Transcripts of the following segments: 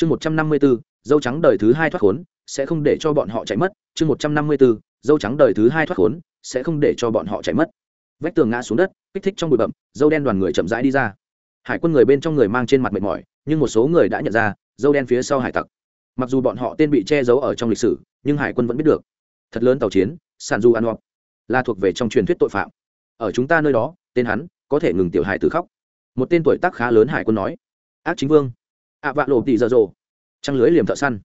chương một trăm năm mươi bốn dâu trắng đời thứ hai thoát khốn, sẽ không để cho bọn họ chạy mất. Chương một trăm năm mươi bốn dâu trắng đời thứ hai thoát khốn, sẽ không để cho bọn họ chạy mất. Vách tường ngã xuống đất, kích thích trong bụi bậm dâu đen đoàn người chậm rãi đi ra. Hải quân người bên trong người mang trên mặt mệt mỏi, nhưng một số người đã nhận ra, dâu đen phía sau hải tặc. Mặc dù bọn họ tên bị che giấu ở trong lịch sử, nhưng hải quân vẫn biết được. Thật lớn tàu chiến sàn du an hoặc là thuộc về trong truyền thuyết tội phạm. Ở chúng ta nơi đó, tên hắn có thể ngừng tiểu hải từ khóc. Một tên tuổi tác khá lớn hải quân nói, ác chính vương ạ vạ lộ tỉ giờ rồ, trăng lưới liềm thợ săn.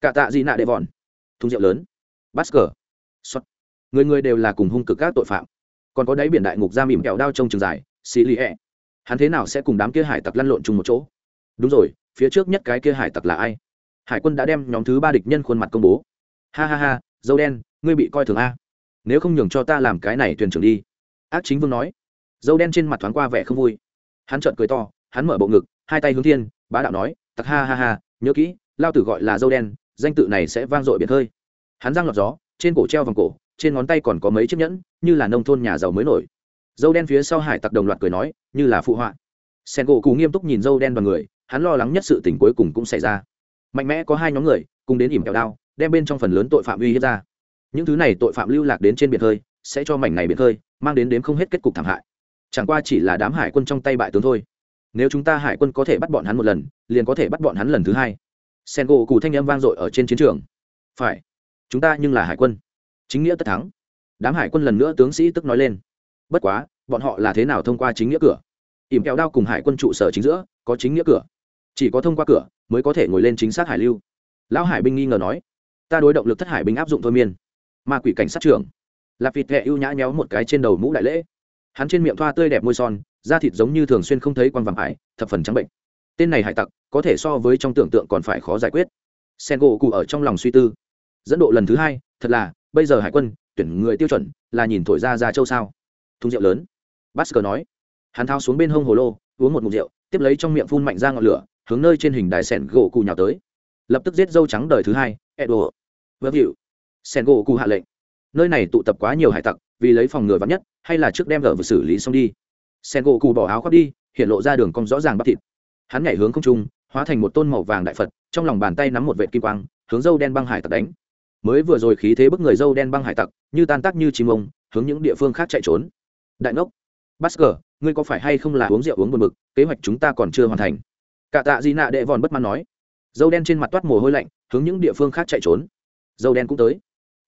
Cả tạ gì nạ đệ vòn. Thùng rượu lớn. Bát cờ. Xuất người người đều là cùng hung cực các tội phạm. Còn có đáy biển đại ngục ra mỉm kẹo đao trong trường dài xì lì hẹ. Hắn thế nào sẽ cùng đám kia hải tặc lăn lộn chung một chỗ? Đúng rồi phía trước nhất cái kia hải tặc là ai? Hải quân đã đem nhóm thứ ba địch nhân khuôn mặt công bố. Ha ha ha dâu đen ngươi bị coi thường a. Nếu không nhường cho ta làm cái này thuyền trưởng đi. Ác chính vương nói. Dâu đen trên mặt thoáng qua vẻ không vui. Hắn trợn cười to hắn mở bộ ngực hai tay hướng thiên bá đạo nói tặc ha ha ha, nhớ kỹ, lao tử gọi là dâu đen, danh tự này sẽ vang dội biệt hơi hắn răng lọt gió, trên cổ treo vòng cổ, trên ngón tay còn có mấy chiếc nhẫn, như là nông thôn nhà giàu mới nổi. Dâu đen phía sau hải tặc đồng loạt cười nói, như là phụ họa. Sen gỗ cù nghiêm túc nhìn dâu đen vào người, hắn lo lắng nhất sự tình cuối cùng cũng xảy ra. Mạnh mẽ có hai nhóm người, cùng đến ỉm kẹo đao, đem bên trong phần lớn tội phạm uy hiếp ra. Những thứ này tội phạm lưu lạc đến trên biển hơi sẽ cho mảnh này biển hơi mang đến đếm không hết kết cục thảm hại. Chẳng qua chỉ là đám hải quân trong tay bại tướng thôi nếu chúng ta hải quân có thể bắt bọn hắn một lần, liền có thể bắt bọn hắn lần thứ hai. Sen gỗ cù thanh âm vang dội ở trên chiến trường. Phải, chúng ta nhưng là hải quân. Chính nghĩa tất thắng. Đám hải quân lần nữa tướng sĩ tức nói lên. Bất quá, bọn họ là thế nào thông qua chính nghĩa cửa? Ỉm kẹo đao cùng hải quân trụ sở chính giữa, có chính nghĩa cửa. Chỉ có thông qua cửa, mới có thể ngồi lên chính xác hải lưu. Lão hải binh nghi ngờ nói, ta đối động lực thất hải binh áp dụng thôi miên. Ma quỷ cảnh sát trưởng. Lạp vịt ghẹ ưu nhã nhéo một cái trên đầu mũ đại lễ. Hắn trên miệng thoa tươi đẹp môi son da thịt giống như thường xuyên không thấy quang vàng ải, thập phần trắng bệnh. Tên này hải tặc, có thể so với trong tưởng tượng còn phải khó giải quyết. Sen gỗ cụ ở trong lòng suy tư. Dẫn độ lần thứ hai, thật là, bây giờ hải quân, tuyển người tiêu chuẩn, là nhìn thổi ra ra châu sao. Thùng rượu lớn. Basker nói. Hắn thao xuống bên hông hồ lô, uống một mục rượu, tiếp lấy trong miệng phun mạnh ra ngọn lửa, hướng nơi trên hình đài sẻn gỗ cụ nhào tới. Lập tức giết dâu trắng đời thứ hai, edo. Vớt hiệu sẻn gỗ cụ hạ lệnh. Nơi này tụ tập quá nhiều hải tặc, vì lấy phòng ngừa vắn nhất, hay là trước đem vợ vừa xử lý xong đi sen gỗ cụ bỏ áo khoác đi, hiện lộ ra đường cong rõ ràng bắp thịt. Hắn nhảy hướng không trung, hóa thành một tôn màu vàng đại phật, trong lòng bàn tay nắm một vệ kim quang, hướng dâu đen băng hải tặc đánh. Mới vừa rồi khí thế bức người dâu đen băng hải tặc, như tan tác như chim ông, hướng những địa phương khác chạy trốn. Đại ngốc, basker, ngươi có phải hay không là uống rượu uống buồn bực, kế hoạch chúng ta còn chưa hoàn thành. Cả tạ di nạ đệ vòn bất mãn nói. Dâu đen trên mặt toát mồ hôi lạnh, hướng những địa phương khác chạy trốn. Dâu đen cũng tới.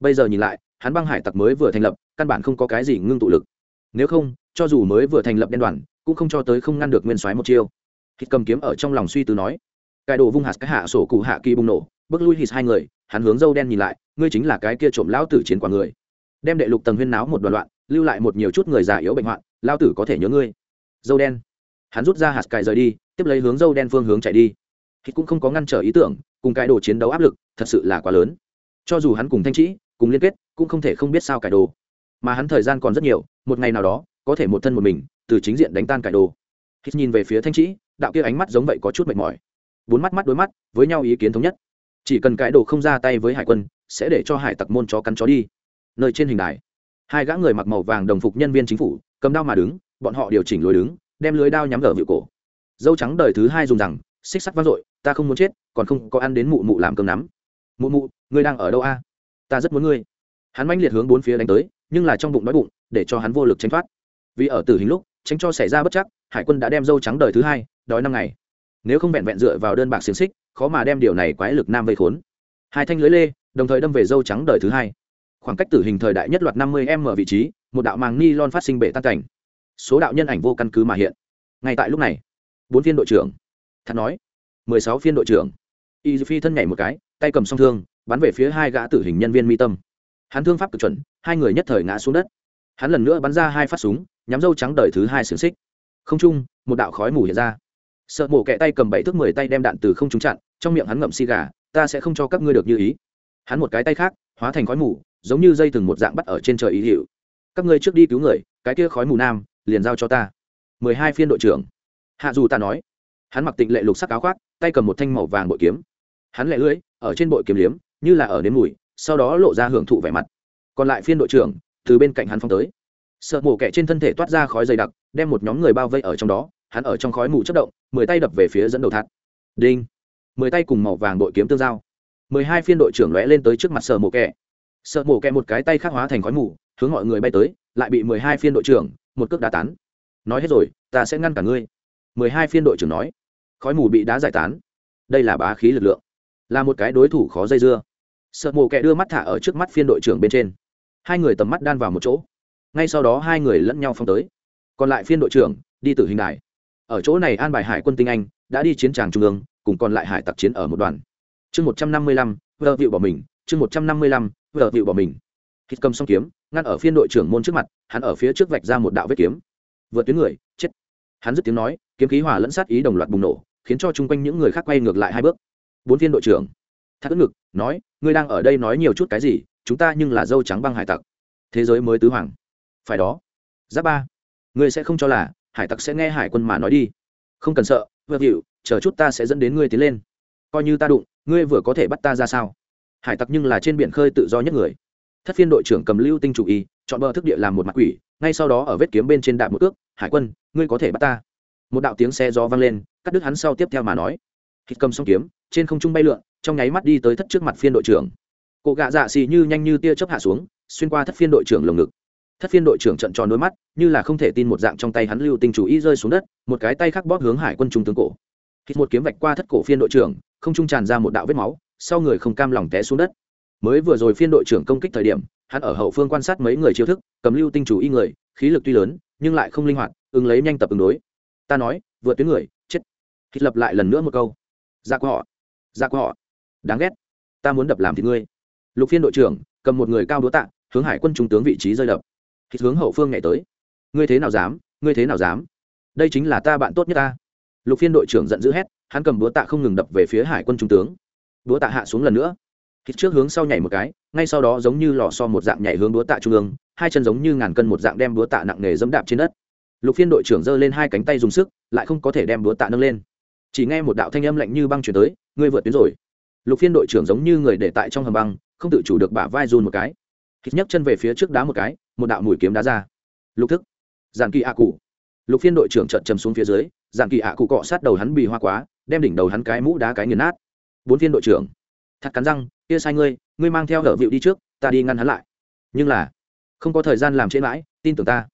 Bây giờ nhìn lại, hắn băng hải tặc mới vừa thành lập, căn bản không có cái gì ngưng tụ lực. Nếu không cho dù mới vừa thành lập đen đoàn, cũng không cho tới không ngăn được nguyên soái một chiêu. Hít cầm kiếm ở trong lòng suy tư nói cải đồ vung hạt, cái hạ sổ cụ hạ kỳ bùng nổ, bước lui hít hai người, hắn hướng dâu đen nhìn lại, ngươi chính là cái kia trộm lão tử chiến quả người. Đem đệ lục tầng huyên náo một đoạn loạn, lưu lại một nhiều chút người già yếu bệnh hoạn lao tử có thể nhớ ngươi. Dâu đen. Hắn rút ra hạt cài rời đi, tiếp lấy hướng dâu đen phương hướng chạy đi. Hít cũng không có ngăn trở ý tưởng, cùng cái đồ chiến đấu áp lực, thật sự là quá lớn. Cho dù hắn cùng thanh trĩ cùng liên kết, cũng không thể không biết sao cải đồ. Mà hắn thời gian còn rất nhiều, một ngày nào đó có thể một thân một mình, từ chính diện đánh tan cải đồ. Hít nhìn về phía thanh trĩ, đạo kia ánh mắt giống vậy có chút mệt mỏi. Bốn mắt mắt đối mắt, với nhau ý kiến thống nhất. Chỉ cần cải đồ không ra tay với hải quân, sẽ để cho hải tặc môn chó cắn chó đi. Nơi trên hình đài, hai gã người mặc màu vàng đồng phục nhân viên chính phủ, cầm đao mà đứng, bọn họ điều chỉnh lối đứng, đem lưới đao nhắm gở vịu cổ. Dâu trắng đời thứ hai dùng rằng, xích sắt vang dội, ta không muốn chết, còn không có ăn đến mụ mụ làm cơm nắm. Mụ mụ, ngươi đang ở đâu a? Ta rất muốn ngươi. Hắn manh liệt hướng bốn phía đánh tới, nhưng là trong bụng đói bụng, để cho hắn vô lực tránh thoát vì ở tử hình lúc, tránh cho xảy ra bất chắc, hải quân đã đem dâu trắng đời thứ hai, đói năm ngày. Nếu không vẹn vẹn dựa vào đơn bạc xiềng xích, khó mà đem điều này quái lực nam vây khốn. Hai thanh lưới lê, đồng thời đâm về dâu trắng đời thứ hai. Khoảng cách tử hình thời đại nhất loạt năm mươi m vị trí, một đạo màng ni lon phát sinh bể tan cảnh. Số đạo nhân ảnh vô căn cứ mà hiện. Ngay tại lúc này, bốn phiên đội trưởng. Thật nói, mười sáu phiên đội trưởng. Y phi thân nhảy một cái, tay cầm song thương, bắn về phía hai gã tử hình nhân viên mi tâm. Hắn thương pháp cực chuẩn, hai người nhất thời ngã xuống đất hắn lần nữa bắn ra hai phát súng, nhắm dâu trắng đời thứ hai xiềng xích. Không trung, một đạo khói mù hiện ra. Sợ mổ kẹ tay cầm bảy thước mười tay đem đạn từ không trúng chặn, trong miệng hắn ngậm xi gà, ta sẽ không cho các ngươi được như ý. Hắn một cái tay khác, hóa thành khói mù, giống như dây thừng một dạng bắt ở trên trời ý hiệu các ngươi trước đi cứu người, cái kia khói mù nam, liền giao cho ta. Mười hai phiên đội trưởng. Hạ dù ta nói. Hắn mặc tịnh lệ lục sắc áo khoác, tay cầm một thanh màu vàng bội kiếm. Hắn lẹ lưỡi, ở trên bội kiếm liếm, như là ở nếm mùi, sau đó lộ ra hưởng thụ vẻ mặt. Còn lại phiên đội trưởng từ bên cạnh hắn phong tới. Sợ mổ kẻ trên thân thể toát ra khói dày đặc, đem một nhóm người bao vây ở trong đó, hắn ở trong khói mù chất động, mười tay đập về phía dẫn đầu thắt. Đinh. Mười tay cùng màu vàng đội kiếm tương giao. Mười hai phiên đội trưởng lóe lên tới trước mặt sợ mổ kẻ. Sợ mổ kẻ một cái tay khắc hóa thành khói mù, hướng mọi người bay tới, lại bị mười hai phiên đội trưởng, một cước đá tán. Nói hết rồi, ta sẽ ngăn cả ngươi. Mười hai phiên đội trưởng nói. Khói mù bị đá giải tán. Đây là bá khí lực lượng. Là một cái đối thủ khó dây dưa. Sợ mổ kẻ đưa mắt thả ở trước mắt phiên đội trưởng bên trên hai người tầm mắt đan vào một chỗ. Ngay sau đó hai người lẫn nhau phong tới. Còn lại phiên đội trưởng, đi tử hình đài. Ở chỗ này an bài hải quân tinh anh, đã đi chiến tràng trung ương, cùng còn lại hải tặc chiến ở một đoàn. Chương một trăm năm mươi lăm, vợ vịu bỏ mình. Chương một trăm năm mươi lăm, vợ vịu bỏ mình. Hít cầm xong kiếm, ngăn ở phiên đội trưởng môn trước mặt, hắn ở phía trước vạch ra một đạo vết kiếm. Vượt tuyến người, chết. Hắn dứt tiếng nói, kiếm khí hòa lẫn sát ý đồng loạt bùng nổ, khiến cho chung quanh những người khác quay ngược lại hai bước. Bốn phiên đội trưởng. Thắt ngực, nói, ngươi đang ở đây nói nhiều chút cái gì? Chúng ta nhưng là dâu trắng băng hải tặc. Thế giới mới tứ hoàng. Phải đó. Giáp ba. Ngươi sẽ không cho là hải tặc sẽ nghe hải quân mà nói đi. Không cần sợ vượt hiệu chờ chút ta sẽ dẫn đến ngươi tiến lên. Coi như ta đụng, ngươi vừa có thể bắt ta ra sao? Hải tặc nhưng là trên biển khơi tự do nhất người. Thất phiên đội trưởng cầm lưu tinh chủ y, chọn bờ thức địa làm một mặt quỷ, ngay sau đó ở vết kiếm bên trên đạm một ước hải quân, ngươi có thể bắt ta. Một đạo tiếng xe gió vang lên, cắt đứt hắn sau tiếp theo mà nói. Hít cầm xong kiếm, trên không trung bay lượn, trong nháy mắt đi tới thất trước mặt phiên đội trưởng cổ gạ dạ xì như nhanh như tia chớp hạ xuống, xuyên qua thất phiên đội trưởng lồng ngực. Thất phiên đội trưởng trận tròn đôi mắt, như là không thể tin một dạng trong tay hắn lưu tinh chủ y rơi xuống đất, một cái tay khác bóp hướng hải quân trung tướng cổ. Hít một kiếm vạch qua thất cổ phiên đội trưởng, không trung tràn ra một đạo vết máu, sau người không cam lòng té xuống đất. Mới vừa rồi phiên đội trưởng công kích thời điểm, hắn ở hậu phương quan sát mấy người chiêu thức, cầm lưu tinh chủ y người, khí lực tuy lớn, nhưng lại không linh hoạt, ứng lấy nhanh tập ứng đối. Ta nói vượt tuyến người, chết. Hít lập lại lần nữa một câu. Ra của họ. Ra của họ. Đáng ghét. Ta muốn đập làm thì ngươi lục phiên đội trưởng, cầm một người cao đúa tạ, hướng hải quân trung tướng vị trí rơi đập. Hít hướng hậu phương nhảy tới. Ngươi thế nào dám, ngươi thế nào dám? Đây chính là ta bạn tốt nhất ta. Lục phiên đội trưởng giận dữ hét, hắn cầm búa tạ không ngừng đập về phía hải quân trung tướng. Búa tạ hạ xuống lần nữa. Hít trước hướng sau nhảy một cái, ngay sau đó giống như lò so một dạng nhảy hướng búa tạ trung ương, hai chân giống như ngàn cân một dạng đem búa tạ nặng nề dẫm đạp trên đất. Lục phiên đội trưởng giơ lên hai cánh tay dùng sức, lại không có thể đem búa tạ nâng lên. Chỉ nghe một đạo thanh âm lạnh như băng chuyển tới, ngươi vượt tuyến rồi. Lục phiên đội trưởng giống như người để tại trong hầm băng không tự chủ được bả vai run một cái. Hít nhấc chân về phía trước đá một cái, một đạo mũi kiếm đá ra. Lục thức. Giàn kỳ ạ cụ. Lục phiên đội trưởng trợn chầm xuống phía dưới giàn kỳ ạ cụ cọ sát đầu hắn bị hoa quá, đem đỉnh đầu hắn cái mũ đá cái nghiền nát. Bốn phiên đội trưởng. Thật cắn răng, kia sai ngươi ngươi mang theo hở vịu đi trước, ta đi ngăn hắn lại. Nhưng là, không có thời gian làm trễ mãi, tin tưởng ta.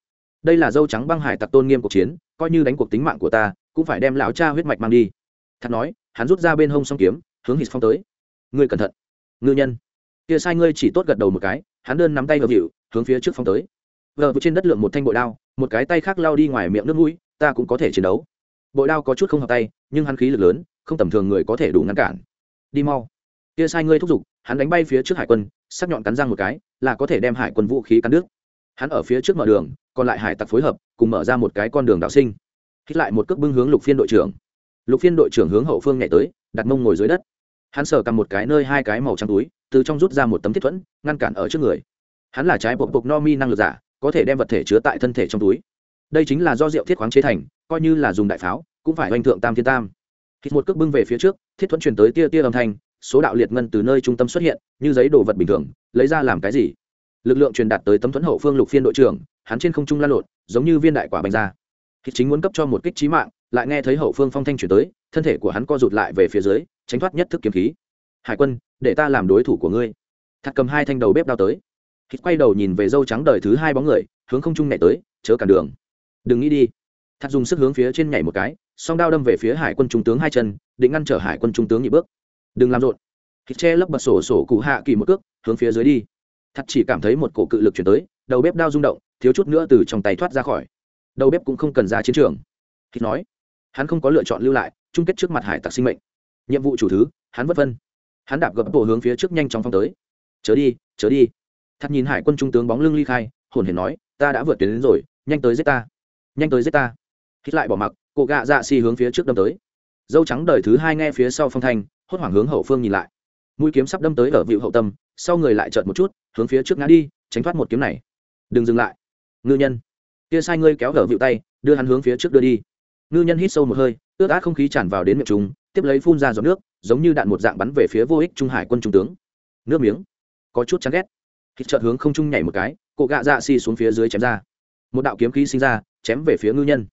Đây là dâu trắng băng hải tặc tôn nghiêm cuộc chiến, coi như đánh cuộc tính mạng của ta, cũng phải đem lão cha huyết mạch mang đi. Thật nói, hắn rút ra bên hông song kiếm, hướng hít phong tới. Ngươi cẩn thận, ngư nhân kia sai ngươi chỉ tốt gật đầu một cái, hắn đơn nắm tay vào vịu, hướng phía trước phong tới. Vờ vượt trên đất lượng một thanh bội đao, một cái tay khác lao đi ngoài miệng nước mũi, ta cũng có thể chiến đấu. Bội đao có chút không hợp tay, nhưng hắn khí lực lớn, không tầm thường người có thể đủ ngăn cản. Đi mau. Kia sai ngươi thúc giục, hắn đánh bay phía trước hải quân, sắc nhọn cắn răng một cái, là có thể đem hải quân vũ khí cắn nước hắn ở phía trước mở đường, còn lại hải tặc phối hợp, cùng mở ra một cái con đường đạo sinh. Hít lại một cước bưng hướng lục phiên đội trưởng. Lục phiên đội trưởng hướng hậu phương nhảy tới, đặt mông ngồi dưới đất. Hắn sờ cầm một cái nơi hai cái màu trắng túi từ trong rút ra một tấm thiết thuẫn, ngăn cản ở trước người. Hắn là trái bộ bộc no mi năng lực giả, có thể đem vật thể chứa tại thân thể trong túi. Đây chính là do rượu thiết khoáng chế thành, coi như là dùng đại pháo, cũng phải oanh thượng tam thiên tam. Hít một cước bưng về phía trước, thiết thuẫn truyền tới tia tia âm thanh, số đạo liệt ngân từ nơi trung tâm xuất hiện, như giấy đồ vật bình thường, lấy ra làm cái gì? Lực lượng truyền đạt tới tấm thuẫn hậu phương lục phiên đội trưởng, hắn trên không trung lan lộn, giống như viên đại quả bành ra. Hít chính muốn cấp cho một kích trí mạng, lại nghe thấy hậu phương phong thanh chuyển tới, thân thể của hắn co rụt lại về phía dưới, tránh thoát nhất thức kiếm khí hải quân, để ta làm đối thủ của ngươi. Thật cầm hai thanh đầu bếp đao tới. Hít quay đầu nhìn về dâu trắng đời thứ hai bóng người, hướng không trung nhảy tới, chớ cản đường. Đừng nghĩ đi. Thật dùng sức hướng phía trên nhảy một cái, song đao đâm về phía hải quân trung tướng hai chân, định ngăn trở hải quân trung tướng nhị bước. Đừng làm rộn. Hít che lấp bật sổ sổ cụ hạ kỳ một cước, hướng phía dưới đi. Thật chỉ cảm thấy một cổ cự lực chuyển tới, đầu bếp đao rung động, thiếu chút nữa từ trong tay thoát ra khỏi. Đầu bếp cũng không cần ra chiến trường. Hít nói, hắn không có lựa chọn lưu lại, chung kết trước mặt hải tặc sinh mệnh. Nhiệm vụ chủ thứ, hắn vất vân hắn đạp gập bộ hướng phía trước nhanh chóng phong tới. Chớ đi chớ đi. Thật nhìn hải quân trung tướng bóng lưng ly khai, hồn hển nói, ta đã vượt tuyến đến rồi, nhanh tới giết ta, nhanh tới giết ta. Hít lại bỏ mặc cụ gạ dạ xì hướng phía trước đâm tới. Dâu trắng đời thứ hai nghe phía sau phong thanh, hốt hoảng hướng hậu phương nhìn lại. Mũi kiếm sắp đâm tới ở vịu hậu tâm, sau người lại trợn một chút, hướng phía trước ngã đi, tránh thoát một kiếm này. Đừng dừng lại, ngư nhân. Kia sai ngươi kéo ở vịu tay, đưa hắn hướng phía trước đưa đi. Ngư nhân hít sâu một hơi, ướt át không khí tràn vào đến miệng chúng, tiếp lấy phun ra giọt nước giống như đạn một dạng bắn về phía vô ích trung hải quân trung tướng. Nước miếng. Có chút chán ghét. Khi chợt hướng không trung nhảy một cái cụ gạ dạ xì xuống phía dưới chém ra. Một đạo kiếm khí sinh ra, chém về phía ngư nhân.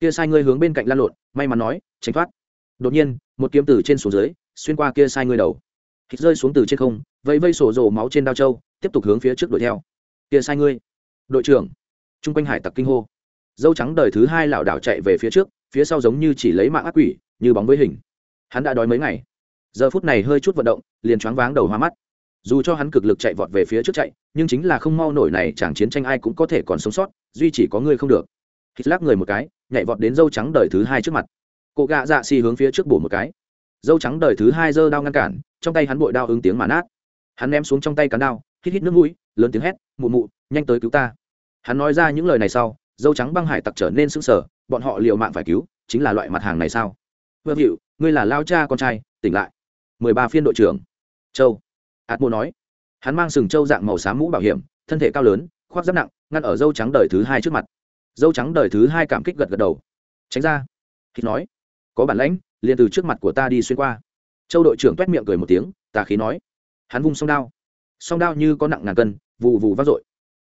Kia sai ngươi hướng bên cạnh lan lộn, may mắn nói, tránh thoát. Đột nhiên, một kiếm từ trên xuống dưới, xuyên qua kia sai ngươi đầu. Khi rơi xuống từ trên không, vẫy vây sổ rổ máu trên đao châu, tiếp tục hướng phía trước đuổi theo. Kia sai ngươi. Đội trưởng. Trung quanh hải tặc kinh hô. Dâu trắng đời thứ hai lảo đảo chạy về phía trước, phía sau giống như chỉ lấy mạng ác quỷ, như bóng với hình. Hắn đã đói mấy ngày giờ phút này hơi chút vận động, liền choáng váng đầu hoa mắt. Dù cho hắn cực lực chạy vọt về phía trước chạy, nhưng chính là không mau nổi này chẳng chiến tranh ai cũng có thể còn sống sót, duy chỉ có ngươi không được. Hít lắc người một cái, nhảy vọt đến dâu trắng đời thứ hai trước mặt. Cụ gạ dạ xì hướng phía trước bổ một cái. Dâu trắng đời thứ hai giơ đao ngăn cản, trong tay hắn bội đao ứng tiếng mà nát. Hắn ném xuống trong tay cán đao, hít hít nước mũi, lớn tiếng hét, mụ mụ, nhanh tới cứu ta. Hắn nói ra những lời này sau, dâu trắng băng hải tặc trở nên sững sờ, bọn họ liều mạng phải cứu, chính là loại mặt hàng này sao? Vương hiệu ngươi là lao cha con trai, tỉnh lại mười ba phiên đội trưởng. Châu. Ạt mô nói. Hắn mang sừng châu dạng màu xám mũ bảo hiểm, thân thể cao lớn, khoác giáp nặng, ngăn ở dâu trắng đời thứ hai trước mặt. Dâu trắng đời thứ hai cảm kích gật gật đầu. Tránh ra. Khi nói. Có bản lãnh, liền từ trước mặt của ta đi xuyên qua. Châu đội trưởng t u é t miệng cười một tiếng, tà khí nói. Hắn vung song đao. Song đao như có nặng ngàn cân, vù vù vác dội.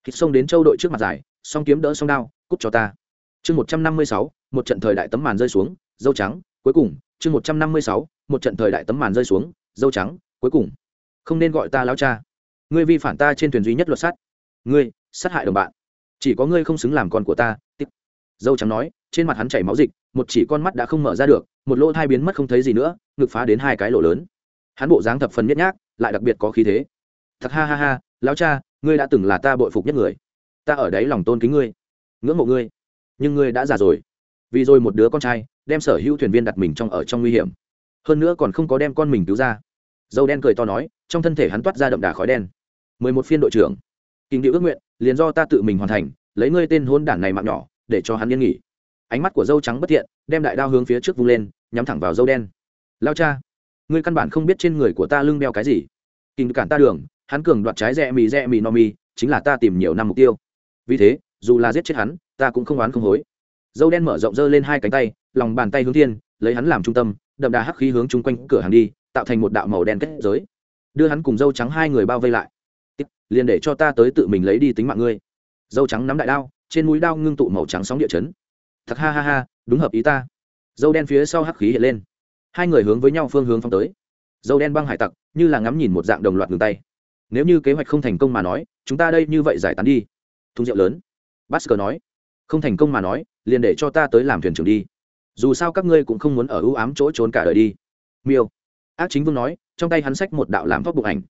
Hít xông đến châu đội trước mặt dài, song kiếm đỡ song đao, cút cho ta. Chương một trăm năm mươi sáu, một trận thời đại tấm màn rơi xuống, dâu trắng, cuối cùng chương một trăm năm mươi sáu, một trận thời đại tấm màn rơi xuống, dâu trắng, cuối cùng. Không nên gọi ta lao cha. Ngươi vi phản ta trên thuyền duy nhất luật sắt ngươi, sát hại đồng bạn. Chỉ có ngươi không xứng làm con của ta, tiếp. Dâu trắng nói, trên mặt hắn chảy máu dịch, một chỉ con mắt đã không mở ra được, một lỗ thai biến mất không thấy gì nữa, ngực phá đến hai cái lỗ lớn. Hắn bộ dáng thập phần nhất nhác, lại đặc biệt có khí thế. Thật ha ha ha, lão cha, ngươi đã từng là ta bội phục nhất người. Ta ở đấy lòng tôn kính ngươi, ngưỡng mộ ngươi. Nhưng ngươi đã già rồi vì rồi một đứa con trai, đem sở hữu thuyền viên đặt mình trong ở trong nguy hiểm. Hơn nữa còn không có đem con mình cứu ra. Dâu đen cười to nói, trong thân thể hắn toát ra đậm đà khói đen. Mười một phiên đội trưởng. Kinh điệu ước nguyện, liền do ta tự mình hoàn thành, lấy ngươi tên hôn đản này mạng nhỏ, để cho hắn yên nghỉ. Ánh mắt của dâu trắng bất thiện, đem đại đao hướng phía trước vung lên, nhắm thẳng vào dâu đen. Lao cha, ngươi căn bản không biết trên người của ta lưng đeo cái gì. Kinh cản ta đường, hắn cường đoạt trái rẽ mì rẽ mì no mì chính là ta tìm nhiều năm mục tiêu. Vì thế, dù là giết chết hắn, ta cũng không oán không hối dâu đen mở rộng dơ lên hai cánh tay, lòng bàn tay hướng thiên, lấy hắn làm trung tâm, đậm đà hắc khí hướng chung quanh cửa hàng đi, tạo thành một đạo màu đen kết giới. Đưa hắn cùng dâu trắng hai người bao vây lại. Liền để cho ta tới tự mình lấy đi tính mạng ngươi. Dâu trắng nắm đại đao, trên mũi đao ngưng tụ màu trắng sóng địa chấn. Thật ha ha ha, đúng hợp ý ta. Dâu đen phía sau hắc khí hiện lên. Hai người hướng với nhau phương hướng phong tới. Dâu đen băng hải tặc, như là ngắm nhìn một dạng đồng loạt ngừng tay. Nếu như kế hoạch không thành công mà nói, chúng ta đây như vậy giải tán đi. Thùng rượu lớn. Basker nói. Không thành công mà nói liền để cho ta tới làm thuyền trưởng đi. Dù sao các ngươi cũng không muốn ở ưu ám chỗ trốn cả đời đi. Miêu. Ác chính vương nói, trong tay hắn xách một đạo làm thóc bụng ảnh.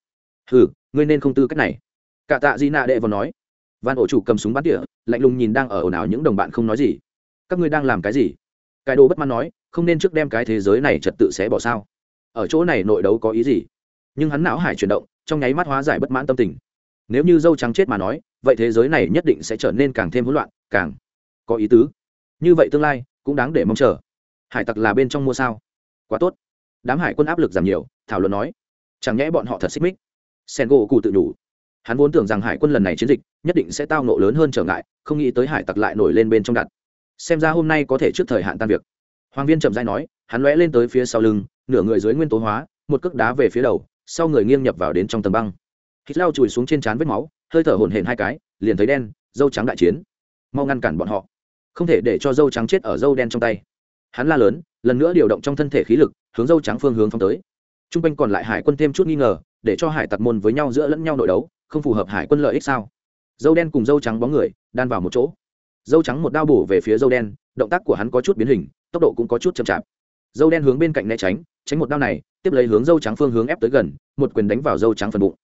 Hừ, ngươi nên không tư cách này. Cả tạ di nạ đệ vào nói. Van ổ chủ cầm súng bắn tỉa, lạnh lùng nhìn đang ở ồn ào những đồng bạn không nói gì. Các ngươi đang làm cái gì? Cái đồ bất mãn nói, không nên trước đem cái thế giới này trật tự sẽ bỏ sao? Ở chỗ này nội đấu có ý gì? Nhưng hắn não hải chuyển động, trong nháy mắt hóa giải bất mãn tâm tình. Nếu như dâu trắng chết mà nói, vậy thế giới này nhất định sẽ trở nên càng thêm hỗn loạn, càng có ý tứ như vậy tương lai cũng đáng để mong chờ. Hải tặc là bên trong mua sao? Quá tốt. Đám hải quân áp lực giảm nhiều, thảo luận nói. Chẳng nhẽ bọn họ thật xích mích? Sen gỗ cụ tự đủ hắn vốn tưởng rằng hải quân lần này chiến dịch nhất định sẽ tao nộ lớn hơn trở ngại, không nghĩ tới hải tặc lại nổi lên bên trong đặt. Xem ra hôm nay có thể trước thời hạn tan việc. Hoàng viên chậm dai nói, hắn lóe lên tới phía sau lưng, nửa người dưới nguyên tố hóa, một cước đá về phía đầu, sau người nghiêng nhập vào đến trong tầng băng. Hít lao chùi xuống trên trán vết máu, hơi thở hổn hển hai cái, liền thấy đen, dâu trắng đại chiến. Mau ngăn cản bọn họ không thể để cho dâu trắng chết ở dâu đen trong tay. Hắn la lớn, lần nữa điều động trong thân thể khí lực, hướng dâu trắng phương hướng phong tới. T r u n g quanh còn lại hải quân thêm chút nghi ngờ, để cho hải tặc môn với nhau giữa lẫn nhau nội đấu, không phù hợp hải quân lợi ích sao? Dâu đen cùng dâu trắng bóng người, đan vào một chỗ. Dâu trắng một đao bổ về phía dâu đen, động tác của hắn có chút biến hình, tốc độ cũng có chút chậm chạp. Dâu đen hướng bên cạnh né tránh tránh một đao này, tiếp lấy hướng dâu trắng phương hướng ép tới gần, một quyền đánh vào dâu trắng phần bụng.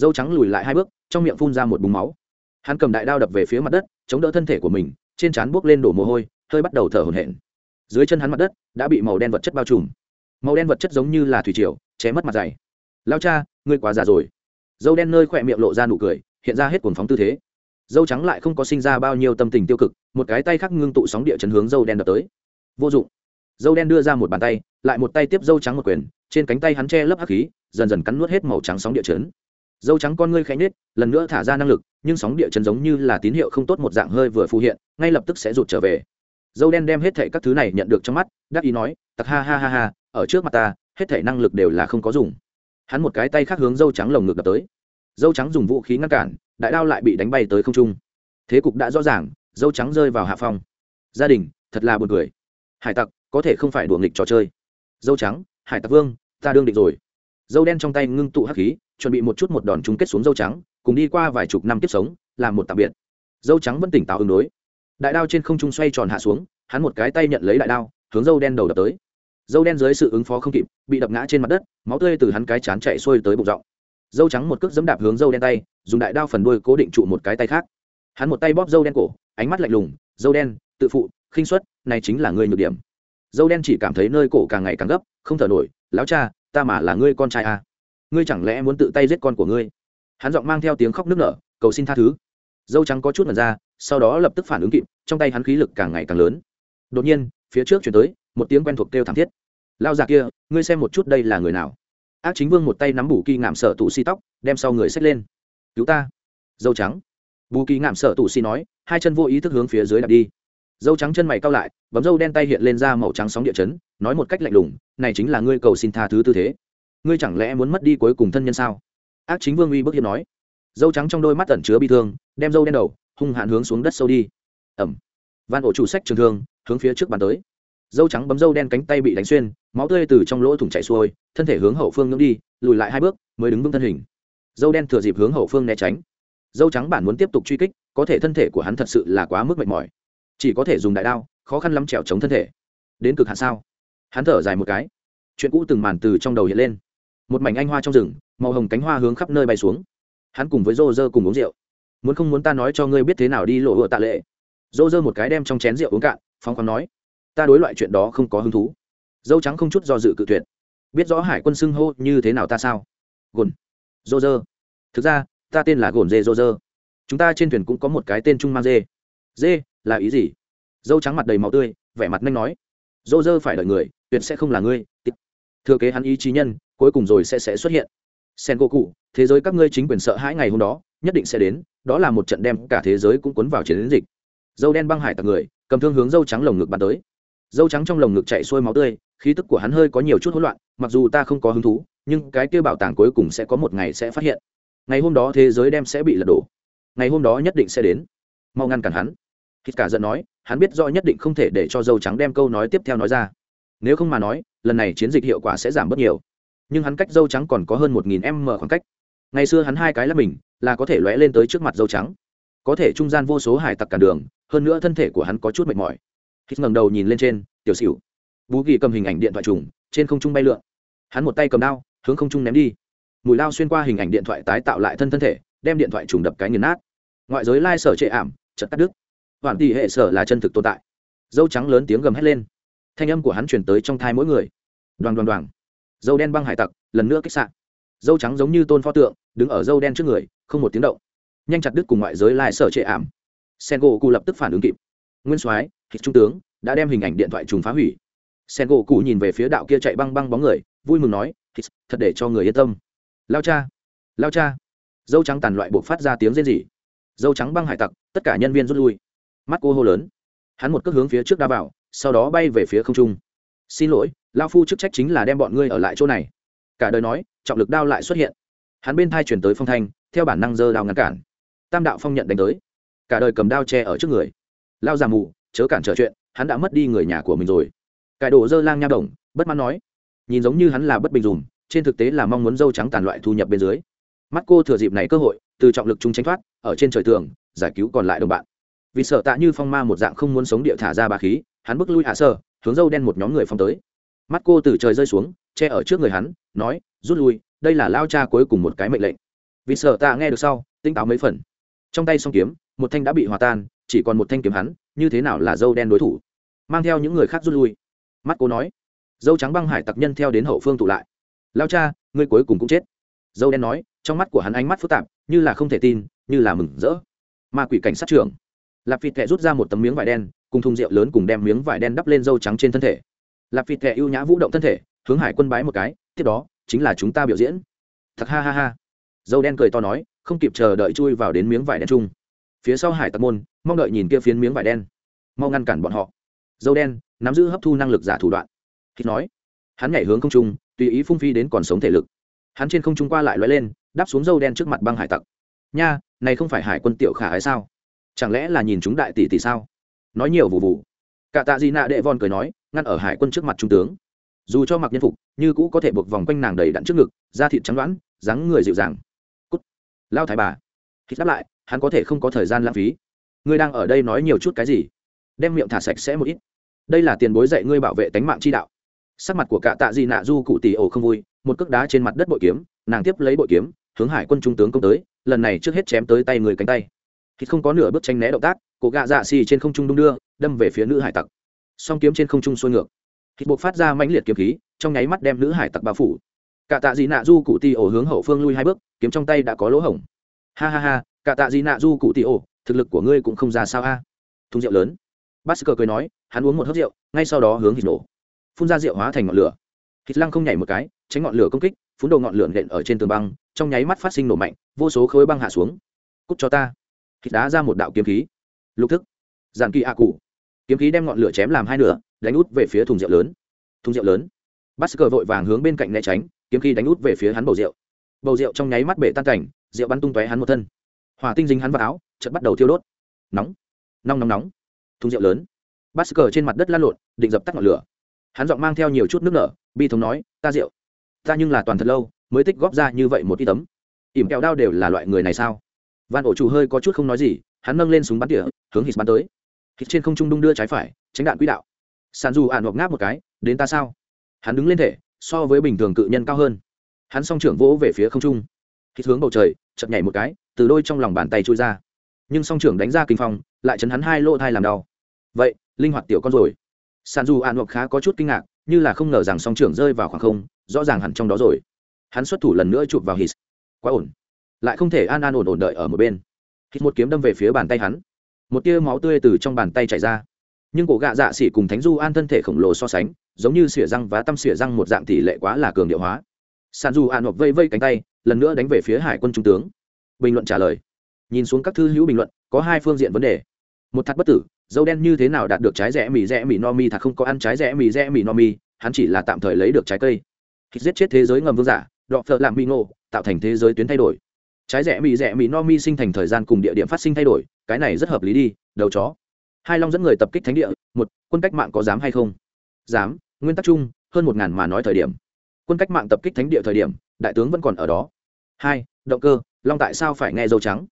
Dâu trắng lùi lại hai bước, trong miệng phun ra một búng máu. Hắn cầm đại đao đập về phía mặt đất, chống đỡ thân thể của mình trên trán buốc lên đổ mồ hôi, hơi bắt đầu thở hổn hển. Dưới chân hắn mặt đất đã bị màu đen vật chất bao trùm. Màu đen vật chất giống như là thủy triều ché mất mặt dày. Lao cha, ngươi quá già rồi. Dâu đen nơi khỏe miệng lộ ra nụ cười, hiện ra hết cuồng phóng tư thế. Dâu trắng lại không có sinh ra bao nhiêu tâm tình tiêu cực, một cái tay khác ngưng tụ sóng địa chấn hướng dâu đen đập tới. Vô dụng. Dâu đen đưa ra một bàn tay, lại một tay tiếp dâu trắng một quyền, trên cánh tay hắn che lấp hắc khí, dần dần cắn nuốt hết màu trắng sóng địa chấn dâu trắng con ngươi khẽ nhết lần nữa thả ra năng lực, nhưng sóng địa chấn giống như là tín hiệu không tốt một dạng hơi vừa phù hiện, ngay lập tức sẽ rụt trở về. Dâu đen đem hết thệ các thứ này nhận được trong mắt, đắc ý nói, tặc ha ha ha ha, ở trước mặt ta, hết thệ năng lực đều là không có dùng. Hắn một cái tay khác hướng dâu trắng lồng ngực đập tới. Dâu trắng dùng vũ khí ngăn cản, đại đao lại bị đánh bay tới không trung. Thế cục đã rõ ràng, dâu trắng rơi vào hạ phong. Gia đình, thật là buồn cười. Hải tặc, có thể không phải đùa nghịch trò chơi. Dâu trắng, hải tặc vương, ta đương định rồi dâu đen trong tay ngưng tụ hắc khí, chuẩn bị một chút một đòn chung kết xuống dâu trắng, cùng đi qua vài chục năm tiếp sống, làm một tạm biệt. Dâu trắng vẫn tỉnh táo ứng đối. Đại đao trên không trung xoay tròn hạ xuống, hắn một cái tay nhận lấy đại đao, hướng dâu đen đầu đập tới. Dâu đen dưới sự ứng phó không kịp, bị đập ngã trên mặt đất, máu tươi từ hắn cái chán chạy xuôi tới bụng rộng. Dâu trắng một cước dẫm đạp hướng dâu đen tay, dùng đại đao phần đuôi cố định trụ một cái tay khác. Hắn một tay bóp dâu đen cổ, ánh mắt lạnh lùng, dâu đen, tự phụ, khinh suất, này chính là ngươi nhược điểm. Dâu đen chỉ cảm thấy nơi cổ càng ngày càng gấp, không thở nổi láo cha ta mà là ngươi con trai à. ngươi chẳng lẽ muốn tự tay giết con của ngươi? Hắn giọng mang theo tiếng khóc nức nở, cầu xin tha thứ. Dâu trắng có chút mật ra, sau đó lập tức phản ứng kịp, trong tay hắn khí lực càng ngày càng lớn. Đột nhiên, phía trước chuyển tới, một tiếng quen thuộc kêu thảm thiết. Lao già kia, ngươi xem một chút đây là người nào? Ác chính vương một tay nắm bù kỳ ngạm sở tụ si tóc, đem sau người xách lên. Cứu ta. Dâu trắng. Bù kỳ ngạm sở tụ si nói, hai chân vô ý thức hướng phía dưới đặt đi dâu trắng chân mày cao lại, bấm dâu đen tay hiện lên ra màu trắng sóng địa chấn, nói một cách lạnh lùng, này chính là ngươi cầu xin tha thứ tư thế. Ngươi chẳng lẽ muốn mất đi cuối cùng thân nhân sao? Ác chính vương uy bức hiếp nói. Dâu trắng trong đôi mắt tẩn chứa bi thương, đem dâu đen đầu, hung hạn hướng xuống đất sâu đi. Ẩm. Van ổ chủ sách trường thương, hướng phía trước bàn tới. Dâu trắng bấm dâu đen cánh tay bị đánh xuyên, máu tươi từ trong lỗ thủng chảy xuôi, thân thể hướng hậu phương ngưỡng đi, lùi lại hai bước, mới đứng vững thân hình. Dâu đen thừa dịp hướng hậu phương né tránh. Dâu trắng bản muốn tiếp tục truy kích, có thể thân thể của hắn thật sự là quá mức mệt mỏi chỉ có thể dùng đại đao, khó khăn lắm trèo chống thân thể. Đến cực hạn sao? Hắn thở dài một cái. Chuyện cũ từng màn từ trong đầu hiện lên. Một mảnh anh hoa trong rừng, màu hồng cánh hoa hướng khắp nơi bay xuống. Hắn cùng với rô rơ cùng uống rượu. Muốn không muốn ta nói cho ngươi biết thế nào đi lộ vựa tạ lệ. Rô rơ một cái đem trong chén rượu uống cạn phong khoáng nói, ta đối loại chuyện đó không có hứng thú. Dâu trắng không chút do dự cự tuyệt. Biết rõ hải quân xưng hô như thế nào ta sao? Gồn. Rô rơ. Thực ra, ta tên là gồn dê rô rơ. Chúng ta trên thuyền cũng có một cái tên trung mang dê. Dê là ý gì? Dâu trắng mặt đầy máu tươi, vẻ mặt nhanh nói. Dô dơ phải đợi người, tuyệt sẽ không là ngươi thừa kế hắn ý chí nhân, cuối cùng rồi sẽ sẽ xuất hiện. Sen gỗ cụ thế giới các ngươi chính quyền sợ hãi ngày hôm đó, nhất định sẽ đến, đó là một trận đem cả thế giới cũng cuốn vào chiến dịch. Dâu đen băng hải tặc người, cầm thương hướng dâu trắng lồng ngực bắn tới. Dâu trắng trong lồng ngực chạy xuôi máu tươi, khí tức của hắn hơi có nhiều chút hỗn loạn, mặc dù ta không có hứng thú, nhưng cái kia bảo tàng cuối cùng sẽ có một ngày sẽ phát hiện. Ngày hôm đó thế giới đem sẽ bị lật đổ. Ngày hôm đó nhất định sẽ đến. Mau ngăn cản hắn hít cả giận nói, hắn biết rõ nhất định không thể để cho dâu trắng đem câu nói tiếp theo nói ra. Nếu không mà nói, lần này chiến dịch hiệu quả sẽ giảm bớt nhiều. Nhưng hắn cách dâu trắng còn có hơn một nghìn m khoảng cách. Ngày xưa hắn hai cái là mình, là có thể lóe lên tới trước mặt dâu trắng. Có thể trung gian vô số hải tặc cản đường, hơn nữa thân thể của hắn có chút mệt mỏi. Hít ngẩng đầu nhìn lên trên, tiểu xỉu bú kỳ cầm hình ảnh điện thoại trùng, trên không trung bay lượn. Hắn một tay cầm đao, hướng không trung ném đi. Mùi lao xuyên qua hình ảnh điện thoại tái tạo lại thân thân thể, đem điện thoại trùng đập cái nghiền nát. Ngoại giới lai sở trệ ảm chật cắt đứt hoàn tỷ hệ sở là chân thực tồn tại. Dâu trắng lớn tiếng gầm hét lên. Thanh âm của hắn chuyển tới trong thai mỗi người. Đoàn đoàn đoàn. Dâu đen băng hải tặc, lần nữa kích sạn dâu trắng giống như tôn pho tượng, đứng ở dâu đen trước người, không một tiếng động. Nhanh chặt đứt cùng ngoại giới lại sở trệ ảm. Sen gỗ cụ lập tức phản ứng kịp. Nguyên soái hít trung tướng, đã đem hình ảnh điện thoại trùng phá hủy. Sen gỗ cụ nhìn về phía đạo kia chạy băng băng bóng người, vui mừng nói thật để cho người yên tâm. Lao cha lao cha. Dâu trắng tàn loại buộc phát ra tiếng rên rỉ. Dâu trắng băng hải tặc, tất cả nhân viên rút lui mắt cô hô lớn. Hắn một cước hướng phía trước đa vào, sau đó bay về phía không trung. Xin lỗi lao phu chức trách chính là đem bọn ngươi ở lại chỗ này. Cả đời nói, trọng lực đao lại xuất hiện. Hắn bên thai chuyển tới phong thanh, theo bản năng dơ đao ngăn cản. Tam đạo phong nhận đánh tới. Cả đời cầm đao che ở trước người. Lao già mù, chớ cản trở chuyện, hắn đã mất đi người nhà của mình rồi. Cải đổ dơ lang nha đồng, bất mãn nói. Nhìn giống như hắn là bất bình dùm, trên thực tế là mong muốn dâu trắng tàn loại thu nhập bên dưới. Mắt cô thừa dịp này cơ hội, từ trọng lực chung tránh thoát, ở trên trời tường, giải cứu còn lại đồng bạn vì sợ tạ như phong ma một dạng không muốn sống địa thả ra bà khí, hắn bước lui hạ sơ, hướng dâu đen một nhóm người phong tới. Mắt cô từ trời rơi xuống, che ở trước người hắn, nói, rút lui, đây là lao cha cuối cùng một cái mệnh lệnh. Vì sợ tạ nghe được sau, tinh táo mấy phần. Trong tay song kiếm, một thanh đã bị hòa tan, chỉ còn một thanh kiếm hắn, như thế nào là dâu đen đối thủ? Mang theo những người khác rút lui. Mắt cô nói, dâu trắng băng hải tặc nhân theo đến hậu phương tụ lại. Lao cha, ngươi cuối cùng cũng chết. Dâu đen nói, trong mắt của hắn ánh mắt phức tạp, như là không thể tin, như là mừng rỡ. Ma quỷ cảnh sát trưởng lạp phịt thẹ rút ra một tấm miếng vải đen, cùng thùng rượu lớn cùng đem miếng vải đen đắp lên dâu trắng trên thân thể. Lạp phịt thẹ ưu nhã vũ động thân thể, hướng hải quân bái một cái, tiếp đó, chính là chúng ta biểu diễn. Thật ha ha ha. Dâu đen cười to nói, không kịp chờ đợi chui vào đến miếng vải đen chung. Phía sau hải tặc môn, mong đợi nhìn kia phiến miếng vải đen. Mau ngăn cản bọn họ. Dâu đen, nắm giữ hấp thu năng lực giả thủ đoạn. Khi nói, hắn nhảy hướng không trung, tùy ý phung phi đến còn sống thể lực. Hắn trên không trung qua lại l lên, đáp xuống dâu đen trước mặt băng hải tặc. Nha, này không phải hải quân tiểu khả ái sao? Chẳng lẽ là nhìn chúng đại tỷ tỷ sao? Nói nhiều vụ vụ cả tạ di nạ đệ von cười nói, ngăn ở hải quân trước mặt trung tướng. Dù cho mặc nhân phục, như cũ có thể buộc vòng quanh nàng đầy đặn trước ngực, da thịt trắng đoán dáng người dịu dàng. Cút. Lao thái bà. Khi đáp lại, hắn có thể không có thời gian lãng phí. Ngươi đang ở đây nói nhiều chút cái gì? Đem miệng thả sạch sẽ một ít. Đây là tiền bối dạy ngươi bảo vệ tánh mạng chi đạo. Sắc mặt của cạ tạ di nạ du cụ tỷ ổ không vui, một cước đá trên mặt đất bội kiếm, nàng tiếp lấy bội kiếm, hướng hải quân trung tướng công tới, lần này trước hết chém tới tay người cánh tay khi không có nửa bước tranh né động tác, cổ gạ dạ xì trên không trung đung đưa, đâm về phía nữ hải tặc. Song kiếm trên không trung xuôi ngược. Khi buộc phát ra mãnh liệt kiếm khí, trong nháy mắt đem nữ hải tặc bao phủ. Cả tạ dị nạ du cụ ti ổ hướng hậu phương lui hai bước, kiếm trong tay đã có lỗ hổng. Ha ha ha, cả tạ dị nạ du cụ ti ổ, thực lực của ngươi cũng không ra sao a. À. thùng rượu lớn. Bát cười nói, hắn uống một hớp rượu, ngay sau đó hướng hít nổ. Phun ra rượu hóa thành ngọn lửa. Hít lăng không nhảy một cái, tránh ngọn lửa công kích, phun đầu ngọn lửa nện ở trên tường băng, trong nháy mắt phát sinh nổ mạnh, vô số khối băng hạ xuống. Cút cho ta hít đá ra một đạo kiếm khí. Lục thức. Giàn kỳ a cụ. Kiếm khí đem ngọn lửa chém làm hai nửa, đánh út về phía thùng rượu lớn. Thùng rượu lớn. Bắt cờ vội vàng hướng bên cạnh né tránh, kiếm khí đánh út về phía hắn bầu rượu. Bầu rượu trong nháy mắt bể tan cảnh, rượu bắn tung tóe hắn một thân. Hỏa tinh dính hắn vào áo, chợt bắt đầu thiêu đốt. Nóng. Nóng nóng nóng. Thùng rượu lớn. Bắt cờ trên mặt đất lăn lộn, định dập tắt ngọn lửa. Hắn giọng mang theo nhiều chút nước nở, bi thống nói, ta rượu. Ta nhưng là toàn thật lâu, mới tích góp ra như vậy một ít tấm. Ỉm kẹo đao đều là loại người này sao? Van ổ chủ hơi có chút không nói gì, hắn nâng lên súng bắn tỉa, hướng hít bắn tới. Hít trên không trung đung đưa trái phải, tránh đạn quỹ đạo. Sàn dù ạn ngọc ngáp một cái, đến ta sao? Hắn đứng lên thể, so với bình thường cự nhân cao hơn. Hắn song trưởng vỗ về phía không trung. Hít hướng bầu trời, chợt nhảy một cái, từ đôi trong lòng bàn tay trôi ra. Nhưng song trưởng đánh ra kinh phong, lại chấn hắn hai lỗ thai làm đau. Vậy, linh hoạt tiểu con rồi. Sàn dù ạn ngọc khá có chút kinh ngạc, như là không ngờ rằng song trưởng rơi vào khoảng không, rõ ràng hẳn trong đó rồi. Hắn xuất thủ lần nữa chụp vào hít. Quá ổn lại không thể an an ổn ổn đợi ở một bên. Hít một kiếm đâm về phía bàn tay hắn. Một tia máu tươi từ trong bàn tay chảy ra. Nhưng cổ gạ dạ xỉ cùng thánh du an thân thể khổng lồ so sánh, giống như xỉa răng và tăm xỉa răng một dạng tỷ lệ quá là cường điệu hóa. Sàn du an hoặc vây vây cánh tay, lần nữa đánh về phía hải quân trung tướng. Bình luận trả lời. Nhìn xuống các thư hữu bình luận, có hai phương diện vấn đề. Một thật bất tử, dâu đen như thế nào đạt được trái rẽ mì rẽ mì no mi, thật không có ăn trái rẽ mì rẽ mì no mi, hắn chỉ là tạm thời lấy được trái cây. Khi giết chết thế giới ngầm vương giả đọ phợ làm mi ngộ tạo thành thế giới tuyến thay đổi trái rẽ mì rẽ mì no mi sinh thành thời gian cùng địa điểm phát sinh thay đổi, cái này rất hợp lý đi, đầu chó. Hai long dẫn người tập kích thánh địa, một, quân cách mạng có dám hay không? Dám, nguyên tắc chung, hơn một ngàn mà nói thời điểm. Quân cách mạng tập kích thánh địa thời điểm, đại tướng vẫn còn ở đó. Hai, động cơ, long tại sao phải nghe dâu trắng?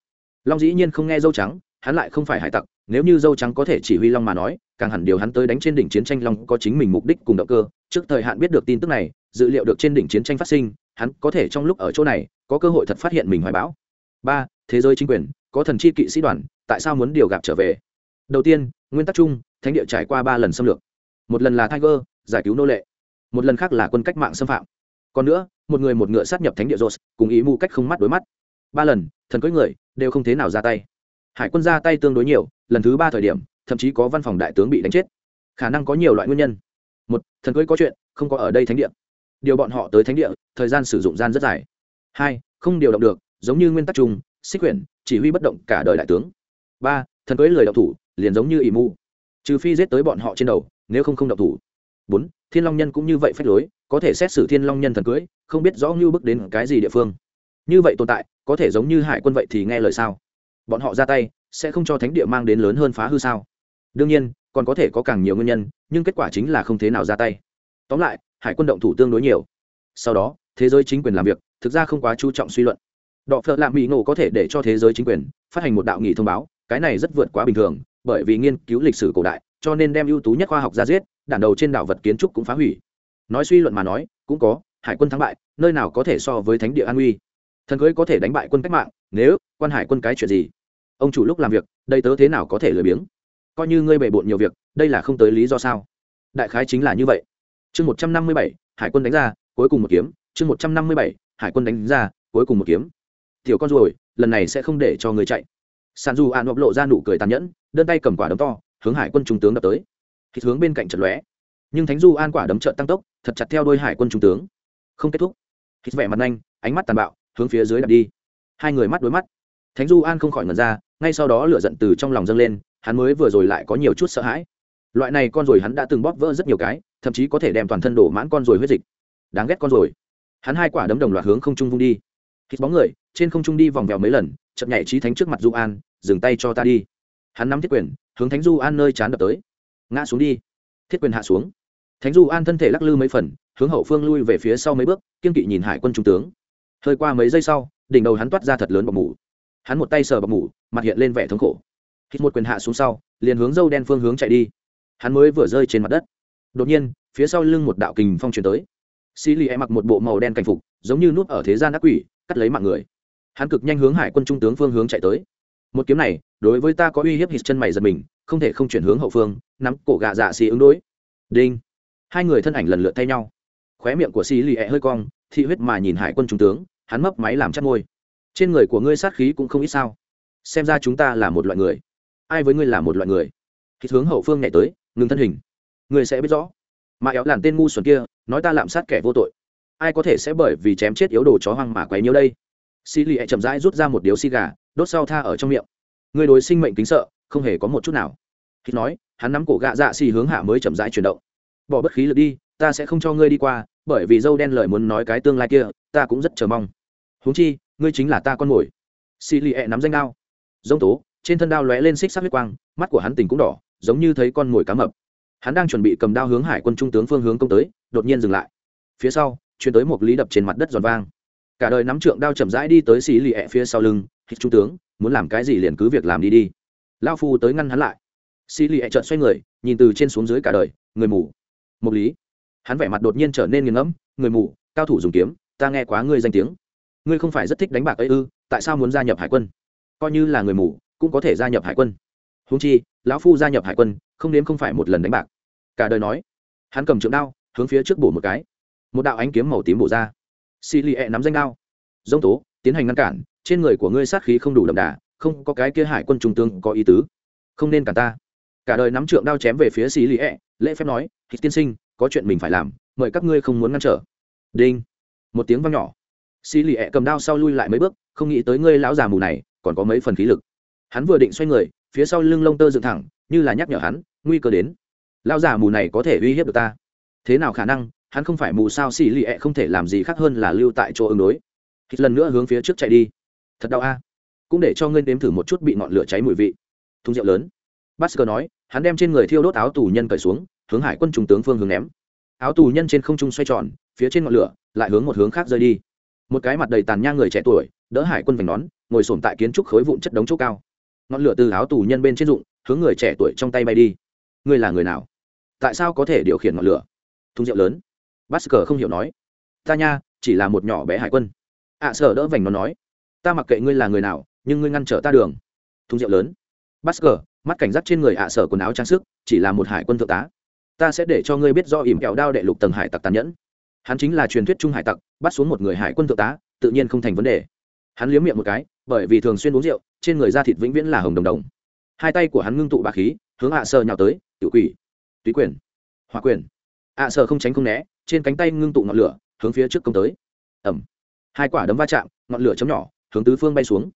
Long dĩ nhiên không nghe dâu trắng, hắn lại không phải hải tặc, nếu như dâu trắng có thể chỉ huy long mà nói, càng hẳn điều hắn tới đánh trên đỉnh chiến tranh long có chính mình mục đích cùng động cơ. Trước thời hạn biết được tin tức này, dự liệu được trên đỉnh chiến tranh phát sinh, hắn có thể trong lúc ở chỗ này có cơ hội thật phát hiện mình hoài bão. Ba, thế giới chính quyền, có thần chi kỵ sĩ đoàn, tại sao muốn điều gặp trở về? Đầu tiên, nguyên tắc chung, thánh địa trải qua ba lần xâm lược. Một lần là tiger, giải cứu nô lệ. Một lần khác là quân cách mạng xâm phạm. Còn nữa, một người một ngựa sát nhập thánh địa rột cùng ý mưu cách không mắt đối mắt. Ba lần, thần cưới người, đều không thế nào ra tay. Hải quân ra tay tương đối nhiều, lần thứ ba thời điểm, thậm chí có văn phòng đại tướng bị đánh chết. Khả năng có nhiều loại nguyên nhân. Một, thần cưới có chuyện, không có ở đây thánh địa. Điều bọn họ tới thánh địa, thời gian sử dụng gian rất dài hai, không điều động được, giống như nguyên tắc chung, xích quyển, chỉ huy bất động cả đời đại tướng. Ba, thần cưới lời đậu thủ, liền giống như ỷ mu trừ phi giết tới bọn họ trên đầu, nếu không không đậu thủ. Bốn, thiên long nhân cũng như vậy phách lối, có thể xét xử thiên long nhân thần cưới, không biết rõ như bước đến cái gì địa phương. Như vậy tồn tại, có thể giống như hải quân vậy thì nghe lời sao? Bọn họ ra tay, sẽ không cho thánh địa mang đến lớn hơn phá hư sao? Đương nhiên, còn có thể có càng nhiều nguyên nhân, nhưng kết quả chính là không thế nào ra tay. Tóm lại, hải quân động thủ tương đối nhiều. Sau đó, thế giới chính quyền làm việc thực ra không quá chú trọng suy luận. Đọ phợ lạm mỹ ngộ có thể để cho thế giới chính quyền phát hành một đạo nghị thông báo, cái này rất vượt quá bình thường, bởi vì nghiên cứu lịch sử cổ đại, cho nên đem ưu tú nhất khoa học ra giết đản đầu trên đảo vật kiến trúc cũng phá hủy. Nói suy luận mà nói, cũng có, hải quân thắng bại, nơi nào có thể so với thánh địa an uy thần cưới có thể đánh bại quân cách mạng, nếu, quan hải quân cái chuyện gì? Ông chủ lúc làm việc, đây tớ thế nào có thể lười biếng? Coi như ngươi bề bộn nhiều việc, đây là không tới lý do sao? Đại khái chính là như vậy. Chương một trăm năm mươi bảy, hải quân đánh ra, cuối cùng một kiếm. Chương một trăm năm mươi bảy hải quân đánh ra, cuối cùng một kiếm. Tiểu con ruồi, lần này sẽ không để cho người chạy. Sàn dù an bộc lộ ra nụ cười tàn nhẫn, đơn tay cầm quả đấm to, hướng hải quân trung tướng đập tới. Thì hướng bên cạnh trận lóe. Nhưng thánh du an quả đấm trợn tăng tốc, thật chặt theo đôi hải quân trung tướng. Không kết thúc. Hít vẻ mặt nhanh, ánh mắt tàn bạo, hướng phía dưới đặt đi. Hai người mắt đối mắt. Thánh du an không khỏi ngẩn ra, ngay sau đó lửa giận từ trong lòng dâng lên, hắn mới vừa rồi lại có nhiều chút sợ hãi. Loại này con rồi hắn đã từng bóp vỡ rất nhiều cái, thậm chí có thể đem toàn thân đổ mãn con rồi huyết dịch. Đáng ghét con rồi hắn hai quả đấm đồng loạt hướng không trung vung đi. Hít bóng người, trên không trung đi vòng vèo mấy lần, chậm nhảy trí thánh trước mặt du an, dừng tay cho ta đi. Hắn nắm thiết quyền, hướng thánh du an nơi chán đập tới. Ngã xuống đi. Thiết quyền hạ xuống. Thánh du an thân thể lắc lư mấy phần, hướng hậu phương lui về phía sau mấy bước, kiên kỵ nhìn hải quân trung tướng. Hơi qua mấy giây sau, đỉnh đầu hắn toát ra thật lớn bọc mủ hắn một tay sờ bọc mủ mặt hiện lên vẻ thống khổ. Hít một quyền hạ xuống sau, liền hướng dâu đen phương hướng chạy đi. Hắn mới vừa rơi trên mặt đất. Đột nhiên, phía sau lưng một đạo kình phong truyền tới xí lì e mặc một bộ màu đen cảnh phục, giống như nút ở thế gian ác quỷ, cắt lấy mạng người. Hắn cực nhanh hướng hải quân trung tướng phương hướng chạy tới. Một kiếm này, đối với ta có uy hiếp hít chân mày giật mình, không thể không chuyển hướng hậu phương, nắm cổ gạ dạ xì ứng đối. Đinh. Hai người thân ảnh lần lượt thay nhau. Khóe miệng của xì lì hơi cong, thị huyết mà nhìn hải quân trung tướng, hắn mấp máy làm chắc ngôi trên người của ngươi sát khí cũng không ít sao? Xem ra chúng ta là một loại người. Ai với ngươi là một loại người? Hít hướng hậu phương nhảy tới, ngừng thân hình. Ngươi sẽ biết rõ. Mà éo làn tên ngu xuẩn kia nói ta lạm sát kẻ vô tội. Ai có thể sẽ bởi vì chém chết yếu đồ chó hoang mà quấy nhiêu đây? Xì lì ẹ chậm rãi rút ra một điếu xì gà, đốt sau tha ở trong miệng. Người đối sinh mệnh kính sợ, không hề có một chút nào. Khi nói, hắn nắm cổ gạ dạ xì hướng hạ mới chậm rãi chuyển động. Bỏ bất khí lực đi, ta sẽ không cho ngươi đi qua, bởi vì dâu đen lời muốn nói cái tương lai kia, ta cũng rất chờ mong. Huống chi, ngươi chính là ta con mồi. Xì lì hẹ nắm danh đao. Dông tố, trên thân đao lóe lên xích sắc huyết quang, mắt của hắn tỉnh cũng đỏ, giống như thấy con mồi cá mập hắn đang chuẩn bị cầm đao hướng hải quân trung tướng phương hướng công tới, đột nhiên dừng lại. Phía sau chuyển tới một lý đập trên mặt đất giòn vang. Cả đời nắm trượng đao chậm rãi đi tới xì lì ẹ phía sau lưng hít trung tướng, muốn làm cái gì liền cứ việc làm đi đi. Lao phu tới ngăn hắn lại. Xì lì ẹ trợn xoay người, nhìn từ trên xuống dưới cả đời, người mù. Một lý. Hắn vẻ mặt đột nhiên trở nên nghiền ngẫm, người mù, cao thủ dùng kiếm, ta nghe quá ngươi danh tiếng. Ngươi không phải rất thích đánh bạc ấy ư, tại sao muốn gia nhập hải quân? Coi như là người mù, cũng có thể gia nhập hải quân húng chi, lão phu gia nhập hải quân, không nếm không phải một lần đánh bạc. Cả đời nói, hắn cầm trượng đao, hướng phía trước bổ một cái. Một đạo ánh kiếm màu tím bổ ra. Xì lì ẹ e nắm danh đao. Dông tố, tiến hành ngăn cản, trên người của ngươi sát khí không đủ đậm đà, không có cái kia hải quân trung tướng có ý tứ. Không nên cản ta. Cả đời nắm trượng đao chém về phía xì lì ẹ e, lễ phép nói hít tiên sinh, có chuyện mình phải làm, mời các ngươi không muốn ngăn trở. Đinh. Một tiếng vang nhỏ. Xì lì ẹ e cầm đao sau lui lại mấy bước, không nghĩ tới ngươi lão già mù này, còn có mấy phần khí lực. Hắn vừa định xoay người phía sau lưng lông tơ dựng thẳng như là nhắc nhở hắn nguy cơ đến. Lão già mù này có thể uy hiếp được ta. Thế nào khả năng hắn không phải mù sao xì lì ẹ không thể làm gì khác hơn là lưu tại chỗ ứng đối. Hít lần nữa hướng phía trước chạy đi. Thật đau a. Cũng để cho ngươi nếm thử một chút bị ngọn lửa cháy mùi vị. Thùng rượu lớn. Basker nói, hắn đem trên người thiêu đốt áo tù nhân cởi xuống, hướng Hải quân trung tướng phương hướng ném. Áo tù nhân trên không trung xoay tròn, phía trên ngọn lửa lại hướng một hướng khác rơi đi. Một cái mặt đầy tàn nhang người trẻ tuổi, đỡ Hải quân vành nón, ngồi sổm tại kiến trúc khối vụn chất đống chỗ cao. Ngọn lửa từ áo tù nhân bên trên rụng, hướng người trẻ tuổi trong tay bay đi. Ngươi là người nào? Tại sao có thể điều khiển ngọn lửa? Thùng rượu lớn. Basker không hiểu nói. Ta nha, chỉ là một nhỏ bé hải quân. ạ à, sở đỡ vành nó nói. Ta mặc kệ ngươi là người nào, nhưng ngươi ngăn trở ta đường. Thùng rượu lớn. Basker, mắt cảnh giác trên người ạ sở quần áo trang sức chỉ là một hải quân thượng tá ta sẽ để cho ngươi biết do ỉm kẹo đao đệ lục tầng hải tặc tàn nhẫn hắn chính là truyền thuyết trung hải tặc bắt xuống một người hải quân thượng tá tự nhiên không thành vấn đề hắn liếm miệng một cái bởi vì thường xuyên uống rượu trên người da thịt vĩnh viễn là hồng đồng đồng. Hai tay của hắn ngưng tụ bạc khí, hướng ạ sơ nhào tới tự quỷ. Túy quyền. Hòa quyền. Ạ sơ không tránh không né, trên cánh tay ngưng tụ ngọn lửa, hướng phía trước công tới. Ẩm. Hai quả đấm va chạm, ngọn lửa chấm nhỏ, hướng tứ phương bay xuống.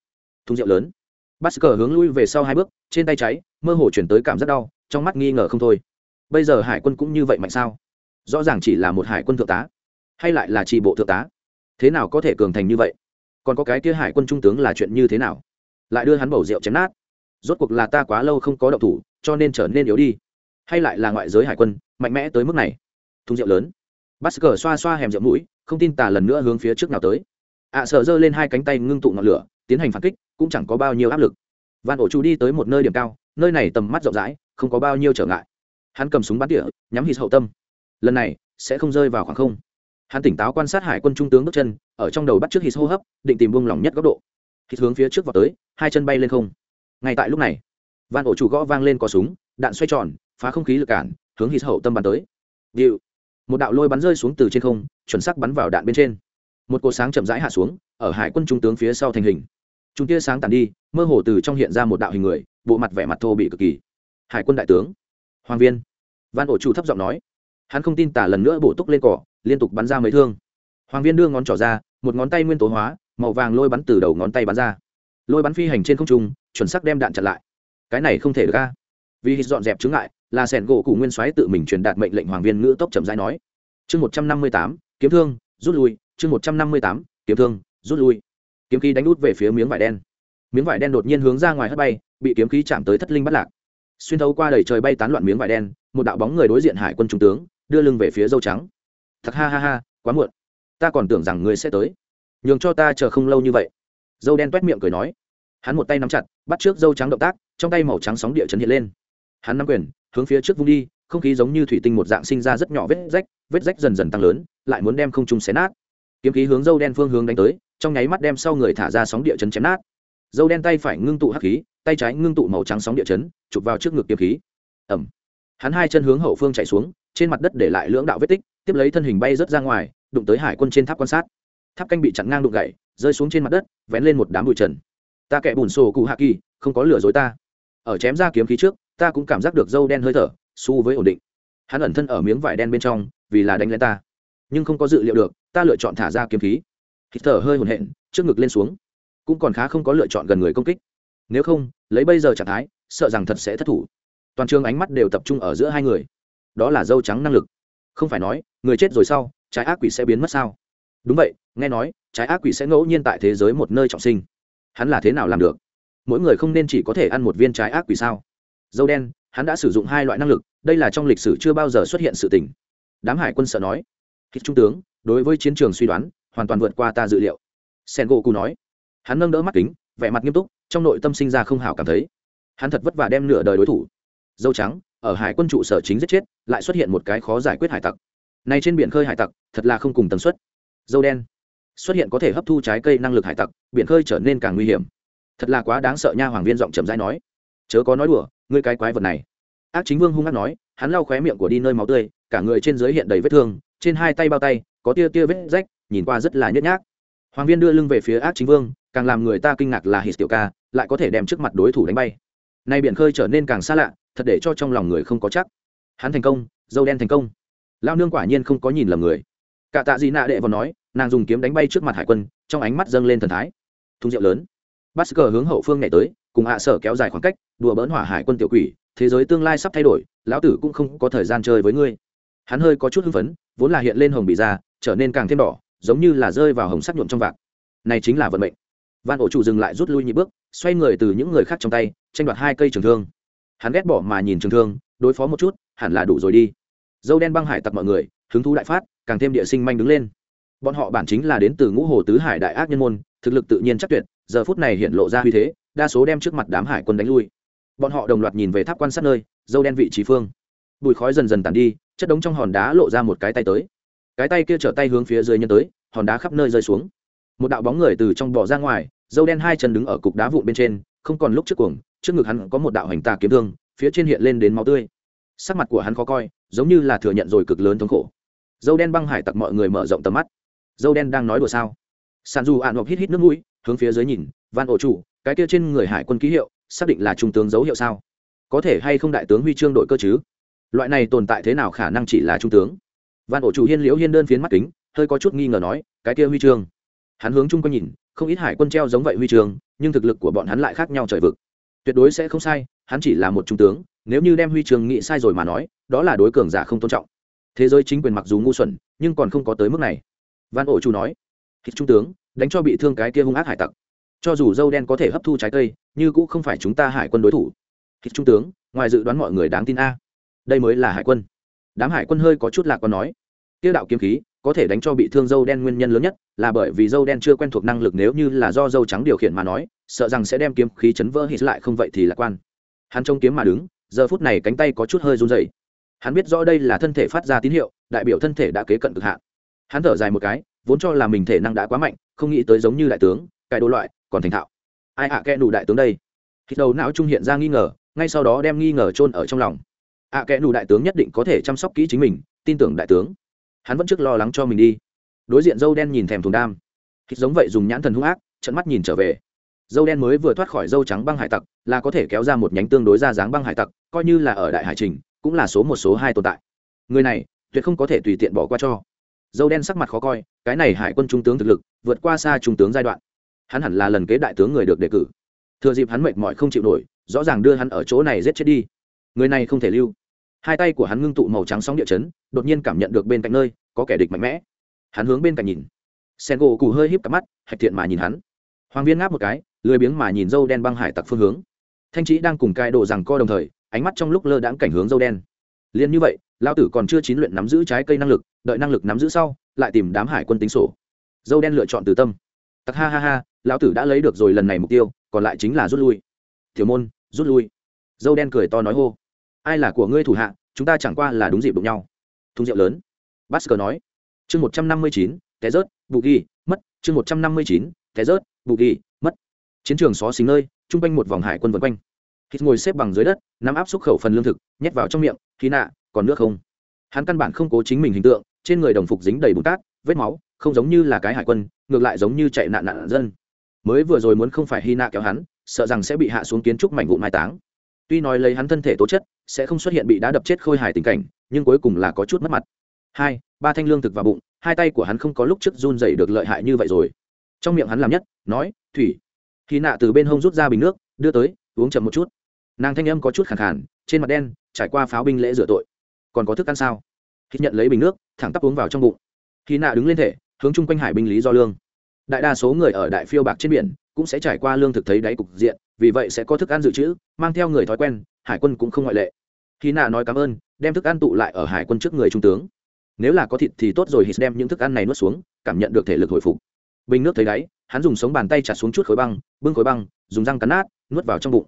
Thùng rượu lớn. Bắt cờ hướng lui về sau hai bước, trên tay cháy, mơ hồ chuyển tới cảm giác đau, trong mắt nghi ngờ không thôi. Bây giờ hải quân cũng như vậy mạnh sao? Rõ ràng chỉ là một hải quân thượng tá, hay lại là tri bộ thượng tá? Thế nào có thể cường thành như vậy? Còn có cái kia hải quân trung tướng là chuyện như thế nào? Lại đưa hắn bầu rượu chém nát. Rốt cuộc là ta quá lâu không có động thủ cho nên trở nên yếu đi. Hay lại là ngoại giới hải quân mạnh mẽ tới mức này. Thùng rượu lớn. Bắt cờ xoa xoa hèm rượu mũi không tin tà lần nữa hướng phía trước nào tới. Ạ à, sợ giơ lên hai cánh tay ngưng tụ ngọn lửa tiến hành phản kích cũng chẳng có bao nhiêu áp lực. Van ổ chủ đi tới một nơi điểm cao nơi này tầm mắt rộng rãi không có bao nhiêu trở ngại. Hắn cầm súng bắn tỉa nhắm hít hậu tâm. Lần này sẽ không rơi vào khoảng không. Hắn tỉnh táo quan sát hải quân trung tướng bước chân ở trong đầu bắt trước hít hô hấp định tìm buông lỏng nhất góc độ. Hít hướng phía trước vào tới hai chân bay lên không. Ngay tại lúc này van ổ chủ gõ vang lên có súng, đạn xoay tròn, phá không khí lực cản, hướng hít hậu tâm bắn tới. Điệu. Một đạo lôi bắn rơi xuống từ trên không, chuẩn sắc bắn vào đạn bên trên. Một cột sáng chậm rãi hạ xuống, ở hải quân trung tướng phía sau thành hình. Chúng tia sáng tàn đi, mơ hồ từ trong hiện ra một đạo hình người, bộ mặt vẻ mặt thô bị cực kỳ. Hải quân đại tướng. Hoàng viên. Văn ổ chủ thấp giọng nói. Hắn không tin tả lần nữa bổ túc lên cỏ, liên tục bắn ra mấy thương. Hoàng viên đưa ngón trỏ ra, một ngón tay nguyên tố hóa, màu vàng lôi bắn từ đầu ngón tay bắn ra lôi bắn phi hành trên không trung, chuẩn sắc đem đạn chặn lại. Cái này không thể được ca vì hít dọn dẹp chứng ngại là sẻn gỗ cụ nguyên soái tự mình truyền đạt mệnh lệnh hoàng viên ngữ tốc chậm rãi nói. Chương một trăm năm mươi tám, kiếm thương, rút lui. Chương một trăm năm mươi tám, kiếm thương, rút lui. Kiếm khí đánh út về phía miếng vải đen. Miếng vải đen đột nhiên hướng ra ngoài hất bay, bị kiếm khí chạm tới thất linh bắt lạc. Xuyên thấu qua đầy trời bay tán loạn miếng vải đen, một đạo bóng người đối diện hải quân trung tướng, đưa lưng về phía dâu trắng. Thật ha ha ha, quá muộn. Ta còn tưởng rằng người sẽ tới. Nhường cho ta chờ không lâu như vậy dâu đen toét miệng cười nói. Hắn một tay nắm chặt, bắt trước dâu trắng động tác, trong tay màu trắng sóng địa chấn hiện lên. Hắn nắm quyền, hướng phía trước vung đi, không khí giống như thủy tinh một dạng sinh ra rất nhỏ vết rách vết rách dần dần tăng lớn, lại muốn đem không trung xé nát. Kiếm khí hướng dâu đen phương hướng đánh tới, trong nháy mắt đem sau người thả ra sóng địa chấn chém nát. Dâu đen tay phải ngưng tụ hắc khí, tay trái ngưng tụ màu trắng sóng địa chấn, chụp vào trước ngực kiếm khí. Ẩm hắn hai chân hướng hậu phương chạy xuống, trên mặt đất để lại lưỡng đạo vết tích, tiếp lấy thân hình bay rớt ra ngoài, đụng tới hải quân trên tháp quan sát tháp canh bị chặn ngang đụng gậy rơi xuống trên mặt đất, vén lên một đám bụi trần. Ta kẻ bùn sổ cụ hạ kỳ, không có lừa dối ta. Ở chém ra kiếm khí trước, ta cũng cảm giác được dâu đen hơi thở su với ổn định. Hắn ẩn thân ở miếng vải đen bên trong, vì là đánh lên ta. Nhưng không có dự liệu được, ta lựa chọn thả ra kiếm khí. Hít thở hơi hồn hện trước ngực lên xuống. Cũng còn khá không có lựa chọn gần người công kích. Nếu không, lấy bây giờ trạng thái, sợ rằng thật sẽ thất thủ. Toàn trường ánh mắt đều tập trung ở giữa hai người. Đó là dâu trắng năng lực. Không phải nói, người chết rồi sau, trái ác quỷ sẽ biến mất sao? Đúng vậy, nghe nói, trái ác quỷ sẽ ngẫu nhiên tại thế giới một nơi trọng sinh. Hắn là thế nào làm được? Mỗi người không nên chỉ có thể ăn một viên trái ác quỷ sao? Dâu đen, hắn đã sử dụng hai loại năng lực, đây là trong lịch sử chưa bao giờ xuất hiện sự tình. Đám hải quân sợ nói. Hít trung tướng, đối với chiến trường suy đoán, hoàn toàn vượt qua ta dự liệu. Sen gỗ cù nói. Hắn nâng đỡ mắt kính, vẻ mặt nghiêm túc, trong nội tâm sinh ra không hảo cảm thấy. Hắn thật vất vả đem nửa đời đối thủ. Dâu trắng, ở hải quân trụ sở chính giết chết, lại xuất hiện một cái khó giải quyết hải tặc. Này trên biển khơi hải tặc, thật là không cùng tần suất dâu đen. Xuất hiện có thể hấp thu trái cây năng lực hải tặc, biển khơi trở nên càng nguy hiểm. Thật là quá đáng sợ nha, hoàng viên giọng chậm rãi nói. Chớ có nói đùa, ngươi cái quái vật này. Ác chính vương hung hăng nói, hắn lau khóe miệng của đi nơi máu tươi, cả người trên dưới hiện đầy vết thương, trên hai tay bao tay, có tia tia vết rách, nhìn qua rất là nhếch nhác. Hoàng viên đưa lưng về phía ác chính vương, càng làm người ta kinh ngạc là hít tiểu ca, lại có thể đem trước mặt đối thủ đánh bay. Nay biển khơi trở nên càng xa lạ, thật để cho trong lòng người không có chắc. Hắn thành công, dâu đen thành công. Lao nương quả nhiên không có nhìn lầm người cả tạ Dị nạ đệ vào nói, nàng dùng kiếm đánh bay trước mặt hải quân, trong ánh mắt dâng lên thần thái. Thùng rượu lớn. Bắt cờ hướng hậu phương nhảy tới, cùng hạ sở kéo dài khoảng cách, đùa bỡn hỏa hải quân tiểu quỷ, thế giới tương lai sắp thay đổi, lão tử cũng không có thời gian chơi với ngươi. Hắn hơi có chút hưng phấn, vốn là hiện lên hồng bị ra, trở nên càng thêm đỏ, giống như là rơi vào hồng sắc nhuộm trong vạc. Này chính là vận mệnh. Van ổ chủ dừng lại rút lui nhị bước, xoay người từ những người khác trong tay, tranh đoạt hai cây trường thương. Hắn ghét bỏ mà nhìn trường thương, đối phó một chút, hẳn là đủ rồi đi. Dâu đen băng hải tặc mọi người, hứng thú đại phát càng thêm địa sinh manh đứng lên. Bọn họ bản chính là đến từ ngũ hồ tứ hải đại ác nhân môn, thực lực tự nhiên chắc tuyệt, giờ phút này hiện lộ ra uy thế, đa số đem trước mặt đám hải quân đánh lui. Bọn họ đồng loạt nhìn về tháp quan sát nơi, dâu đen vị trí phương. Bụi khói dần dần tàn đi, chất đống trong hòn đá lộ ra một cái tay tới. Cái tay kia trở tay hướng phía dưới nhân tới, hòn đá khắp nơi rơi xuống. Một đạo bóng người từ trong bỏ ra ngoài, dâu đen hai chân đứng ở cục đá vụn bên trên, không còn lúc trước cuồng, trước ngực hắn có một đạo hành tà kiếm thương, phía trên hiện lên đến máu tươi. Sắc mặt của hắn khó coi, giống như là thừa nhận rồi cực lớn thống khổ dâu đen băng hải tặc mọi người mở rộng tầm mắt. Dâu đen đang nói đùa sao? Sàn dù ạn ngọc hít hít nước mũi, hướng phía dưới nhìn van ổ chủ, cái kia trên người hải quân ký hiệu, xác định là trung tướng dấu hiệu sao? Có thể hay không đại tướng huy chương đội cơ chứ? Loại này tồn tại thế nào khả năng chỉ là trung tướng? Van ổ chủ hiên liễu hiên đơn phiến mắt kính, hơi có chút nghi ngờ nói, cái kia huy chương. Hắn hướng chung quanh nhìn, không ít hải quân treo giống vậy huy chương, nhưng thực lực của bọn hắn lại khác nhau trời vực. Tuyệt đối sẽ không sai, hắn chỉ là một trung tướng, nếu như đem huy chương nghĩ sai rồi mà nói, đó là đối cường giả không tôn trọng thế giới chính quyền mặc dù ngu xuẩn, nhưng còn không có tới mức này. Văn ổ chủ nói hít trung tướng, đánh cho bị thương cái kia hung ác hải tặc. Cho dù dâu đen có thể hấp thu trái cây nhưng cũng không phải chúng ta hải quân đối thủ. Hít trung tướng, ngoài dự đoán mọi người đáng tin a. Đây mới là hải quân. Đám hải quân hơi có chút lạc còn nói, tiêu đạo kiếm khí, có thể đánh cho bị thương dâu đen nguyên nhân lớn nhất là bởi vì dâu đen chưa quen thuộc năng lực nếu như là do dâu trắng điều khiển mà nói, sợ rằng sẽ đem kiếm khí chấn vỡ hít lại không vậy thì lạc quan. Hắn trông kiếm mà đứng, giờ phút này cánh tay có chút hơi run dày hắn biết rõ đây là thân thể phát ra tín hiệu, đại biểu thân thể đã kế cận cực hạn. Hắn thở dài một cái, vốn cho là mình thể năng đã quá mạnh, không nghĩ tới giống như đại tướng cải đồ loại, còn thành thạo. Ai ạ à kẽ đủ đại tướng đây? Khi đầu não trung hiện ra nghi ngờ, ngay sau đó đem nghi ngờ chôn ở trong lòng. Ạ à kẽ đủ đại tướng nhất định có thể chăm sóc kỹ chính mình, tin tưởng đại tướng. Hắn vẫn trước lo lắng cho mình đi. Đối diện dâu đen nhìn thèm thùng đam. Khi giống vậy dùng nhãn thần hung ác trận mắt nhìn trở về. Dâu đen mới vừa thoát khỏi dâu trắng băng hải tặc, là có thể kéo ra một nhánh tương đối ra dáng băng hải tặc, coi như là ở đại hải trình cũng là số một số hai tồn tại. Người này, tuyệt không có thể tùy tiện bỏ qua cho. Dâu đen sắc mặt khó coi, cái này hải quân trung tướng thực lực, vượt qua xa trung tướng giai đoạn. Hắn hẳn là lần kế đại tướng người được đề cử. Thừa dịp hắn mệt mỏi không chịu nổi, rõ ràng đưa hắn ở chỗ này giết chết đi. Người này không thể lưu. Hai tay của hắn ngưng tụ màu trắng sóng địa chấn, đột nhiên cảm nhận được bên cạnh nơi, có kẻ địch mạnh mẽ. Hắn hướng bên cạnh nhìn. Sen gỗ cù hơi híp cặp mắt, hạch thiện mà nhìn hắn. Hoàng viên ngáp một cái, lười biếng mà nhìn dâu đen băng hải tặc phương hướng. Thanh trí đang cùng cai đồ rằng co đồng thời ánh mắt trong lúc lơ đãng cảnh hướng dâu đen. Liền như vậy, lão tử còn chưa chín luyện nắm giữ trái cây năng lực, đợi năng lực nắm giữ sau, lại tìm đám hải quân tính sổ. Dâu đen lựa chọn từ tâm. Tặc ha ha ha, lão tử đã lấy được rồi lần này mục tiêu, còn lại chính là rút lui. Thiếu môn, rút lui. Dâu đen cười to nói hô. Ai là của ngươi thủ hạ, chúng ta chẳng qua là đúng dịp đụng nhau. Thùng rượu lớn. Basker nói. Chương một trăm năm mươi chín, té rớt, bù ghi, mất. Chương một trăm năm mươi chín, té rớt, bù ghi, mất. Chiến trường xó xính nơi t r quanh một vòng hải quân vân quanh hít ngồi xếp bằng dưới đất, nắm áp xúc khẩu phần lương thực, nhét vào trong miệng, khí nạ, còn nước không? Hắn căn bản không cố chính mình hình tượng, trên người đồng phục dính đầy bùn cát, vết máu, không giống như là cái hải quân, ngược lại giống như chạy nạn nạn dân. Mới vừa rồi muốn không phải hy nạ kéo hắn, sợ rằng sẽ bị hạ xuống kiến trúc mảnh vụn mai táng. Tuy nói lấy hắn thân thể tố chất, sẽ không xuất hiện bị đá đập chết khôi hài tình cảnh, nhưng cuối cùng là có chút mất mặt. Hai, ba thanh lương thực vào bụng, hai tay của hắn không có lúc trước run dày được lợi hại như vậy rồi. Trong miệng hắn làm nhất, nói, thủy. Khi nạ từ bên hông rút ra bình nước, đưa tới, uống chậm một chút nàng thanh âm có chút khẳng khản trên mặt đen, trải qua pháo binh lễ rửa tội. Còn có thức ăn sao? Khi nhận lấy bình nước, thẳng tắp uống vào trong bụng. Khi nạ đứng lên thể, hướng chung quanh hải binh lý do lương. Đại đa số người ở đại phiêu bạc trên biển, cũng sẽ trải qua lương thực thấy đáy cục diện, vì vậy sẽ có thức ăn dự trữ, mang theo người thói quen, hải quân cũng không ngoại lệ. Khi nạ nói cảm ơn, đem thức ăn tụ lại ở hải quân trước người trung tướng. Nếu là có thịt thì tốt rồi, hít đem những thức ăn này nuốt xuống, cảm nhận được thể lực hồi phục. Bình nước thấy đáy, hắn dùng sống bàn tay chặt xuống chút khối băng, bưng khối băng, dùng răng cắn nát, nuốt vào trong bụng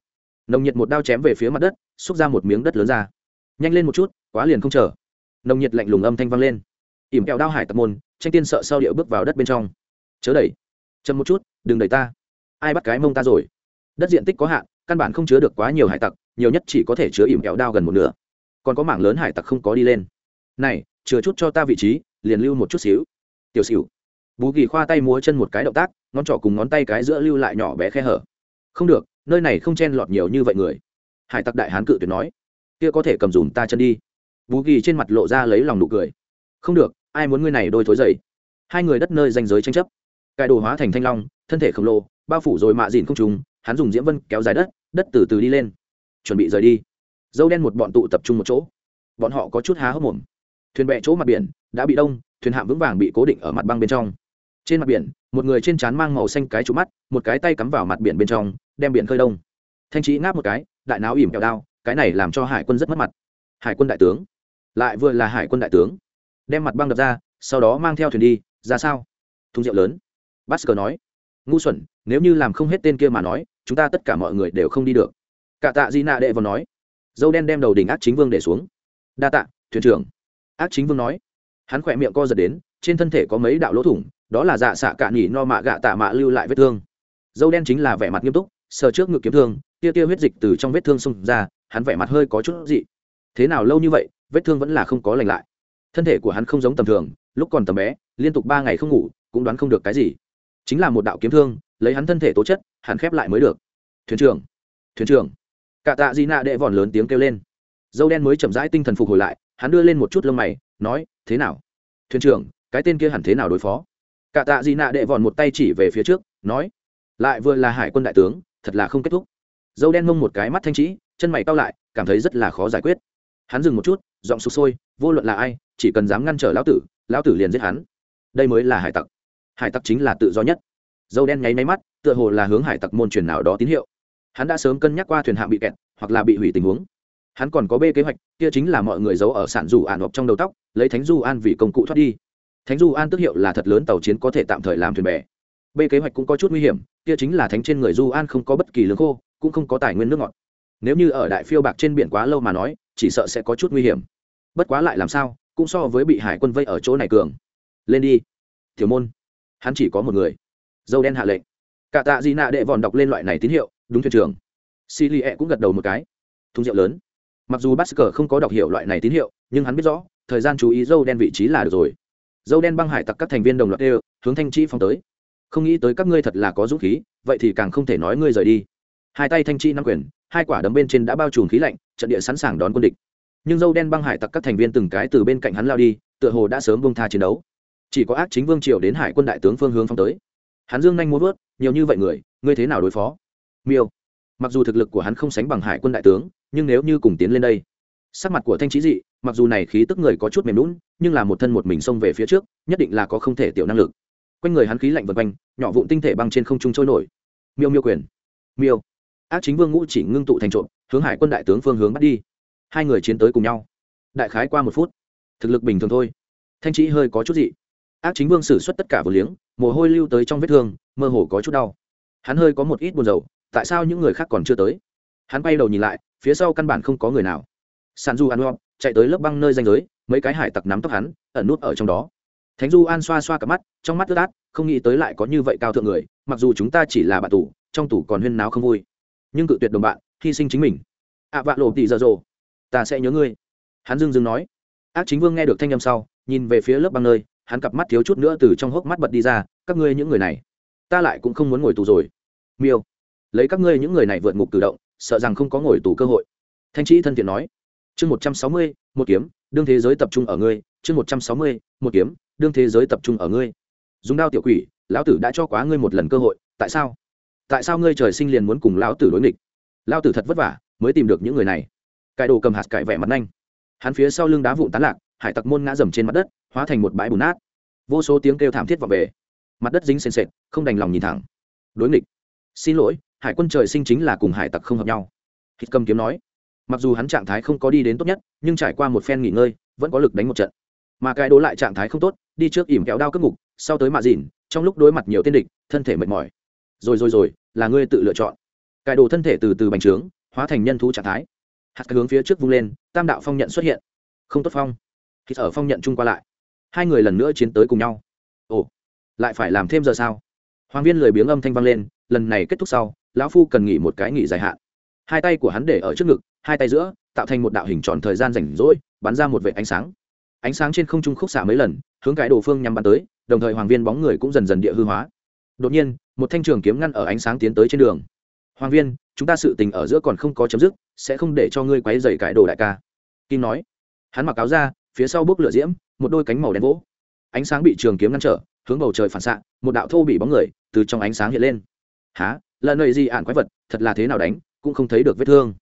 nồng nhiệt một đao chém về phía mặt đất, xúc ra một miếng đất lớn ra. Nhanh lên một chút, quá liền không chờ. Nồng nhiệt lạnh lùng âm thanh vang lên. Ỉm kẹo đao hải tập môn, tranh tiên sợ sau điệu bước vào đất bên trong. Chớ đẩy. Chậm một chút, đừng đẩy ta. Ai bắt cái mông ta rồi? Đất diện tích có hạn, căn bản không chứa được quá nhiều hải tặc, nhiều nhất chỉ có thể chứa ỉm kẹo đao gần một nửa. Còn có mảng lớn hải tặc không có đi lên. Này, chừa chút cho ta vị trí, liền lưu một chút xíu. Tiểu xỉu. Bú kỳ khoa tay múa chân một cái động tác, ngón trỏ cùng ngón tay cái giữa lưu lại nhỏ bé khe hở. Không được nơi này không chen lọt nhiều như vậy người. Hải tặc đại hán cự tuyệt nói, kia có thể cầm dùm ta chân đi. Bú kỳ trên mặt lộ ra lấy lòng nụ cười. Không được, ai muốn ngươi này đôi thối dày hai người đất nơi danh giới tranh chấp. Cải đồ hóa thành thanh long, thân thể khổng lồ, bao phủ rồi mạ dìn không trùng hắn dùng diễm vân kéo dài đất đất từ từ đi lên. Chuẩn bị rời đi. Dâu đen một bọn tụ tập trung một chỗ. Bọn họ có chút há hốc mồm. Thuyền bẹ chỗ mặt biển, đã bị đông, thuyền hạm vững vàng bị cố định ở mặt băng bên trong trên mặt biển, một người trên trán mang màu xanh cái trụ mắt, một cái tay cắm vào mặt biển bên trong, đem biển khơi đông. Thanh trí ngáp một cái, đại não ỉm kẹo đao, cái này làm cho hải quân rất mất mặt. Hải quân đại tướng. Lại vừa là hải quân đại tướng. Đem mặt băng đập ra, sau đó mang theo thuyền đi, ra sao? Thùng rượu lớn. Basker nói. Ngu xuẩn, nếu như làm không hết tên kia mà nói, chúng ta tất cả mọi người đều không đi được. Cả tạ di nạ đệ vào nói. Dâu đen đem đầu đỉnh ác chính vương để xuống. Đa tạ, thuyền trưởng. Ác chính vương nói. Hắn khỏe miệng co giật đến, trên thân thể có mấy đạo lỗ thủng đó là dạ xạ cả nhỉ no mạ gạ tạ mạ lưu lại vết thương. Dâu đen chính là vẻ mặt nghiêm túc, sờ trước ngực kiếm thương, tia tia huyết dịch từ trong vết thương xông ra, hắn vẻ mặt hơi có chút dị. Thế nào lâu như vậy, vết thương vẫn là không có lành lại. Thân thể của hắn không giống tầm thường, lúc còn tầm bé, liên tục ba ngày không ngủ, cũng đoán không được cái gì. Chính là một đạo kiếm thương, lấy hắn thân thể tố chất, hắn khép lại mới được. Thuyền trưởng thuyền trưởng. Cả tạ di nạ đệ vòn lớn tiếng kêu lên. Dâu đen mới chậm rãi tinh thần phục hồi lại, hắn đưa lên một chút lông mày, nói, thế nào? Thuyền trưởng, cái tên kia hẳn thế nào đối phó? Cả tạ di nạ đệ vòn một tay chỉ về phía trước, nói, lại vừa là hải quân đại tướng, thật là không kết thúc. Dâu đen mông một cái mắt thanh trĩ chân mày cao lại, cảm thấy rất là khó giải quyết. Hắn dừng một chút, giọng sụp sôi, vô luận là ai, chỉ cần dám ngăn trở lão tử lão tử liền giết hắn. Đây mới là hải tặc. Hải tặc chính là tự do nhất. Dâu đen nháy máy mắt, tựa hồ là hướng hải tặc môn truyền nào đó tín hiệu. Hắn đã sớm cân nhắc qua thuyền hạm bị kẹt, hoặc là bị hủy tình huống. Hắn còn có b kế hoạch, kia chính là mọi người giấu ở sản dù ạn hoặc trong đầu tóc, lấy thánh du an vì công cụ thoát đi thánh du an tức hiệu là thật lớn tàu chiến có thể tạm thời làm thuyền bè. B kế hoạch cũng có chút nguy hiểm, kia chính là thánh trên người du an không có bất kỳ lương khô, cũng không có tài nguyên nước ngọt. Nếu như ở đại phiêu bạc trên biển quá lâu mà nói, chỉ sợ sẽ có chút nguy hiểm. Bất quá lại làm sao, cũng so với bị hải quân vây ở chỗ này cường. Lên đi thiếu môn. Hắn chỉ có một người. Dâu đen hạ lệnh. Cả tạ di nạ đệ vòn đọc lên loại này tín hiệu, đúng thuyền trưởng. Xì lì ẹ cũng gật đầu một cái. Thùng rượu lớn. Mặc dù basker không có đọc hiểu loại này tín hiệu, nhưng hắn biết rõ, thời gian chú ý dâu đen vị trí là được rồi dâu đen băng hải tặc các thành viên đồng loạt đều, hướng thanh chi phong tới. Không nghĩ tới các ngươi thật là có dũng khí, vậy thì càng không thể nói ngươi rời đi. Hai tay thanh chi nắm quyền, hai quả đấm bên trên đã bao trùm khí lạnh, trận địa sẵn sàng đón quân địch. Nhưng dâu đen băng hải tặc các thành viên từng cái từ bên cạnh hắn lao đi, tựa hồ đã sớm bông tha chiến đấu. Chỉ có ác chính vương triều đến hải quân đại tướng phương hướng phong tới. Hắn dương nhanh muốn vớt nhiều như vậy người, ngươi thế nào đối phó? Miêu. Mặc dù thực lực của hắn không sánh bằng hải quân đại tướng, nhưng nếu như cùng tiến lên đây, sắc mặt của thanh trí dị mặc dù này khí tức người có chút mềm lún, nhưng là một thân một mình xông về phía trước, nhất định là có không thể tiểu năng lực. Quanh người hắn khí lạnh vật quanh, nhỏ vụn tinh thể băng trên không trung trôi nổi. Miêu miêu quyền. Miêu. Ác chính vương ngũ chỉ ngưng tụ thành trộm, hướng hải quân đại tướng phương hướng bắt đi. Hai người chiến tới cùng nhau. Đại khái qua một phút. Thực lực bình thường thôi. Thanh trí hơi có chút dị. Ác chính vương xử suất tất cả vừa liếng, mồ hôi lưu tới trong vết thương, mơ hồ có chút đau. Hắn hơi có một ít buồn rầu, tại sao những người khác còn chưa tới? Hắn bay đầu nhìn lại, phía sau căn bản không có người nào. Sàn du an chạy tới lớp băng nơi danh giới mấy cái hải tặc nắm tóc hắn ẩn nút ở trong đó. Thánh du an xoa xoa cả mắt trong mắt ướt át không nghĩ tới lại có như vậy cao thượng người mặc dù chúng ta chỉ là bạn tù trong tù còn huyên náo không vui. Nhưng cự tuyệt đồng bạn hy sinh chính mình. Ạ à, vạ lộ tỷ giờ rồ. Ta sẽ nhớ ngươi. Hắn dưng dưng nói. Ác chính vương nghe được thanh âm sau nhìn về phía lớp băng nơi hắn cặp mắt thiếu chút nữa từ trong hốc mắt bật đi ra các ngươi những người này ta lại cũng không muốn ngồi tù rồi. Miêu lấy các ngươi những người này vượt ngục cử động sợ rằng không có ngồi tù cơ hội. Thanh trí thân thiện nói chương một trăm sáu mươi, một kiếm, đương thế giới tập trung ở ngươi. Chương một trăm sáu mươi, một kiếm, đương thế giới tập trung ở ngươi. Dùng đao tiểu quỷ, lão tử đã cho quá ngươi một lần cơ hội. Tại sao? Tại sao ngươi trời sinh liền muốn cùng lão tử đối nghịch? Lão tử thật vất vả mới tìm được những người này. Cải đồ cầm hạt cải vẻ mặt nhanh hắn phía sau lưng đá vụn tán lạc, hải tặc môn ngã dầm trên mặt đất, hóa thành một bãi bùn nát. Vô số tiếng kêu thảm thiết vào về. Mặt đất dính sền sệt, không đành lòng nhìn thẳng. Đối nghịch. Xin lỗi, hải quân trời sinh chính là cùng hải tặc không hợp nhau. Hít cầm kiếm nói mặc dù hắn trạng thái không có đi đến tốt nhất, nhưng trải qua một phen nghỉ ngơi, vẫn có lực đánh một trận. Mà cái đố lại trạng thái không tốt, đi trước ỉm kéo đao cất ngục, sau tới mạ dìn, trong lúc đối mặt nhiều tiên địch, thân thể mệt mỏi. Rồi rồi rồi, là ngươi tự lựa chọn. Cải đồ thân thể từ từ bành trướng, hóa thành nhân thú trạng thái. Hạt hướng phía trước vung lên, tam đạo phong nhận xuất hiện. Không tốt phong. Thì ở phong nhận chung qua lại. Hai người lần nữa chiến tới cùng nhau. Ồ, lại phải làm thêm giờ sao? Hoàng viên lười biếng âm thanh vang lên, lần này kết thúc sau, lão phu cần nghỉ một cái nghỉ dài hạn. Hai tay của hắn để ở trước ngực hai tay giữa, tạo thành một đạo hình tròn thời gian rảnh rỗi, bắn ra một vệ ánh sáng. Ánh sáng trên không trung khúc xạ mấy lần, hướng cái đồ phương nhằm bắn tới, đồng thời hoàng viên bóng người cũng dần dần địa hư hóa. Đột nhiên, một thanh trường kiếm ngăn ở ánh sáng tiến tới trên đường. Hoàng viên, chúng ta sự tình ở giữa còn không có chấm dứt, sẽ không để cho ngươi quấy dày cái đồ đại ca. Kim nói. Hắn mặc áo ra phía sau bốc lửa diễm, một đôi cánh màu đen vỗ. Ánh sáng bị trường kiếm ngăn trở, hướng bầu trời phản xạ, một đạo thô bị bóng người từ trong ánh sáng hiện lên. Há lần nơi gì ạn quái vật? Thật là thế nào đánh? Cũng không thấy được vết thương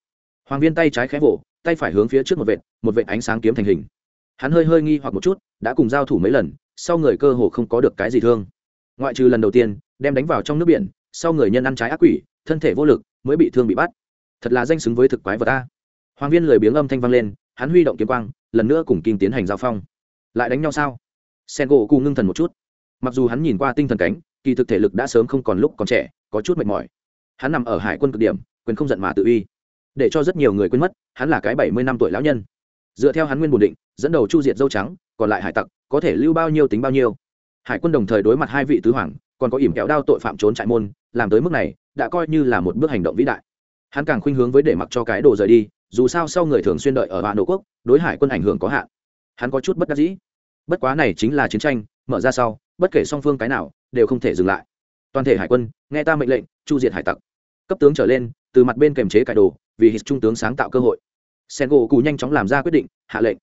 hoàng viên tay trái khẽ vỗ, tay phải hướng phía trước một vệt một vệt ánh sáng kiếm thành hình. Hắn hơi hơi nghi hoặc một chút, đã cùng giao thủ mấy lần, sau người cơ hồ không có được cái gì thương. Ngoại trừ lần đầu tiên, đem đánh vào trong nước biển, sau người nhân ăn trái ác quỷ, thân thể vô lực, mới bị thương bị bắt. Thật là danh xứng với thực quái vật ta hoàng viên lười biếng âm thanh vang lên, hắn huy động kiếm quang, lần nữa cùng kim tiến hành giao phong. Lại đánh nhau sao? Sen gỗ cụ ngưng thần một chút. Mặc dù hắn nhìn qua tinh thần cánh, kỳ thực thể lực đã sớm không còn lúc còn trẻ, có chút mệt mỏi. Hắn nằm ở hải quân cực điểm, quyền không giận mà tự uy để cho rất nhiều người quên mất, hắn là cái bảy mươi năm tuổi lão nhân. Dựa theo hắn nguyên bổn định, dẫn đầu chu diệt dâu trắng, còn lại hải tặc, có thể lưu bao nhiêu tính bao nhiêu. Hải quân đồng thời đối mặt hai vị tứ hoàng, còn có ỉm kéo đao tội phạm trốn trại môn, làm tới mức này, đã coi như là một bước hành động vĩ đại. Hắn càng khuynh hướng với để mặc cho cái đồ rời đi, dù sao sau người thường xuyên đợi ở vạn đô quốc, đối hải quân ảnh hưởng có hạn. Hắn có chút bất đắc dĩ. Bất quá này chính là chiến tranh, mở ra sau, bất kể song phương cái nào, đều không thể dừng lại. Toàn thể hải quân, nghe ta mệnh lệnh, chu diệt hải tặc. Cấp tướng trở lên, từ mặt bên kềm chế cải đồ vì hít trung tướng sáng tạo cơ hội. Sen gỗ cù nhanh chóng làm ra quyết định, hạ lệnh.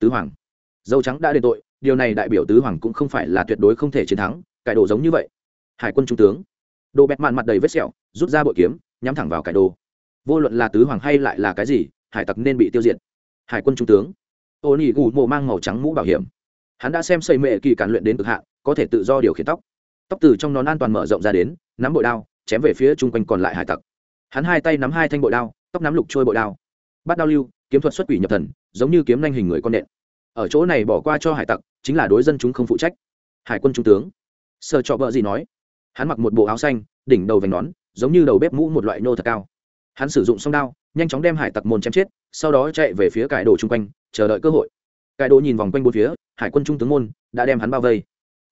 Tứ hoàng. Dâu trắng đã đền tội, điều này đại biểu tứ hoàng cũng không phải là tuyệt đối không thể chiến thắng, cải đồ giống như vậy. Hải quân trung tướng. Đồ bẹt mạn mặt đầy vết sẹo, rút ra bội kiếm, nhắm thẳng vào cải đồ. Vô luận là tứ hoàng hay lại là cái gì, hải tặc nên bị tiêu diệt. Hải quân trung tướng. Ô nỉ gù mộ mang màu trắng mũ bảo hiểm. Hắn đã xem xây mệ kỳ cản luyện đến cực hạn, có thể tự do điều khiển tóc. Tóc từ trong nón an toàn mở rộng ra đến, nắm bội đao, chém về phía chung quanh còn lại hải tặc. Hắn hai tay nắm hai thanh bội đao tóc nắm lục trôi bội đao. Bắt đao lưu, kiếm thuật xuất quỷ nhập thần, giống như kiếm nhanh hình người con nện. Ở chỗ này bỏ qua cho hải tặc, chính là đối dân chúng không phụ trách. Hải quân trung tướng. Sơ trọ vợ gì nói. Hắn mặc một bộ áo xanh, đỉnh đầu vành nón, giống như đầu bếp mũ một loại nô thật cao. Hắn sử dụng song đao, nhanh chóng đem hải tặc môn chém chết, sau đó chạy về phía cải đồ chung quanh, chờ đợi cơ hội. Cải đồ nhìn vòng quanh bốn phía, hải quân trung tướng môn đã đem hắn bao vây.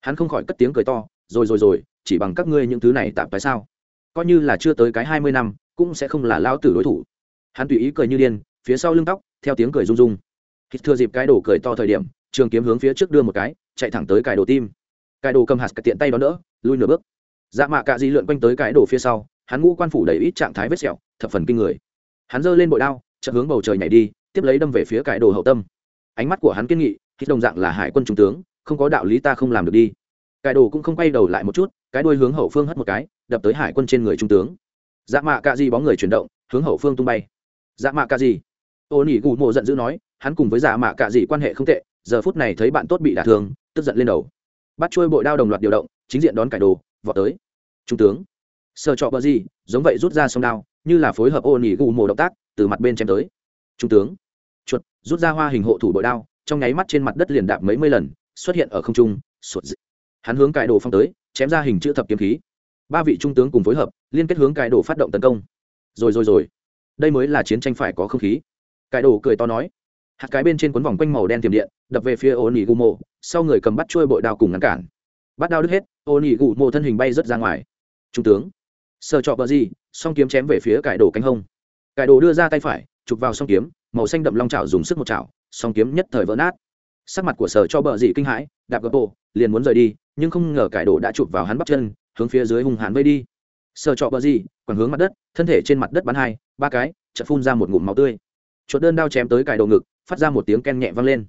Hắn không khỏi cất tiếng cười to, rồi rồi rồi, chỉ bằng các ngươi những thứ này tạm tại sao? Coi như là chưa tới cái hai mươi năm, cũng sẽ không là lao tử đối thủ hắn tùy ý cười như điên, phía sau lưng tóc, theo tiếng cười rung rung. Hít thừa dịp cái đồ cười to thời điểm, trường kiếm hướng phía trước đưa một cái, chạy thẳng tới cải đồ tim. Cải đồ cầm hạt cái tiện tay đó đỡ, lui nửa bước. Dạ mạ cạ di lượn quanh tới cái đồ phía sau, hắn ngũ quan phủ đầy ít trạng thái vết sẹo, thập phần kinh người. Hắn giơ lên bội đao, chợt hướng bầu trời nhảy đi, tiếp lấy đâm về phía cải đồ hậu tâm. Ánh mắt của hắn kiên nghị hít đồng dạng là hải quân trung tướng, không có đạo lý ta không làm được đi. Cải đồ cũng không quay đầu lại một chút, cái đuôi hướng hậu phương hất một cái, đập tới hải quân trên người trung tướng. Dạ mạ cạ di bóng người chuyển động, hướng hậu phương tung bay dạ mạ cả gì? Ô nỉ gù mộ giận dữ nói, hắn cùng với dạ mạ cả gì quan hệ không tệ, giờ phút này thấy bạn tốt bị đả thương, tức giận lên đầu. Bắt trôi bội đao đồng loạt điều động, chính diện đón cải đồ, vọt tới. Trung tướng. Sơ trọ bờ gì, giống vậy rút ra sông đao, như là phối hợp ô nỉ gù mộ động tác, từ mặt bên chém tới. Trung tướng. Chuột, rút ra hoa hình hộ thủ bội đao, trong nháy mắt trên mặt đất liền đạp mấy mươi lần, xuất hiện ở không trung, sụt dị. hắn hướng cải đồ phong tới, chém ra hình chữ thập kiếm khí. Ba vị trung tướng cùng phối hợp, liên kết hướng cải đồ phát động tấn công. Rồi rồi rồi đây mới là chiến tranh phải có không khí. Cải đồ cười to nói. Hạt cái bên trên cuốn vòng quanh màu đen tiềm điện, đập về phía ô nỉ gù mộ sau người cầm bắt trôi bội đao cùng ngăn cản. Bắt đao đứt hết ô nỉ gù mộ thân hình bay rớt ra ngoài. Trung tướng. Sơ trọ bờ gì, song kiếm chém về phía cải đồ cánh hông. Cải đồ đưa ra tay phải, chụp vào song kiếm, màu xanh đậm long trào dùng sức một chảo, song kiếm nhất thời vỡ nát. Sắc mặt của sở cho bờ dị kinh hãi, đạp gập bộ, liền muốn rời đi, nhưng không ngờ cải đồ đã chụp vào hắn bắp chân, hướng phía dưới hung hãn vây đi. Sở trọ bờ dị quẳng hướng mặt đất, thân thể trên mặt đất bắn hai, ba cái, chợt phun ra một ngụm máu tươi. Chuột đơn đao chém tới cải đồ ngực, phát ra một tiếng ken nhẹ vang lên.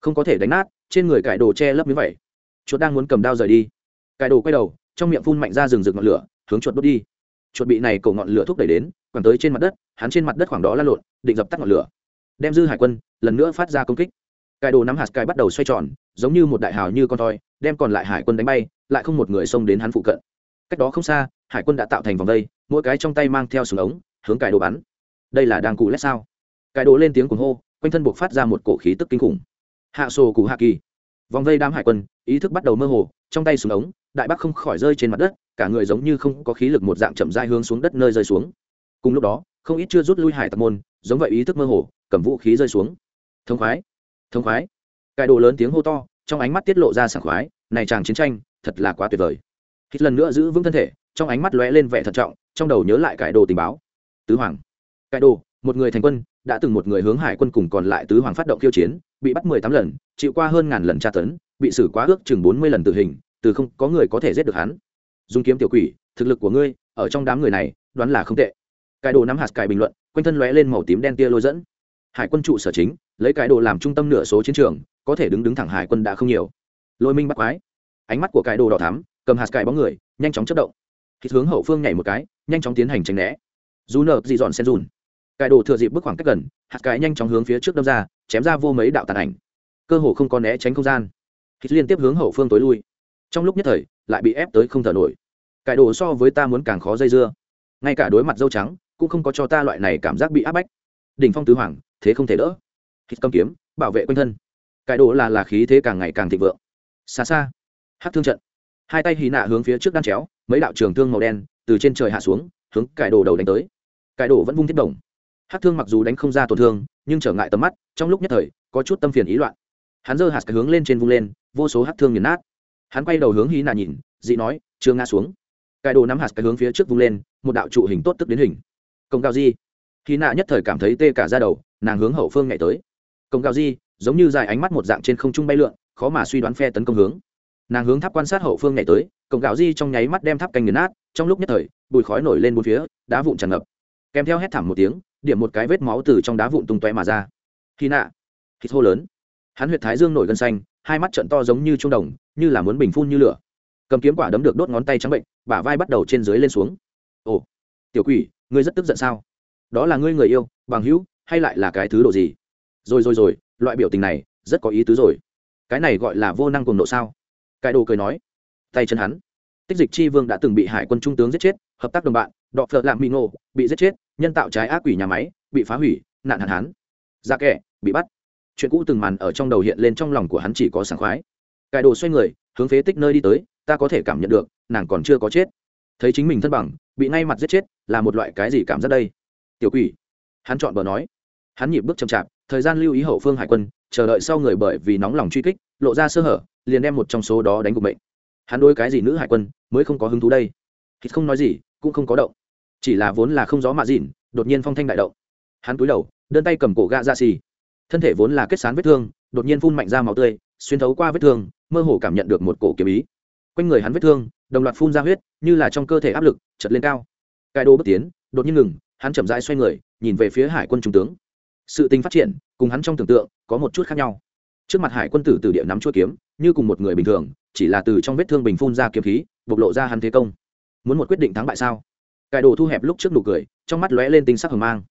Không có thể đánh nát, trên người cải đồ che lấp miếng vẩy chuột đang muốn cầm đao rời đi. Cải đồ quay đầu, trong miệng phun mạnh ra rừng rực ngọn lửa, hướng chuột đốt đi. Chuột bị này cầu ngọn lửa thúc đẩy đến, quẳng tới trên mặt đất, hắn trên mặt đất khoảng đó lăn lộn, định dập tắt ngọn lửa. Đem dư hải quân, lần nữa phát ra công kích. Cải đồ nắm hạt cải bắt đầu xoay tròn, giống như một đại hào như con thoi. đem còn lại hải quân đánh bay, lại không một người xông đến hắn phụ cận. Cách đó không xa, hải quân đã tạo thành vòng vây mỗi cái trong tay mang theo súng ống, hướng cải đồ bắn. Đây là đang cụ lét sao? Cải đồ lên tiếng cuồng hô, quanh thân buộc phát ra một cổ khí tức kinh khủng. Hạ sổ cụ hạ kỳ. Vòng vây đám hải quân, ý thức bắt đầu mơ hồ, trong tay súng ống, đại bác không khỏi rơi trên mặt đất, cả người giống như không có khí lực một dạng chậm dai hướng xuống đất nơi rơi xuống. Cùng lúc đó, không ít chưa rút lui hải tặc môn, giống vậy ý thức mơ hồ, cầm vũ khí rơi xuống. Thông khoái thông khoái. Cải đồ lớn tiếng hô to, trong ánh mắt tiết lộ ra sảng khoái, này chàng chiến tranh, thật là quá tuyệt vời. Hít lần nữa giữ vững thân thể trong ánh mắt lóe lên vẻ thận trọng, trong đầu nhớ lại cải đồ tình báo. Tứ hoàng. Cải đồ, một người thành quân, đã từng một người hướng hải quân cùng còn lại tứ hoàng phát động khiêu chiến, bị bắt mười tám lần, chịu qua hơn ngàn lần tra tấn, bị xử quá ước chừng bốn mươi lần tử hình, từ không có người có thể giết được hắn. Dùng kiếm tiểu quỷ, thực lực của ngươi, ở trong đám người này, đoán là không tệ. Cải đồ nắm hạt cải bình luận, quanh thân lóe lên màu tím đen tia lôi dẫn. Hải quân trụ sở chính, lấy cải đồ làm trung tâm nửa số chiến trường, có thể đứng đứng thẳng hải quân đã không nhiều. Lôi minh bắt quái. Ánh mắt của cải đồ đỏ thắm, cầm hạt cải bóng người, nhanh chóng chất động thịt hướng hậu phương nhảy một cái, nhanh chóng tiến hành tránh né. Dù nợ dị dọn sen dùn. Cải đồ thừa dịp bước khoảng cách gần, hạt cái nhanh chóng hướng phía trước đâm ra, chém ra vô mấy đạo tàn ảnh. Cơ hồ không có né tránh không gian. Thịt liên tiếp hướng hậu phương tối lui. Trong lúc nhất thời, lại bị ép tới không thở nổi. Cải đồ so với ta muốn càng khó dây dưa. Ngay cả đối mặt dâu trắng, cũng không có cho ta loại này cảm giác bị áp bách. Đỉnh phong tứ hoàng, thế không thể đỡ. Hít cầm kiếm, bảo vệ quanh thân. Cải đồ là là khí thế càng ngày càng thịnh vượng. Xa xa. Hát thương trận hai tay hì nạ hướng phía trước đan chéo, mấy đạo trường thương màu đen từ trên trời hạ xuống, hướng cải đồ đầu đánh tới. Cải đồ vẫn vung thiết đồng. Hát thương mặc dù đánh không ra tổn thương, nhưng trở ngại tầm mắt, trong lúc nhất thời, có chút tâm phiền ý loạn. Hắn giơ hạt cái hướng lên trên vung lên, vô số hát thương nghiền nát. Hắn quay đầu hướng hí nạ nhìn, dị nói, chưa ngã xuống. Cải đồ nắm hạt cái hướng phía trước vung lên, một đạo trụ hình tốt tức đến hình. Công cao di. Hí nạ nhất thời cảm thấy tê cả ra đầu, nàng hướng hậu phương nhảy tới. Công cao di, giống như dài ánh mắt một dạng trên không trung bay lượn, khó mà suy đoán phe tấn công hướng nàng hướng tháp quan sát hậu phương nhảy tới, cổng gạo di trong nháy mắt đem tháp canh nghiền nát, trong lúc nhất thời, bụi khói nổi lên bốn phía, đá vụn tràn ngập. Kèm theo hét thảm một tiếng, điểm một cái vết máu từ trong đá vụn tung tóe mà ra. Khi nạ, thịt hô lớn. Hắn huyệt thái dương nổi gân xanh, hai mắt trận to giống như trung đồng, như là muốn bình phun như lửa. Cầm kiếm quả đấm được đốt ngón tay trắng bệnh, bả vai bắt đầu trên dưới lên xuống. Ồ, tiểu quỷ, ngươi rất tức giận sao? Đó là ngươi người yêu, bằng hữu, hay lại là cái thứ độ gì? Rồi rồi rồi, loại biểu tình này, rất có ý tứ rồi. Cái này gọi là vô năng cùng nộ sao? Cải đồ cười nói, tay chân hắn, tích dịch chi vương đã từng bị hải quân trung tướng giết chết, hợp tác đồng bạn, đọ phợ lạm mỹ ngộ bị giết chết, nhân tạo trái ác quỷ nhà máy, bị phá hủy, nạn hạn hán da dạ kẻ, bị bắt. Chuyện cũ từng màn ở trong đầu hiện lên trong lòng của hắn chỉ có sảng khoái. Cải đồ xoay người, hướng phế tích nơi đi tới, ta có thể cảm nhận được, nàng còn chưa có chết. Thấy chính mình thân bằng, bị ngay mặt giết chết, là một loại cái gì cảm giác đây? Tiểu quỷ. Hắn chọn bờ nói. Hắn nhịp bước chậm chạp, thời gian lưu ý hậu phương hải quân, chờ đợi sau người bởi vì nóng lòng truy kích lộ ra sơ hở, liền đem một trong số đó đánh gục mệnh. Hắn đôi cái gì nữ hải quân mới không có hứng thú đây? Thì không nói gì, cũng không có động. Chỉ là vốn là không gió mạ dịn, đột nhiên phong thanh đại động. Hắn cúi đầu, đơn tay cầm cổ gạ ra xì. Thân thể vốn là kết sán vết thương, đột nhiên phun mạnh ra máu tươi, xuyên thấu qua vết thương, mơ hồ cảm nhận được một cổ kiếm ý. Quanh người hắn vết thương, đồng loạt phun ra huyết, như là trong cơ thể áp lực chật lên cao. Cai đô bất tiến, đột nhiên ngừng, hắn chậm rãi xoay người, nhìn về phía hải quân trung tướng. Sự tình phát triển, cùng hắn trong tưởng tượng, có một chút khác nhau trước mặt hải quân tử từ địa nắm chuỗi kiếm, như cùng một người bình thường, chỉ là từ trong vết thương bình phun ra kiếm khí, bộc lộ ra hắn thế công. Muốn một quyết định thắng bại sao? Cải đồ thu hẹp lúc trước nụ cười, trong mắt lóe lên tinh sắc hờ mang.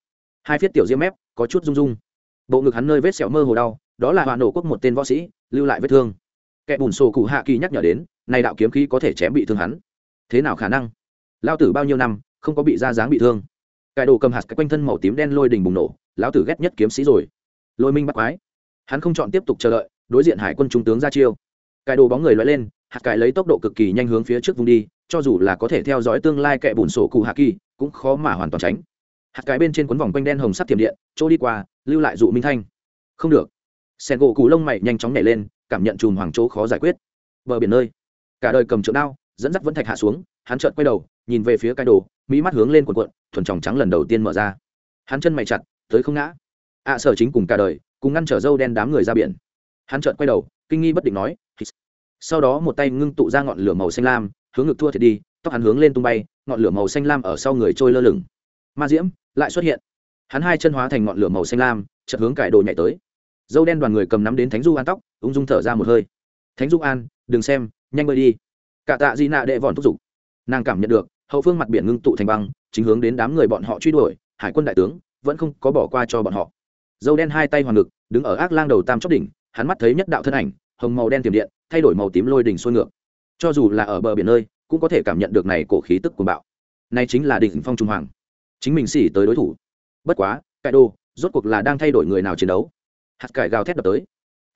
Hai phiết tiểu diêm mép, có chút rung rung. Bộ ngực hắn nơi vết sẹo mơ hồ đau, đó là họa nổ quốc một tên võ sĩ, lưu lại vết thương. Kẻ bùn sổ cụ hạ kỳ nhắc nhở đến, này đạo kiếm khí có thể chém bị thương hắn. Thế nào khả năng? Lao tử bao nhiêu năm, không có bị ra dáng bị thương? Cải đồ cầm hạt cái quanh thân màu tím đen lôi đình bùng nổ, lão tử ghét nhất kiếm sĩ rồi. Lôi minh bắt quái hắn không chọn tiếp tục chờ đợi, đối diện hải quân trung tướng ra chiêu. Cài đồ bóng người loại lên, hạt cải lấy tốc độ cực kỳ nhanh hướng phía trước vùng đi, cho dù là có thể theo dõi tương lai kẻ bùn sổ cụ hạ kỳ, cũng khó mà hoàn toàn tránh. Hạt cải bên trên quấn vòng quanh đen hồng sắt tiềm điện, chỗ đi qua, lưu lại dụ minh thanh. Không được. Sen gỗ cù lông mày nhanh chóng nhảy lên, cảm nhận chùm hoàng chỗ khó giải quyết. Bờ biển nơi. Cả đời cầm trượng đao, dẫn dắt vẫn thạch hạ xuống, hắn chợt quay đầu, nhìn về phía cái đồ, mỹ mắt hướng lên quần quận thuần tròng trắng lần đầu tiên mở ra. Hắn chân mày chặt, tới không ngã ạ à, sở chính cùng cả đời cùng ngăn trở dâu đen đám người ra biển. Hắn chợt quay đầu kinh nghi bất định nói sau đó một tay ngưng tụ ra ngọn lửa màu xanh lam hướng ngực thua thiệt đi tóc hắn hướng lên tung bay ngọn lửa màu xanh lam ở sau người trôi lơ lửng. Ma diễm lại xuất hiện. Hắn hai chân hóa thành ngọn lửa màu xanh lam chợt hướng cải đồ nhảy tới. Dâu đen đoàn người cầm nắm đến thánh du an tóc ung dung thở ra một hơi. Thánh du an đừng xem nhanh bơi đi. Cả tạ di nạ đệ vòn thúc giục. Nàng cảm nhận được hậu phương mặt biển ngưng tụ thành băng chính hướng đến đám người bọn họ truy đuổi hải quân đại tướng vẫn không có bỏ qua cho bọn họ dâu đen hai tay hoàng ngực, đứng ở ác lang đầu tam chóp đỉnh, hắn mắt thấy nhất đạo thân ảnh, hồng màu đen tiềm điện, thay đổi màu tím lôi đỉnh xuôi ngược. Cho dù là ở bờ biển nơi, cũng có thể cảm nhận được này cổ khí tức của bạo. Này chính là đỉnh phong trung hoàng. Chính mình xỉ tới đối thủ. Bất quá cải đô rốt cuộc là đang thay đổi người nào chiến đấu? Hạt cải gào thét đập tới.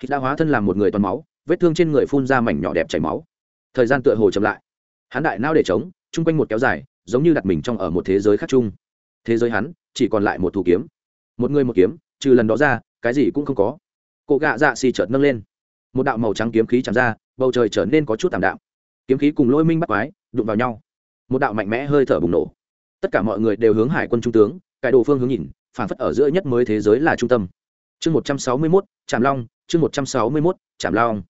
Hít đã hóa thân làm một người toàn máu, vết thương trên người phun ra mảnh nhỏ đẹp chảy máu. Thời gian tựa hồ chậm lại. Hắn đại nao để chống chung quanh một kéo dài, giống như đặt mình trong ở một thế giới khác chung. Thế giới hắn, chỉ còn lại một thủ kiếm. Một người một kiếm trừ lần đó ra, cái gì cũng không có. Cụ gạ dạ xì chợt nâng lên. Một đạo màu trắng kiếm khí chạm ra, bầu trời trở nên có chút tảm đạm. Kiếm khí cùng lôi minh bắt quái đụng vào nhau. Một đạo mạnh mẽ hơi thở bùng nổ. Tất cả mọi người đều hướng hải quân trung tướng, cải đồ phương hướng nhìn phản phất ở giữa nhất mới thế giới là trung tâm. Chương một trăm sáu mươi mốt trạm long, chương một trăm sáu mươi mốt trạm long.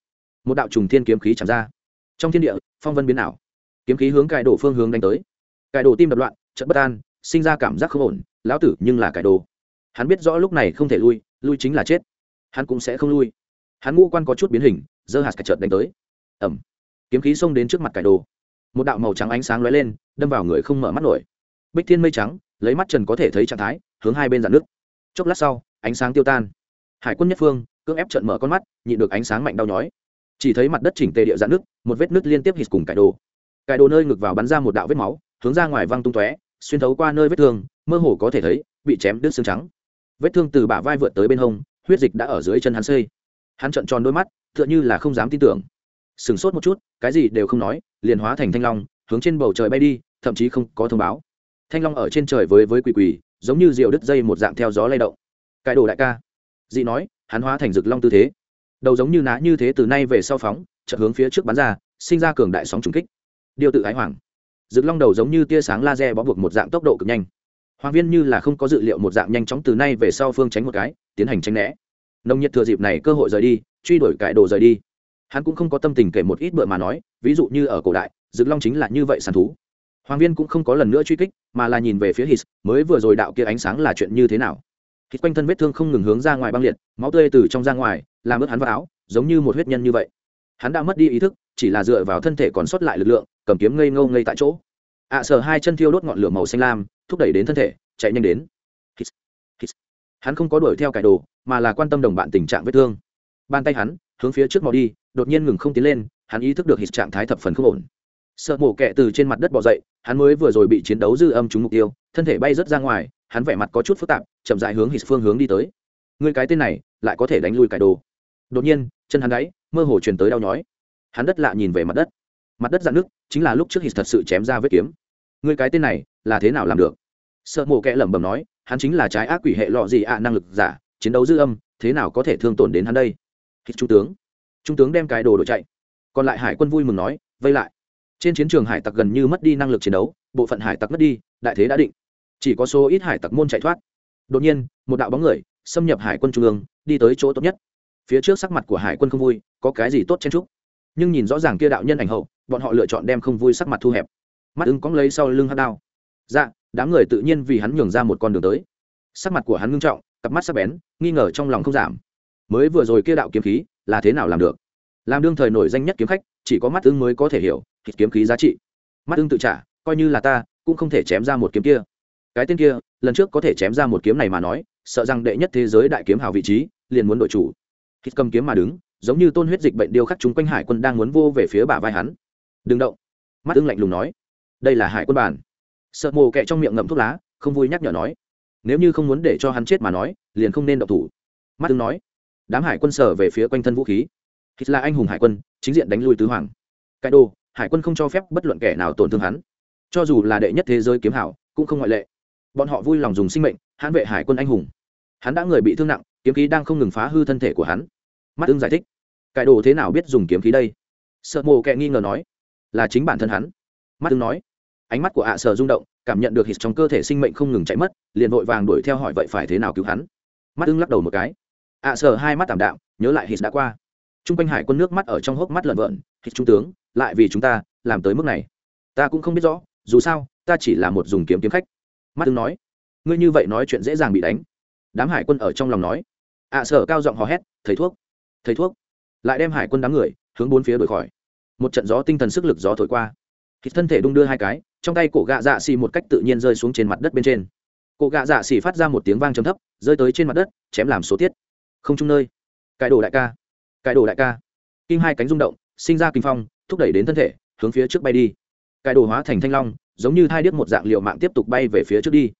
Một đạo trùng thiên kiếm khí chạm ra. Trong thiên địa, phong vân biến ảo. Kiếm khí hướng cải đồ phương hướng đánh tới. Cải đồ tim đập loạn trận bất an, sinh ra cảm giác không ổn, lão tử nhưng là cải đồ hắn biết rõ lúc này không thể lui lui chính là chết. Hắn cũng sẽ không lui. Hắn ngũ quan có chút biến hình dơ hạt cải trợt đánh tới. Ẩm kiếm khí xông đến trước mặt cải đồ. Một đạo màu trắng ánh sáng lóe lên, đâm vào người không mở mắt nổi. Bích thiên mây trắng, lấy mắt trần có thể thấy trạng thái, hướng hai bên dạn nước. Chốc lát sau, ánh sáng tiêu tan. Hải quân nhất phương, cưỡng ép trận mở con mắt, nhịn được ánh sáng mạnh đau nhói. Chỉ thấy mặt đất chỉnh tề địa dạn nước, một vết nước liên tiếp hít cùng cải đồ. Cải đồ nơi ngực vào bắn ra một đạo vết máu, hướng ra ngoài văng tung tóe, xuyên thấu qua nơi vết thương, mơ hồ có thể thấy, bị chém đứt xương trắng vết thương từ bả vai vượt tới bên hông, huyết dịch đã ở dưới chân hắn xây hắn trợn tròn đôi mắt, tựa như là không dám tin tưởng. Sửng sốt một chút, cái gì đều không nói, liền hóa thành thanh long, hướng trên bầu trời bay đi, thậm chí không có thông báo. Thanh long ở trên trời với với quỳ quỳ giống như rượu đứt dây một dạng theo gió lay động. Cải đồ đại ca. Dị nói, hắn hóa thành rực long tư thế. Đầu giống như ná như thế từ nay về sau phóng, chợt hướng phía trước bắn ra, sinh ra cường đại sóng trùng kích. Điều tự ái hoàng. Rực long đầu giống như tia sáng laser bó buộc một dạng tốc độ cực nhanh hoàng viên như là không có dự liệu một dạng nhanh chóng từ nay về sau phương tránh một cái tiến hành tranh né. Nông nhiệt thừa dịp này cơ hội rời đi truy đuổi cải đồ rời đi. Hắn cũng không có tâm tình kể một ít bựa mà nói ví dụ như ở cổ đại dực long chính là như vậy sàn thú. Hoàng viên cũng không có lần nữa truy kích mà là nhìn về phía hít mới vừa rồi đạo kia ánh sáng là chuyện như thế nào. Hít quanh thân vết thương không ngừng hướng ra ngoài băng liệt máu tươi từ trong ra ngoài làm ướt hắn vào áo giống như một huyết nhân như vậy. Hắn đã mất đi ý thức chỉ là dựa vào thân thể còn sót lại lực lượng cầm kiếm ngây ngâu ngây tại chỗ. Ạ à, sờ hai chân thiêu đốt ngọn lửa màu xanh lam thúc đẩy đến thân thể chạy nhanh đến. Hít, hít. hắn không có đuổi theo cải đồ mà là quan tâm đồng bạn tình trạng vết thương. Bàn tay hắn hướng phía trước mò đi đột nhiên ngừng không tiến lên hắn ý thức được hít trạng thái thập phần không ổn. Sợ mổ kẹ từ trên mặt đất bỏ dậy hắn mới vừa rồi bị chiến đấu dư âm trúng mục tiêu thân thể bay rớt ra ngoài hắn vẻ mặt có chút phức tạp chậm dại hướng hít phương hướng đi tới. Người cái tên này lại có thể đánh lui cải đồ. Đột nhiên chân hắn gãy mơ hồ truyền tới đau nhói. Hắn đất lạ nhìn về mặt đất. Mặt đất dạn nước chính là lúc trước hít thật sự chém ra vết kiếm người cái tên này là thế nào làm được? Sợ mộ kẽ lẩm bẩm nói, hắn chính là trái ác quỷ hệ lọ gì ạ, năng lực giả, chiến đấu dư âm, thế nào có thể thương tổn đến hắn đây? Hít trung tướng. Trung tướng đem cái đồ đổi chạy. Còn lại hải quân vui mừng nói, vây lại. Trên chiến trường hải tặc gần như mất đi năng lực chiến đấu, bộ phận hải tặc mất đi, đại thế đã định. Chỉ có số ít hải tặc môn chạy thoát. Đột nhiên, một đạo bóng người xâm nhập hải quân trung ương, đi tới chỗ tốt nhất. Phía trước sắc mặt của hải quân không vui, có cái gì tốt chen trúc nhưng nhìn rõ ràng kia đạo nhân ảnh hậu, bọn họ lựa chọn đem không vui sắc mặt thu hẹp mắt ứng cóng lấy sau lưng hát đao. Dạ đám người tự nhiên vì hắn nhường ra một con đường tới. Sắc mặt của hắn ngưng trọng, cặp mắt sắc bén, nghi ngờ trong lòng không giảm. Mới vừa rồi kia đạo kiếm khí là thế nào làm được? Làm đương thời nổi danh nhất kiếm khách, chỉ có mắt ưng mới có thể hiểu thịt kiếm khí giá trị. Mắt ưng tự trả, coi như là ta, cũng không thể chém ra một kiếm kia. Cái tên kia, lần trước có thể chém ra một kiếm này mà nói, sợ rằng đệ nhất thế giới đại kiếm hào vị trí, liền muốn đội chủ. Thịt cầm kiếm mà đứng, giống như tôn huyết dịch bệnh điêu khắc chúng quanh hải quân đang muốn vô về phía bả vai hắn. Đừng động. Mắt ưng lạnh lùng nói đây là hải quân bản. Sợ mồ kẹ trong miệng ngậm thuốc lá, không vui nhắc nhở nói. Nếu như không muốn để cho hắn chết mà nói, liền không nên động thủ. Mắt tương nói, đám hải quân sở về phía quanh thân vũ khí. Hít là anh hùng hải quân, chính diện đánh lui tứ hoàng. Cái đồ, hải quân không cho phép bất luận kẻ nào tổn thương hắn. Cho dù là đệ nhất thế giới kiếm hảo, cũng không ngoại lệ. Bọn họ vui lòng dùng sinh mệnh hãn vệ hải quân anh hùng. Hắn đã người bị thương nặng, kiếm khí đang không ngừng phá hư thân thể của hắn. Mắt tương giải thích, cái đồ thế nào biết dùng kiếm khí đây? Sợ mồ kẹ nghi ngờ nói, là chính bản thân hắn. Mắt tương nói ánh mắt của ạ sở rung động, cảm nhận được hít trong cơ thể sinh mệnh không ngừng chạy mất, liền vội vàng đuổi theo hỏi vậy phải thế nào cứu hắn. Mắt ưng lắc đầu một cái. ạ sở hai mắt tảm đạm, nhớ lại hít đã qua. Trung quanh hải quân nước mắt ở trong hốc mắt lợn vợn, hít trung tướng, lại vì chúng ta, làm tới mức này. Ta cũng không biết rõ, dù sao, ta chỉ là một dùng kiếm kiếm khách. Mắt ưng nói. Ngươi như vậy nói chuyện dễ dàng bị đánh. Đám hải quân ở trong lòng nói. ạ sở cao giọng hò hét, thầy thuốc thầy thuốc. Lại đem hải quân đám người, hướng bốn phía đuổi khỏi. Một trận gió tinh thần sức lực gió thổi qua. Hít thân thể đung đưa hai cái trong tay cổ gạ dạ xì một cách tự nhiên rơi xuống trên mặt đất bên trên. Cổ gạ dạ xì phát ra một tiếng vang trầm thấp, rơi tới trên mặt đất, chém làm số tiết. Không chung nơi. Cải đồ đại ca. Cải đồ đại ca. Kinh hai cánh rung động, sinh ra kinh phong, thúc đẩy đến thân thể, hướng phía trước bay đi. Cải đồ hóa thành thanh long, giống như thai điếc một dạng liệu mạng tiếp tục bay về phía trước đi.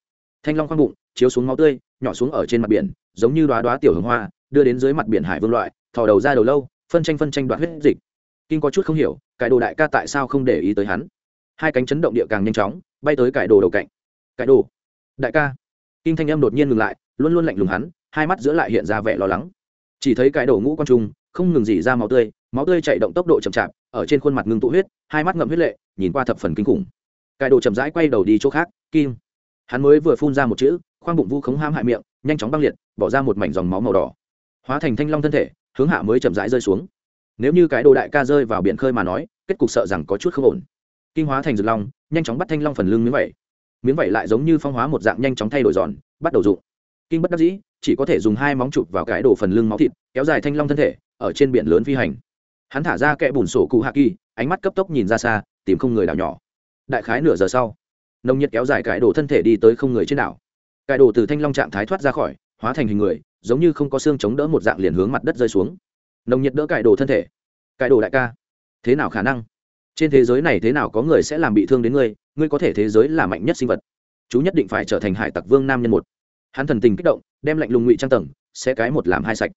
Thanh long khoang bụng, chiếu xuống máu tươi, nhỏ xuống ở trên mặt biển, giống như đoá đoá tiểu hồng hoa, đưa đến dưới mặt biển hải vương loại, thò đầu ra đầu lâu, phân tranh phân tranh đoạt huyết dịch. Kinh có chút không hiểu cải đồ đại ca tại sao không để ý tới hắn? Hai cánh chấn động địa càng nhanh chóng, bay tới cải đồ đầu cạnh. Cải đồ. Đại ca. Kinh thanh âm đột nhiên ngừng lại, luôn luôn lạnh lùng hắn, hai mắt giữa lại hiện ra vẻ lo lắng. Chỉ thấy cải đồ ngũ con trung, không ngừng gì ra máu tươi máu tươi chạy động tốc độ chậm chạp, ở trên khuôn mặt ngưng tụ huyết, hai mắt ngậm huyết lệ, nhìn qua thập phần kinh khủng. Cải đồ chậm rãi quay đầu đi chỗ khác, kim. Hắn mới vừa phun ra một chữ, khoang bụng vu khống ham hại miệng, nhanh chóng băng liệt, bỏ ra một mảnh dòng máu màu đỏ. Hóa thành thanh long thân thể, hướng hạ mới chậm rãi rơi xuống. Nếu như cái đồ đại ca rơi vào biển khơi mà nói, kết cục sợ rằng có chút không ổn kinh hóa thành rực long, nhanh chóng bắt thanh long phần lưng miếng vẩy miếng vẩy lại giống như phong hóa một dạng nhanh chóng thay đổi giòn, bắt đầu dụng kinh bất đắc dĩ, chỉ có thể dùng hai móng chụp vào cái đổ phần lưng máu thịt, kéo dài thanh long thân thể, ở trên biển lớn phi hành. Hắn thả ra kẽ bùn sổ cụ hạ kỳ, ánh mắt cấp tốc nhìn ra xa, tìm không người đảo nhỏ. Đại khái nửa giờ sau, nồng nhiệt kéo dài cái đổ thân thể đi tới không người trên đảo. Cái đổ từ thanh long trạng thái thoát ra khỏi, hóa thành hình người, giống như không có xương chống đỡ một dạng liền hướng mặt đất rơi xuống. Nồng nhiệt đỡ cải đồ thân thể. Cải đồ đại ca, thế nào khả năng? Trên thế giới này thế nào có người sẽ làm bị thương đến ngươi ngươi có thể thế giới là mạnh nhất sinh vật. Chú nhất định phải trở thành hải tặc vương nam nhân một. Hắn thần tình kích động, đem lạnh lùng ngụy trang tầng, sẽ cái một làm hai sạch.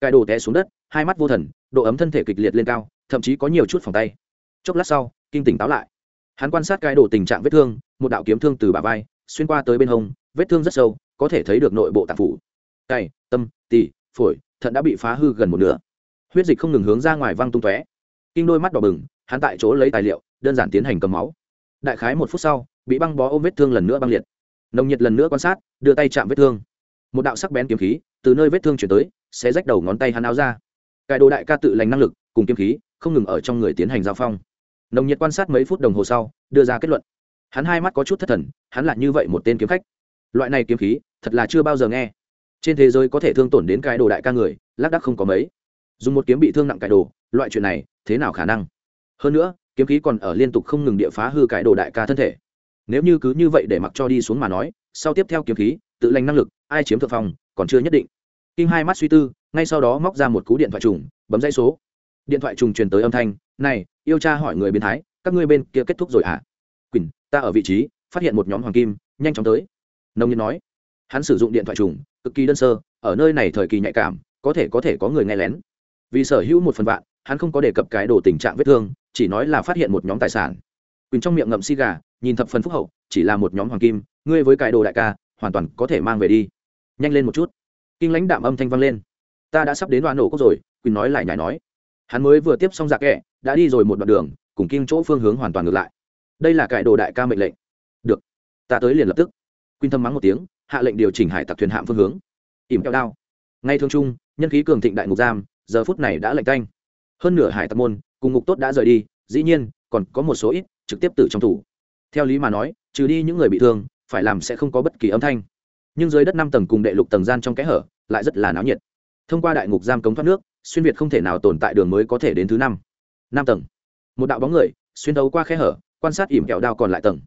Cài đồ té xuống đất, hai mắt vô thần, độ ấm thân thể kịch liệt lên cao, thậm chí có nhiều chút phòng tay. Chốc lát sau kinh tỉnh táo lại. Hắn quan sát cái đồ tình trạng vết thương, một đạo kiếm thương từ bả vai, xuyên qua tới bên hông, vết thương rất sâu, có thể thấy được nội bộ tạp phủ. Cày, tâm, tỳ, phổi, thận đã bị phá hư gần một nửa. Huyết dịch không ngừng hướng ra ngoài văng tung tóe. Kinh đôi mắt đỏ bừng hắn tại chỗ lấy tài liệu, đơn giản tiến hành cầm máu. Đại khái một phút sau, bị băng bó ôm vết thương lần nữa băng liệt. Nồng nhiệt lần nữa quan sát, đưa tay chạm vết thương. Một đạo sắc bén kiếm khí từ nơi vết thương chuyển tới sẽ rách đầu ngón tay hắn áo ra. Cải đồ đại ca tự lành năng lực, cùng kiếm khí không ngừng ở trong người tiến hành giao phong. Nồng nhiệt quan sát mấy phút đồng hồ sau, đưa ra kết luận. Hắn hai mắt có chút thất thần, hắn là như vậy một tên kiếm khách. Loại này kiếm khí, thật là chưa bao giờ nghe. Trên thế giới có thể thương tổn đến cái đồ đại ca người, lác đắc không có mấy. Dùng một kiếm bị thương nặng cải đồ, loại chuyện này, thế nào khả năng? Hơn nữa, kiếm khí còn ở liên tục không ngừng địa phá hư cải đồ đại ca thân thể. Nếu như cứ như vậy để mặc cho đi xuống mà nói, sau tiếp theo kiếm khí, tự lành năng lực, ai chiếm thượng phòng còn chưa nhất định. Kinh hai mắt suy tư, ngay sau đó móc ra một cú điện thoại trùng, bấm dãy số. Điện thoại trùng truyền tới âm thanh, này, yêu cha hỏi người biến thái, các ngươi bên kia kết thúc rồi à quỳnh, ta ở vị trí, phát hiện một nhóm hoàng kim, nhanh chóng tới. Nông nhân nói. Hắn sử dụng điện thoại trùng, cực kỳ đơn sơ, ở nơi này thời kỳ nhạy cảm, có thể có thể có người nghe lén. Vì sở hữu một phần vạn, hắn không có đề cập cái đồ tình trạng vết thương chỉ nói là phát hiện một nhóm tài sản. Quỳnh trong miệng ngậm xi gà, nhìn thập phần phúc hậu, chỉ là một nhóm hoàng kim, ngươi với cài đồ đại ca, hoàn toàn có thể mang về đi. Nhanh lên một chút. Kinh lãnh đạm âm thanh vang lên. Ta đã sắp đến đoạn nổ cốc rồi, quỳnh nói lại nhảy nói. Hắn mới vừa tiếp xong giặc kẹ, đã đi rồi một đoạn đường, cùng kinh chỗ phương hướng hoàn toàn ngược lại. Đây là cải đồ đại ca mệnh lệnh. Được. Ta tới liền lập tức. Quỳnh thâm mắng một tiếng, hạ lệnh điều chỉnh hải tặc thuyền hạm phương hướng. Ỉm keo đao. Ngay thương trung, nhân khí cường thịnh đại ngục giam, giờ phút này đã lạnh canh hơn nửa hải tặc môn cùng ngục tốt đã rời đi, dĩ nhiên, còn có một số ít trực tiếp tử trong tủ theo lý mà nói, trừ đi những người bị thương, phải làm sẽ không có bất kỳ âm thanh. Nhưng dưới đất năm tầng cùng đệ lục tầng gian trong kẽ hở, lại rất là náo nhiệt. Thông qua đại ngục giam cống thoát nước, xuyên việt không thể nào tồn tại đường mới có thể đến thứ năm. Năm tầng. Một đạo bóng người, xuyên đấu qua kẽ hở, quan sát ỉm kẹo đao còn lại tầng.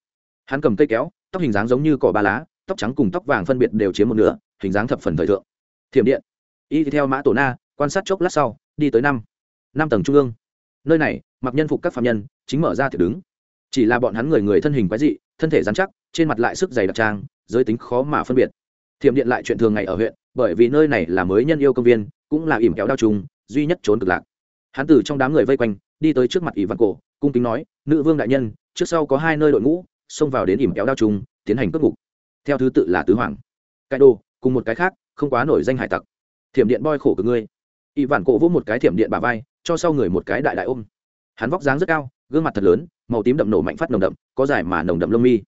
Hắn cầm cây kéo, tóc hình dáng giống như cỏ ba lá, tóc trắng cùng tóc vàng phân biệt đều chiếm một nửa, hình dáng thập phần thời thượng. Thiểm điện. Y theo mã tổ na, quan sát chốc lát sau, đi tới năm. Năm tầng trung ương nơi này, mặc nhân phục các phạm nhân, chính mở ra thiệt đứng. Chỉ là bọn hắn người người thân hình quái dị, thân thể dán chắc, trên mặt lại sức dày đặc trang, giới tính khó mà phân biệt. Thiểm điện lại chuyện thường ngày ở huyện, bởi vì nơi này là mới nhân yêu công viên, cũng là ỉm kéo đao trùng, duy nhất trốn cực lạc. Hắn từ trong đám người vây quanh, đi tới trước mặt ỷ văn cổ, cung kính nói, nữ vương đại nhân, trước sau có hai nơi đội ngũ, xông vào đến ỉm kéo đao trùng, tiến hành cướp ngục. Theo thứ tự là tứ hoàng. Cái đồ, cùng một cái khác, không quá nổi danh hải tặc. Thiểm điện boi khổ cực ngươi. Ỷ vạn cổ vỗ một cái thiểm điện bà vai cho sau người một cái đại đại ôm. Hắn vóc dáng rất cao, gương mặt thật lớn, màu tím đậm nổ mạnh phát nồng đậm, có dài mà nồng đậm lông mi.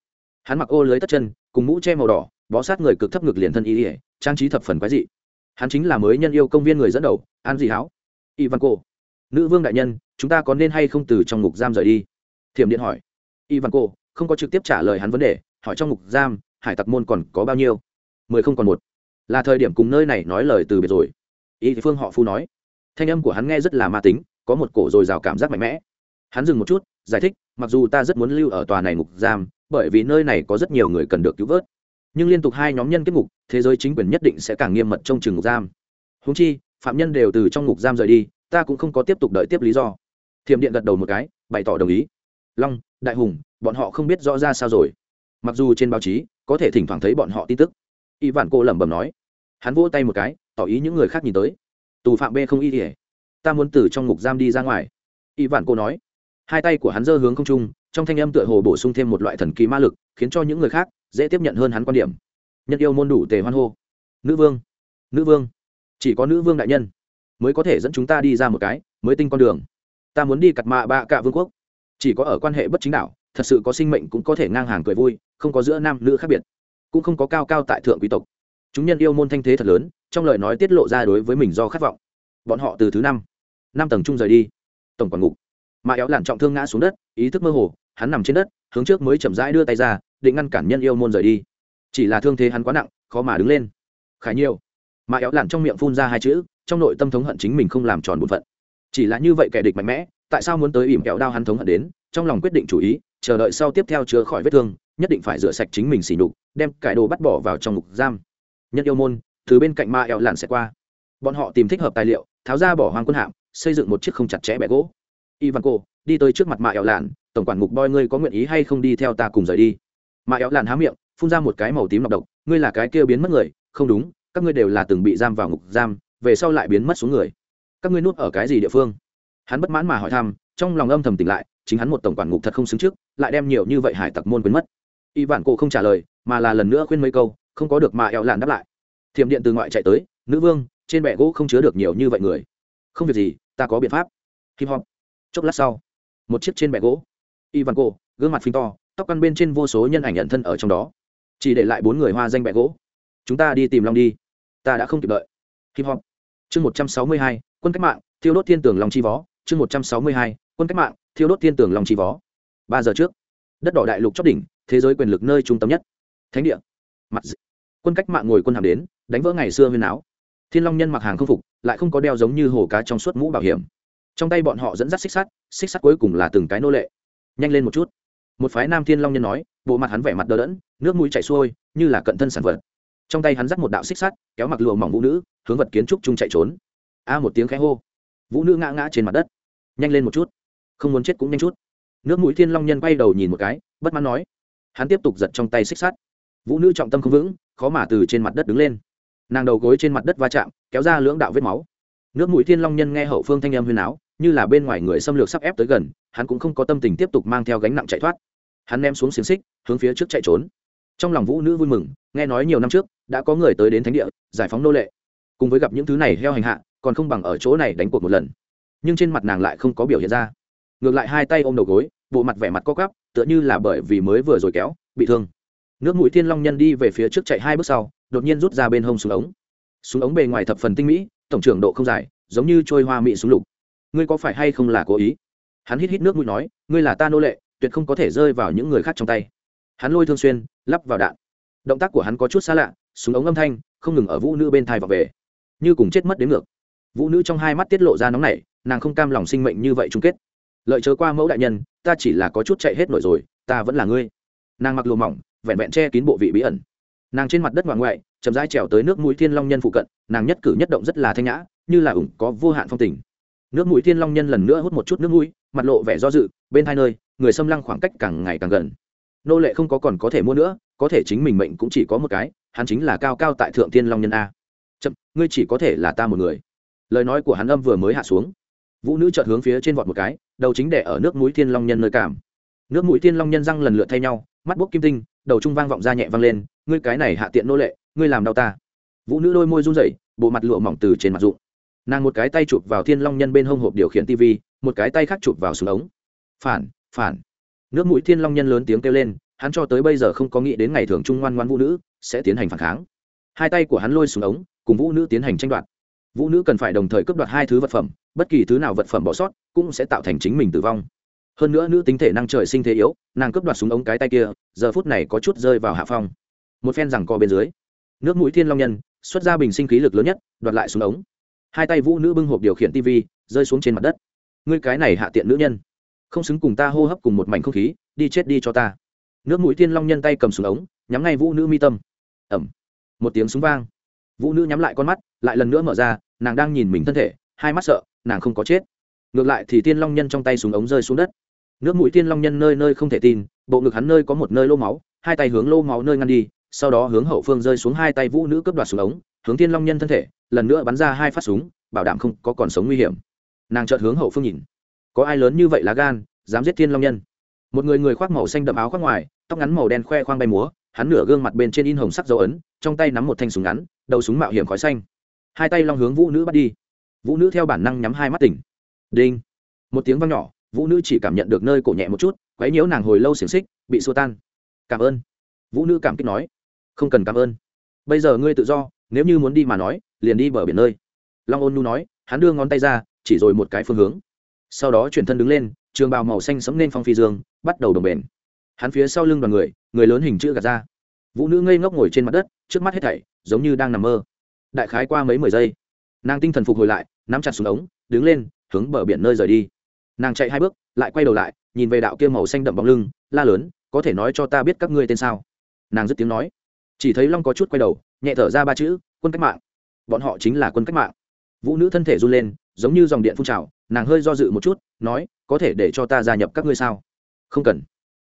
Hắn mặc ô lưới tất chân, cùng mũ che màu đỏ, bó sát người cực thấp ngực liền thân y ỉa trang trí thập phần quái dị. Hắn chính là mới nhân yêu công viên người dẫn đầu, an dị háo Văn cô nữ vương đại nhân, chúng ta có nên hay không từ trong ngục giam rời đi? Thiểm điện hỏi. Y Văn cô không có trực tiếp trả lời hắn vấn đề, hỏi trong ngục giam, hải tặc môn còn có bao nhiêu? Mười không còn một. Là thời điểm cùng nơi này nói lời từ biệt rồi. Y phương họ phu nói thanh âm của hắn nghe rất là ma tính, có một cổ dồi dào cảm giác mạnh mẽ. Hắn dừng một chút, giải thích, mặc dù ta rất muốn lưu ở tòa này ngục giam, bởi vì nơi này có rất nhiều người cần được cứu vớt. Nhưng liên tục hai nhóm nhân kết ngục, thế giới chính quyền nhất định sẽ càng nghiêm mật trong trường ngục giam. Húng chi, phạm nhân đều từ trong ngục giam rời đi, ta cũng không có tiếp tục đợi tiếp lý do. Thiểm điện gật đầu một cái, bày tỏ đồng ý. Long, đại hùng, bọn họ không biết rõ ra sao rồi. Mặc dù trên báo chí, có thể thỉnh thoảng thấy bọn họ tin tức. Y vạn cô lẩm bẩm nói. Hắn vỗ tay một cái, tỏ ý những người khác nhìn tới tù phạm b không y ỉa. Ta muốn từ trong ngục giam đi ra ngoài. Y vạn cô nói. Hai tay của hắn dơ hướng không trung, trong thanh âm tựa hồ bổ sung thêm một loại thần kỳ ma lực, khiến cho những người khác dễ tiếp nhận hơn hắn quan điểm. Nhân yêu môn đủ tề hoan hô. Nữ vương nữ vương, chỉ có nữ vương đại nhân mới có thể dẫn chúng ta đi ra một cái, mới tinh con đường. Ta muốn đi cặt mạ bạ cả vương quốc. Chỉ có ở quan hệ bất chính đạo thật sự có sinh mệnh cũng có thể ngang hàng cười vui, không có giữa nam nữ khác biệt, cũng không có cao cao tại thượng quý tộc chúng nhân yêu môn thanh thế thật lớn, trong lời nói tiết lộ ra đối với mình do khát vọng. Bọn họ từ thứ năm năm tầng trung rời đi. Tổng quản ngục. Mà éo làn trọng thương ngã xuống đất, ý thức mơ hồ, hắn nằm trên đất, hướng trước mới chậm rãi đưa tay ra, định ngăn cản nhân yêu môn rời đi. Chỉ là thương thế hắn quá nặng, khó mà đứng lên. Khải nhiều mà éo làn trong miệng phun ra hai chữ, trong nội tâm thống hận chính mình không làm tròn bổn phận. Chỉ là như vậy kẻ địch mạnh mẽ, tại sao muốn tới ỉm kẹo đao hắn thống hận đến, trong lòng quyết định chủ ý, chờ đợi sau tiếp theo chữa khỏi vết thương, nhất định phải rửa sạch chính mình xỉ nhục, đem cải đồ bắt bỏ vào trong ngục giam nhân yêu môn, từ bên cạnh ma ẹo lặn sẽ qua. Bọn họ tìm thích hợp tài liệu, tháo ra bỏ hoang quân hạm, xây dựng một chiếc không chặt chẽ bẻ gỗ. Ivan cô đi tới trước mặt mạ ẹo lạn, tổng quản ngục boy ngươi có nguyện ý hay không đi theo ta cùng rời đi? Mạ ẹo lạn há miệng, phun ra một cái màu tím nọc độc, ngươi là cái kia biến mất người. Không đúng, các ngươi đều là từng bị giam vào ngục giam, về sau lại biến mất xuống người. Các ngươi nuốt ở cái gì địa phương? Hắn bất mãn mà hỏi thăm, trong lòng âm thầm tỉnh lại, chính hắn một tổng quản ngục thật không xứng trước, lại đem nhiều như vậy hải tặc môn quên mất. Y vạn cổ không trả lời, mà là lần nữa khuyên mấy câu không có được mà eo lạn đáp lại. Thiểm điện từ ngoại chạy tới, nữ vương, trên bệ gỗ không chứa được nhiều như vậy người. Không việc gì, ta có biện pháp. Hip hop. Chốc lát sau, một chiếc trên bệ gỗ. Y cô gương mặt phình to, tóc căn bên trên vô số nhân ảnh nhận thân ở trong đó. Chỉ để lại bốn người hoa danh bệ gỗ. Chúng ta đi tìm long đi. Ta đã không kịp đợi. Hip hop. Chương một trăm sáu mươi hai, quân cách mạng, thiêu đốt thiên tường long chi vó chương một trăm sáu mươi hai, quân cách mạng, thiêu đốt thiên tường long chi vó ba giờ trước, đất đỏ đại lục chót đỉnh, thế giới quyền lực nơi trung tâm nhất. Thánh địa. Mặt d quân cách mạng ngồi quân hàm đến, đánh vỡ ngày xưa huyên áo thiên long nhân mặc hàng không phục, lại không có đeo giống như hồ cá trong suốt mũ bảo hiểm. Trong tay bọn họ dẫn dắt xích sắt xích sắt cuối cùng là từng cái nô lệ. Nhanh lên một chút. Một phái nam thiên long nhân nói, bộ mặt hắn vẻ mặt đờ đẫn, nước mũi chảy xuôi, như là cận thân sản vật. Trong tay hắn dắt một đạo xích sắt, kéo mặc lụa mỏng vũ nữ, hướng vật kiến trúc chung chạy trốn. A một tiếng khẽ hô. Vũ nữ ngã ngã trên mặt đất. Nhanh lên một chút. Không muốn chết cũng nhanh chút. Nước mũi thiên long nhân quay đầu nhìn một cái, bất mãn nói. Hắn tiếp tục giật trong tay xích sắt. Vũ nữ trọng tâm không vững khó mà từ trên mặt đất đứng lên. Nàng đầu gối trên mặt đất va chạm, kéo ra lưỡng đạo vết máu. Nước mũi thiên long nhân nghe hậu phương thanh em huyền áo như là bên ngoài người xâm lược sắp ép tới gần, hắn cũng không có tâm tình tiếp tục mang theo gánh nặng chạy thoát. Hắn ném xuống xiềng xích, hướng phía trước chạy trốn. Trong lòng vũ nữ vui mừng, nghe nói nhiều năm trước, đã có người tới đến thánh địa, giải phóng nô lệ. Cùng với gặp những thứ này heo hành hạ, còn không bằng ở chỗ này đánh cuộc một lần. Nhưng trên mặt nàng lại không có biểu hiện ra. Ngược lại hai tay ôm đầu gối, bộ mặt vẻ mặt co cắp tựa như là bởi vì mới vừa rồi kéo, bị thương nước mũi thiên long nhân đi về phía trước chạy hai bước sau, đột nhiên rút ra bên hông súng ống. Súng ống bề ngoài thập phần tinh mỹ, tổng trưởng độ không dài, giống như trôi hoa mị súng lục. Ngươi có phải hay không là cố ý? Hắn hít hít nước mũi nói, ngươi là ta nô lệ, tuyệt không có thể rơi vào những người khác trong tay. Hắn lôi thương xuyên, lắp vào đạn. Động tác của hắn có chút xa lạ, súng ống âm thanh, không ngừng ở vũ nữ bên thai vào về. Như cùng chết mất đến ngược. Vũ nữ trong hai mắt tiết lộ ra nóng nảy, nàng không cam lòng sinh mệnh như vậy chung kết. Lợi chớ qua mẫu đại nhân, ta chỉ là có chút chạy hết nổi rồi, ta vẫn là ngươi. Nàng mặc lùa mỏng vẹn vẹn che kín bộ vị bí ẩn. Nàng trên mặt đất ngoại ngoại, chậm rãi trèo tới nước mũi thiên long nhân phụ cận, nàng nhất cử nhất động rất là thanh nhã, như là ủng có vô hạn phong tình. Nước mũi thiên long nhân lần nữa hút một chút nước mũi, mặt lộ vẻ do dự, bên hai nơi, người xâm lăng khoảng cách càng ngày càng gần. Nô lệ không có còn có thể mua nữa, có thể chính mình mệnh cũng chỉ có một cái, hắn chính là cao cao tại thượng thiên long nhân a. Chậm, ngươi chỉ có thể là ta một người. Lời nói của hắn âm vừa mới hạ xuống. Vũ nữ chợt hướng phía trên vọt một cái, đầu chính để ở nước mũi thiên long nhân nơi cảm. Nước mũi thiên long nhân răng lần lượt thay nhau, mắt bốc kim tinh đầu trung vang vọng ra nhẹ vang lên, ngươi cái này hạ tiện nô lệ, ngươi làm đau ta. Vũ nữ đôi môi run rẩy, bộ mặt lụa mỏng từ trên mặt dụng nàng một cái tay chụp vào thiên long nhân bên hông hộp điều khiển tv một cái tay khác chụp vào súng ống. Phản phản. Nước mũi thiên long nhân lớn tiếng kêu lên, hắn cho tới bây giờ không có nghĩ đến ngày thường trung ngoan ngoan vũ nữ sẽ tiến hành phản kháng. Hai tay của hắn lôi xuống ống, cùng vũ nữ tiến hành tranh đoạt. Vũ nữ cần phải đồng thời cướp đoạt hai thứ vật phẩm, bất kỳ thứ nào vật phẩm bỏ sót cũng sẽ tạo thành chính mình tử vong hơn nữa nữ tính thể năng trời sinh thế yếu, nàng cướp đoạt súng ống cái tay kia, giờ phút này có chút rơi vào hạ phong. Một phen rằng co bên dưới, nước mũi thiên long nhân xuất ra bình sinh khí lực lớn nhất, đoạt lại súng ống. Hai tay vũ nữ bưng hộp điều khiển tv rơi xuống trên mặt đất. Ngươi cái này hạ tiện nữ nhân, không xứng cùng ta hô hấp cùng một mảnh không khí, đi chết đi cho ta. Nước mũi thiên long nhân tay cầm súng ống, nhắm ngay vũ nữ mi tâm. Ẩm. Một tiếng súng vang. Vũ nữ nhắm lại con mắt, lại lần nữa mở ra, nàng đang nhìn mình thân thể, hai mắt sợ, nàng không có chết. Ngược lại thì tiên long nhân trong tay súng ống rơi xuống đất nước mũi tiên long nhân nơi nơi không thể tin, bộ ngực hắn nơi có một nơi lô máu, hai tay hướng lô máu nơi ngăn đi, sau đó hướng hậu phương rơi xuống hai tay vũ nữ cướp đoạt súng ống, hướng tiên long nhân thân thể, lần nữa bắn ra hai phát súng, bảo đảm không có còn sống nguy hiểm. Nàng chợt hướng hậu phương nhìn. Có ai lớn như vậy lá gan, dám giết tiên long nhân? Một người người khoác màu xanh đậm áo khoác ngoài, tóc ngắn màu đen khoe khoang bay múa, hắn nửa gương mặt bên trên in hồng sắc dấu ấn, trong tay nắm một thanh súng ngắn, đầu súng mạo hiểm khói xanh. Hai tay long hướng vũ nữ bắt đi. Vũ nữ theo bản năng nhắm hai mắt tỉnh. Đinh. Một tiếng vang nhỏ vũ nữ chỉ cảm nhận được nơi cổ nhẹ một chút, quấy nhiễu nàng hồi lâu xiềng xích, bị xua tan. Cảm ơn. Vũ nữ cảm kích nói. Không cần cảm ơn. Bây giờ ngươi tự do, nếu như muốn đi mà nói, liền đi bờ biển nơi. Long ôn nu nói, hắn đưa ngón tay ra, chỉ rồi một cái phương hướng. Sau đó chuyển thân đứng lên, trường bào màu xanh sẫm nên phong phi dương, bắt đầu đồng bền. Hắn phía sau lưng đoàn người người lớn hình chữ gạt ra. Vũ nữ ngây ngốc ngồi trên mặt đất, trước mắt hết thảy, giống như đang nằm mơ. Đại khái qua mấy mười giây, nàng tinh thần phục hồi lại, nắm chặt xuống ống, đứng lên, hướng bờ biển nơi rời đi nàng chạy hai bước, lại quay đầu lại, nhìn về đạo kia màu xanh đậm bóng lưng, la lớn, có thể nói cho ta biết các ngươi tên sao? Nàng dứt tiếng nói. Chỉ thấy long có chút quay đầu, nhẹ thở ra ba chữ, quân cách mạng. Bọn họ chính là quân cách mạng. Vũ nữ thân thể run lên, giống như dòng điện phun trào, nàng hơi do dự một chút, nói, có thể để cho ta gia nhập các ngươi sao? Không cần.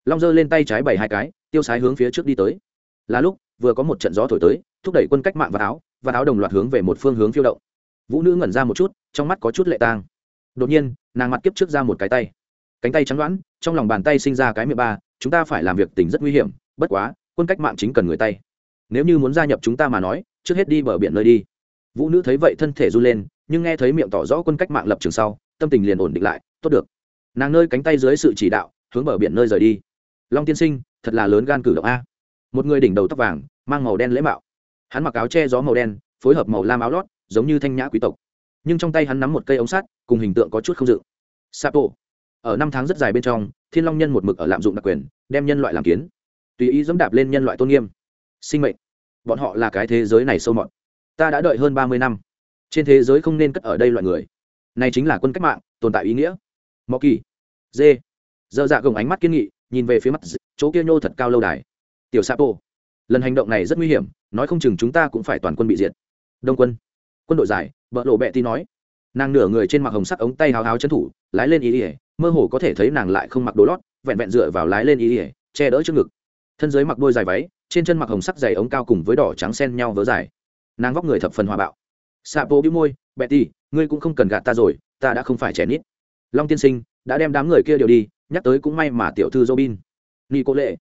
Long giơ lên tay trái bảy hai cái, tiêu sái hướng phía trước đi tới. Là lúc, vừa có một trận gió thổi tới, thúc đẩy quân cách mạng và áo và áo đồng loạt hướng về một phương hướng phiêu động. Vũ nữ ngẩn ra một chút, trong mắt có chút lệ tang. Đột nhiên nàng mặt kiếp trước ra một cái tay. Cánh tay trắng đoán, trong lòng bàn tay sinh ra cái miệng ba, chúng ta phải làm việc tình rất nguy hiểm, bất quá, quân cách mạng chính cần người tay. Nếu như muốn gia nhập chúng ta mà nói, trước hết đi bờ biển nơi đi. Vũ nữ thấy vậy thân thể run lên, nhưng nghe thấy miệng tỏ rõ quân cách mạng lập trường sau, tâm tình liền ổn định lại, tốt được. Nàng nơi cánh tay dưới sự chỉ đạo, hướng bờ biển nơi rời đi. Long tiên sinh, thật là lớn gan cử động a. Một người đỉnh đầu tóc vàng, mang màu đen lễ mạo. Hắn mặc áo che gió màu đen, phối hợp màu lam áo lót, giống như thanh nhã quý tộc nhưng trong tay hắn nắm một cây ống sắt, cùng hình tượng có chút không dự. Sapo, ở năm tháng rất dài bên trong, thiên long nhân một mực ở lạm dụng đặc quyền, đem nhân loại làm kiến. Tùy ý dẫm đạp lên nhân loại tôn nghiêm. Sinh mệnh. Bọn họ là cái thế giới này sâu mọt. Ta đã đợi hơn ba mươi năm. Trên thế giới không nên cất ở đây loại người. Này chính là quân cách mạng, tồn tại ý nghĩa. Mọ kỳ. Dê dơ dạ gồng ánh mắt kiên nghị, nhìn về phía mặt chỗ kia nhô thật cao lâu đài. Tiểu sapo. Lần hành động này rất nguy hiểm, nói không chừng chúng ta cũng phải toàn quân bị diệt. Đông quân. Quân đội giải Bợ lộ bẹ tí nói. Nàng nửa người trên mặc hồng sắc ống tay hào háo chân thủ, lái lên ý ỉa mơ hồ có thể thấy nàng lại không mặc đồ lót, vẹn vẹn dựa vào lái lên ý ỉa che đỡ trước ngực. Thân dưới mặc đôi dài váy, trên chân mặc hồng sắc dày ống cao cùng với đỏ trắng xen nhau vớ dài. Nàng vóc người thập phần hòa bạo. Sapo bĩu môi, bệ ti ngươi cũng không cần gạt ta rồi, ta đã không phải trẻ nít. Long tiên sinh, đã đem đám người kia đều đi, nhắc tới cũng may mà tiểu thư robin. Ni cô lệ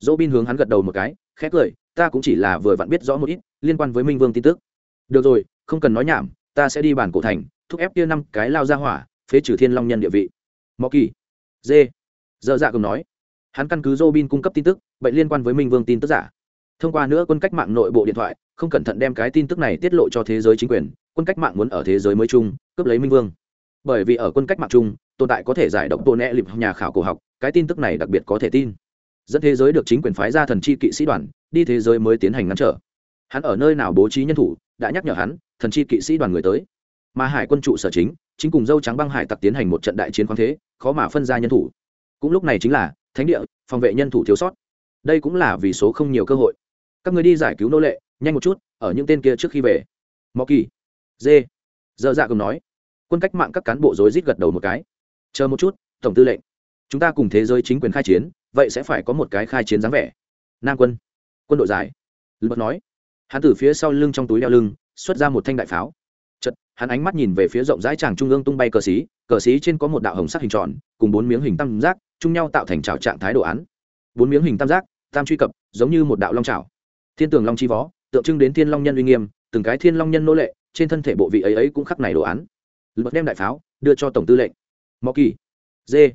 robin hướng hắn gật đầu một cái, khẽ cười, ta cũng chỉ là vừa vặn biết rõ một ít liên quan với minh vương tin tức. Được rồi, không cần nói nhảm ta sẽ đi bản cổ thành, thúc ép kia năm cái lao ra hỏa, phế trừ thiên long nhân địa vị. Mọi kỳ, dê dơ dạ cầm nói. Hắn căn cứ robin cung cấp tin tức, bệnh liên quan với minh vương tin tức giả. Thông qua nữa quân cách mạng nội bộ điện thoại, không cẩn thận đem cái tin tức này tiết lộ cho thế giới chính quyền, quân cách mạng muốn ở thế giới mới chung, cướp lấy minh vương. Bởi vì ở quân cách mạng chung, tồn tại có thể giải động tôn nẹ lịp nhà khảo cổ học, cái tin tức này đặc biệt có thể tin. Dẫn thế giới được chính quyền phái ra thần chi kỵ sĩ đoàn, đi thế giới mới tiến hành ngăn trở. Hắn ở nơi nào bố trí nhân thủ, đã nhắc nhở hắn thần chi kỵ sĩ đoàn người tới. Mà hải quân trụ sở chính chính cùng dâu trắng băng hải tặc tiến hành một trận đại chiến khoáng thế, khó mà phân ra nhân thủ. Cũng lúc này chính là, thánh địa, phòng vệ nhân thủ thiếu sót. Đây cũng là vì số không nhiều cơ hội. Các người đi giải cứu nô lệ, nhanh một chút, ở những tên kia trước khi về. Mò kỳ, dê, dơ dạ cùng nói. Quân cách mạng các cán bộ rối rít gật đầu một cái. Chờ một chút, tổng tư lệnh. Chúng ta cùng thế giới chính quyền khai chiến, vậy sẽ phải có một cái khai chiến dáng vẻ. Nam quân quân đội giải. Bật nói. Hắn từ phía sau lưng trong túi đeo lưng xuất ra một thanh đại pháo. Chật hắn ánh mắt nhìn về phía rộng rãi tràng trung ương tung bay cờ xí cờ xí trên có một đạo hồng sắc hình tròn, cùng bốn miếng hình tam giác, chung nhau tạo thành trào trạng thái đồ án. Bốn miếng hình tam giác, tam truy cập, giống như một đạo long trào thiên tường long chi vó tượng trưng đến thiên long nhân uy nghiêm, từng cái thiên long nhân nô lệ, trên thân thể bộ vị ấy ấy cũng khắc này đồ án. Bật đem đại pháo, đưa cho tổng tư lệnh. Mọ kỳ dê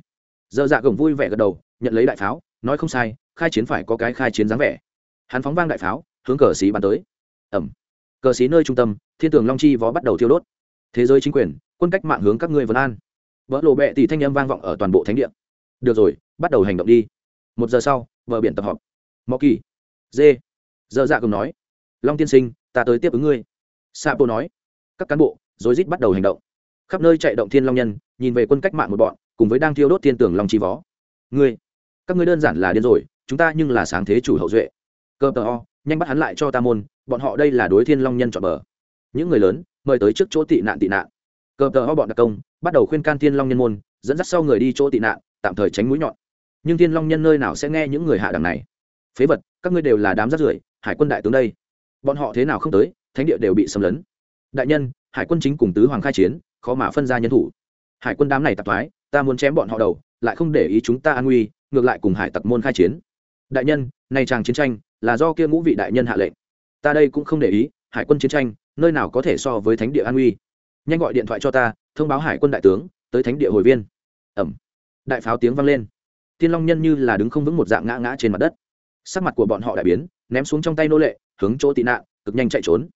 dơ dạ gồng vui vẻ gật đầu, nhận lấy đại pháo, nói không sai, khai chiến phải có cái khai chiến dáng vẻ. Hắn phóng vang đại pháo, hướng cờ xí bắn tới. Ẩm cờ xí nơi trung tâm, thiên tường long chi vó bắt đầu thiêu đốt. Thế giới chính quyền, quân cách mạng hướng các ngươi vân an. Vỡ lộ bẹ thì thanh âm vang vọng ở toàn bộ thánh địa. Được rồi, bắt đầu hành động đi. Một giờ sau, bờ biển tập họp. Mọ kỳ, dê, dơ dạ cùng nói, long tiên sinh, ta tới tiếp ứng ngươi. Sapo nói, các cán bộ, rối rít bắt đầu hành động. Khắp nơi chạy động thiên long nhân, nhìn về quân cách mạng một bọn, cùng với đang thiêu đốt thiên tường long chi vó. Ngươi, các ngươi đơn giản là điên rồi, chúng ta nhưng là sáng thế chủ hậu duệ. Cơ tờ o, nhanh bắt hắn lại cho ta môn bọn họ đây là đối thiên long nhân chọn bờ. Những người lớn, mời tới trước chỗ tị nạn tị nạn. Cờ tờ ho bọn đặc công, bắt đầu khuyên can thiên long nhân môn, dẫn dắt sau người đi chỗ tị nạn, tạm thời tránh mũi nhọn. Nhưng thiên long nhân nơi nào sẽ nghe những người hạ đẳng này? Phế vật, các ngươi đều là đám rắt rưởi, hải quân đại tướng đây. Bọn họ thế nào không tới, thánh địa đều bị xâm lấn. Đại nhân, hải quân chính cùng tứ hoàng khai chiến, khó mà phân ra nhân thủ. Hải quân đám này tạp thoái, ta muốn chém bọn họ đầu, lại không để ý chúng ta an nguy, ngược lại cùng hải tặc môn khai chiến. Đại nhân, nay chàng chiến tranh, là do kia ngũ vị đại nhân hạ lệnh ta đây cũng không để ý, hải quân chiến tranh, nơi nào có thể so với thánh địa an uy. Nhanh gọi điện thoại cho ta, thông báo hải quân đại tướng, tới thánh địa hồi viên. Ẩm. Đại pháo tiếng vang lên. Tiên long nhân như là đứng không vững một dạng ngã ngã trên mặt đất. Sắc mặt của bọn họ đại biến, ném xuống trong tay nô lệ, hướng chỗ tị nạn, cực nhanh chạy trốn.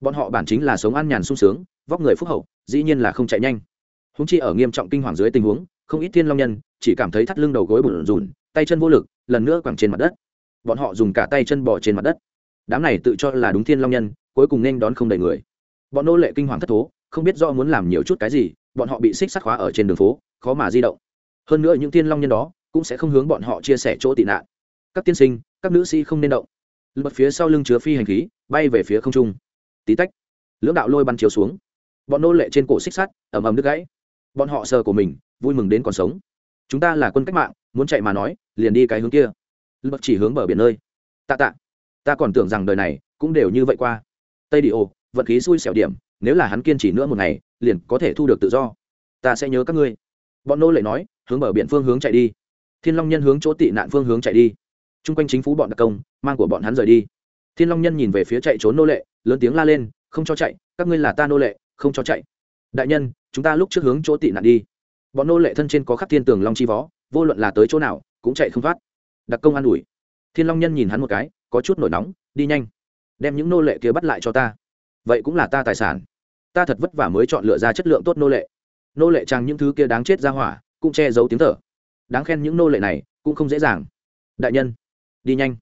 Bọn họ bản chính là sống an nhàn sung sướng, vóc người phúc hậu, dĩ nhiên là không chạy nhanh. Húng chi ở nghiêm trọng kinh hoàng dưới tình huống, không ít thiên long nhân chỉ cảm thấy thắt lưng đầu gối bùn rùn, tay chân vô lực, lần nữa quẳng trên mặt đất. Bọn họ dùng cả tay chân bỏ trên mặt đất đám này tự cho là đúng thiên long nhân, cuối cùng nên đón không đầy người. Bọn nô lệ kinh hoàng thất thố, không biết do muốn làm nhiều chút cái gì, bọn họ bị xích sắt khóa ở trên đường phố, khó mà di động. Hơn nữa những thiên long nhân đó cũng sẽ không hướng bọn họ chia sẻ chỗ tị nạn. Các tiên sinh, các nữ sĩ không nên động. Lật phía sau lưng chứa phi hành khí, bay về phía không trung. Tí tách, lưỡng đạo lôi bắn chiếu xuống. Bọn nô lệ trên cổ xích sắt ầm ầm đứt gãy. Bọn họ sờ của mình, vui mừng đến còn sống. Chúng ta là quân cách mạng, muốn chạy mà nói, liền đi cái hướng kia. Lật chỉ hướng bờ biển nơi. Tạ tạ ta còn tưởng rằng đời này cũng đều như vậy qua. Tây đi ô, vận khí xui xẻo điểm, nếu là hắn kiên trì nữa một ngày, liền có thể thu được tự do. Ta sẽ nhớ các ngươi. Bọn nô lệ nói, hướng bờ biển phương hướng chạy đi. Thiên long nhân hướng chỗ tị nạn phương hướng chạy đi. T r u n g quanh chính phủ bọn đặc công, mang của bọn hắn rời đi. Thiên long nhân nhìn về phía chạy trốn nô lệ, lớn tiếng la lên, không cho chạy, các ngươi là ta nô lệ, không cho chạy. Đại nhân, chúng ta lúc trước hướng chỗ tị nạn đi. Bọn nô lệ thân trên có khắc thiên tường long chi vó, vô luận là tới chỗ nào, cũng chạy không thoát. Đặc công an ủi. Thiên long nhân nhìn hắn một cái có chút nổi nóng, đi nhanh. Đem những nô lệ kia bắt lại cho ta. Vậy cũng là ta tài sản. Ta thật vất vả mới chọn lựa ra chất lượng tốt nô lệ. Nô lệ trang những thứ kia đáng chết ra hỏa, cũng che giấu tiếng thở. Đáng khen những nô lệ này, cũng không dễ dàng. Đại nhân, đi nhanh.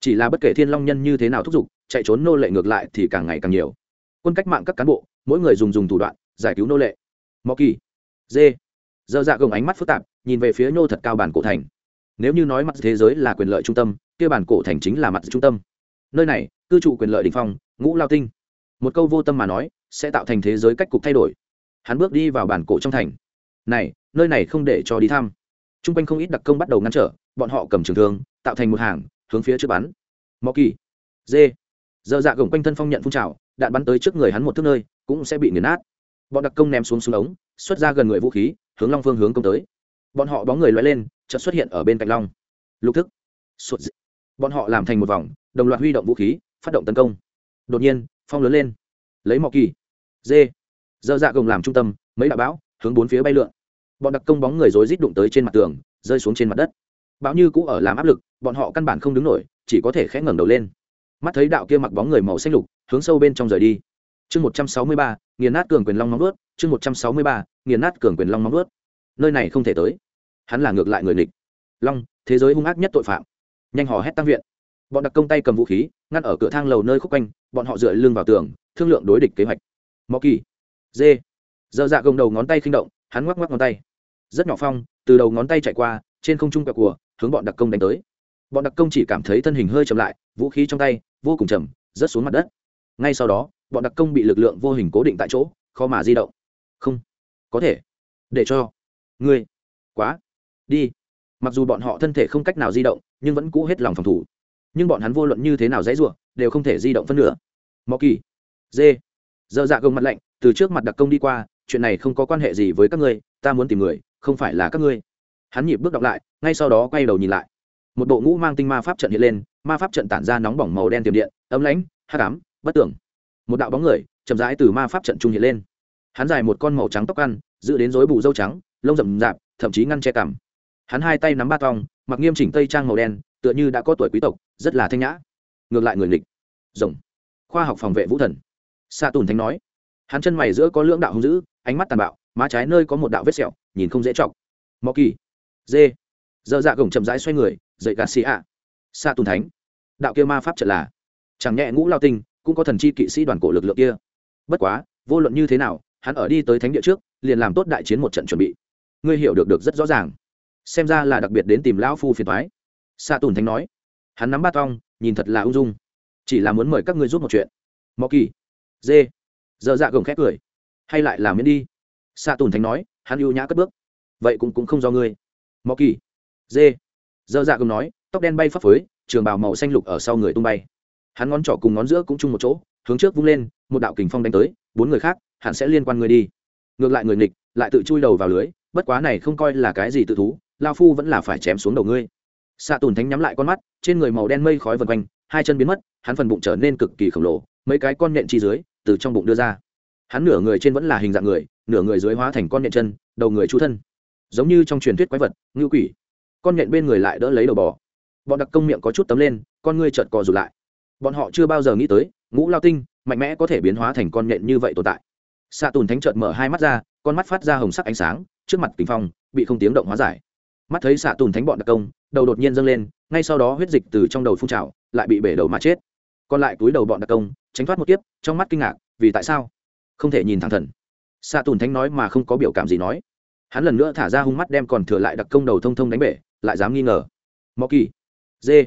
Chỉ là bất kể thiên long nhân như thế nào thúc giục, chạy trốn nô lệ ngược lại thì càng ngày càng nhiều. Quân cách mạng các cán bộ, mỗi người dùng dùng thủ đoạn, giải cứu nô lệ. Mò kỳ. Dê. Dơ dạ gồng ánh mắt phức tạp, nhìn về phía nhô thật cao bản cổ thành nếu như nói mặt thế giới là quyền lợi trung tâm, kia bản cổ thành chính là mặt trung tâm. Nơi này, cư trụ quyền lợi đ ỉ n h phong, ngũ lao tinh. Một câu vô tâm mà nói, sẽ tạo thành thế giới cách cục thay đổi. Hắn bước đi vào bản cổ trong thành. Này, nơi này không để cho đi thăm. T r u n g quanh không ít đặc công bắt đầu ngăn trở, bọn họ cầm trường thương, tạo thành một hàng, hướng phía trước bắn. Mọ kỳ. Dê dơ dạ gồng quanh thân phong nhận phun trào, đạn bắn tới trước người hắn một thước nơi, cũng sẽ bị nghiền nát. Bọn đặc công ném xuống xuống ống, xuất ra gần người vũ khí, hướng long phương hướng công tới bọn họ bóng người loay lên, chợt xuất hiện ở bên cạnh long. Lục thức. Sụt dị. bọn họ làm thành một vòng, đồng loạt huy động vũ khí, phát động tấn công. Đột nhiên, phong lớn lên. Lấy mọ kỳ. Dê dơ dạ gồng làm trung tâm, mấy đạo bão, hướng bốn phía bay lượn. Bọn đặc công bóng người rối rít đụng tới trên mặt tường, rơi xuống trên mặt đất. Bão như cũ ở làm áp lực, bọn họ căn bản không đứng nổi, chỉ có thể khẽ ngẩng đầu lên. Mắt thấy đạo kia mặc bóng người màu xanh lục, hướng sâu bên trong rời đi. Chương một trăm sáu mươi ba, nghiền nát cường quyền long móng ướt chương một trăm sáu mươi ba, nghiền nát cường quyền long móng ướt nơi này không thể tới. Hắn là ngược lại người nghịch. Long, thế giới hung ác nhất tội phạm. Nhanh hò hét tăng viện. Bọn đặc công tay cầm vũ khí, ngăn ở cửa thang lầu nơi khúc quanh, bọn họ dựa lưng vào tường, thương lượng đối địch kế hoạch. Mò kỳ, dê. Dơ dạ gồng đầu ngón tay khinh động, hắn ngoắc ngoắc ngón tay. Rất nhỏ phong, từ đầu ngón tay chạy qua, trên không trung quẹo của, hướng bọn đặc công đánh tới. Bọn đặc công chỉ cảm thấy thân hình hơi chậm lại, vũ khí trong tay, vô cùng chậm, rớt xuống mặt đất. Ngay sau đó, bọn đặc công bị lực lượng vô hình cố định tại chỗ, khó mà di động. Không, có thể. Để cho ngươi. Quá. Đi. Mặc dù bọn họ thân thể không cách nào di động, nhưng vẫn cũ hết lòng phòng thủ. Nhưng bọn hắn vô luận như thế nào dãy r u ộ n đều không thể di động phân nửa. Mò kỳ. Dê. Dơ dạ gồng mặt lạnh, từ trước mặt đặc công đi qua, chuyện này không có quan hệ gì với các ngươi, ta muốn tìm người, không phải là các ngươi. Hắn nhịp bước đọc lại, ngay sau đó quay đầu nhìn lại. Một bộ ngũ mang tinh ma pháp trận hiện lên, ma pháp trận tản ra nóng bỏng màu đen tiềm điện, ấm lãnh hát cám bất tưởng một đạo bóng người, chậm rãi từ ma pháp trận trung hiện lên. Hắn dài một con màu trắng tóc ăn, giữ đến rối bù dâu trắng lông rậm rạp, thậm chí ngăn che cằm. Hắn hai tay nắm ba tong, mặc nghiêm chỉnh tây trang màu đen, tựa như đã có tuổi quý tộc, rất là thanh nhã. Ngược lại người nghịch. Rồng. Khoa học phòng vệ vũ thần. Sa tùn thánh nói. Hắn chân mày giữa có lưỡng đạo hung dữ, ánh mắt tàn bạo, má trái nơi có một đạo vết sẹo, nhìn không dễ chọc. Mọ kỳ. Dê dơ dạ gồng chậm rãi xoay người, dậy gạt xì ạ. Sa tùn thánh. Đạo kia ma pháp trận là. Chẳng nhẹ ngũ lao tinh, cũng có thần chi kỵ sĩ đoàn cổ lực lượng kia. Bất quá, vô luận như thế nào, hắn ở đi tới thánh địa trước, liền làm tốt đại chiến một trận chuẩn bị ngươi hiểu được được rất rõ ràng. Xem ra là đặc biệt đến tìm lão phu phiền thoái sa tùn thánh nói. Hắn nắm ba tong, nhìn thật là ung dung. Chỉ là muốn mời các ngươi giúp một chuyện. Mò kỳ, dê. Dơ dạ gồng khét cười. Hay lại là miễn đi. Sa tùn thánh nói, hắn ưu nhã cất bước. Vậy cũng cũng không do ngươi. Mò kỳ, dê. Dơ dạ gồng nói, tóc đen bay phấp phới, trường bào màu xanh lục ở sau người tung bay. Hắn ngón trỏ cùng ngón giữa cũng chung một chỗ, hướng trước vung lên, một đạo kình phong đánh tới, bốn người khác hắn sẽ liên quan người đi. Ngược lại người nghịch, lại tự chui đầu vào lưới bất quá này không coi là cái gì tự thú, lao phu vẫn là phải chém xuống đầu ngươi. Xạ tùn thánh nhắm lại con mắt, trên người màu đen mây khói vần quanh, hai chân biến mất, hắn phần bụng trở nên cực kỳ khổng lồ, mấy cái con nhện chi dưới, từ trong bụng đưa ra. Hắn nửa người trên vẫn là hình dạng người, nửa người dưới hóa thành con nhện chân, đầu người chú thân. Giống như trong truyền thuyết quái vật, ngưu quỷ. Con nhện bên người lại đỡ lấy đầu bò. Bọn đặc công miệng có chút tấm lên, con ngươi chợt cò rụt lại. Bọn họ chưa bao giờ nghĩ tới, ngũ lao tinh, mạnh mẽ có thể biến hóa thành con nhện như vậy tồn tại. Xạ tùn thánh chợt mở hai mắt ra con mắt phát ra hồng sắc ánh sáng, trước mặt kinh phong bị không tiếng động hóa giải. Mắt thấy xạ tùn thánh bọn đặc công, đầu đột nhiên dâng lên, ngay sau đó huyết dịch từ trong đầu phun trào, lại bị bể đầu mà chết. Còn lại túi đầu bọn đặc công, tránh thoát một kiếp, trong mắt kinh ngạc, vì tại sao? Không thể nhìn thẳng thần. Xạ tùn thánh nói mà không có biểu cảm gì nói. Hắn lần nữa thả ra hung mắt đem còn thừa lại đặc công đầu thông thông đánh bể, lại dám nghi ngờ. Mò kỳ, dê,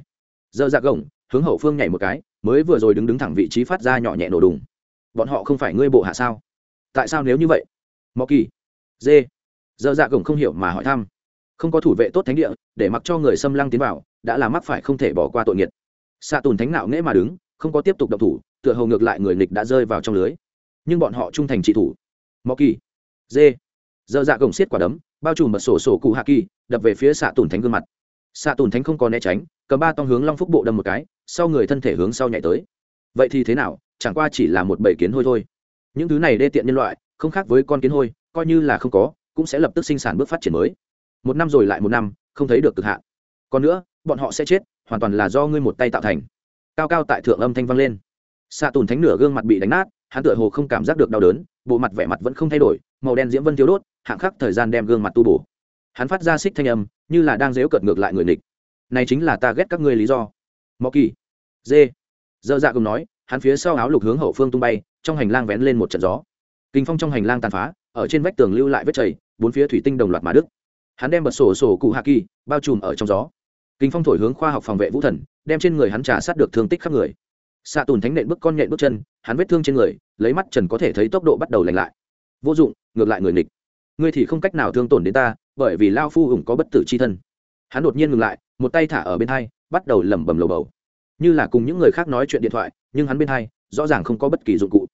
dơ dạc gồng hướng hậu phương nhảy một cái, mới vừa rồi đứng đứng thẳng vị trí phát ra nhỏ nhẹ nổ đùng. Bọn họ không phải ngươi bộ hạ sao? Tại sao nếu như vậy? Mò kỳ, dê. Dơ dạ gồng không hiểu mà hỏi thăm. Không có thủ vệ tốt thánh địa, để mặc cho người xâm lăng tiến vào, đã là mắc phải không thể bỏ qua tội nghiệt. Xạ tùn thánh nạo nghễ mà đứng, không có tiếp tục độc thủ, tựa hầu ngược lại người nghịch đã rơi vào trong lưới. Nhưng bọn họ trung thành trị thủ. Mò kỳ, dê. Dơ dạ gồng xiết quả đấm, bao trùm mật sổ sổ cụ hạ kỳ, đập về phía xạ tùn thánh gương mặt. Xạ tùn thánh không có né tránh, cầm ba tông hướng long phúc bộ đâm một cái, sau người thân thể hướng sau nhảy tới. Vậy thì thế nào? Chẳng qua chỉ là một bầy kiến hôi thôi. Những thứ này đê tiện nhân loại không khác với con kiến hôi, coi như là không có, cũng sẽ lập tức sinh sản bước phát triển mới. Một năm rồi lại một năm, không thấy được cực hạn. Còn nữa, bọn họ sẽ chết, hoàn toàn là do ngươi một tay tạo thành. Cao cao tại thượng âm thanh vang lên. Xạ tùn thánh nửa gương mặt bị đánh nát, hắn tựa hồ không cảm giác được đau đớn, bộ mặt vẻ mặt vẫn không thay đổi, màu đen diễm vân thiếu đốt, hạng khắc thời gian đem gương mặt tu bổ. Hắn phát ra xích thanh âm, như là đang dếu cợt ngược lại người nịch. Này chính là ta ghét các ngươi lý do. Mò kỳ, dê. Dơ dạ cùng nói, hắn phía sau áo lục hướng hậu phương tung bay, trong hành lang vén lên một trận gió kinh phong trong hành lang tàn phá, ở trên vách tường lưu lại vết chảy bốn phía thủy tinh đồng loạt mà đức hắn đem bật sổ sổ cụ hạ kỳ, bao trùm ở trong gió. Kinh phong thổi hướng khoa học phòng vệ vũ thần, đem trên người hắn trả sát được thương tích khắp người. Xạ tùn thánh nện bước con nhện bước chân, hắn vết thương trên người, lấy mắt trần có thể thấy tốc độ bắt đầu lành lại. Vô dụng, ngược lại người nghịch. Ngươi thì không cách nào thương tổn đến ta, bởi vì lao phu ủng có bất tử c h i thân. Hắn đột nhiên ngừng lại, một tay thả ở bên hai, bắt đầu lẩm bẩm lầu bầu. Như là cùng những người khác nói chuyện điện thoại, nhưng hắn bên hai, rõ ràng không có bất kỳ dụng cụ.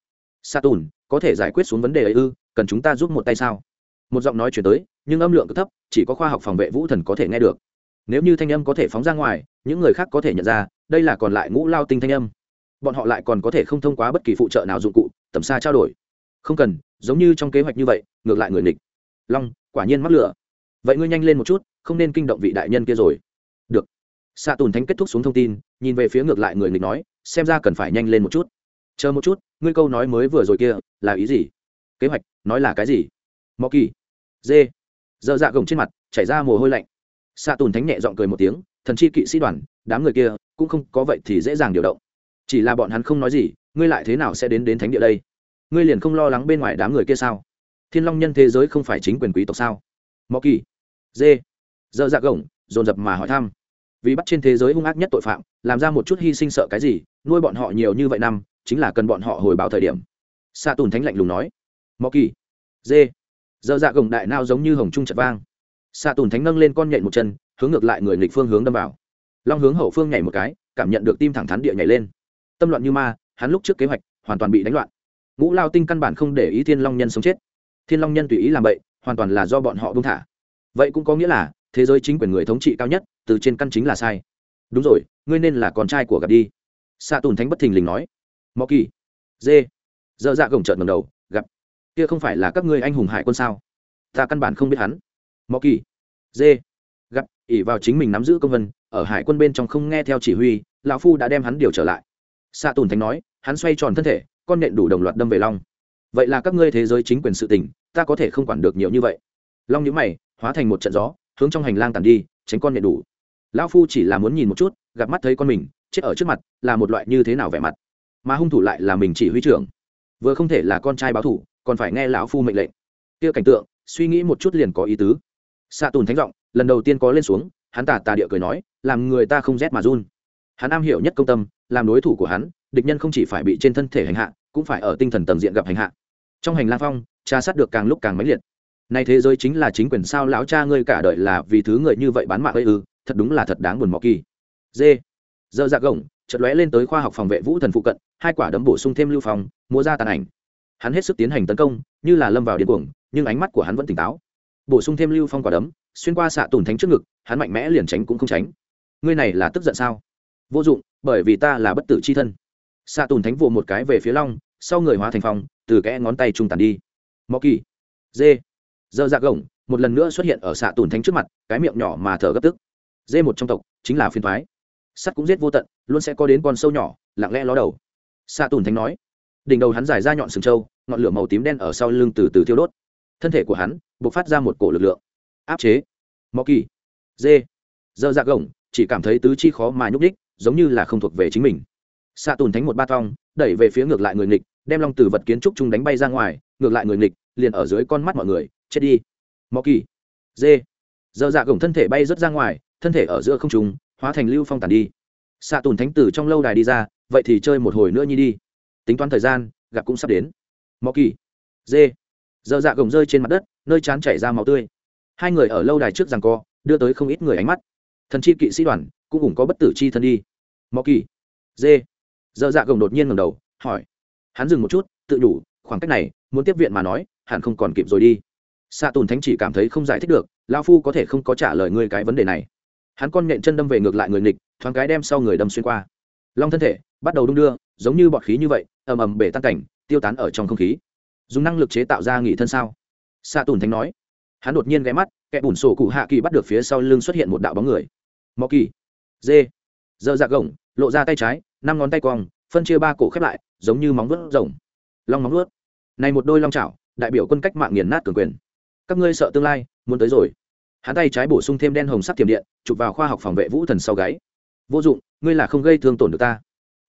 Sa tùn có thể giải quyết xuống vấn đề ấy ư, cần chúng ta giúp một tay sao? Một giọng nói chuyển tới, nhưng âm lượng cực thấp, chỉ có khoa học phòng vệ vũ thần có thể nghe được. Nếu như thanh âm có thể phóng ra ngoài, những người khác có thể nhận ra, đây là còn lại ngũ lao tinh thanh âm. Bọn họ lại còn có thể không thông qua bất kỳ phụ trợ nào dụng cụ, tầm xa trao đổi. Không cần, giống như trong kế hoạch như vậy, ngược lại người nghịch. Long, quả nhiên mắc lửa. Vậy ngươi nhanh lên một chút, không nên kinh động vị đại nhân kia rồi. Được. Xạ tùn thánh kết thúc xuống thông tin, nhìn về phía ngược lại người nghịch nói, xem ra cần phải nhanh lên một chút. Chờ một chút, ngươi câu nói mới vừa rồi kia là ý gì? Kế hoạch, nói là cái gì? Mò kỳ, dê, dơ dạ gồng trên mặt, chảy ra mồ hôi lạnh. Xạ tùn thánh nhẹ g i ọ n g cười một tiếng, thần chi kỵ sĩ đoàn, đám người kia cũng không có vậy thì dễ dàng điều động. Chỉ là bọn hắn không nói gì, ngươi lại thế nào sẽ đến đến thánh địa đây? Ngươi liền không lo lắng bên ngoài đám người kia sao? Thiên long nhân thế giới không phải chính quyền quý tộc sao? Mò kỳ, dê, dơ dạ gồng, dồn dập mà hỏi thăm. Vì bắt trên thế giới hung ác nhất tội phạm, làm ra một chút hy sinh sợ cái gì, nuôi bọn họ nhiều như vậy năm, chính là cần bọn họ hồi báo thời điểm sa tùn thánh lạnh lùng nói. Mò kỳ, dê. Dơ dạ gồng đại nao giống như hồng trung chật vang. Sa tùn thánh nâng lên con nhện một chân, hướng ngược lại người nghịch phương hướng đâm vào. Long hướng hậu phương nhảy một cái, cảm nhận được tim thẳng thắn địa nhảy lên. Tâm loạn như ma, hắn lúc trước kế hoạch, hoàn toàn bị đánh loạn. Ngũ lao tinh căn bản không để ý thiên long nhân sống chết. Thiên long nhân tùy ý làm vậy hoàn toàn là do bọn họ buông thả. Vậy cũng có nghĩa là, thế giới chính quyền người thống trị cao nhất, từ trên căn chính là sai. Đúng rồi, ngươi nên là con trai của gặp đi. Xạ tùn thánh bất thình lình nói. Mò kỳ, dê dơ dạ gồng trợn ngầm đầu, gặp, kia không phải là các ngươi anh hùng hải quân sao? Ta căn bản không biết hắn. Mọ kỳ, dê. Gặp ỉ vào chính mình nắm giữ công vân, ở hải quân bên trong không nghe theo chỉ huy, lão phu đã đem hắn điều trở lại. Xạ tùn thánh nói, hắn xoay tròn thân thể, con nện đủ đồng loạt đâm về long. Vậy là các ngươi thế giới chính quyền sự tình, ta có thể không quản được nhiều như vậy. Long nhữ mày, hóa thành một trận gió, hướng trong hành lang tàn đi, tránh con nện đủ. Lão phu chỉ là muốn nhìn một chút, gặp mắt thấy con mình, chết ở trước mặt, là một loại như thế nào vẻ mặt? Mà hung thủ lại là mình chỉ huy trưởng vừa không thể là con trai báo thủ, còn phải nghe lão phu mệnh lệnh. Kia cảnh tượng, suy nghĩ một chút liền có ý tứ. Xạ tùn thánh giọng, lần đầu tiên có lên xuống, hắn tà tà địa cười nói, làm người ta không rét mà run. Hắn am hiểu nhất công tâm, làm đối thủ của hắn, địch nhân không chỉ phải bị trên thân thể hành hạ, cũng phải ở tinh thần tầng diện gặp hành hạ. Trong hành lang phong, tra sát được càng lúc càng mãnh liệt. Nay thế giới chính là chính quyền sao lão cha ngươi cả đời là vì thứ người như vậy bán mạng ấy ư, thật đúng là thật đáng buồn mò kỳ. Dê. Dơ dạ gồng chợt lóe lên tới khoa học phòng vệ vũ thần phụ cận, hai quả đấm bổ sung thêm lưu phòng mua ra tàn ảnh. Hắn hết sức tiến hành tấn công, như là lâm vào điên cuồng, nhưng ánh mắt của hắn vẫn tỉnh táo. Bổ sung thêm lưu phong quả đấm, xuyên qua xạ tùn thánh trước ngực, hắn mạnh mẽ liền tránh cũng không tránh. Ngươi này là tức giận sao? Vô dụng, bởi vì ta là bất tử c h i thân. Xạ tùn thánh vụ một cái về phía long, sau người hóa thành phong, từ kẽ ngón tay trung tàn đi. Mò kỳ. Dê dơ dạ gồng, một lần nữa xuất hiện ở xạ tùn thánh trước mặt, cái miệng nhỏ mà thở gấp tức. Dê một trong tộc, chính là phiên thoái sắt cũng giết vô tận, luôn sẽ có đến con sâu nhỏ, lặng lẽ ló đầu. Xạ tùn thánh nói, đỉnh đầu hắn dài ra nhọn sừng trâu, ngọn lửa màu tím đen ở sau lưng từ từ thiêu đốt. Thân thể của hắn b ộ c phát ra một cổ lực lượng. Áp chế. Mò kỳ. Dê. Dơ dạc gồng, chỉ cảm thấy tứ chi khó mà nhúc đích giống như là không thuộc về chính mình. Xạ tùn thánh một ba thong, đẩy về phía ngược lại người nghịch, đem long từ vật kiến trúc chung đánh bay ra ngoài, ngược lại người nghịch, liền ở dưới con mắt mọi người, chết đi. Mò kỳ. Dê. Dơ dạ gồng thân thể bay rớt ra ngoài, thân thể ở giữa không trùng hóa thành lưu phong tàn đi. Xạ tùn thánh tử trong lâu đài đi ra, vậy thì chơi một hồi nữa nhi đi. Tính toán thời gian, gặp cũng sắp đến. Mọ kỳ, dê, dơ dạ gồng rơi trên mặt đất, nơi chán chảy ra máu tươi. Hai người ở lâu đài trước rằng co, đưa tới không ít người ánh mắt. Thần chi kỵ sĩ đoàn, cũng cũng có bất tử chi thân đi. Mọ kỳ, dê, dơ dạ gồng đột nhiên ngầm đầu, hỏi. Hắn dừng một chút, tự đủ, khoảng cách này, muốn tiếp viện mà nói, hẳn không còn kịp rồi đi. Xạ tùn thánh chỉ cảm thấy không giải thích được lao phu có thể không có trả lời ngươi cái vấn đề này hắn con nhện chân đâm về ngược lại người nghịch, thoáng cái đem sau người đâm xuyên qua. Long thân thể, bắt đầu đung đưa, giống như bọt khí như vậy, ầm ầm bể tan cảnh, tiêu tán ở trong không khí. Dùng năng lực chế tạo ra nghỉ thân sao? Xạ tùn thánh nói. Hắn đột nhiên ghé mắt, kẻ bùn sổ cụ hạ kỳ bắt được phía sau lưng xuất hiện một đạo bóng người. Mò kỳ. Dê. Dơ dạc gồng, lộ ra tay trái, năm ngón tay cong, phân chia ba cổ khép lại, giống như móng vuốt rồng. Long móng vuốt. Này một đôi long chảo, đại biểu quân cách mạng nghiền nát cường quyền. Các ngươi sợ tương lai, muốn tới rồi hắn tay trái bổ sung thêm đen hồng sắc tiềm điện, chụp vào khoa học phòng vệ vũ thần sau gáy. Vô dụng, ngươi là không gây thương tổn được ta.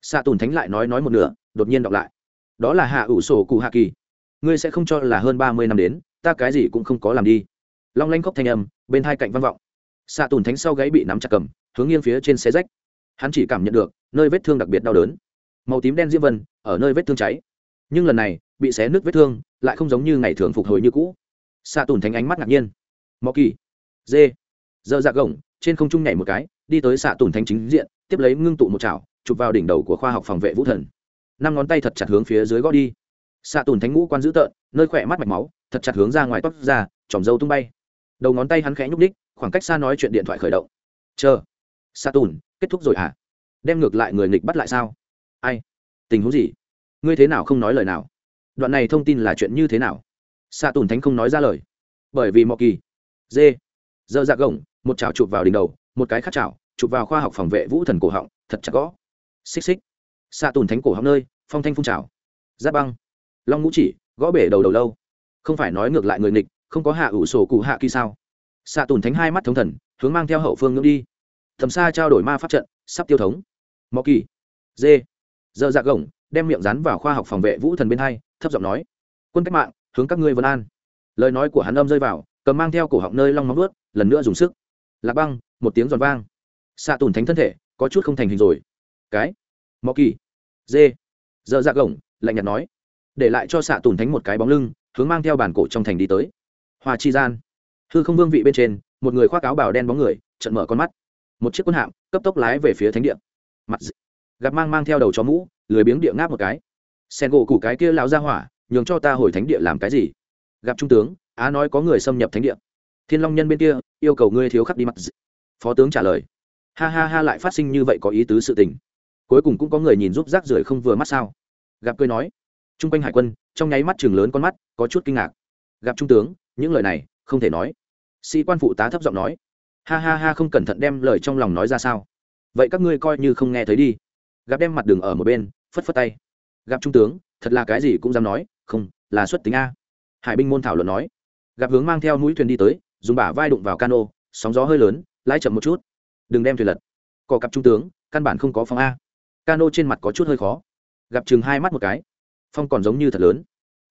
Xạ tùn thánh lại nói nói một nửa, đột nhiên đọc lại. Đó là hạ ủ sổ cụ hạ kỳ. Ngươi sẽ không cho là hơn ba mươi năm đến, ta cái gì cũng không có làm đi. Long lanh khóc thanh âm, bên hai cạnh văn vọng. Xạ tùn thánh sau gáy bị nắm chặt cầm, hướng nghiêng phía trên xe rách. Hắn chỉ cảm nhận được, nơi vết thương đặc biệt đau đớn. Màu tím đen diễm vân, ở nơi vết thương cháy. Nhưng lần này, bị xé nước vết thương, lại không giống như ngày thường phục hồi như cũ. Xạ tùn thánh ánh mắt ngạc nhiên. Mò kỳ dê dơ dạ gồng, trên không trung nhảy một cái, đi tới xạ tùn thánh chính diện, tiếp lấy ngưng tụ một chảo, chụp vào đỉnh đầu của khoa học phòng vệ vũ thần. Năm ngón tay thật chặt hướng phía dưới gõ đi. Xạ tùn thánh ngũ quan dữ tợn, nơi khỏe mắt mạch máu, thật chặt hướng ra ngoài tóc ra, chòm dâu tung bay. Đầu ngón tay hắn khẽ nhúc đích khoảng cách xa nói chuyện điện thoại khởi động. Chờ. Xạ tùn, kết thúc rồi à? đem ngược lại người nghịch bắt lại sao? Ai? Tình huống gì? Ngươi thế nào không nói lời nào? Đoạn này thông tin là chuyện như thế nào? Xạ tùn thánh không nói ra lời. Bởi vì mọi kỳ. Dê dơ dạ gồng, một chảo chụp vào đỉnh đầu, một cái khác chảo chụp vào khoa học phòng vệ vũ thần cổ họng, thật chặt gõ. Xích xích. Xạ tùn thánh cổ họng nơi, phong thanh phun trào. Giáp băng. Long ngũ chỉ, gõ bể đầu đầu lâu. Không phải nói ngược lại người nghịch, không có hạ ủ sổ cụ hạ kỳ sao. Xạ tùn thánh hai mắt thống thần, hướng mang theo hậu phương ngưỡng đi. Thầm xa trao đổi ma pháp trận, sắp tiêu thống. Mọ kỳ. Dê dơ dạ gồng, đem miệng rắn vào khoa học phòng vệ vũ thần bên hai, thấp giọng nói. Quân cách mạng, hướng các ngươi vân an. Lời nói của hắn âm rơi vào, cầm mang theo cổ họng nơi long móng ướt lần nữa dùng sức. Lạc băng, một tiếng giòn vang. Xạ tùn thánh thân thể, có chút không thành hình rồi. Cái? Mọ kỳ. Dê. Dơ dạ gồng lạnh nhạt nói. Để lại cho xạ tùn thánh một cái bóng lưng, hướng mang theo bản cổ trong thành đi tới. Hoa chi gian. Hư không vương vị bên trên, một người khoác áo bào đen bóng người trận mở con mắt. Một chiếc quân hạm, cấp tốc lái về phía thánh địa. Mặt gặp mang mang theo đầu chó mũ, lười biếng địa ngáp một cái. Sen gỗ củ cái kia lao ra hỏa, nhường cho ta hồi thánh địa làm cái gì? Gặp trung tướng, á nói có người xâm nhập thánh địa thiên long nhân bên kia, yêu cầu ngươi thiếu khắc đi mặt. Phó tướng trả lời. Ha ha ha lại phát sinh như vậy có ý tứ sự tình. Cuối cùng cũng có người nhìn giúp rác rưởi không vừa mắt sao. Gặp cười nói. T r u n g quanh hải quân, trong nháy mắt chừng lớn con mắt, có chút kinh ngạc. Gặp trung tướng, những lời này, không thể nói. Sĩ quan phụ tá thấp giọng nói. Ha ha ha không cẩn thận đem lời trong lòng nói ra sao. Vậy các ngươi coi như không nghe thấy đi. Gặp đem mặt đường ở một bên, phất phất tay. Gặp trung tướng, thật là cái gì cũng dám nói, không, là xuất tính a. Hải binh môn thảo luận nói. Gặp hướng mang theo mũi thuyền đi tới dùng bả vai đụng vào cano, sóng gió hơi lớn, lái chậm một chút. Đừng đem thuyền lật. Cỏ cặp trung tướng, căn bản không có phong a. Cano trên mặt có chút hơi khó. Gặp chừng hai mắt một cái. Phong còn giống như thật lớn.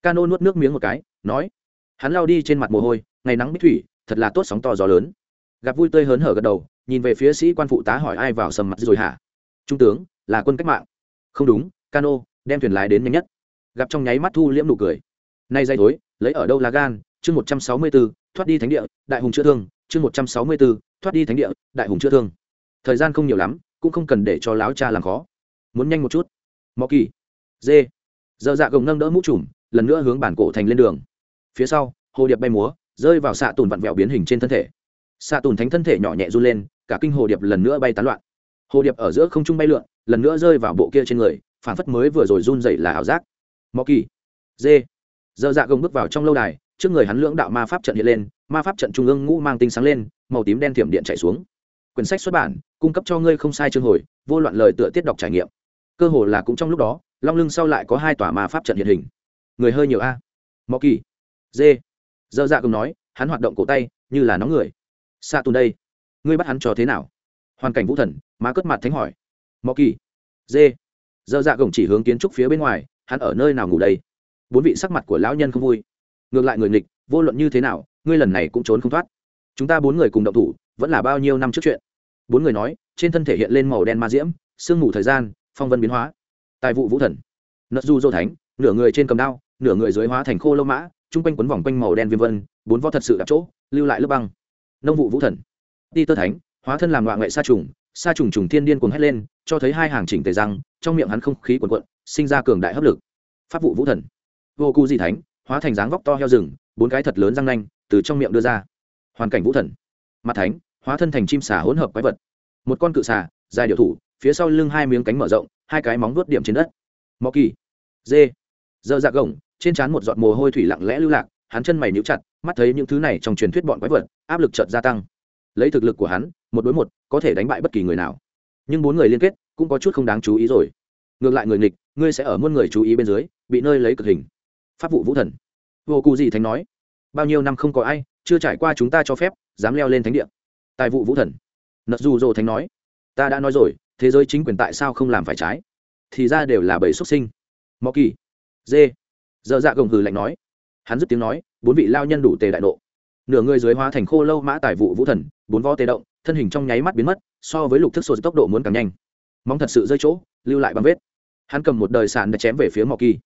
Cano nuốt nước miếng một cái, nói. Hắn lao đi trên mặt mồ hôi, ngày nắng bích thủy, thật là tốt sóng to gió lớn. Gặp vui tươi hớn hở gật đầu, nhìn về phía sĩ quan phụ tá hỏi ai vào sầm mặt rồi hả? Trung tướng, là quân cách mạng. Không đúng, cano, đem thuyền lái đến nhanh nhất. Gặp trong nháy mắt thu liễm nụ cười. Nay dây thối, lấy ở đâu là gan? Chương một trăm sáu mươi bốn thoát đi thánh địa, đại hùng chữa thương, chương một trăm sáu mươi bốn thoát đi thánh địa, đại hùng chữa thương. Thời gian không nhiều lắm, cũng không cần để cho láo cha làm khó. Muốn nhanh một chút. Mò kỳ, dê, dơ dạ gồng nâng đỡ mũ trùm, lần nữa hướng bản cổ thành lên đường. Phía sau, hồ điệp bay múa, rơi vào xạ tùn vặn vẹo biến hình trên thân thể. Xạ tùn thánh thân thể nhỏ nhẹ run lên, cả kinh hồ điệp lần nữa bay tán loạn. Hồ điệp ở giữa không trung bay lượn, lần nữa rơi vào bộ kia trên người phản phất mới vừa rồi run dậy là ảo giác. Mò kỳ, dê, dơ dạ gồng bước vào trong lâu đài trước người hắn lưỡng đạo ma pháp trận hiện lên, ma pháp trận trung ương ngũ mang tinh sáng lên, màu tím đen thiểm điện chạy xuống. Quyển sách xuất bản, cung cấp cho ngươi không sai chương hồi, vô loạn lời tựa tiết đọc trải nghiệm. Cơ hồ là cũng trong lúc đó, long lưng sau lại có hai tòa ma pháp trận hiện hình. Người hơi nhiều a. Mọ kỳ, dê, dơ dạ cùng nói, hắn hoạt động cổ tay, như là nóng người. Xa tù đây, ngươi bắt hắn cho thế nào? Hoàn cảnh vũ thần, má cất mặt thánh hỏi. Mọ kỳ, dê, dơ dạ gồng chỉ hướng kiến trúc phía bên ngoài, hắn ở nơi nào ngủ đây? Bốn vị sắc mặt của lão nhân không vui ngược lại người nghịch, vô luận như thế nào, ngươi lần này cũng trốn không thoát. Chúng ta bốn người cùng động thủ, vẫn là bao nhiêu năm trước chuyện? Bốn người nói, trên thân thể hiện lên màu đen ma diễm, sương mù thời gian, phong vân biến hóa. Tài vụ vũ thần. Nợ du dô thánh, nửa người trên cầm đao, nửa người dưới hóa thành khô lâu mã, chung quanh quấn vòng quanh màu đen viêm vân, bốn võ thật sự đặt chỗ, lưu lại lớp băng. Nông vụ vũ thần. Ti tơ thánh, hóa thân làm loạn nghệ sa trùng sa trùng trùng thiên điên cuồng hét lên, cho thấy hai hàng chỉnh tề răng, trong miệng hắn không khí quần quận sinh ra cường đại hấp lực. Pháp vụ vũ thần. Vô cu di thánh hóa thành dáng vóc to heo rừng, bốn cái thật lớn răng nanh, từ trong miệng đưa ra. Hoàn cảnh vũ thần. Mặt thánh, hóa thân thành chim xà hỗn hợp quái vật. Một con cự xà, dài điệu thủ, phía sau lưng hai miếng cánh mở rộng, hai cái móng vuốt điểm trên đất. Mọ kỳ. Dê dơ dạ gồng, trên trán một giọt mồ hôi thủy lặng lẽ lưu lạc, hắn chân mày níu chặt, mắt thấy những thứ này trong truyền thuyết bọn quái vật, áp lực chợt gia tăng. Lấy thực lực của hắn, một đối một, có thể đánh bại bất kỳ người nào. Nhưng bốn người liên kết, cũng có chút không đáng chú ý rồi. Ngược lại người nghịch, ngươi sẽ ở muôn người chú ý bên dưới, bị nơi lấy cực hình pháp vụ vũ thần. Vô cụ gì thánh nói, bao nhiêu năm không có ai, chưa trải qua chúng ta cho phép, dám leo lên thánh địa. Tài vụ vũ thần. Nật dù dồ thánh nói, ta đã nói rồi, thế giới chính quyền tại sao không làm phải trái? Thì ra đều là bầy xuất sinh. Mọ kỳ. Dê. Dơ dạ gồng hừ lạnh nói, hắn dứt tiếng nói, bốn vị lao nhân đủ tề đại nộ. Nửa người dưới hóa thành khô lâu mã tài vụ vũ thần, bốn vo tê động, thân hình trong nháy mắt biến mất, so với lục thức sột tốc độ muốn càng nhanh. Móng thật sự rơi chỗ, lưu lại bằng vết. Hắn cầm một đời sàn để chém về phía mọ kỳ.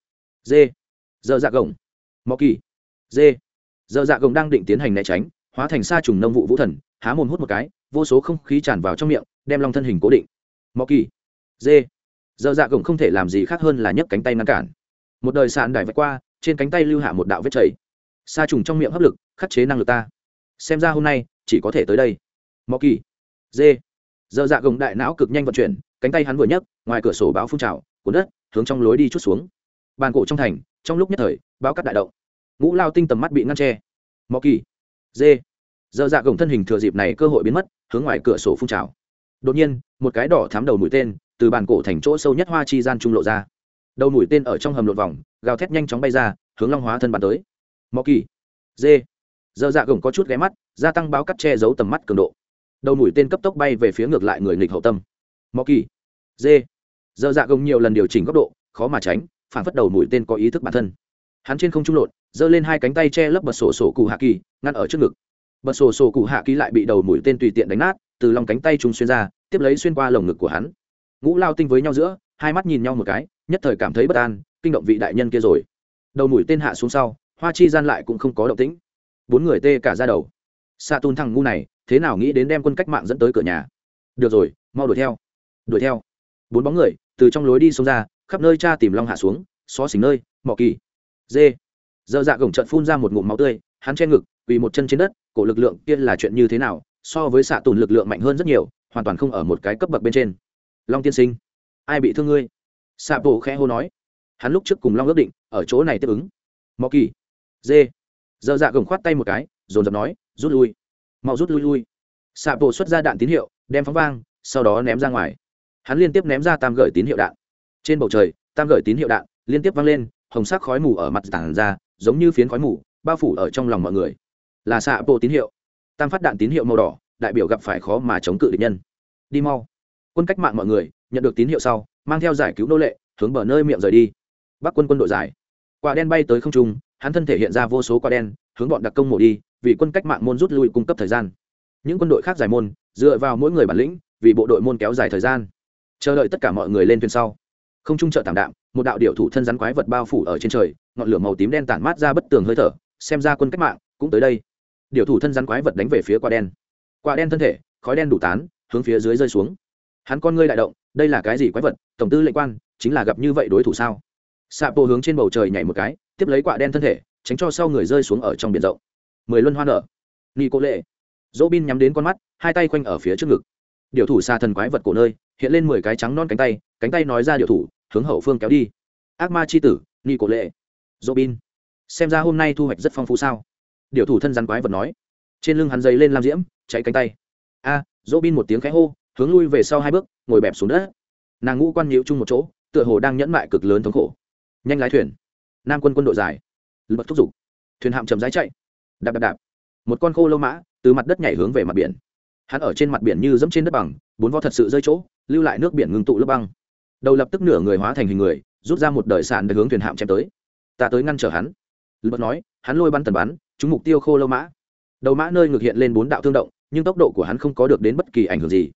Dê dơ dạ gồng. Mò kỳ. Dê. Dơ dạ gồng đang định tiến hành né tránh, hóa thành sa trùng nông vụ vũ thần, há mồm hút một cái, vô số không khí tràn vào trong miệng, đem long thân hình cố định. Mò kỳ. Dê. Dơ dạ gồng không thể làm gì khác hơn là nhấc cánh tay ngăn cản. Một đời sạn đài vạch qua, trên cánh tay lưu hạ một đạo vết chảy. Sa trùng trong miệng hấp lực, khắc chế năng lực ta. Xem ra hôm nay, chỉ có thể tới đây. Mò kỳ. Dê. Dơ dạ gồng đại não cực nhanh vận chuyển, cánh tay hắn vừa nhấc, ngoài cửa sổ báo phun trào, cuốn đất, hướng trong lối đi chút xuống. Bàn cổ trong thành trong lúc nhất thời báo cắt đại động. Ngũ lao tinh tầm mắt bị ngăn tre mò kỳ, dê. Dơ dạ gồng thân hình thừa dịp này cơ hội biến mất, hướng ngoài cửa sổ phun trào. Đột nhiên, một cái đỏ thám đầu mũi tên từ bàn cổ thành chỗ sâu nhất hoa chi gian trung lộ ra. Đầu mũi tên ở trong hầm lột vòng, gào thét nhanh chóng bay ra, hướng long hóa thân bàn tới. Mò kỳ, dê. Dơ dạ gồng có chút ghé mắt, gia tăng báo cắt che giấu tầm mắt cường độ. Đầu mũi tên cấp tốc bay về phía ngược lại người nghịch hậu tâm. Mò kỳ, dê. Dơ dạ gồng nhiều lần điều chỉnh góc độ, khó mà tránh phản phất đầu mũi tên có ý thức bản thân. Hắn trên không trung lộn, giơ lên hai cánh tay che lấp bật sổ sổ cụ hạ kỳ, ngăn ở trước ngực. Bật sổ sổ cụ hạ kỳ lại bị đầu mũi tên tùy tiện đánh nát, từ lòng cánh tay chúng xuyên ra, tiếp lấy xuyên qua lồng ngực của hắn. Ngũ lao tinh với nhau giữa, hai mắt nhìn nhau một cái, nhất thời cảm thấy bất an, kinh động vị đại nhân kia rồi. Đầu mũi tên hạ xuống sau, hoa chi gian lại cũng không có động tĩnh. Bốn người tê cả ra đầu. Sa tôn thằng ngu này, thế nào nghĩ đến đem quân cách mạng dẫn tới cửa nhà? Được rồi, mau đuổi theo. Đuổi theo. Bốn bóng người, từ trong lối đi xông ra khắp nơi cha tìm long hạ xuống, xó xỉnh nơi, mỏ kỳ, dê. Dơ dạ gồng trận phun ra một ngụm máu tươi, hắn che ngực, quỳ một chân trên đất, cổ lực lượng kia là chuyện như thế nào, so với xạ tùn lực lượng mạnh hơn rất nhiều, hoàn toàn không ở một cái cấp bậc bên trên. Long tiên sinh, ai bị thương ngươi? Xạ bộ khẽ hô nói. Hắn lúc trước cùng long ước định, ở chỗ này tiếp ứng. Mỏ kỳ, dê. Dơ dạ gồng khoát tay một cái, dồn dập nói, rút lui. Mau rút lui lui. Xạ bộ xuất ra đạn tín hiệu, đem phóng vang, sau đó ném ra ngoài. Hắn liên tiếp ném ra tam gửi tín hiệu đạn trên bầu trời, tam gửi tín hiệu đạn liên tiếp vang lên, hồng sắc khói mù ở mặt tảng ra, giống như phiến khói mù, bao phủ ở trong lòng mọi người. Là xạ bộ tín hiệu. Tam phát đạn tín hiệu màu đỏ, đại biểu gặp phải khó mà chống cự địch nhân. Đi mau. Quân cách mạng mọi người nhận được tín hiệu sau, mang theo giải cứu nô lệ, hướng bờ nơi miệng rời đi. Bắc quân quân đội giải. Quả đen bay tới không trung, hắn thân thể hiện ra vô số quả đen, hướng bọn đặc công mổ đi, vì quân cách mạng môn rút lui cung cấp thời gian. Những quân đội khác giải môn, dựa vào mỗi người bản lĩnh, vì bộ đội môn kéo dài thời gian. Chờ đợi tất cả mọi người lên thuyền sau không trung trợ tạm đạm, một đạo điệu thủ thân rắn quái vật bao phủ ở trên trời, ngọn lửa màu tím đen tản mát ra bất tường hơi thở, xem ra quân cách mạng cũng tới đây. Điệu thủ thân rắn quái vật đánh về phía quả đen. Quả đen thân thể, khói đen đủ tán, hướng phía dưới rơi xuống. Hắn con ngươi đại động, đây là cái gì quái vật? Tổng tư lệnh quan, chính là gặp như vậy đối thủ sao? Xạ bộ hướng trên bầu trời nhảy một cái, tiếp lấy quả đen thân thể, tránh cho sau người rơi xuống ở trong biển rộng. Mười luân hoa nở. Nghi cố lệ dỗ bin nhắm đến con mắt, hai tay quanh ở phía trước ngực. Điều thủ xa thần quái vật cổ nơi, hiện lên mười cái trắng non cánh tay cánh tay nói ra điều thủ hướng hậu phương kéo đi. Ác ma c h i tử nghi cổ lệ. Dỗ bin xem ra hôm nay thu hoạch rất phong phú sao? Điều thủ thân rắn quái vật nói. Trên lưng hắn dây lên lam diễm chạy cánh tay. A dỗ bin một tiếng khẽ hô, hướng lui về sau hai bước, ngồi bẹp xuống đất. Nàng ngũ quan nhiễu chung một chỗ, tựa hồ đang nhẫn mại cực lớn thống khổ. Nhanh lái thuyền. Nam quân quân đội dài. Bật thúc giục. Thuyền hạm chầm rãi chạy. Đạp đạp đạp. Một con khô lâu mã, từ mặt đất nhảy hướng về mặt biển. Hắn ở trên mặt biển như dẫm trên đất bằng, bốn vo thật sự rơi chỗ, lưu lại nước biển ngưng tụ lớp băng đầu lập tức nửa người hóa thành hình người, rút ra một đời sàn để hướng thuyền hạm chém tới. Ta tới ngăn trở hắn. Bật nói, hắn lôi bắn tần bắn chúng mục tiêu khô lâu mã. Đầu mã nơi ngược hiện lên bốn đạo thương động, nhưng tốc độ của hắn không có được đến bất kỳ ảnh hưởng gì.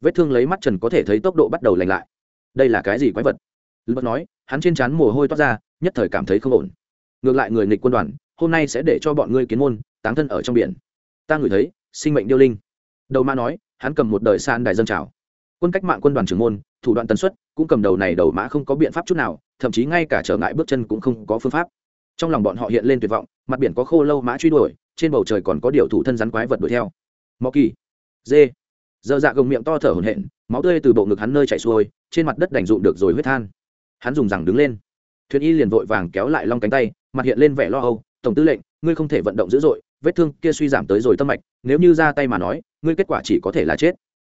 Vết thương lấy mắt trần có thể thấy tốc độ bắt đầu lành lại. Đây là cái gì quái vật? Bật nói, hắn trên trán mồ hôi toát ra, nhất thời cảm thấy không ổn. Ngược lại người nghịch quân đoàn, hôm nay sẽ để cho bọn ngươi kiến môn, táng thân ở trong biển. Ta ngửi thấy, sinh mệnh điêu linh. Đầu mã nói, hắn cầm một đời san đài dân trào. Quân cách mạng quân đoàn trưởng môn thủ đoạn tần suất, cũng cầm đầu này đầu mã không có biện pháp chút nào, thậm chí ngay cả trở ngại bước chân cũng không có phương pháp. Trong lòng bọn họ hiện lên tuyệt vọng, mặt biển có khô lâu mã truy đuổi, trên bầu trời còn có điều thủ thân rắn quái vật đuổi theo. Mò kỳ, dê. Dơ dạ gồng miệng to thở hổn hển, máu tươi từ bộ ngực hắn nơi chảy xuôi, trên mặt đất đành rụm được rồi huyết than. Hắn dùng rằng đứng lên. Thuyền y liền vội vàng kéo lại long cánh tay, mặt hiện lên vẻ lo âu, tổng tư lệnh, ngươi không thể vận động dữ dội, vết thương kia suy giảm tới rồi tâm mạch, nếu như ra tay mà nói, ngươi kết quả chỉ có thể là chết.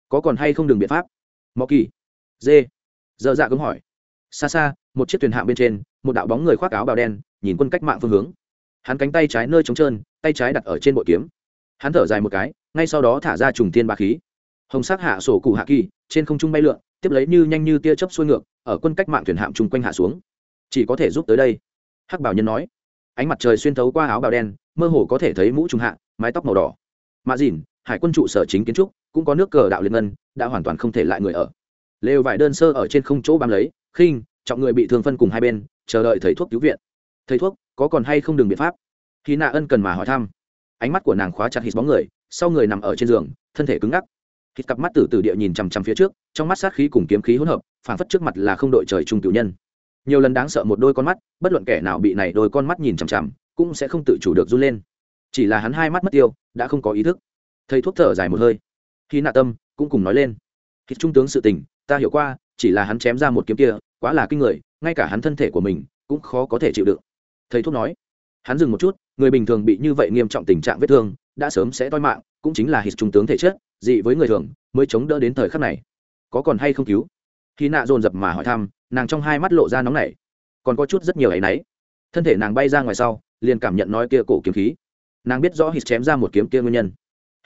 Có còn hay không đường biện pháp? Mò kỳ dê dơ dạ gấm hỏi. Xa xa, một chiếc thuyền hạng bên trên, một đạo bóng người khoác áo bào đen, nhìn quân cách mạng phương hướng. Hắn cánh tay trái nơi trống trơn, tay trái đặt ở trên bội kiếm. Hắn thở dài một cái, ngay sau đó thả ra trùng tiên ba khí. Hồng sắc hạ sổ cụ hạ kỳ, trên không trung bay lượn, tiếp lấy như nhanh như tia chớp xuôi ngược, ở quân cách mạng thuyền hạm chung quanh hạ xuống. Chỉ có thể giúp tới đây. Hắc bảo nhân nói. Ánh mặt trời xuyên thấu qua áo bào đen, mơ hồ có thể thấy mũ trung hạ, mái tóc màu đỏ. Mạ dìn, hải quân trụ sở chính kiến trúc, cũng có nước cờ đạo liên ngân, đã hoàn toàn không thể lại người ở lều vải đơn sơ ở trên không chỗ bám lấy, khinh, trọng người bị thương phân cùng hai bên, chờ đợi thầy thuốc cứu viện. Thầy thuốc, có còn hay không đường biện pháp? Khi nạ ân cần mà hỏi thăm. Ánh mắt của nàng khóa chặt hít bóng người, sau người nằm ở trên giường, thân thể cứng ngắc. Hít cặp mắt từ từ địa nhìn chằm chằm phía trước, trong mắt sát khí cùng kiếm khí hỗn hợp phản phất trước mặt là không đội trời chung cựu nhân. Nhiều lần đáng sợ một đôi con mắt, bất luận kẻ nào bị này đôi con mắt nhìn chằm chằm, cũng sẽ không tự chủ được run lên. Chỉ là hắn hai mắt mất tiêu, đã không có ý thức. Thầy thuốc thở dài một hơi. Khi nạ tâm cũng cùng nói lên khi trung tướng sự tình, ta hiểu qua, chỉ là hắn chém ra một kiếm kia, quá là kinh người, ngay cả hắn thân thể của mình cũng khó có thể chịu đựng. Thầy thuốc nói, hắn dừng một chút, người bình thường bị như vậy nghiêm trọng tình trạng vết thương, đã sớm sẽ toi mạng, cũng chính là hít trung tướng thể chất, dị với người thường, mới chống đỡ đến thời khắc này. Có còn hay không cứu? Khi nạ dồn dập mà hỏi thăm, nàng trong hai mắt lộ ra nóng nảy. Còn có chút rất nhiều áy náy thân thể nàng bay ra ngoài sau, liền cảm nhận nói kia cổ kiếm khí. Nàng biết rõ hít chém ra một kiếm kia nguyên nhân.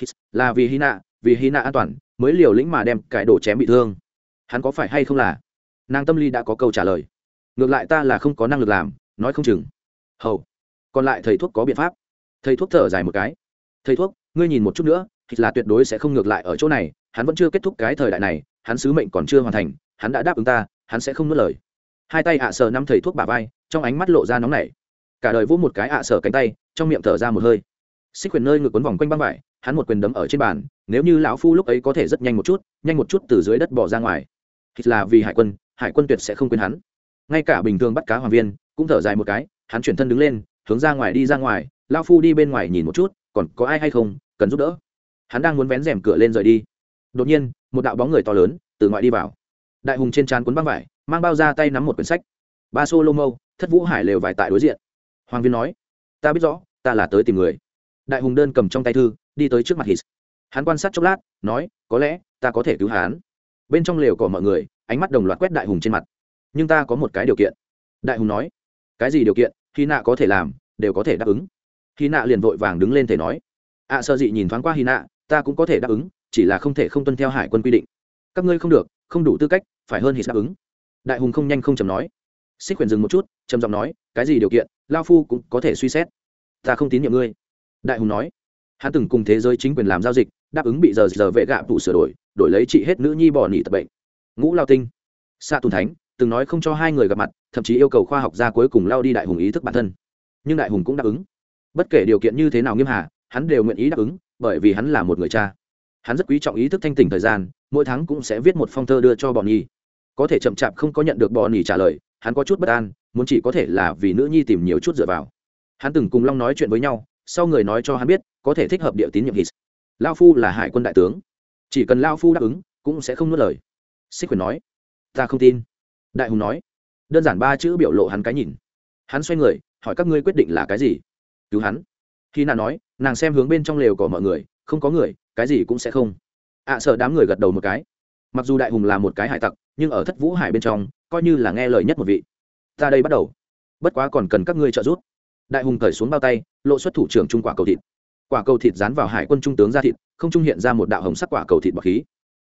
Hít, là vì hy nạ vì hy nạ an toàn mới liều lĩnh mà đem cải đổ chém bị thương. Hắn có phải hay không là? Nàng tâm lý đã có câu trả lời. Ngược lại ta là không có năng lực làm, nói không chừng. Hầu. Còn lại thầy thuốc có biện pháp. Thầy thuốc thở dài một cái. Thầy thuốc, ngươi nhìn một chút nữa thì là tuyệt đối sẽ không ngược lại ở chỗ này, hắn vẫn chưa kết thúc cái thời đại này, hắn sứ mệnh còn chưa hoàn thành, hắn đã đáp ứng ta, hắn sẽ không nuốt lời. Hai tay ạ à sờ năm thầy thuốc bà vai, trong ánh mắt lộ ra nóng nảy. Cả đời vỗ một cái ạ à sờ cánh tay, trong miệng thở ra một hơi. Xích quyền nơi ngực quấn vòng quanh băng vải hắn một quyền đấm ở trên bàn, nếu như lão phu lúc ấy có thể rất nhanh một chút, nhanh một chút từ dưới đất bỏ ra ngoài. Hít là vì hải quân hải quân tuyệt sẽ không quên hắn. Ngay cả bình thường bắt cá hoàng viên, cũng thở dài một cái, hắn chuyển thân đứng lên, hướng ra ngoài đi ra ngoài, lão phu đi bên ngoài nhìn một chút, còn có ai hay không, cần giúp đỡ. Hắn đang muốn vén rèm cửa lên rời đi. Đột nhiên, một đạo bóng người to lớn, từ ngoại đi vào. Đại hùng trên trán cuốn băng vải, mang bao ra tay nắm một quyển sách. Ba solo mâu, thất vũ hải lều vải tại đối diện. Hoàng viên nói, ta biết rõ, ta là tới tìm người. Đại hùng đơn cầm trong tay thư đi tới trước mặt hít. Hắn quan sát chốc lát nói có lẽ ta có thể cứu hắn. Bên trong lều của mọi người ánh mắt đồng loạt quét đại hùng trên mặt. Nhưng ta có một cái điều kiện. Đại hùng nói cái gì điều kiện? Khi nạ có thể làm đều có thể đáp ứng. Khi nạ liền vội vàng đứng lên thể nói ạ à, sơ dị nhìn thoáng qua hy nạ ta cũng có thể đáp ứng chỉ là không thể không tuân theo hải quân quy định. Các ngươi không được không đủ tư cách phải hơn hít đáp ứng. Đại hùng không nhanh không chầm nói. Xích quyền dừng một chút trầm giọng nói cái gì điều kiện? Lao phu cũng có thể suy xét. Ta không tín nhiệm ngươi. Đại hùng nói hắn từng cùng thế giới chính quyền làm giao dịch, đáp ứng bị giờ giờ vệ gạ tụ sửa đổi đổi lấy trị hết nữ nhi bỏ nỉ tập bệnh. Ngũ lao tinh. Sa tùn thánh, từng nói không cho hai người gặp mặt, thậm chí yêu cầu khoa học gia cuối cùng lao đi đại hùng ý thức bản thân. Nhưng đại hùng cũng đáp ứng. Bất kể điều kiện như thế nào nghiêm hà, hắn đều nguyện ý đáp ứng, bởi vì hắn là một người cha. Hắn rất quý trọng ý thức thanh tỉnh thời gian, mỗi tháng cũng sẽ viết một phong thơ đưa cho bọn nhi có thể chậm chạp không có nhận được bọn nhi trả lời, hắn có chút bất an, muốn chỉ có thể là vì nữ nhi tìm nhiều chút dựa vào. Hắn từng cùng long nói chuyện với nhau sau người nói cho hắn biết có thể thích hợp địa tín nhiệm hít lao phu là hải quân đại tướng. Chỉ cần lao phu đáp ứng cũng sẽ không nuốt lời. Xích quyền nói ta không tin. Đại hùng nói đơn giản ba chữ biểu lộ hắn cái nhìn. Hắn xoay người hỏi các ngươi quyết định là cái gì? Cứu hắn. Khi nàng nói nàng xem hướng bên trong lều của mọi người không có người cái gì cũng sẽ không. Ạ à, sợ đám người gật đầu một cái. Mặc dù đại hùng là một cái hải tặc nhưng ở thất vũ hải bên trong coi như là nghe lời nhất một vị. Ta đây bắt đầu. Bất quá còn cần các ngươi trợ giúp đại hùng cởi xuống bao tay, lộ xuất thủ trưởng trung quả cầu thịt. Quả cầu thịt dán vào hải quân trung tướng ra thịt, không trung hiện ra một đạo hồng sắc quả cầu thịt bọt khí.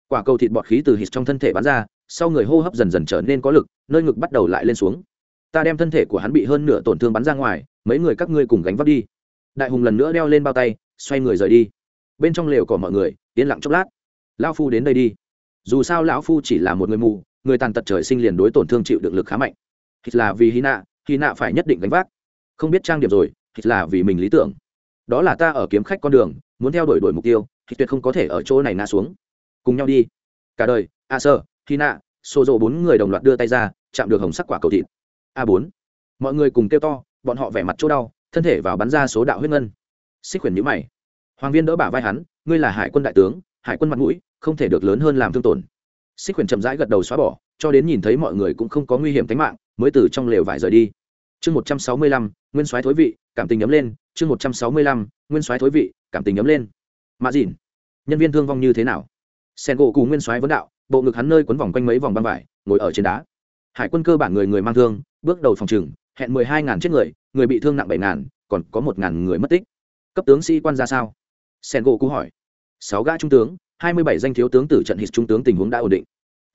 Quả cầu thịt bọt khí từ hít trong thân thể bắn ra, sau người hô hấp dần dần trở nên có lực, nơi ngực bắt đầu lại lên xuống. Ta đem thân thể của hắn bị hơn nửa tổn thương bắn ra ngoài, mấy người các ngươi cùng gánh vác đi. Đại hùng lần nữa đeo lên bao tay, xoay người rời đi. Bên trong lều của mọi người, yên lặng chốc lát. Lão phu đến đây đi. Dù sao lão phu chỉ là một người mù, người tàn tật trời sinh liền đối tổn thương chịu được lực khá mạnh. Hít là vì hy nạ hy nạ phải nhất định gánh vác không biết trang điểm rồi, thì là vì mình lý tưởng. Đó là ta ở kiếm khách con đường, muốn theo đuổi đuổi mục tiêu, thì tuyệt không có thể ở chỗ này ngã xuống. Cùng nhau đi. Cả đời, a sơ thi nạ xô rộ bốn người đồng loạt đưa tay ra, chạm được hồng sắc quả cầu thịt. A bốn. Mọi người cùng kêu to, bọn họ vẻ mặt chỗ đau, thân thể vào bắn ra số đạo huyết ngân. Xích huyền nhữ mày. Hoàng viên đỡ bả vai hắn, ngươi là hải quân đại tướng, hải quân mặt mũi, không thể được lớn hơn làm thương tổn. Xích huyền chậm rãi gật đầu xóa bỏ, cho đến nhìn thấy mọi người cũng không có nguy hiểm tính mạng, mới từ trong lều vải rời đi chương một trăm sáu mươi lăm, nguyên soái thối vị, cảm tình ấm lên. Chương một trăm sáu mươi lăm, nguyên soái thối vị, cảm tình ấm lên. Mạ dìn, nhân viên thương vong như thế nào? Sen gỗ cùng nguyên soái vấn đạo, bộ ngực hắn nơi quấn vòng quanh mấy vòng băng vải, ngồi ở trên đá. Hải quân cơ bản người người mang thương, bước đầu phòng trừng, hẹn mười hai ngàn chết người người bị thương nặng bảy ngàn, còn có một ngàn người mất tích. Cấp tướng sĩ quan ra sao? Sen gỗ Cú hỏi. Sáu gã trung tướng, hai mươi bảy danh thiếu tướng tử trận hít trung tướng tình huống đã ổn định.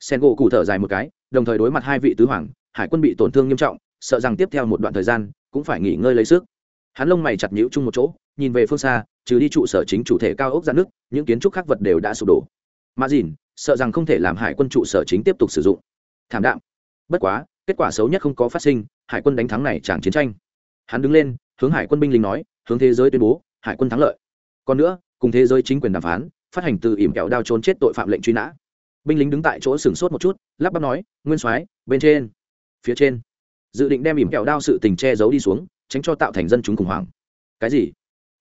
Sen gỗ cụ thở dài một cái, đồng thời đối mặt hai vị tứ hoàng, hải quân bị tổn thương nghiêm trọng sợ rằng tiếp theo một đoạn thời gian cũng phải nghỉ ngơi lấy sức. Hắn lông mày chặt nhũ chung một chỗ, nhìn về phương xa, trừ đi trụ sở chính chủ thể cao ốc ra nước những kiến trúc khác vật đều đã sụp đổ. Mà dìn, sợ rằng không thể làm hải quân trụ sở chính tiếp tục sử dụng. Thảm đạm. Bất quá, kết quả xấu nhất không có phát sinh, hải quân đánh thắng này chẳng chiến tranh. Hắn đứng lên, hướng hải quân binh lính nói, hướng thế giới tuyên bố, hải quân thắng lợi. Còn nữa, cùng thế giới chính quyền đàm phán, phát hành từ ỉm kẹo đao trốn chết tội phạm lệnh truy nã. Binh lính đứng tại chỗ sửng sốt một chút, lắp bắp nói, nguyên soái, bên trên. Phía trên dự định đem ỉm kẹo đao sự tình che giấu đi xuống, tránh cho tạo thành dân chúng khủng hoảng. Cái gì?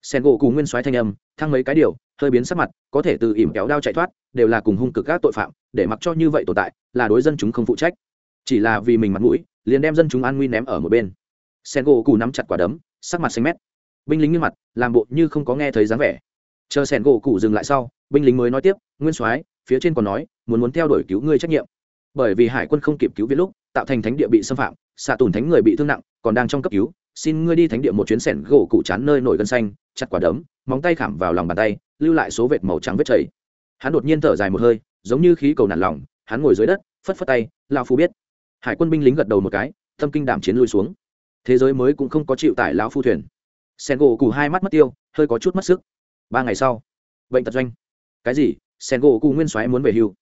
Sen gỗ cùng nguyên soái thanh âm, thăng mấy cái điều, hơi biến sắc mặt, có thể từ ỉm kéo đao chạy thoát, đều là cùng hung cực các tội phạm, để mặc cho như vậy tồn tại, là đối dân chúng không phụ trách. Chỉ là vì mình mặt mũi, liền đem dân chúng an nguy ném ở một bên. Sen gỗ cù nắm chặt quả đấm, sắc mặt xanh mét. Binh lính như mặt, làm bộ như không có nghe thấy dáng vẻ. Chờ sen gỗ cụ dừng lại sau, binh lính mới nói tiếp, nguyên soái, phía trên còn nói, muốn muốn theo đuổi cứu ngươi trách nhiệm. Bởi vì hải quân không kịp cứu viết lúc tạo thành thánh địa bị xâm phạm, xạ tùn thánh người bị thương nặng, còn đang trong cấp cứu, xin ngươi đi thánh địa một chuyến sẻn gỗ cụ chán nơi nổi gân xanh, chặt quả đấm, móng tay khảm vào lòng bàn tay, lưu lại số vệt màu trắng vết chảy. Hắn đột nhiên thở dài một hơi, giống như khí cầu nản lòng, hắn ngồi dưới đất, phất phất tay lao phu biết. Hải quân binh lính gật đầu một cái, tâm kinh đảm chiến lui xuống. Thế giới mới cũng không có chịu tải lão phu thuyền. Sen gỗ cụ hai mắt mất tiêu, hơi có chút mất sức. Ba ngày sau, bệnh tật doanh. Cái gì? Sen gỗ cụ nguyên soái muốn về hưu.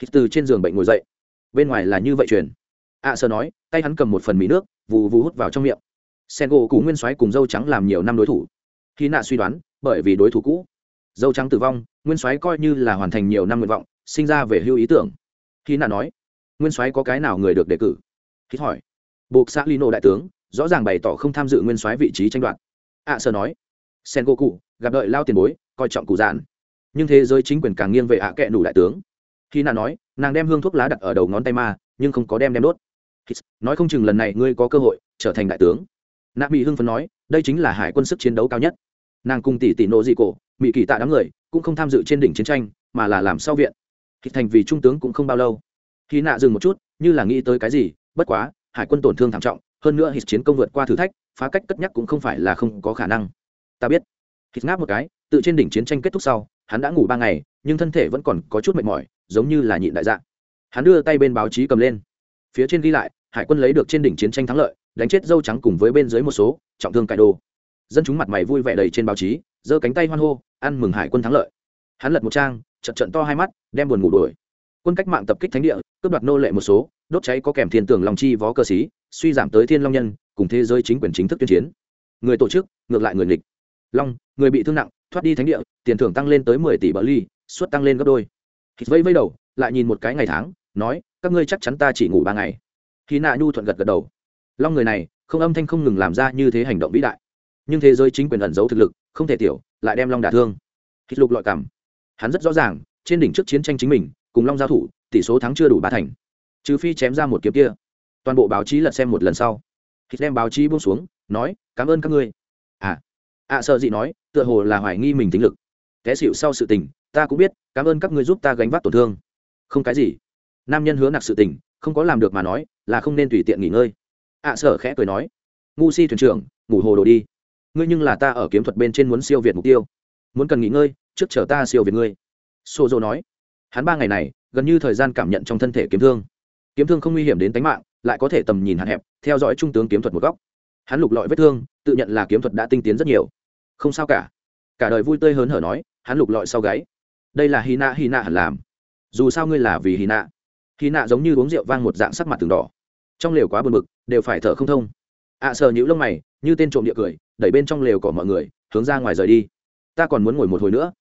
Hít từ trên giường bệnh ngồi dậy. Bên ngoài là như vậy truyền ạ à, sơ nói tay hắn cầm một phần mì nước vù vù hút vào trong miệng. Sen gỗ cú nguyên soái cùng dâu trắng làm nhiều năm đối thủ. Khi nạ suy đoán bởi vì đối thủ cũ. Dâu trắng tử vong nguyên soái coi như là hoàn thành nhiều năm nguyện vọng sinh ra về hưu ý tưởng. Khi nạ nói nguyên soái có cái nào người được đề cử? Khi hỏi buộc xã lino đại tướng rõ ràng bày tỏ không tham dự nguyên soái vị trí tranh đoạt. Ạ à, nói sen gỗ cụ gặp đợi lao tiền bối coi trọng cụ dạn nhưng thế giới chính quyền càng nghiêng về ạ à kệ đủ đại tướng. Khi nạ nói nàng đem hương thuốc lá đặt ở đầu ngón tay ma nhưng không có đem đem đốt nói không chừng lần này ngươi có cơ hội trở thành đại tướng. Nạ mỹ hưng phấn nói, đây chính là hải quân sức chiến đấu cao nhất. Nàng cùng tỷ tỷ nộ dị cổ mỹ kỳ tạ đám người, cũng không tham dự trên đỉnh chiến tranh, mà là làm sau viện. Thì thành vì trung tướng cũng không bao lâu. Khi nạ dừng một chút, như là nghĩ tới cái gì, bất quá, hải quân tổn thương thảm trọng, hơn nữa hít chiến công vượt qua thử thách, phá cách cất nhắc cũng không phải là không có khả năng. Ta biết. Hít ngáp một cái, tự trên đỉnh chiến tranh kết thúc sau, hắn đã ngủ ba ngày, nhưng thân thể vẫn còn có chút mệt mỏi, giống như là nhịn đại dạng hắn đưa tay bên báo chí cầm lên. Phía trên ghi lại hải quân lấy được trên đỉnh chiến tranh thắng lợi, đánh chết dâu trắng cùng với bên dưới một số trọng thương cải đồ. Dân chúng mặt mày vui vẻ đầy trên báo chí, giơ cánh tay hoan hô, ăn mừng hải quân thắng lợi. Hắn lật một trang, trận trận to hai mắt, đem buồn ngủ đuổi. Quân cách mạng tập kích thánh địa, cướp đoạt nô lệ một số, đốt cháy có kèm thiên tưởng lòng chi vó cơ sĩ, suy giảm tới thiên long nhân, cùng thế giới chính quyền chính thức tuyên chiến. Người tổ chức, ngược lại người nghịch. Long, người bị thương nặng, thoát đi thánh địa, tiền thưởng tăng lên tới mười tỷ bờ ly, suất tăng lên gấp đôi. Hít vây vây đầu, lại nhìn một cái ngày tháng, nói, các ngươi chắc chắn ta chỉ ngủ ba ngày khi nạ nhu thuận gật gật đầu. Long người này, không âm thanh không ngừng làm ra như thế hành động vĩ đại. Nhưng thế giới chính quyền ẩn giấu thực lực, không thể tiểu, lại đem long đả thương. Hít lục lọi cảm. Hắn rất rõ ràng, trên đỉnh trước chiến tranh chính mình, cùng long giao thủ, tỷ số thắng chưa đủ ba thành. Trừ phi chém ra một kiếm kia. Toàn bộ báo chí lật xem một lần sau. Hít đem báo chí buông xuống, nói, cảm ơn các ngươi. À. À sợ gì nói, tựa hồ là hoài nghi mình tính lực. Té xịu sau sự tình, ta cũng biết, cảm ơn các ngươi giúp ta gánh vác tổn thương. Không cái gì. Nam nhân hứa nặc sự tình, không có làm được mà nói là không nên tùy tiện nghỉ ngơi. Ạ à, sở khẽ cười nói ngu si thuyền trưởng ngủ hồ đồ đi. Ngươi nhưng là ta ở kiếm thuật bên trên muốn siêu việt mục tiêu. Muốn cần nghỉ ngơi trước chờ ta siêu việt ngươi. Xô dô nói hắn ba ngày này gần như thời gian cảm nhận trong thân thể kiếm thương. Kiếm thương không nguy hiểm đến tính mạng lại có thể tầm nhìn hạn hẹp theo dõi trung tướng kiếm thuật một góc. Hắn lục lọi vết thương tự nhận là kiếm thuật đã tinh tiến rất nhiều. Không sao cả. Cả đời vui tươi hớn hở nói hắn lục lọi sau gáy. Đây là hy nạ hy nạ hẳn làm. Dù sao ngươi là vì hy nạ hy nạ giống như uống rượu vang một dạng sắc mặt từng đỏ trong lều quá buồn bực đều phải thở không thông. Ạ à, sờ nhũ lông mày như tên trộm địa cười đẩy bên trong lều của mọi người hướng ra ngoài rời đi. Ta còn muốn ngồi một hồi nữa.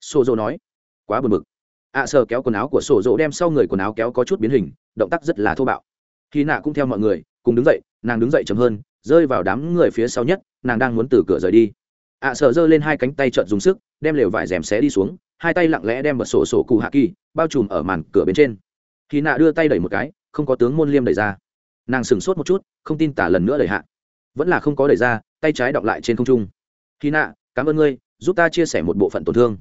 Sổ dỗ nói. Quá buồn bực. Ạ à, sờ kéo quần áo của sổ dỗ đem sau người quần áo kéo có chút biến hình động tác rất là thô bạo. Khi nạ cũng theo mọi người cùng đứng dậy nàng đứng dậy chậm hơn rơi vào đám người phía sau nhất nàng đang muốn từ cửa rời đi. Ạ à, sờ giơ lên hai cánh tay trợn dùng sức đem lều vải rèm xé đi xuống hai tay lặng lẽ đem bật sổ sổ cụ hạ kỳ bao trùm ở màn cửa bên trên. Khi nạ đưa tay đẩy một cái không có tướng môn liêm đẩy ra nàng sửng sốt một chút, không tin tả lần nữa lời hạ. Vẫn là không có đẩy ra, tay trái đọng lại trên không trung. Khi nạ, cảm ơn ngươi, giúp ta chia sẻ một bộ phận tổn thương.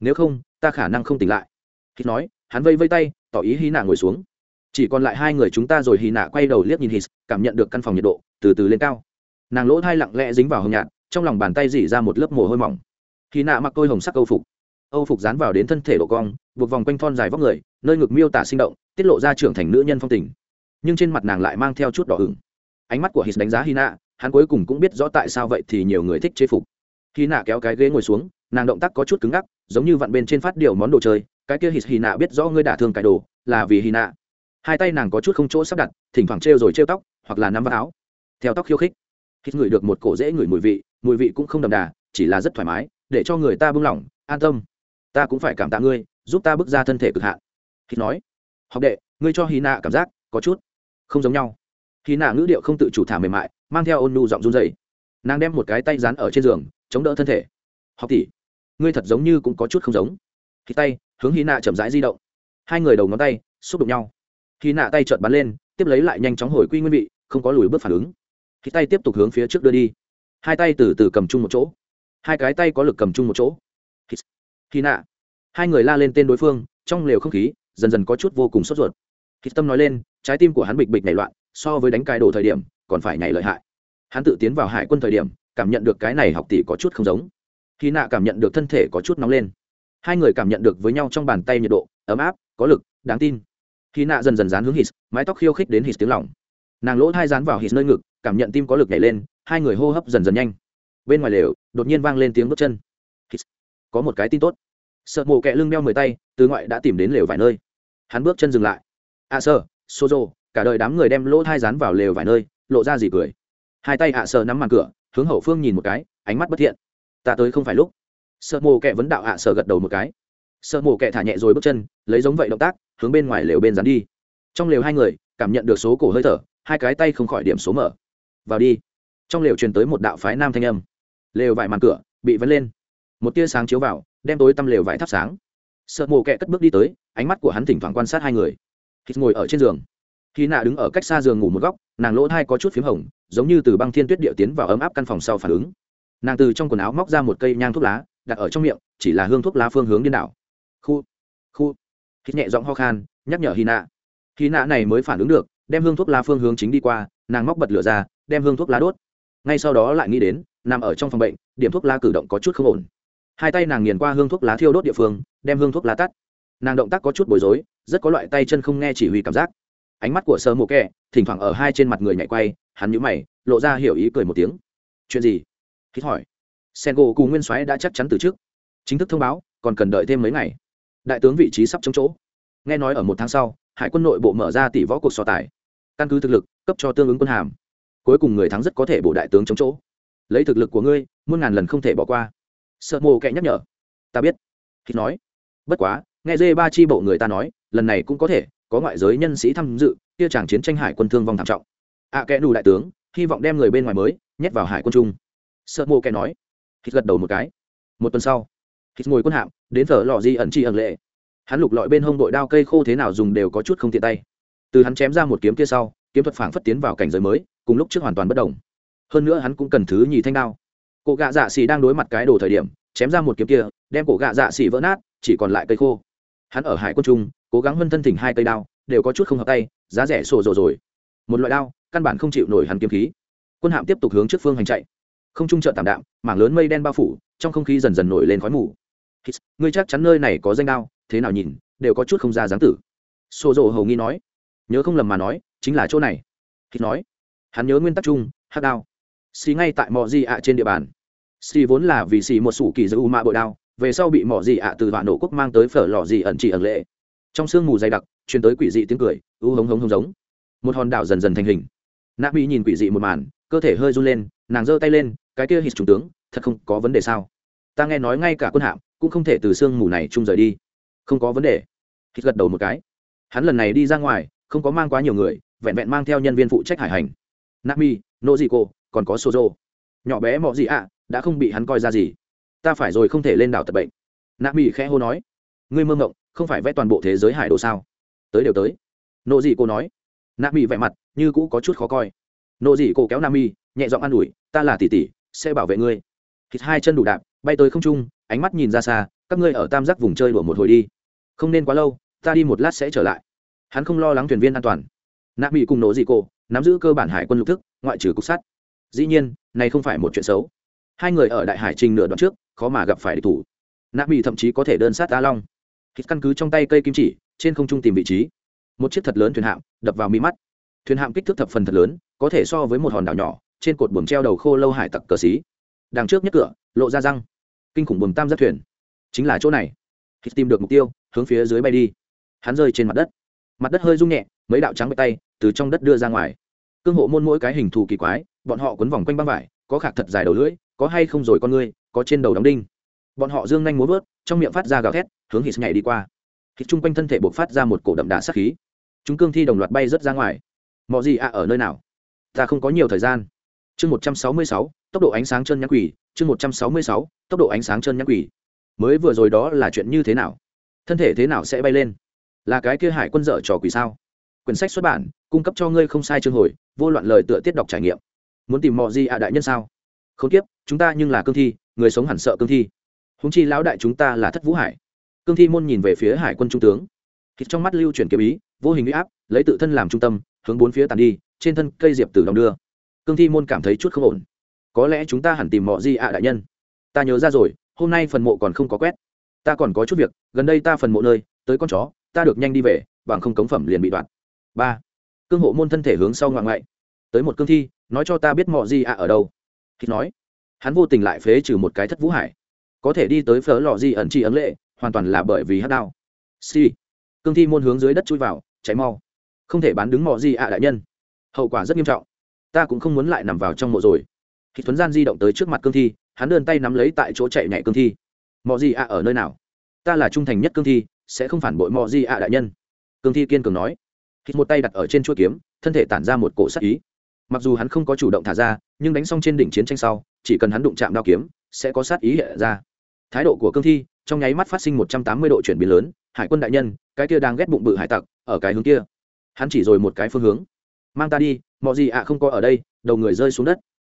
Nếu không, ta khả năng không tỉnh lại. Khi nói, hắn vây vây tay, tỏ ý hy nạ ngồi xuống. Chỉ còn lại hai người chúng ta rồi hy nạ quay đầu liếc nhìn hít cảm nhận được căn phòng nhiệt độ từ từ lên cao. Nàng lỗ thai lặng lẽ dính vào hồng nhạt, trong lòng bàn tay dỉ ra một lớp mồ hôi mỏng. Hy nạ mặc tôi hồng sắc âu phục. Âu phục dán vào đến thân thể độ cong, buộc vòng quanh thon dài vóc người, nơi ngực miêu tả sinh động, tiết lộ ra trưởng thành nữ nhân phong tình nhưng trên mặt nàng lại mang theo chút đỏ ửng. Ánh mắt của hít đánh giá hy nạ hắn cuối cùng cũng biết rõ tại sao vậy thì nhiều người thích chế phục. Hy nạ kéo cái ghế ngồi xuống, nàng động tác có chút cứng ngắc, giống như vặn bên trên phát điều món đồ chơi, cái kia hít hy nạ biết rõ ngươi đả thương cải đồ, là vì hy nạ hai tay nàng có chút không chỗ sắp đặt, thỉnh thoảng trêu rồi trêu tóc, hoặc là nắm vào áo. Theo tóc khiêu khích hít ngửi được một cổ dễ ngửi mùi vị mùi vị cũng không đậm đà, chỉ là rất thoải mái, để cho người ta buông lỏng, an tâm. Ta cũng phải cảm tạ ngươi, giúp ta bước ra thân thể cực hạn. Hít nói, học đệ, ngươi cho hy nạ cảm giác có chút không giống nhau. Khi nạ ngữ điệu không tự chủ thả mềm mại, mang theo ôn nhu giọng run dày nàng đem một cái tay dán ở trên giường, chống đỡ thân thể. Học tỷ, ngươi thật giống như cũng có chút không giống. Khi tay, hướng hy nạ chậm rãi di động. Hai người đầu ngón tay, xúc đụng nhau. Khi nạ tay trợn bắn lên, tiếp lấy lại nhanh chóng hồi quy nguyên vị, không có lùi bước phản ứng. Khi tay tiếp tục hướng phía trước đưa đi. Hai tay từ từ cầm chung một chỗ. Hai cái tay có lực cầm chung một chỗ. Khi nạ. Hai người la lên tên đối phương, trong lều không khí, dần dần có chút vô cùng sốt ruột. Khi tâm nói lên trái tim của hắn bịch bịch nảy loạn so với đánh cai đồ thời điểm còn phải nhảy lợi hại. Hắn tự tiến vào hải quân thời điểm cảm nhận được cái này học tỷ có chút không giống. Khi nạ cảm nhận được thân thể có chút nóng lên. Hai người cảm nhận được với nhau trong bàn tay nhiệt độ ấm áp có lực đáng tin. Khi nạ dần dần dán hướng hít mái tóc khiêu khích đến hít tiếng lỏng nàng lỗ thai dán vào hít nơi ngực cảm nhận tim có lực nhảy lên hai người hô hấp dần dần nhanh. Bên ngoài lều đột nhiên vang lên tiếng bước chân. Hít. có một cái tin tốt. Sợ mộ kẹ lưng đeo mười tay từ ngoại đã tìm đến lều vài nơi. Hắn bước chân dừng lại. À, sơ xô rô cả đời đám người đem lỗ thai rán vào lều vài nơi, lộ ra gì cười. Hai tay ạ à nắm màn cửa, hướng hậu phương nhìn một cái, ánh mắt bất thiện. Ta tới không phải lúc. Sợ mồ kẹ vấn đạo ạ à gật đầu một cái. Sợ mồ kẹ thả nhẹ rồi bước chân, lấy giống vậy động tác, hướng bên ngoài lều bên dán đi. Trong lều hai người, cảm nhận được số cổ hơi thở, hai cái tay không khỏi điểm số mở. Vào đi. Trong lều truyền tới một đạo phái nam thanh âm. Lều vải màn cửa, bị vấn lên. Một tia sáng chiếu vào, đem tối tăm lều vải thắp sáng. Sợ mồ kẹ cất bước đi tới, ánh mắt của hắn thỉnh thoảng quan sát hai người hít ngồi ở trên giường. Khi nạ đứng ở cách xa giường ngủ một góc, nàng lỗ thai có chút p h í m hồng, giống như từ băng thiên tuyết địa tiến vào ấm áp căn phòng sau phản ứng. Nàng từ trong quần áo móc ra một cây nhang thuốc lá, đặt ở trong miệng, chỉ là hương thuốc lá phương hướng điên đảo. Khu khu. Hít nhẹ giọng ho khan, nhắc nhở hy nạ. Hy nạ này mới phản ứng được, đem hương thuốc lá phương hướng chính đi qua, nàng móc bật lửa ra, đem hương thuốc lá đốt. Ngay sau đó lại nghĩ đến, nằm ở trong phòng bệnh, điểm thuốc lá cử động có chút không ổn. Hai tay nàng nghiền qua hương thuốc lá thiêu đốt địa phương, đem hương thuốc lá tắt. Nàng động tác có chút bối rối rất có loại tay chân không nghe chỉ huy cảm giác. Ánh mắt của sơ mộ kẹ thỉnh thoảng ở hai trên mặt người nhảy quay, hắn nhũ mày, lộ ra hiểu ý cười một tiếng. Chuyện gì? Hít hỏi. Sen gỗ cùng nguyên soái đã chắc chắn từ trước. Chính thức thông báo, còn cần đợi thêm mấy ngày. Đại tướng vị trí sắp chống chỗ. Nghe nói ở một tháng sau, hải quân nội bộ mở ra tỷ võ cuộc so tài. Căn cứ thực lực, cấp cho tương ứng quân hàm. Cuối cùng người thắng rất có thể bổ đại tướng chống chỗ. Lấy thực lực của ngươi, muôn ngàn lần không thể bỏ qua. Sợ mồ kẹ nhắc nhở. Ta biết. Hít nói. Bất quá, nghe dê ba chi bộ người ta nói lần này cũng có thể có ngoại giới nhân sĩ tham dự kia chàng chiến tranh hải quân thương vong thảm trọng. Ạ à, kẽ đủ đại tướng hy vọng đem người bên ngoài mới nhét vào hải quân trung sợ mô kẽ nói. Hít gật đầu một cái. Một tuần sau hít ngồi quân hạm đến thờ lò di ẩn chi ẩn lệ. Hắn lục lọi bên hông đội đao cây khô thế nào dùng đều có chút không tiện tay. Từ hắn chém ra một kiếm kia sau kiếm thuật phảng phất tiến vào cảnh giới mới cùng lúc trước hoàn toàn bất đồng. Hơn nữa hắn cũng cần thứ nhì thanh đao. Cổ gạ dạ xì đang đối mặt cái đồ thời điểm chém ra một kiếm kia đem cổ gạ dạ xì vỡ nát chỉ còn lại cây khô hắn ở hải quân trung, cố gắng hơn thân thỉnh hai cây đao, đều có chút không hợp tay, giá rẻ sổ rồ rồi. Một loại đao, căn bản không chịu nổi hắn kiếm khí. Quân hạm tiếp tục hướng trước phương hành chạy. Không trung trợ tạm đạm, mảng lớn mây đen bao phủ, trong không khí dần dần nổi lên khói mù. Ngươi chắc chắn nơi này có danh đao, thế nào nhìn, đều có chút không ra dáng tử. Sổ rồ hầu nghi nói. Nhớ không lầm mà nói, chính là chỗ này. Hít nói. Hắn nhớ nguyên tắc chung hát đao. Xì ngay tại mọi di ạ trên địa bàn. Xì vốn là vì xì một sủ kỳ giữ u mạ bội đao về sau bị mỏ dị ạ, từ vạn nổ quốc mang tới phở lò gì ẩn chỉ ẩn lệ. Trong sương mù dày đặc, truyền tới quỷ dị tiếng cười, u hống hống hống giống. Một hòn đảo dần dần thành hình. Nạ mỹ nhìn quỷ dị một màn, cơ thể hơi run lên, nàng giơ tay lên, cái kia hít trung tướng, thật không có vấn đề sao? Ta nghe nói ngay cả quân hạm cũng không thể từ sương mù này chung rời đi. Không có vấn đề. Hít gật đầu một cái. Hắn lần này đi ra ngoài, không có mang quá nhiều người, vẹn vẹn mang theo nhân viên phụ trách hải hành. Nami nô dị cô, còn có sozo nhỏ bé mọ gì ạ, đã không bị hắn coi ra gì ta phải rồi không thể lên đảo tập bệnh. Nạ mỹ khẽ hô nói. Ngươi mơ ngộng không phải vẽ toàn bộ thế giới hải đồ sao? Tới đều tới. Nộ dị cô nói. Nạ mỹ vẻ mặt như cũ có chút khó coi. Nộ dị cô kéo nam mi nhẹ giọng an ủi, ta là tỷ tỷ, sẽ bảo vệ ngươi. Thịt hai chân đủ đạp, bay tới không trung, ánh mắt nhìn ra xa, các ngươi ở tam giác vùng chơi đùa một hồi đi. Không nên quá lâu, ta đi một lát sẽ trở lại. Hắn không lo lắng thuyền viên an toàn. Nạ mỹ cùng nộ dị cô nắm giữ cơ bản hải quân lục thức, ngoại trừ cục sắt. Dĩ nhiên, này không phải một chuyện xấu. Hai người ở đại hải trình nửa đoạn trước khó mà gặp phải địch thủ. Nạ mỹ thậm chí có thể đơn sát a long. Hít căn cứ trong tay cây kim chỉ, trên không trung tìm vị trí. Một chiếc thật lớn thuyền hạm đập vào mi mắt. Thuyền hạm kích thước thập phần thật lớn, có thể so với một hòn đảo nhỏ, trên cột buồm treo đầu khô lâu hải tặc cờ xí. Đằng trước nhất cửa, lộ ra răng. Kinh khủng buồm tam giác thuyền. Chính là chỗ này. Hít tìm được mục tiêu, hướng phía dưới bay đi. Hắn rơi trên mặt đất. Mặt đất hơi rung nhẹ, mấy đạo trắng bệ tay từ trong đất đưa ra ngoài. Cương hộ môn mỗi cái hình thù kỳ quái, bọn họ quấn vòng quanh băng vải, có khạc thật dài đầu lưỡi, có hay không rồi con ngươi? Có trên đầu đóng đinh. Bọn họ dương nhanh múa vớt, trong miệng phát ra gào thét, hướng hít nhảy đi qua. Hít chung quanh thân thể buộc phát ra một cổ đậm đà sát khí. Chúng cương thi đồng loạt bay rớt ra ngoài. Mọi gì ạ ở nơi nào? Ta không có nhiều thời gian. Chương một trăm sáu mươi sáu, tốc độ ánh sáng chân nhãn quỷ. Chương một trăm sáu mươi sáu, tốc độ ánh sáng chân nhãn quỷ. Mới vừa rồi đó là chuyện như thế nào? Thân thể thế nào sẽ bay lên? Là cái kia hải quân dở trò quỷ sao? Quyển sách xuất bản, cung cấp cho ngươi không sai chương hồi, vô loạn lời tựa tiết đọc trải nghiệm. Muốn tìm mọi gì ạ đại nhân sao? Không tiếp chúng ta nhưng là cương thi người sống hẳn sợ cương thi. Húng chi lão đại chúng ta là thất vũ hải. Cương thi môn nhìn về phía hải quân trung tướng. Thịt trong mắt lưu chuyển kiếm ý, vô hình huy áp, lấy tự thân làm trung tâm, hướng bốn phía tàn đi, trên thân cây diệp tử đồng đưa. Cương thi môn cảm thấy chút không ổn. Có lẽ chúng ta hẳn tìm mọi di ạ đại nhân. Ta nhớ ra rồi, hôm nay phần mộ còn không có quét. Ta còn có chút việc, gần đây ta phần mộ nơi, tới con chó, ta được nhanh đi về, bằng không cống phẩm liền bị đoạn ba. Cương hộ môn thân thể hướng sau ngoạn ngoại. Tới một cương thi, nói cho ta biết mọi di ạ ở đâu. Hít nói hắn vô tình lại phế trừ một cái thất vũ hải. Có thể đi tới phở lò di ẩn chi ấn lệ, hoàn toàn là bởi vì hát đao. Si. Cương thi môn hướng dưới đất chui vào cháy mau. Không thể bán đứng mò gì ạ, đại nhân. Hậu quả rất nghiêm trọng. Ta cũng không muốn lại nằm vào trong mộ rồi. Khi thuấn gian di động tới trước mặt cương thi, hắn đơn tay nắm lấy tại chỗ chạy nhảy cương thi. Mò gì ạ, ở nơi nào? Ta là trung thành nhất cương thi, sẽ không phản bội mò gì ạ, đại nhân. Cương thi kiên cường nói. Khi một tay đặt ở trên chuôi kiếm, thân thể tản ra một cổ sắc ý mặc dù hắn không có chủ động thả ra, nhưng đánh xong trên đỉnh chiến tranh sau, chỉ cần hắn đụng chạm đao kiếm, sẽ có sát ý hiện ra. Thái độ của cương thi trong nháy mắt phát sinh một trăm tám mươi độ chuyển biến lớn, hải quân đại nhân, cái kia đang ghét bụng bự hải tặc, ở cái hướng kia. Hắn chỉ rồi một cái phương hướng. Mang ta đi, mọi gì ạ không có ở đây, đầu người rơi xuống đất.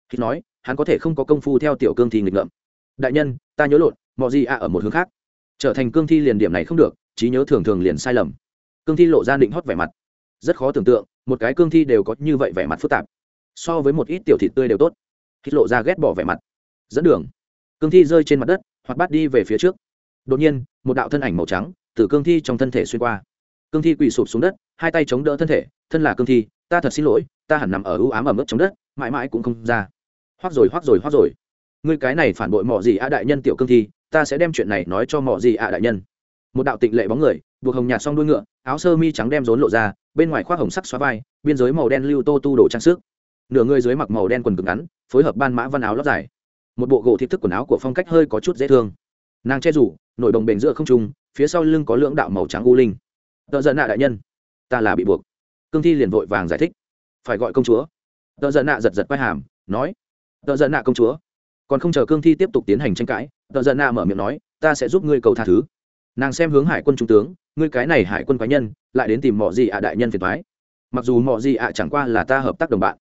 Khi nói, hắn có thể không có công phu theo tiểu cương thi nghịch ngợm. Đại nhân, ta nhớ lộn, mọi gì ạ ở một hướng khác. Trở thành cương thi liền điểm này không được, trí nhớ thường thường liền sai lầm. Cương thi lộ ra định hót vẻ mặt. Rất khó tưởng tượng, một cái cương thi đều có như vậy vẻ mặt phức tạp so với một ít tiểu thịt tươi đều tốt. Hít lộ ra ghét bỏ vẻ mặt. Dẫn đường. Cương thi rơi trên mặt đất, hoặc bắt đi về phía trước. Đột nhiên, một đạo thân ảnh màu trắng từ cương thi trong thân thể xuyên qua. Cương thi quỳ sụp xuống đất, hai tay chống đỡ thân thể, thân là cương thi, ta thật xin lỗi, ta hẳn nằm ở ưu ám ở mức trong đất, mãi mãi cũng không ra. Hoác rồi hoác rồi hoác rồi. Ngươi cái này phản bội mọ gì ạ đại nhân tiểu cương thi, ta sẽ đem chuyện này nói cho mọ gì ạ đại nhân. Một đạo tịnh lệ bóng người, buộc hồng nhạt xong đuôi ngựa, áo sơ mi trắng đem rốn lộ ra, bên ngoài khoác hồng sắc xóa vai, biên giới màu đen lưu tô tu đồ trang sức nửa người dưới mặc màu đen quần cực ngắn, phối hợp ban mã văn áo lót dài. Một bộ gỗ thịt thức quần áo của phong cách hơi có chút dễ thương. Nàng che rủ, nổi đồng bền giữa không trung, phía sau lưng có lưỡng đạo màu trắng u linh. Tợ giận nạ đại nhân, ta là bị buộc. Cương thi liền vội vàng giải thích. Phải gọi công chúa. Tợ giận nạ giật giật vai hàm, nói tợ giận nạ công chúa. Còn không chờ cương thi tiếp tục tiến hành tranh cãi tợ giận nạ mở miệng nói, ta sẽ giúp ngươi cầu tha thứ. Nàng xem hướng hải quân trung tướng, ngươi cái này hải quân quái nhân, lại đến tìm mọi gì ạ đại nhân phiền thoái mặc dù mọi gì ạ chẳng qua là ta hợp tác đồng bạn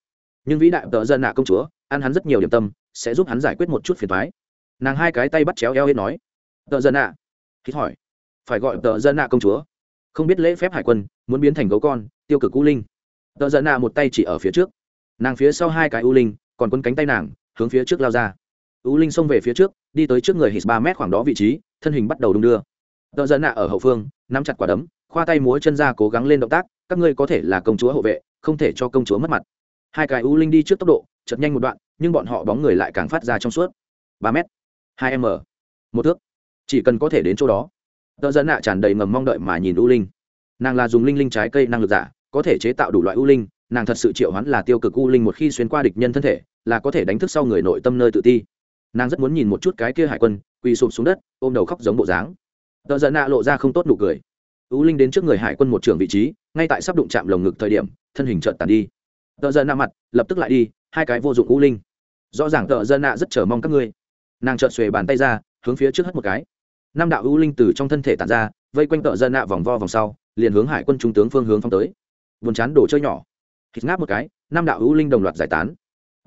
nhưng vĩ đại tợ dân nạ công chúa, ăn hắn rất nhiều điểm tâm, sẽ giúp hắn giải quyết một chút phiền thoái nàng hai cái tay bắt chéo eo hết nói tợ dân nạ hít hỏi, phải gọi tợ dân nạ công chúa? Không biết lễ phép hải quân muốn biến thành gấu con, tiêu cực u linh. Tợ dân nạ một tay chỉ ở phía trước. Nàng phía sau hai cái u linh, còn quân cánh tay nàng, hướng phía trước lao ra. U linh xông về phía trước, đi tới trước người hít ba mét khoảng đó vị trí, thân hình bắt đầu đung đưa. Tợ dân nạ ở hậu phương, nắm chặt quả đấm, khoa tay múa chân ra cố gắng lên động tác, các ngươi có thể là công chúa hộ vệ, không thể cho công chúa mất mặt hai cái u linh đi trước tốc độ chật nhanh một đoạn, nhưng bọn họ bóng người lại càng phát ra trong suốt. Ba m hai m, một thước. Chỉ cần có thể đến chỗ đó. Tờ dân nạ tràn đầy ngầm mong đợi mà nhìn u linh. Nàng là dùng linh linh trái cây năng lực giả, có thể chế tạo đủ loại u linh, nàng thật sự triệu hắn là tiêu cực u linh một khi xuyên qua địch nhân thân thể, là có thể đánh thức sau người nội tâm nơi tự ti. Nàng rất muốn nhìn một chút cái kia hải quân, quỳ sụp xuống đất, ôm đầu khóc giống bộ dáng. Tợ dân nạ lộ ra không tốt nụ cười. U linh đến trước người hải quân một trường vị trí, ngay tại sắp đụng chạm lồng ngực thời điểm, thân hình trợn tàn đi tợ dân nạ mặt, lập tức lại đi, hai cái vô dụng u linh. Rõ ràng tợ dân nạ rất chờ mong các ngươi. Nàng trợn xuề bàn tay ra, hướng phía trước hất một cái. Năm đạo u linh từ trong thân thể tàn ra, vây quanh tợ dân nạ vòng vo vòng sau, liền hướng hải quân trung tướng phương hướng phong tới. Buồn chán đồ chơi nhỏ. Thịt ngáp một cái, năm đạo u linh đồng loạt giải tán.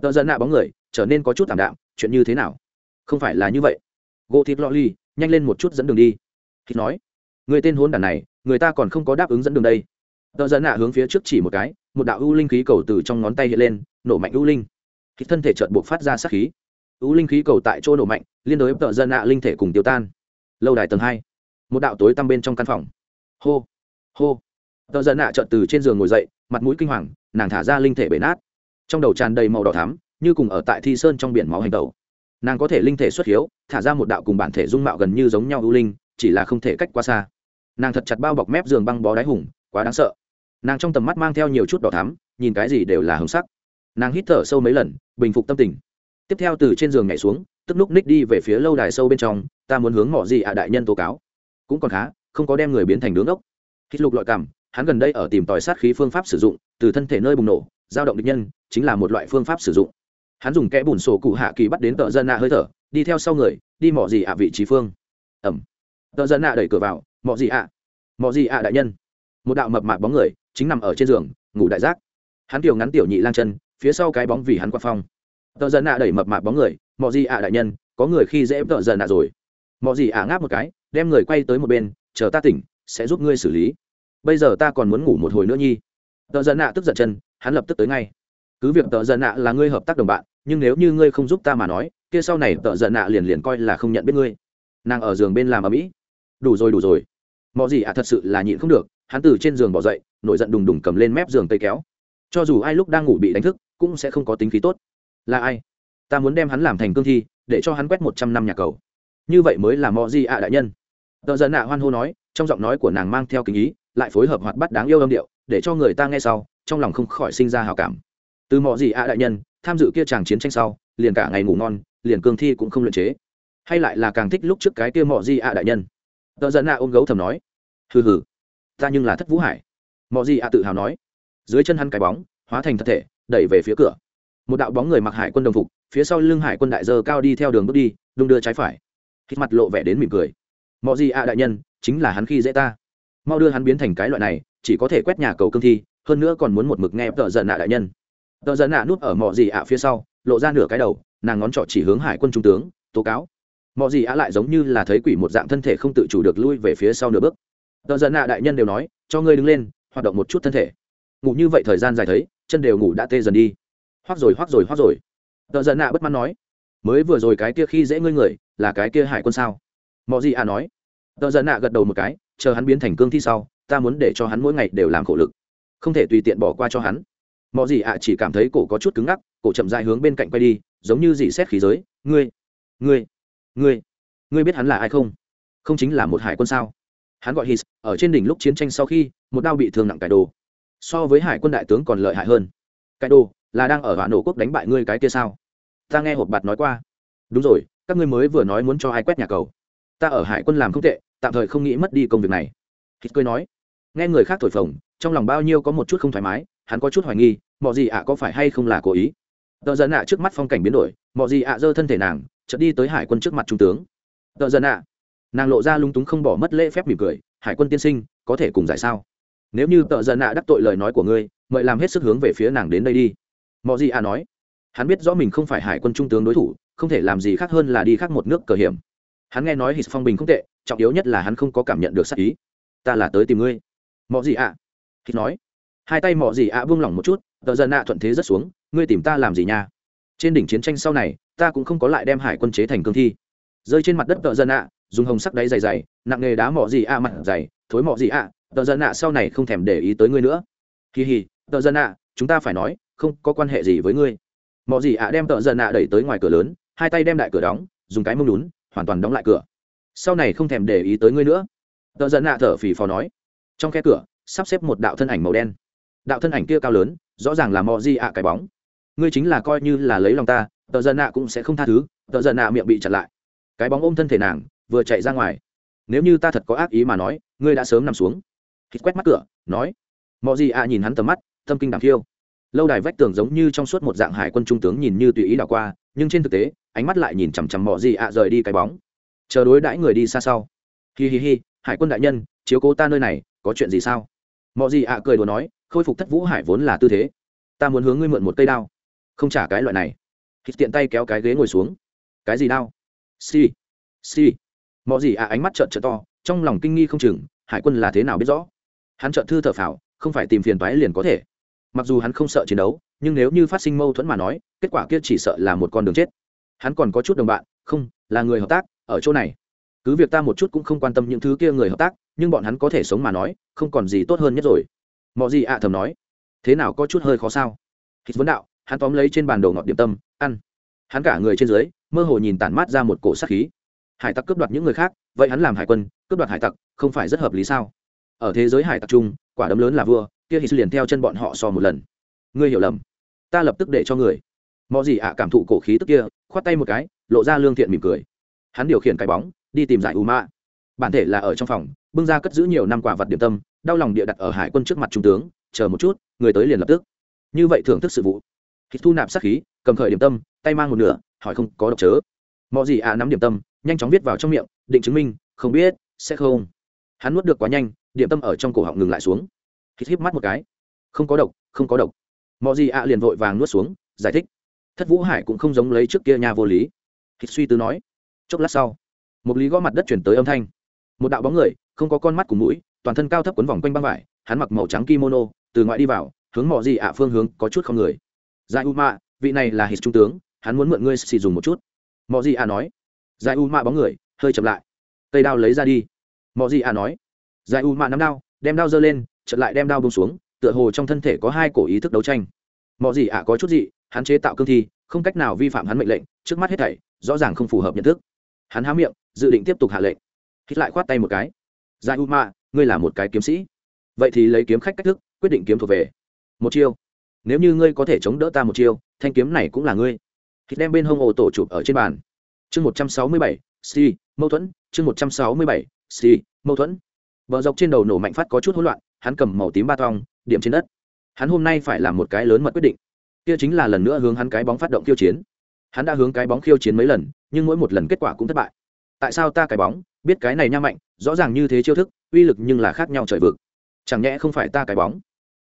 Tợ dân nạ bóng người, trở nên có chút tảm đạm, chuyện như thế nào? Không phải là như vậy. Gỗ thịt lọ ly nhanh lên một chút dẫn đường đi. Thịt nói, người tên hôn đàn này, người ta còn không có đáp ứng dẫn đường đây. Tợ dân nạ hướng phía trước chỉ một cái một đạo ưu linh khí cầu từ trong ngón tay hiện lên, nổ mạnh ưu linh. Khi thân thể chợt buộc phát ra sát khí. Ưu linh khí cầu tại chỗ nổ mạnh, liên đối tợ dân nạ linh thể cùng tiêu tan. Lâu đài tầng hai. Một đạo tối tăm bên trong căn phòng. Hô hô. Tợ dân nạ chợt từ trên giường ngồi dậy, mặt mũi kinh hoàng, nàng thả ra linh thể bể nát. Trong đầu tràn đầy màu đỏ thắm, như cùng ở tại thi sơn trong biển máu hành tẩu. Nàng có thể linh thể xuất hiếu, thả ra một đạo cùng bản thể dung mạo gần như giống nhau ưu linh, chỉ là không thể cách quá xa. Nàng thật chặt bao bọc mép giường băng bó đáy hùng, quá đáng sợ nàng trong tầm mắt mang theo nhiều chút đỏ thắm, nhìn cái gì đều là hồng sắc. Nàng hít thở sâu mấy lần, bình phục tâm tình. Tiếp theo từ trên giường nhảy xuống, tức lúc ních đi về phía lâu đài sâu bên trong, ta muốn hướng mọi gì ạ đại nhân tố cáo. Cũng còn khá, không có đem người biến thành đứng ốc hít lục lọi cảm, hắn gần đây ở tìm tòi sát khí phương pháp sử dụng, từ thân thể nơi bùng nổ, dao động địch nhân, chính là một loại phương pháp sử dụng. Hắn dùng kẽ bùn sổ cụ hạ kỳ bắt đến tợ dân nạ hơi thở, đi theo sau người, đi mỏ gì ạ vị trí phương. Ẩm. Tợ dân nạ đẩy cửa vào, mỏ gì ạ? Mỏ gì ạ đại nhân? Một đạo mập mạp bóng người chính nằm ở trên giường, ngủ đại giác. Hắn tiểu ngắn tiểu nhị lang chân, phía sau cái bóng vì hắn qua phong. Tợ giận nạ đẩy mập mạp bóng người mỏ gì ạ đại nhân, có người khi dễ tợ giận nạ rồi. Mỏ gì ạ ngáp một cái, đem người quay tới một bên, chờ ta tỉnh, sẽ giúp ngươi xử lý. Bây giờ ta còn muốn ngủ một hồi nữa nhi. Tợ giận ạ tức giận chân, hắn lập tức tới ngay. Cứ việc tợ giận ạ là ngươi hợp tác đồng bạn, nhưng nếu như ngươi không giúp ta mà nói, kia sau này tợ giận ạ liền liền coi là không nhận biết ngươi. Nàng ở giường bên làm ở mỹ đủ rồi đủ rồi. Mọi gì ạ thật sự là nhịn không được hắn từ trên giường bỏ dậy, nổi giận đùng đùng cầm lên mép giường tây kéo. Cho dù ai lúc đang ngủ bị đánh thức, cũng sẽ không có tính khí tốt. Là ai? Ta muốn đem hắn làm thành cương thi, để cho hắn quét một trăm năm nhà cầu. Như vậy mới là mò di ạ đại nhân. Tờ giận nạ hoan hô nói, trong giọng nói của nàng mang theo kính ý, lại phối hợp hoạt bắt đáng yêu âm điệu, để cho người ta nghe sau, trong lòng không khỏi sinh ra hào cảm. Từ mò di ạ đại nhân, tham dự kia chàng chiến tranh sau, liền cả ngày ngủ ngon, liền cương thi cũng không luyện chế. Hay lại là càng thích lúc trước cái kia mò di ạ đại nhân. Tờ giận ạ ôm gấu thầm nói, hừ hừ ta nhưng là thất vũ hải. Mọi gì ạ tự hào nói. Dưới chân hắn cái bóng, hóa thành thật thể, đẩy về phía cửa. Một đạo bóng người mặc hải quân đồng phục, phía sau lưng hải quân đại dơ cao đi theo đường bước đi, đung đưa trái phải. Hít mặt lộ vẻ đến mỉm cười. Mọi gì ạ đại nhân, chính là hắn khi dễ ta. Mau đưa hắn biến thành cái loại này, chỉ có thể quét nhà cầu cương thi, hơn nữa còn muốn một mực nghe tợ giận ạ đại nhân. Tợ giận ạ núp ở mọi gì ạ phía sau, lộ ra nửa cái đầu, nàng ngón trỏ chỉ hướng hải quân trung tướng, tố cáo. Mọi gì ạ lại giống như là thấy quỷ một dạng thân thể không tự chủ được lui về phía sau nửa bước tờ giận nạ đại nhân đều nói, cho ngươi đứng lên, hoạt động một chút thân thể. Ngủ như vậy thời gian dài thấy, chân đều ngủ đã tê dần đi. Hoác rồi hoác rồi hoác rồi. Tờ giận nạ bất mãn nói, mới vừa rồi cái kia khi dễ ngươi người, là cái kia hải quân sao? Mọi gì à nói. Tờ giận nạ gật đầu một cái, chờ hắn biến thành cương thi sau, ta muốn để cho hắn mỗi ngày đều làm khổ lực. Không thể tùy tiện bỏ qua cho hắn. Mọi gì ạ chỉ cảm thấy cổ có chút cứng ngắc, cổ chậm dài hướng bên cạnh quay đi, giống như dì xét khí giới. Ngươi ngươi ngươi ngươi biết hắn là ai không? Không chính là một hải quân sao? Hắn gọi his, ở trên đỉnh lúc chiến tranh sau khi, một đao bị thương nặng cải đồ. So với hải quân đại tướng còn lợi hại hơn. Cải đồ, là đang ở hạ nổ quốc đánh bại ngươi cái kia sao? Ta nghe hộp bạt nói qua. Đúng rồi, các ngươi mới vừa nói muốn cho ai quét nhà cầu. Ta ở hải quân làm không tệ, tạm thời không nghĩ mất đi công việc này. Hít cười nói. Nghe người khác thổi phồng, trong lòng bao nhiêu có một chút không thoải mái, hắn có chút hoài nghi mọi gì ạ có phải hay không là cố ý? Tờ dân ạ trước mắt phong cảnh biến đổi mọi gì ạ giơ thân thể nàng, chợt đi tới hải quân trước mặt trung tướng. Tờ dân ạ nàng lộ ra lung túng không bỏ mất lễ phép mỉm cười, hải quân tiên sinh, có thể cùng giải sao? Nếu như Tợ dân ạ đắc tội lời nói của ngươi, mời làm hết sức hướng về phía nàng đến đây đi. Mọi gì ạ nói. Hắn biết rõ mình không phải hải quân trung tướng đối thủ, không thể làm gì khác hơn là đi khác một nước cờ hiểm. Hắn nghe nói hít phong bình không tệ, trọng yếu nhất là hắn không có cảm nhận được sắc ý. Ta là tới tìm ngươi. Mọi gì ạ. Hít nói. Hai tay mọi gì ạ buông lỏng một chút tờ dân ạ thuận thế rất xuống, ngươi tìm ta làm gì nha? Trên đỉnh chiến tranh sau này, ta cũng không có lại đem hải quân chế thành cương thi. Rơi trên mặt đất tợ dân ạ dùng hồng sắc đáy dày dày, nặng nghề đá mỏ gì ạ mặt dày, thối mỏ gì ạ, tờ dân ạ, sau này không thèm để ý tới ngươi nữa. Kỳ hì tờ dân ạ, chúng ta phải nói, không có quan hệ gì với ngươi. Mỏ gì ạ đem tờ dân ạ đẩy tới ngoài cửa lớn, hai tay đem đại cửa đóng, dùng cái mông lún hoàn toàn đóng lại cửa. Sau này không thèm để ý tới ngươi nữa. Tờ dân ạ thở phì phò nói. Trong khe cửa, sắp xếp một đạo thân ảnh màu đen. Đạo thân ảnh kia cao lớn, rõ ràng là mò di ạ cái bóng. Ngươi chính là coi như là lấy lòng ta, tờ dân ạ cũng sẽ không tha thứ, tờ dân ạ miệng bị chặt lại. Cái bóng ôm thân thể nàng vừa chạy ra ngoài. Nếu như ta thật có ác ý mà nói, ngươi đã sớm nằm xuống. Hít quét mắt cửa, nói mọi gì ạ nhìn hắn tầm mắt tâm kinh đảm khiêu lâu đài vách tường giống như trong suốt một dạng hải quân trung tướng nhìn như tùy ý đảo qua, nhưng trên thực tế, ánh mắt lại nhìn chằm chằm mọi gì ạ rời đi cái bóng. Chờ đối đãi người đi xa sau. Hi hi hi, hải quân đại nhân, chiếu cố ta nơi này, có chuyện gì sao? Mọi gì ạ cười đùa nói, khôi phục thất vũ hải vốn là tư thế. Ta muốn hướng ngươi mượn một cây đao. Không trả cái loại này. Hít tiện tay kéo cái ghế ngồi xuống. Cái gì đao? Si si mọi gì à ánh mắt trợn trợn to, trong lòng kinh nghi không chừng, hải quân là thế nào biết rõ? Hắn trợn thư thở phào, không phải tìm phiền toái liền có thể. Mặc dù hắn không sợ chiến đấu, nhưng nếu như phát sinh mâu thuẫn mà nói, kết quả kia chỉ sợ là một con đường chết. Hắn còn có chút đồng bạn, không, là người hợp tác, ở chỗ này. Cứ việc ta một chút cũng không quan tâm những thứ kia người hợp tác, nhưng bọn hắn có thể sống mà nói, không còn gì tốt hơn nhất rồi. Mọi gì ạ thầm nói, thế nào có chút hơi khó sao? Hít vấn đạo, hắn tóm lấy trên bàn đồ ngọt điểm tâm, ăn. Hắn cả người trên dưới, mơ hồ nhìn tản mát ra một cổ sát khí hải tặc cướp đoạt những người khác vậy hắn làm hải quân cướp đoạt hải tặc không phải rất hợp lý sao? Ở thế giới hải tặc chung quả đấm lớn là vua kia hít liền theo chân bọn họ so một lần. Ngươi hiểu lầm. Ta lập tức để cho người. Mọi gì ạ cảm thụ cổ khí tức kia khoát tay một cái lộ ra lương thiện mỉm cười. Hắn điều khiển cái bóng đi tìm giải u ma, bản thể là ở trong phòng bưng ra cất giữ nhiều năm quả vật điểm tâm đau lòng địa đặt ở hải quân trước mặt trung tướng chờ một chút người tới liền lập tức. Như vậy thưởng thức sự vụ. Hít thu nạp sát khí cầm khởi điểm tâm tay mang một nửa hỏi không có độc chớ. Mọi gì ạ nắm điểm tâm nhanh chóng viết vào trong miệng, định chứng minh, không biết, sẽ không. Hắn nuốt được quá nhanh, điểm tâm ở trong cổ họng ngừng lại xuống. Hít hít mắt một cái. Không có độc, không có độc. Mọi gì ạ liền vội vàng nuốt xuống, giải thích. Thất vũ hải cũng không giống lấy trước kia nhà vô lý. Hít suy tư nói. Chốc lát sau, một lý gõ mặt đất chuyển tới âm thanh. Một đạo bóng người, không có con mắt cùng mũi, toàn thân cao thấp quấn vòng quanh băng vải, hắn mặc màu trắng kimono, từ ngoại đi vào, hướng mọi gì ạ phương hướng có chút không người. Giải u mạ vị này là hít trung tướng, hắn muốn mượn ngươi xì dùng một chút. Mọi gì ạ nói giải u mạ bóng người, hơi chậm lại. Cây đao lấy ra đi. Mọi gì à nói. Giải u mạ nắm đao, đem đao giơ lên chậm lại đem đao bông xuống, tựa hồ trong thân thể có hai cổ ý thức đấu tranh. Mọi gì à có chút gì hắn chế tạo cương thi, không cách nào vi phạm hắn mệnh lệnh, trước mắt hết thảy, rõ ràng không phù hợp nhận thức. Hắn há miệng, dự định tiếp tục hạ lệnh. Hít lại khoát tay một cái. Giải u mạ, ngươi là một cái kiếm sĩ. Vậy thì lấy kiếm khách cách thức, quyết định kiếm thuộc về. Một chiêu. Nếu như ngươi có thể chống đỡ ta một chiêu, thanh kiếm này cũng là ngươi. Hít đem bên hông ổ tổ chụp ở trên bàn chương một trăm sáu mươi bảy si mâu thuẫn. Chương một trăm sáu mươi bảy si mâu thuẫn. Bờ dọc trên đầu nổ mạnh phát có chút hỗn loạn, hắn cầm màu tím ba tong, điểm trên đất. Hắn hôm nay phải làm một cái lớn mật quyết định. Kia chính là lần nữa hướng hắn cái bóng phát động khiêu chiến. Hắn đã hướng cái bóng khiêu chiến mấy lần, nhưng mỗi một lần kết quả cũng thất bại. Tại sao ta cái bóng, biết cái này nha mạnh, rõ ràng như thế chiêu thức, uy lực nhưng là khác nhau trời vực. Chẳng nhẽ không phải ta cái bóng?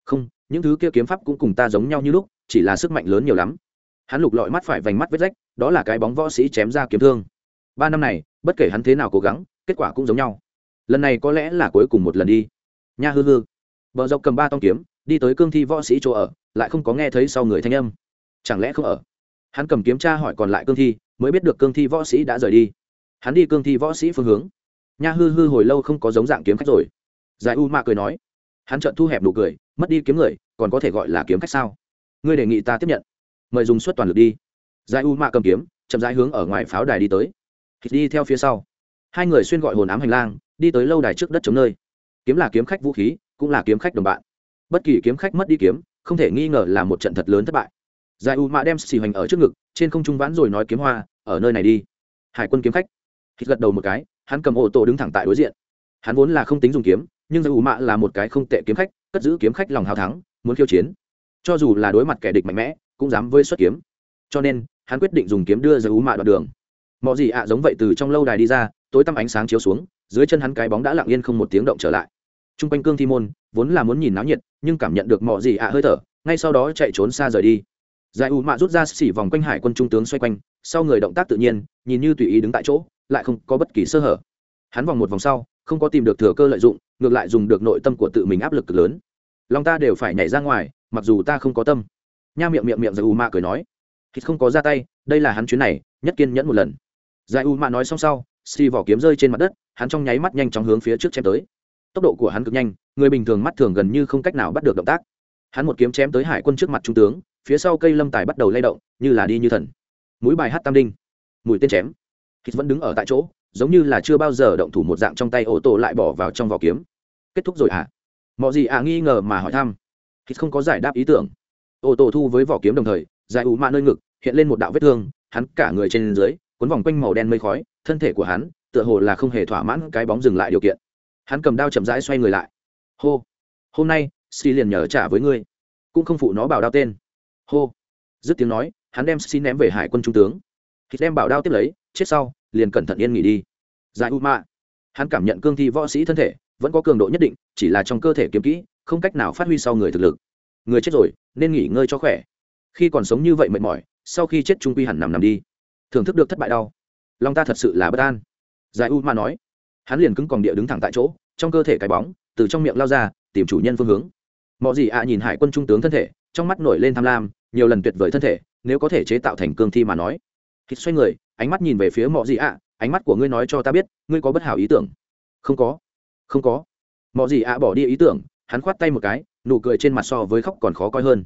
Không, những thứ kia kiếm pháp cũng cùng ta giống nhau như lúc, chỉ là sức mạnh lớn nhiều lắm hắn lục lọi mắt phải vành mắt vết rách, đó là cái bóng võ sĩ chém ra kiếm thương. Ba năm này, bất kể hắn thế nào cố gắng, kết quả cũng giống nhau. Lần này có lẽ là cuối cùng một lần đi. Nha hư hư. Bờ dọc cầm ba tông kiếm, đi tới cương thi võ sĩ chỗ ở, lại không có nghe thấy sau người thanh âm. Chẳng lẽ không ở? Hắn cầm kiếm tra hỏi còn lại cương thi, mới biết được cương thi võ sĩ đã rời đi. Hắn đi cương thi võ sĩ phương hướng. Nha hư hư hồi lâu không có giống dạng kiếm khách rồi. Giải u mạ cười nói. Hắn trợn thu hẹp nụ cười, mất đi kiếm người, còn có thể gọi là kiếm khách sao? Ngươi đề nghị ta tiếp nhận mời dùng suất toàn lực đi. Giải u mạ cầm kiếm, chậm rãi hướng ở ngoài pháo đài đi tới. Thịt đi theo phía sau. Hai người xuyên gọi hồn ám hành lang, đi tới lâu đài trước đất chống nơi. Kiếm là kiếm khách vũ khí, cũng là kiếm khách đồng bạn. Bất kỳ kiếm khách mất đi kiếm, không thể nghi ngờ là một trận thật lớn thất bại. Giải u mạ đem xì hoành ở trước ngực, trên không trung vãn rồi nói kiếm hoa, ở nơi này đi. Hải quân kiếm khách. Thịt gật đầu một cái, hắn cầm ô tô đứng thẳng tại đối diện. Hắn vốn là không tính dùng kiếm, nhưng giải u mạ là một cái không tệ kiếm khách, cất giữ kiếm khách lòng hào thắng, muốn khiêu chiến. Cho dù là đối mặt kẻ địch mạnh mẽ cũng dám với xuất kiếm. Cho nên, hắn quyết định dùng kiếm đưa giải u mạ đoạn đường. Mọi gì ạ giống vậy từ trong lâu đài đi ra, tối tăm ánh sáng chiếu xuống, dưới chân hắn cái bóng đã lặng yên không một tiếng động trở lại. T r u n g quanh cương thi môn, vốn là muốn nhìn náo nhiệt, nhưng cảm nhận được mọi gì ạ hơi thở, ngay sau đó chạy trốn xa rời đi. Giải u mạ rút ra xỉ vòng quanh hải quân trung tướng xoay quanh, sau người động tác tự nhiên, nhìn như tùy ý đứng tại chỗ, lại không có bất kỳ sơ hở. Hắn vòng một vòng sau, không có tìm được thừa cơ lợi dụng, ngược lại dùng được nội tâm của tự mình áp lực cực lớn. Lòng ta đều phải nhảy ra ngoài, mặc dù ta không có tâm nha miệng miệng miệng giải u mạ cười nói. Thịt không có ra tay, đây là hắn chuyến này, nhất kiên nhẫn một lần. Giải u mạ nói xong sau xì vỏ kiếm rơi trên mặt đất, hắn trong nháy mắt nhanh chóng hướng phía trước chém tới. Tốc độ của hắn cực nhanh, người bình thường mắt thường gần như không cách nào bắt được động tác. Hắn một kiếm chém tới hải quân trước mặt trung tướng, phía sau cây lâm tài bắt đầu lay động, như là đi như thần. Mũi bài hát tam đinh. Mũi tên chém. Hít vẫn đứng ở tại chỗ, giống như là chưa bao giờ động thủ một dạng trong tay ô tô lại bỏ vào trong vỏ kiếm. Kết thúc rồi ạ à? mọi gì ạ à nghi ngờ mà hỏi thăm. Hít không có giải đáp ý tưởng ô tô thu với vỏ kiếm đồng thời, dài ủ mạ nơi ngực, hiện lên một đạo vết thương, hắn cả người trên dưới, cuốn vòng quanh màu đen mây khói, thân thể của hắn, tựa hồ là không hề thỏa mãn cái bóng dừng lại điều kiện. Hắn cầm đao chậm rãi xoay người lại. Hô, hôm nay xi liền nhờ trả với ngươi. Cũng không phụ nó bảo đao tên. Hô, dứt tiếng nói, hắn đem xi ném về hải quân trung tướng. Thịt đem bảo đao tiếp lấy, chết sau, liền cẩn thận yên nghỉ đi. Giải u mạ. Hắn cảm nhận cương thi võ sĩ thân thể, vẫn có cường độ nhất định, chỉ là trong cơ thể kiếm kỹ, không cách nào phát huy sau người thực lực người chết rồi, nên nghỉ ngơi cho khỏe. Khi còn sống như vậy mệt mỏi, sau khi chết trung quy hẳn nằm nằm đi. Thưởng thức được thất bại đau. Lòng ta thật sự là bất an. Giải u mà nói. Hắn liền cứng còn địa đứng thẳng tại chỗ, trong cơ thể cái bóng, từ trong miệng lao ra, tìm chủ nhân phương hướng. Mọi gì ạ nhìn hải quân trung tướng thân thể, trong mắt nổi lên tham lam, nhiều lần tuyệt vời thân thể, nếu có thể chế tạo thành cương thi mà nói. Thịt xoay người, ánh mắt nhìn về phía mọi gì ạ, ánh mắt của ngươi nói cho ta biết, ngươi có bất hảo ý tưởng. Không có. Không có. Mọi gì ạ bỏ đi ý tưởng hắn khoát tay một cái, nụ cười trên mặt so với khóc còn khó coi hơn.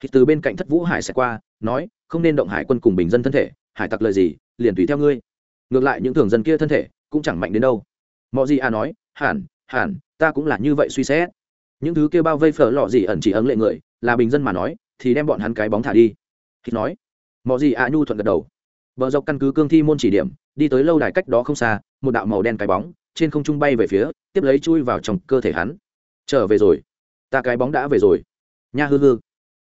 Thì từ bên cạnh thất vũ hải sẽ qua, nói, không nên động hải quân cùng bình dân thân thể, hải tặc lời gì, liền tùy theo ngươi. Ngược lại những thường dân kia thân thể cũng chẳng mạnh đến đâu. Mọi gì à nói, hẳn hẳn, ta cũng là như vậy suy xét. Những thứ kia bao vây phở lọ gì ẩn chỉ ấn lệ người, là bình dân mà nói, thì đem bọn hắn cái bóng thả đi. Thì nói mọi gì à nhu thuận gật đầu. Bờ dọc căn cứ cương thi môn chỉ điểm, đi tới lâu đài cách đó không xa, một đạo màu đen cái bóng, trên không trung bay về phía, tiếp lấy chui vào trong cơ thể hắn trở về rồi. Ta cái bóng đã về rồi. Nha hư hư.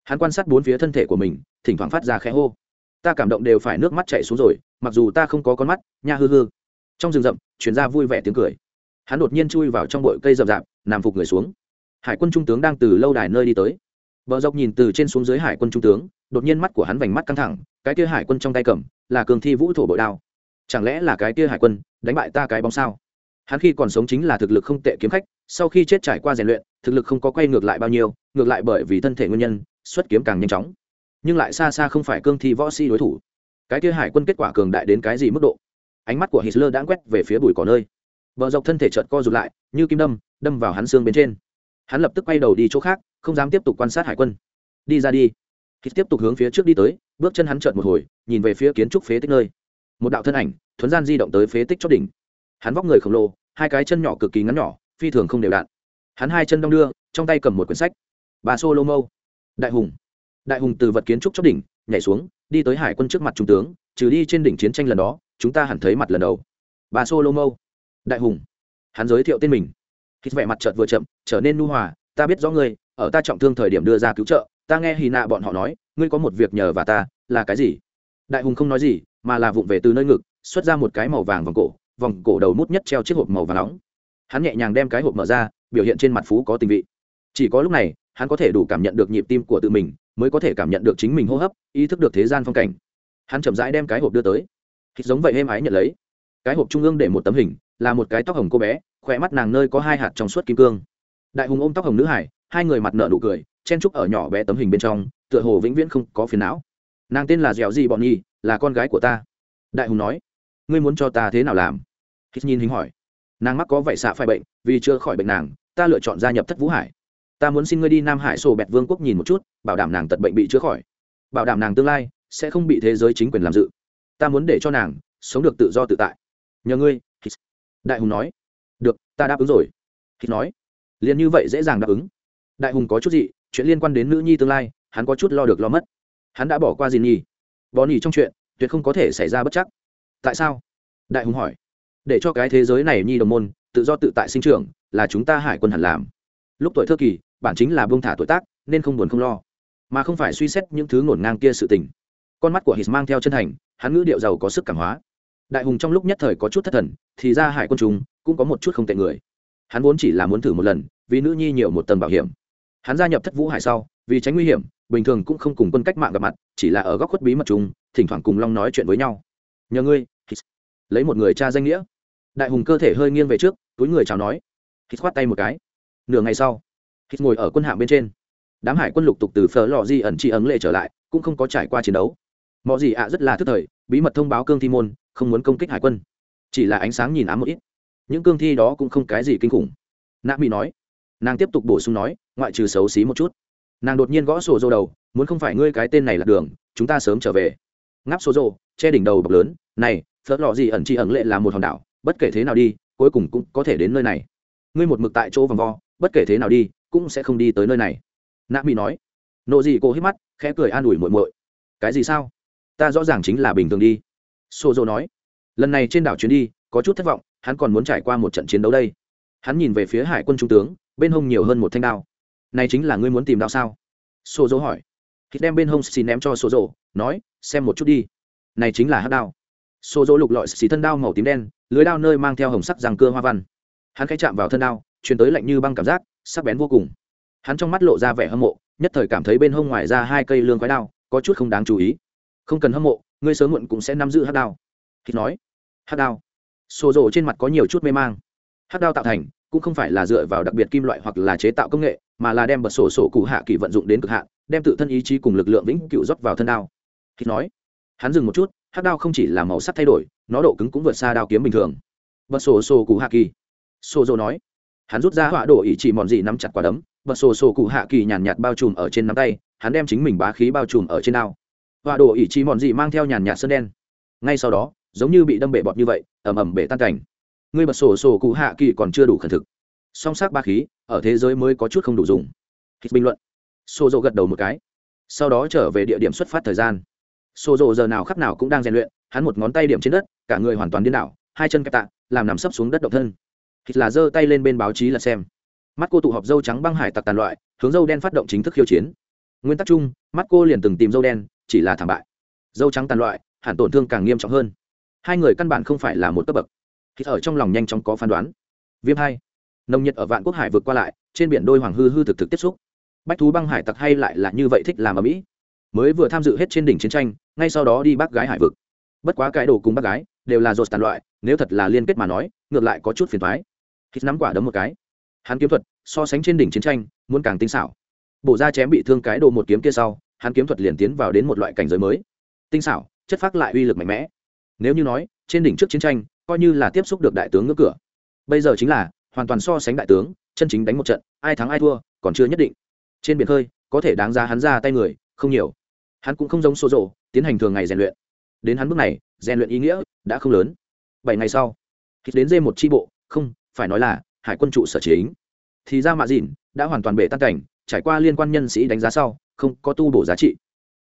Hắn quan sát bốn phía thân thể của mình, thỉnh thoảng phát ra khẽ hô. Ta cảm động đều phải nước mắt chạy xuống rồi, mặc dù ta không có con mắt, nha hư hư. Trong rừng rậm, chuyển ra vui vẻ tiếng cười. Hắn đột nhiên chui vào trong bụi cây rậm rạp, nằm phục người xuống. Hải quân trung tướng đang từ lâu đài nơi đi tới. Vợ dọc nhìn từ trên xuống dưới hải quân trung tướng, đột nhiên mắt của hắn vành mắt căng thẳng, cái kia hải quân trong tay cầm, là cường thi vũ thổ bội đao. Chẳng lẽ là cái kia hải quân đánh bại ta cái bóng sao? Hắn khi còn sống chính là thực lực không tệ kiếm khách, sau khi chết trải qua rèn luyện, thực lực không có quay ngược lại bao nhiêu, ngược lại bởi vì thân thể nguyên nhân, xuất kiếm càng nhanh chóng. Nhưng lại xa xa không phải cương thi võ si đối thủ. Cái kia hải quân kết quả cường đại đến cái gì mức độ? Ánh mắt của hitler đã quét về phía bụi cỏ nơi. Vợ dọc thân thể chợt co rụt lại, như kim đâm đâm vào hắn xương bên trên. Hắn lập tức quay đầu đi chỗ khác, không dám tiếp tục quan sát hải quân. Đi ra đi. Hít tiếp tục hướng phía trước đi tới, bước chân hắn chợt một hồi, nhìn về phía kiến trúc phế tích nơi. Một đạo thân ảnh, thuấn gian di động tới phế tích chót đỉnh hắn vóc người khổng lồ, hai cái chân nhỏ cực kỳ ngắn nhỏ, phi thường không đều đặn. Hắn hai chân đong đưa, trong tay cầm một quyển sách. Bà solo mâu đại hùng. Đại hùng từ vật kiến trúc chóp đỉnh, nhảy xuống, đi tới hải quân trước mặt trung tướng, trừ đi trên đỉnh chiến tranh lần đó, chúng ta hẳn thấy mặt lần đầu. Bà solo mâu đại hùng. Hắn giới thiệu tên mình. Khi vẻ mặt chợt vừa chậm, trở nên nu hòa, ta biết rõ ngươi, ở ta trọng thương thời điểm đưa ra cứu trợ, ta nghe hy nạ bọn họ nói, ngươi có một việc nhờ và ta, là cái gì? Đại hùng không nói gì, mà là vụng về từ nơi ngực, xuất ra một cái màu vàng vòng cổ vòng cổ đầu mút nhất treo chiếc hộp màu vàng nóng. Hắn nhẹ nhàng đem cái hộp mở ra, biểu hiện trên mặt phú có tình vị. Chỉ có lúc này, hắn có thể đủ cảm nhận được nhịp tim của tự mình, mới có thể cảm nhận được chính mình hô hấp, ý thức được thế gian phong cảnh. Hắn chậm rãi đem cái hộp đưa tới. Hít giống vậy êm ái nhận lấy. Cái hộp trung ương để một tấm hình, là một cái tóc hồng cô bé, khỏe mắt nàng nơi có hai hạt trong suốt kim cương. Đại hùng ôm tóc hồng nữ hải, hai người mặt nợ nụ cười, chen trúc ở nhỏ bé tấm hình bên trong, tựa hồ vĩnh viễn không có phiền não. Nàng tên là dẻo gì bọn nhi, là con gái của ta. Đại hùng nói ngươi muốn cho ta thế nào làm? Hít nhìn hình hỏi. Nàng mắc có vậy xạ phải bệnh, vì chưa khỏi bệnh nàng, ta lựa chọn gia nhập thất vũ hải. Ta muốn xin ngươi đi nam hải sổ bẹt vương quốc nhìn một chút, bảo đảm nàng tật bệnh bị chữa khỏi. Bảo đảm nàng tương lai sẽ không bị thế giới chính quyền làm dự. Ta muốn để cho nàng sống được tự do tự tại. Nhờ ngươi đại hùng nói. Được, ta đáp ứng rồi. Hít nói. Liền như vậy dễ dàng đáp ứng. Đại hùng có chút gì chuyện liên quan đến nữ nhi tương lai, hắn có chút lo được lo mất. Hắn đã bỏ qua gì nhi. Bỏ nỉ trong chuyện, tuyệt không có thể xảy ra bất chắc tại sao? Đại hùng hỏi. Để cho cái thế giới này nhi đồng môn, tự do tự tại sinh trưởng, là chúng ta hải quân hẳn làm. Lúc tuổi thơ kỳ, bản chính là buông thả tuổi tác, nên không buồn không lo. Mà không phải suy xét những thứ ngổn ngang kia sự tình. Con mắt của hít mang theo chân thành, hắn ngữ điệu giàu có sức cảm hóa. Đại hùng trong lúc nhất thời có chút thất thần, thì ra hải quân chúng cũng có một chút không tệ người. Hắn vốn chỉ là muốn thử một lần, vì nữ nhi nhiều một tầng bảo hiểm. Hắn gia nhập thất vũ hải sau, vì tránh nguy hiểm, bình thường cũng không cùng quân cách mạng gặp mặt, chỉ là ở góc khuất bí mật chúng thỉnh thoảng cùng long nói chuyện với nhau. Nhờ ngươi lấy một người cha danh nghĩa. Đại hùng cơ thể hơi nghiêng về trước, túi người chào nói. Hít khoát tay một cái. Nửa ngày sau, hít ngồi ở quân hạm bên trên. Đám hải quân lục tục từ phở lò di ẩn trị ấn lệ trở lại, cũng không có trải qua chiến đấu. Mọi gì ạ rất là thức thời, bí mật thông báo cương thi môn, không muốn công kích hải quân. Chỉ là ánh sáng nhìn ám một ít. Những cương thi đó cũng không cái gì kinh khủng. Nạ bị nói. Nàng tiếp tục bổ sung nói, ngoại trừ xấu xí một chút. Nàng đột nhiên gõ sổ dô đầu, muốn không phải ngươi cái tên này là đường, chúng ta sớm trở về. Ngáp sổ dô che đỉnh đầu bọc lớn, này phớt lò gì ẩn chi ẩn lệ là một hòn đảo, bất kể thế nào đi, cuối cùng cũng có thể đến nơi này. Ngươi một mực tại chỗ vòng vo, bất kể thế nào đi, cũng sẽ không đi tới nơi này. Nạ mỹ nói. Nộ gì cô hít mắt, khẽ cười an ủi muội muội. Cái gì sao? Ta rõ ràng chính là bình thường đi. Sô dô nói. Lần này trên đảo chuyến đi, có chút thất vọng, hắn còn muốn trải qua một trận chiến đấu đây. Hắn nhìn về phía hải quân trung tướng, bên hông nhiều hơn một thanh đao. Này chính là ngươi muốn tìm đao sao? Sô dô hỏi. Hít đem bên hông xin ném cho sô dô, nói, xem một chút đi. Này chính là hát đao sô dỗ lục lọi xì thân đao màu tím đen, lưới đao nơi mang theo hồng sắc răng cưa hoa văn. Hắn khẽ chạm vào thân đao, truyền tới lạnh như băng cảm giác, sắc bén vô cùng. Hắn trong mắt lộ ra vẻ hâm mộ, nhất thời cảm thấy bên hông ngoài ra hai cây lương quái đao, có chút không đáng chú ý. Không cần hâm mộ, ngươi sớm muộn cũng sẽ nắm giữ hát đao. Hít nói hát đao. Xô dỗ trên mặt có nhiều chút mê mang. Hát đao tạo thành, cũng không phải là dựa vào đặc biệt kim loại hoặc là chế tạo công nghệ, mà là đem bật sổ sổ cụ hạ kỳ vận dụng đến cực hạn, đem tự thân ý chí cùng lực lượng vĩnh cựu rót vào thân đao. Hít nói hắn dừng một chút hát đao không chỉ là màu sắc thay đổi, nó độ cứng cũng vượt xa đao kiếm bình thường. Bật sổ sổ cụ hạ kỳ. Sổ dô nói. Hắn rút ra họa đổ ý chỉ mòn dị nắm chặt quả đấm, bật sổ sổ cụ hạ kỳ nhàn nhạt bao trùm ở trên nắm tay, hắn đem chính mình bá khí bao trùm ở trên đao. Họa đổ ý chỉ mòn dị mang theo nhàn nhạt sơn đen. Ngay sau đó, giống như bị đâm bể bọt như vậy ẩm ẩm bể tan cảnh. Ngươi bật sổ sổ cụ hạ kỳ còn chưa đủ khẩn thực. Song sắc ba khí, ở thế giới mới có chút không đủ dùng. Hít bình luận. Xô dỗ gật đầu một cái. Sau đó trở về địa điểm xuất phát thời gian xô dỗ giờ nào khắp nào cũng đang rèn luyện, hắn một ngón tay điểm trên đất, cả người hoàn toàn điên đảo, hai chân kẹp tạ, làm nằm sấp xuống đất động thân. Hít là giơ tay lên bên báo chí là xem. Mắt cô tụ họp dâu trắng băng hải tặc tàn loại, hướng dâu đen phát động chính thức khiêu chiến. Nguyên tắc chung, mắt cô liền từng tìm dâu đen, chỉ là thảm bại. Dâu trắng tàn loại, hẳn tổn thương càng nghiêm trọng hơn. Hai người căn bản không phải là một cấp bậc. Hít ở trong lòng nhanh chóng có phán đoán. Viêm hai. Nồng nhiệt ở vạn quốc hải vượt qua lại, trên biển đôi hoàng hư hư thực thực tiếp xúc. Bách thú băng hải tặc hay lại là như vậy thích làm ở mỹ. Mới vừa tham dự hết trên đỉnh chiến tranh ngay sau đó đi bác gái hải vực. Bất quá cái đồ cùng bác gái đều là dột tàn loại, nếu thật là liên kết mà nói, ngược lại có chút phiền thoái hít nắm quả đấm một cái, hắn kiếm thuật so sánh trên đỉnh chiến tranh, muốn càng tinh xảo. Bổ ra chém bị thương cái đồ một kiếm kia sau, hắn kiếm thuật liền tiến vào đến một loại cảnh giới mới. Tinh xảo, chất phác lại uy lực mạnh mẽ. Nếu như nói, trên đỉnh trước chiến tranh, coi như là tiếp xúc được đại tướng ngưỡng cửa. Bây giờ chính là, hoàn toàn so sánh đại tướng, chân chính đánh một trận, ai thắng ai thua, còn chưa nhất định. Trên biển khơi, có thể đáng giá hắn ra tay người, không nhiều. Hắn cũng không giống số rộ tiến hành thường ngày rèn luyện. Đến hắn bước này, rèn luyện ý nghĩa đã không lớn. Bảy ngày sau, khi đến dê một tri bộ, không, phải nói là hải quân trụ sở chính, thì ra mạ dìn đã hoàn toàn bể tan cảnh, trải qua liên quan nhân sĩ đánh giá sau, không có tu bổ giá trị.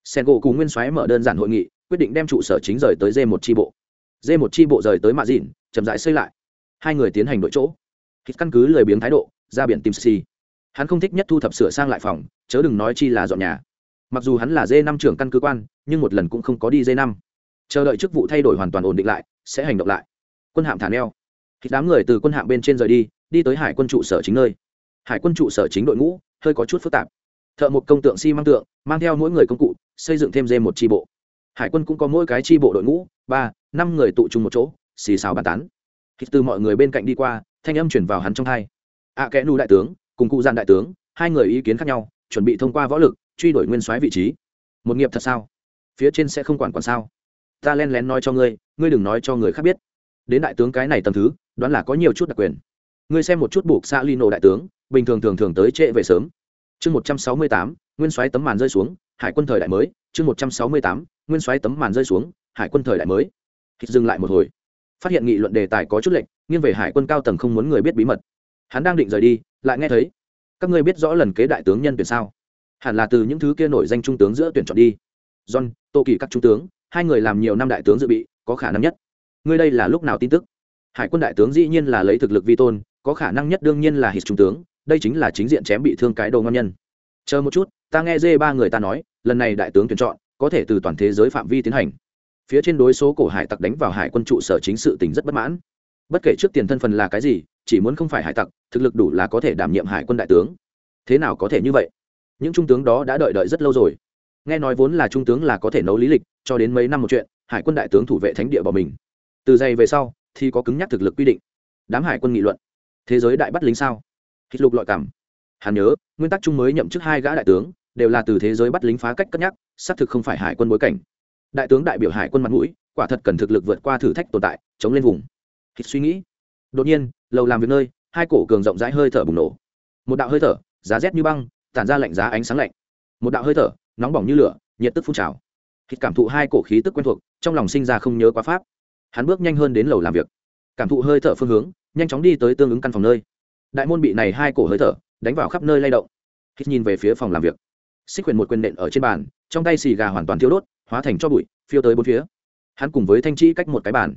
Sen gỗ cùng nguyên soái mở đơn giản hội nghị, quyết định đem trụ sở chính rời tới dê một tri bộ. Dê một tri bộ rời tới mạ dìn, chậm rãi xây lại. Hai người tiến hành đội chỗ. Khi căn cứ lười biếng thái độ, ra biển tìm xì hắn không thích nhất thu thập sửa sang lại phòng, chớ đừng nói chi là dọn nhà mặc dù hắn là d năm trưởng căn cứ quan nhưng một lần cũng không có đi d năm. Chờ đợi chức vụ thay đổi hoàn toàn ổn định lại sẽ hành động lại. Quân hạm thả neo. Khi đám người từ quân hạm bên trên rời đi đi tới hải quân trụ sở chính nơi. Hải quân trụ sở chính đội ngũ hơi có chút phức tạp. Thợ một công tượng xi、si、măng tượng mang theo mỗi người công cụ xây dựng thêm dê một tri bộ. Hải quân cũng có mỗi cái tri bộ đội ngũ ba năm người tụ trung một chỗ xì xào bàn tán. Khi từ mọi người bên cạnh đi qua thanh âm chuyển vào hắn trong hai. Ạ à, kẽ nu đại tướng cùng cụ gian đại tướng hai người ý kiến khác nhau chuẩn bị thông qua võ lực truy đuổi nguyên soái vị trí. Một nghiệp thật sao? Phía trên sẽ không quản quản sao? Ta len lén nói cho ngươi ngươi đừng nói cho người khác biết. Đến đại tướng cái này tầm thứ, đoán là có nhiều chút đặc quyền. Ngươi xem một chút buộc xa lino đại tướng, bình thường thường thường tới trễ về sớm. Chương một trăm sáu mươi tám, nguyên soái tấm màn rơi xuống, hải quân thời đại mới. Chương một trăm sáu mươi tám, nguyên soái tấm màn rơi xuống, hải quân thời đại mới. Hít dừng lại một hồi. Phát hiện nghị luận đề tài có chút lệnh nghiêng về hải quân cao tầng không muốn người biết bí mật. Hắn đang định rời đi, lại nghe thấy, các ngươi biết rõ lần kế đại tướng nhân tuyển sao? Hẳn là từ những thứ kia nổi danh trung tướng giữa tuyển chọn đi. John, tô kỳ các trung tướng, hai người làm nhiều năm đại tướng dự bị, có khả năng nhất. Ngươi đây là lúc nào tin tức? Hải quân đại tướng dĩ nhiên là lấy thực lực vi tôn, có khả năng nhất đương nhiên là hít trung tướng, đây chính là chính diện chém bị thương cái đầu ngon nhân. Chờ một chút, ta nghe dê ba người ta nói, lần này đại tướng tuyển chọn, có thể từ toàn thế giới phạm vi tiến hành. Phía trên đối số cổ hải tặc đánh vào hải quân trụ sở chính sự tỉnh rất bất mãn. Bất kể trước tiền thân phần là cái gì, chỉ muốn không phải hải tặc, thực lực đủ là có thể đảm nhiệm hải quân đại tướng. Thế nào có thể như vậy? Những trung tướng đó đã đợi đợi rất lâu rồi. Nghe nói vốn là trung tướng là có thể nấu lý lịch, cho đến mấy năm một chuyện, hải quân đại tướng thủ vệ thánh địa bỏ mình. Từ giây về sau, thì có cứng nhắc thực lực quy định. Đám hải quân nghị luận. Thế giới đại bắt lính sao? Hít lục lọi cảm. Hắn nhớ, nguyên tắc chung mới nhậm chức hai gã đại tướng, đều là từ thế giới bắt lính phá cách cất nhắc, xác thực không phải hải quân bối cảnh. Đại tướng đại biểu hải quân mặt mũi, quả thật cần thực lực vượt qua thử thách tồn tại, chống lên vùng. Hít suy nghĩ. Đột nhiên, lầu làm việc nơi, hai cổ cường rộng rãi hơi thở bùng nổ. Một đạo hơi thở, giá rét như băng tản ra lạnh giá ánh sáng lạnh. Một đạo hơi thở nóng bỏng như lửa nhiệt tức phun trào. Hít cảm thụ hai cổ khí tức quen thuộc trong lòng sinh ra không nhớ quá pháp. Hắn bước nhanh hơn đến lầu làm việc. Cảm thụ hơi thở phương hướng nhanh chóng đi tới tương ứng căn phòng nơi. Đại môn bị này hai cổ hơi thở đánh vào khắp nơi lay động. Hít nhìn về phía phòng làm việc. Xích quyền một quyền nện ở trên bàn trong tay xì gà hoàn toàn thiêu đốt hóa thành cho bụi phiêu tới bốn phía. Hắn cùng với thanh trí cách một cái bàn.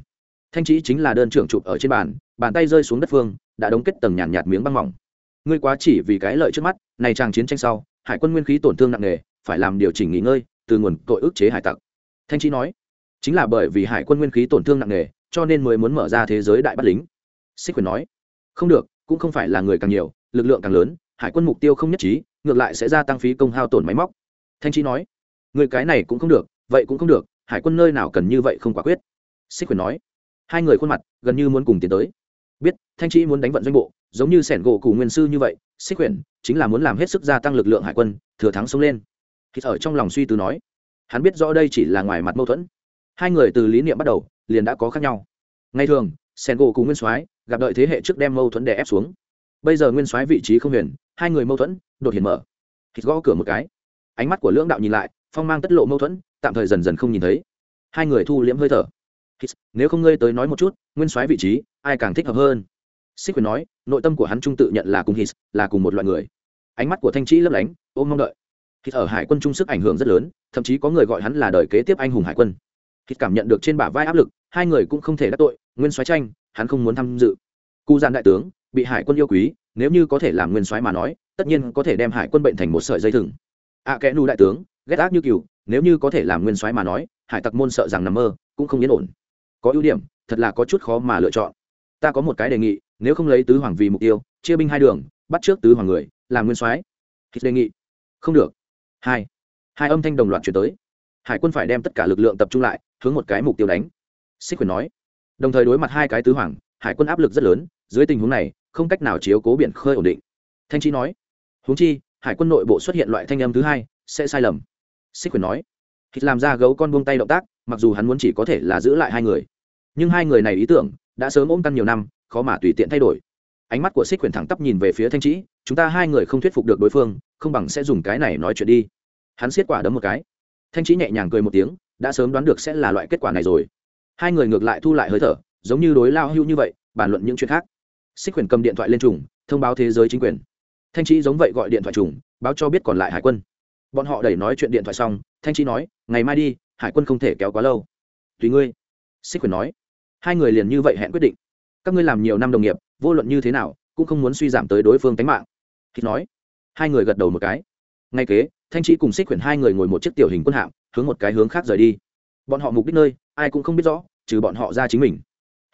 Thanh trí chính là đơn trưởng chụp ở trên bàn bàn tay rơi xuống đất phương đã đóng kết tầng nhàn nhạt, nhạt miếng băng mỏng ngươi quá chỉ vì cái lợi trước mắt, này chàng chiến tranh sau, hải quân nguyên khí tổn thương nặng nề, phải làm điều chỉnh nghỉ ngơi, từ nguồn tội ức chế hải tặc. Thanh trí nói, chính là bởi vì hải quân nguyên khí tổn thương nặng nề, cho nên mới muốn mở ra thế giới đại bắt lính. Xích quyền nói, không được, cũng không phải là người càng nhiều, lực lượng càng lớn, hải quân mục tiêu không nhất trí, ngược lại sẽ gia tăng phí công hao tổn máy móc. Thanh trí nói, người cái này cũng không được, vậy cũng không được, hải quân nơi nào cần như vậy không quả quyết. Xích quyền nói, hai người khuôn mặt gần như muốn cùng tiến tới. Biết, thanh trí muốn đánh vận doanh bộ giống như sẻn gỗ cù nguyên sư như vậy xích quyển chính là muốn làm hết sức gia tăng lực lượng hải quân thừa thắng sống lên. Khi ở trong lòng suy tư nói hắn biết rõ đây chỉ là ngoài mặt mâu thuẫn. Hai người từ lý niệm bắt đầu liền đã có khác nhau. Ngay thường sẻn gỗ cù nguyên soái gặp đợi thế hệ trước đem mâu thuẫn đè ép xuống. Bây giờ nguyên soái vị trí không huyền hai người mâu thuẫn đột hiện mở. Thịt gõ cửa một cái ánh mắt của lưỡng đạo nhìn lại phong mang tất lộ mâu thuẫn tạm thời dần dần không nhìn thấy. Hai người thu liễm hơi thở. Hít, nếu không ngươi tới nói một chút nguyên soái vị trí ai càng thích hợp hơn? Xích quyền nói nội tâm của hắn trung tự nhận là cùng hít là cùng một loại người. Ánh mắt của thanh trí lấp lánh ôm mong đợi. Hít ở hải quân trung sức ảnh hưởng rất lớn thậm chí có người gọi hắn là đời kế tiếp anh hùng hải quân. Hít cảm nhận được trên bả vai áp lực hai người cũng không thể đắc tội nguyên soái tranh hắn không muốn tham dự. Cụ giàn đại tướng bị hải quân yêu quý nếu như có thể làm nguyên soái mà nói tất nhiên có thể đem hải quân bệnh thành một sợi dây thừng. Ạ à, kẽ nu đại tướng ghét ác như cừu nếu như có thể làm nguyên soái mà nói hải tặc môn sợ rằng nằm mơ cũng không yên ổn. Có ưu điểm thật là có chút khó mà lựa chọn. Ta có một cái đề nghị nếu không lấy tứ hoàng vì mục tiêu, chia binh hai đường, bắt trước tứ hoàng người, làm nguyên soái. Hít đề nghị. Không được. Hai. Hai âm thanh đồng loạt chuyển tới. Hải quân phải đem tất cả lực lượng tập trung lại, hướng một cái mục tiêu đánh. Xích quyền nói. Đồng thời đối mặt hai cái tứ hoàng, hải quân áp lực rất lớn, dưới tình huống này, không cách nào chiếu cố biển khơi ổn định. Thanh trí nói. Huống chi, hải quân nội bộ xuất hiện loại thanh âm thứ hai, sẽ sai lầm. Xích quyền nói. Thịt làm ra gấu con buông tay động tác, mặc dù hắn muốn chỉ có thể là giữ lại hai người. Nhưng hai người này ý tưởng, đã sớm ôm căn nhiều năm khó mà tùy tiện thay đổi. Ánh mắt của xích Huyền thẳng tắp nhìn về phía thanh trí chúng ta hai người không thuyết phục được đối phương, không bằng sẽ dùng cái này nói chuyện đi. Hắn xiết quả đấm một cái. Thanh trí nhẹ nhàng cười một tiếng, đã sớm đoán được sẽ là loại kết quả này rồi. Hai người ngược lại thu lại hơi thở, giống như đối lao hưu như vậy, bàn luận những chuyện khác. Xích Huyền cầm điện thoại lên trùng, thông báo thế giới chính quyền. Thanh trí giống vậy gọi điện thoại trùng, báo cho biết còn lại hải quân. Bọn họ đẩy nói chuyện điện thoại xong, thanh trí nói, ngày mai đi, hải quân không thể kéo quá lâu. Tùy ngươi xích quyền nói. Hai người liền như vậy hẹn quyết định các ngươi làm nhiều năm đồng nghiệp, vô luận như thế nào, cũng không muốn suy giảm tới đối phương tánh mạng. Khi nói, hai người gật đầu một cái. Ngay kế, thanh trí cùng xích quyển hai người ngồi một chiếc tiểu hình quân hạm, hướng một cái hướng khác rời đi. Bọn họ mục đích nơi, ai cũng không biết rõ, trừ bọn họ ra chính mình.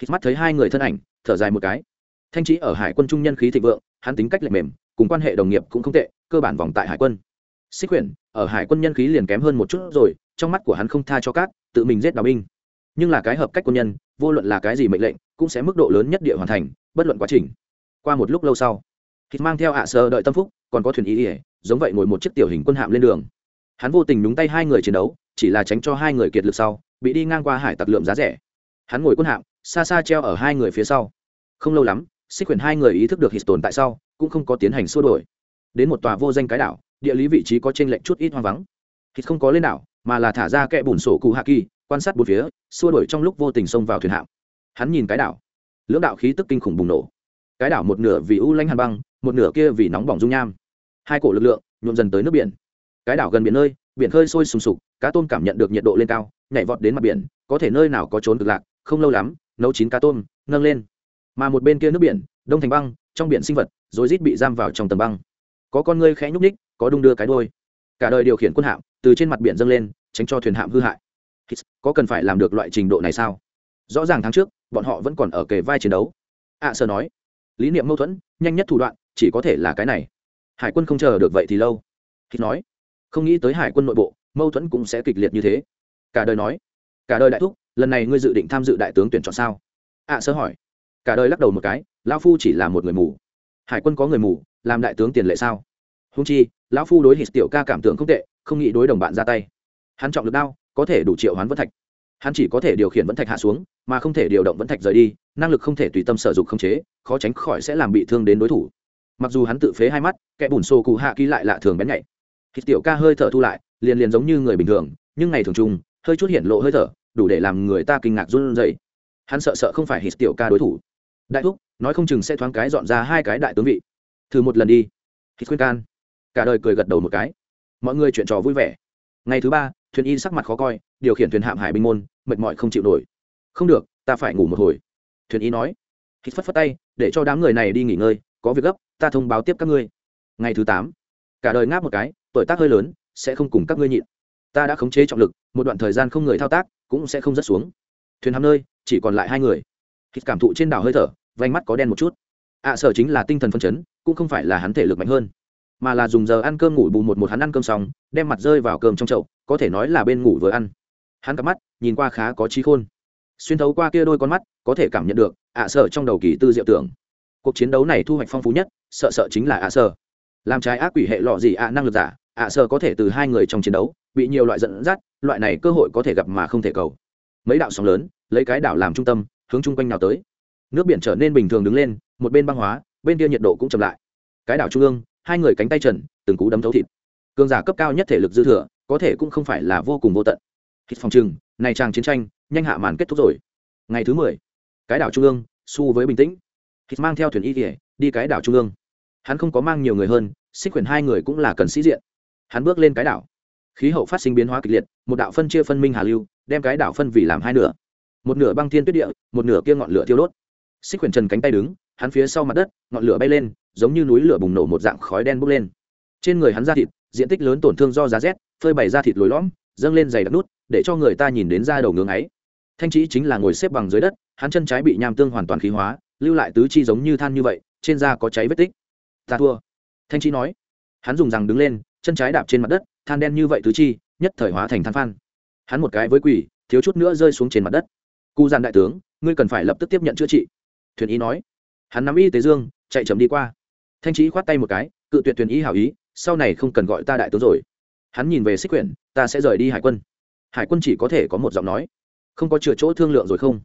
Hít mắt thấy hai người thân ảnh, thở dài một cái. Thanh trí ở hải quân trung nhân khí thịnh vượng, hắn tính cách lệ mềm, cùng quan hệ đồng nghiệp cũng không tệ, cơ bản vòng tại hải quân. Xích quyển ở hải quân nhân khí liền kém hơn một chút rồi, trong mắt của hắn không tha cho cát, tự mình giết đào binh. Nhưng là cái hợp cách quân nhân, vô luận là cái gì mệnh lệnh cũng sẽ mức độ lớn nhất địa hoàn thành, bất luận quá trình. Qua một lúc lâu sau thịt mang theo ạ sơ đợi tâm phúc, còn có thuyền ý ỉa giống vậy ngồi một chiếc tiểu hình quân hạm lên đường. Hắn vô tình nhúng tay hai người chiến đấu, chỉ là tránh cho hai người kiệt lực sau, bị đi ngang qua hải tặc lượm giá rẻ. Hắn ngồi quân hạm, xa xa treo ở hai người phía sau. Không lâu lắm, xích quyển hai người ý thức được hít tồn tại sau, cũng không có tiến hành xua đổi đến một tòa vô danh cái đảo, địa lý vị trí có trên lệnh chút ít hoang vắng. Hít không có lên đảo, mà là thả ra kẽ bùn sổ cụ hạ kỳ, quan sát bốn phía, xua đổi trong lúc vô tình xông vào thuyền hạm hắn nhìn cái đảo. Lưỡng đạo khí tức kinh khủng bùng nổ. Cái đảo một nửa vì u lanh hàn băng, một nửa kia vì nóng bỏng dung nham. Hai cổ lực lượng nhuộm dần tới nước biển. Cái đảo gần biển nơi, biển khơi sôi sùng sục, cá tôm cảm nhận được nhiệt độ lên cao, nhảy vọt đến mặt biển, có thể nơi nào có trốn cực lạc, không lâu lắm, nấu chín cá tôm, nâng lên. Mà một bên kia nước biển, đông thành băng, trong biển sinh vật rồi rít bị giam vào trong tầng băng. Có con ngươi khẽ nhúc ních có đung đưa cái đôi cả đời điều khiển quân hạm, từ trên mặt biển dâng lên, tránh cho thuyền hạm hư hại. Có cần phải làm được loại trình độ này sao? Rõ ràng tháng trước bọn họ vẫn còn ở kề vai chiến đấu. Ạ à, sơ nói lý niệm mâu thuẫn nhanh nhất thủ đoạn chỉ có thể là cái này. Hải quân không chờ được vậy thì lâu. Hít nói không nghĩ tới hải quân nội bộ mâu thuẫn cũng sẽ kịch liệt như thế. Cả đời nói cả đời đại thúc lần này ngươi dự định tham dự đại tướng tuyển chọn sao? Ạ à, sơ hỏi cả đời lắc đầu một cái lão phu chỉ là một người mù. Hải quân có người mù làm đại tướng tiền lệ sao? Húng chi lão phu đối hít tiểu ca cảm tưởng không tệ không nghĩ đối đồng bạn ra tay. Hắn trọng lực đao có thể đủ triệu hoán vẫn thạch. Hắn chỉ có thể điều khiển vẫn thạch hạ xuống mà không thể điều động vẫn thạch rời đi, năng lực không thể tùy tâm sở dụng không chế, khó tránh khỏi sẽ làm bị thương đến đối thủ. Mặc dù hắn tự phế hai mắt, kẻ bùn xô cụ hạ ký lại lạ thường bén nhạy. Thì tiểu ca hơi thở thu lại, liền liền giống như người bình thường, nhưng ngày thường chung, hơi chút hiện lộ hơi thở, đủ để làm người ta kinh ngạc run rẩy. Hắn sợ sợ không phải hít tiểu ca đối thủ. Đại thúc, nói không chừng sẽ thoáng cái dọn ra hai cái đại tướng vị. Thử một lần đi. Hít khuyên can. Cả đời cười gật đầu một cái. Mọi người chuyện trò vui vẻ. Ngày thứ ba, thuyền y sắc mặt khó coi, điều khiển thuyền hạm hải binh môn, mệt mỏi không chịu nổi không được ta phải ngủ một hồi. Thuyền ý nói. Hít phất phất tay để cho đám người này đi nghỉ ngơi có việc gấp ta thông báo tiếp các ngươi. Ngày thứ tám cả đời ngáp một cái tuổi tác hơi lớn sẽ không cùng các ngươi nhịn. Ta đã khống chế trọng lực một đoạn thời gian không người thao tác cũng sẽ không rớt xuống. Thuyền hắm nơi chỉ còn lại hai người. Hít cảm thụ trên đảo hơi thở vành mắt có đen một chút. Ạ à, sở chính là tinh thần phân chấn cũng không phải là hắn thể lực mạnh hơn mà là dùng giờ ăn cơm ngủ bù một một hắn ăn cơm xong đem mặt rơi vào cơm trong chậu có thể nói là bên ngủ vừa ăn. Hắn cặp mắt nhìn qua khá có trí khôn xuyên thấu qua kia đôi con mắt, có thể cảm nhận được ạ à sợ trong đầu kỳ tư diệu tưởng. Cuộc chiến đấu này thu hoạch phong phú nhất, sợ sợ chính là ạ à sợ làm trái ác quỷ hệ lọ gì ạ, năng lực giả, ạ sợ có thể từ hai người trong chiến đấu, bị nhiều loại dẫn dắt, loại này cơ hội có thể gặp mà không thể cầu. Mấy đạo sóng lớn, lấy cái đảo làm trung tâm, hướng chung quanh nào tới. Nước biển trở nên bình thường đứng lên, một bên băng hóa, bên kia nhiệt độ cũng chậm lại. Cái đảo trung ương, hai người cánh tay trần, từng cú đấm thấu thịt. Cường giả cấp cao nhất thể lực dư thừa, có thể cũng không phải là vô cùng vô tận. Hít phòng trừng, này trang chiến tranh nhanh hạ màn kết thúc rồi. Ngày thứ mười, cái đảo trung ương, su với bình tĩnh. Hít mang theo thuyền y kỉa đi cái đảo trung ương. Hắn không có mang nhiều người hơn, xích quyển hai người cũng là cần sĩ diện. Hắn bước lên cái đảo. Khí hậu phát sinh biến hóa kịch liệt, một đạo phân chia phân minh hà lưu, đem cái đảo phân vì làm hai nửa. Một nửa băng thiên tuyết địa, một nửa kia ngọn lửa thiêu đốt. Xích quyển trần cánh tay đứng, hắn phía sau mặt đất, ngọn lửa bay lên, giống như núi lửa bùng nổ một dạng khói đen bốc lên. Trên người hắn da thịt, diện tích lớn tổn thương do giá rét, phơi bày da thịt lồi lõm, dâng lên dày đặc nút, để cho người ta nhìn đến da đầu ngưỡng ấy thanh trí chính là ngồi xếp bằng dưới đất, hắn chân trái bị nham tương hoàn toàn khí hóa, lưu lại tứ chi giống như than như vậy, trên da có cháy vết tích. Ta thua. Thanh trí nói. Hắn dùng rằng đứng lên, chân trái đạp trên mặt đất, than đen như vậy tứ chi, nhất thời hóa thành than phan. Hắn một cái với quỷ, thiếu chút nữa rơi xuống trên mặt đất. Cụ giàn đại tướng, ngươi cần phải lập tức tiếp nhận chữa trị. Thuyền ý nói. Hắn nắm y tế dương, chạy chấm đi qua. Thanh trí khoát tay một cái, cự tuyệt thuyền ý hảo ý, sau này không cần gọi ta đại tướng rồi. Hắn nhìn về xích quyển, ta sẽ rời đi hải quân. Hải quân chỉ có thể có một giọng nói không có chừa chỗ thương lượng rồi không?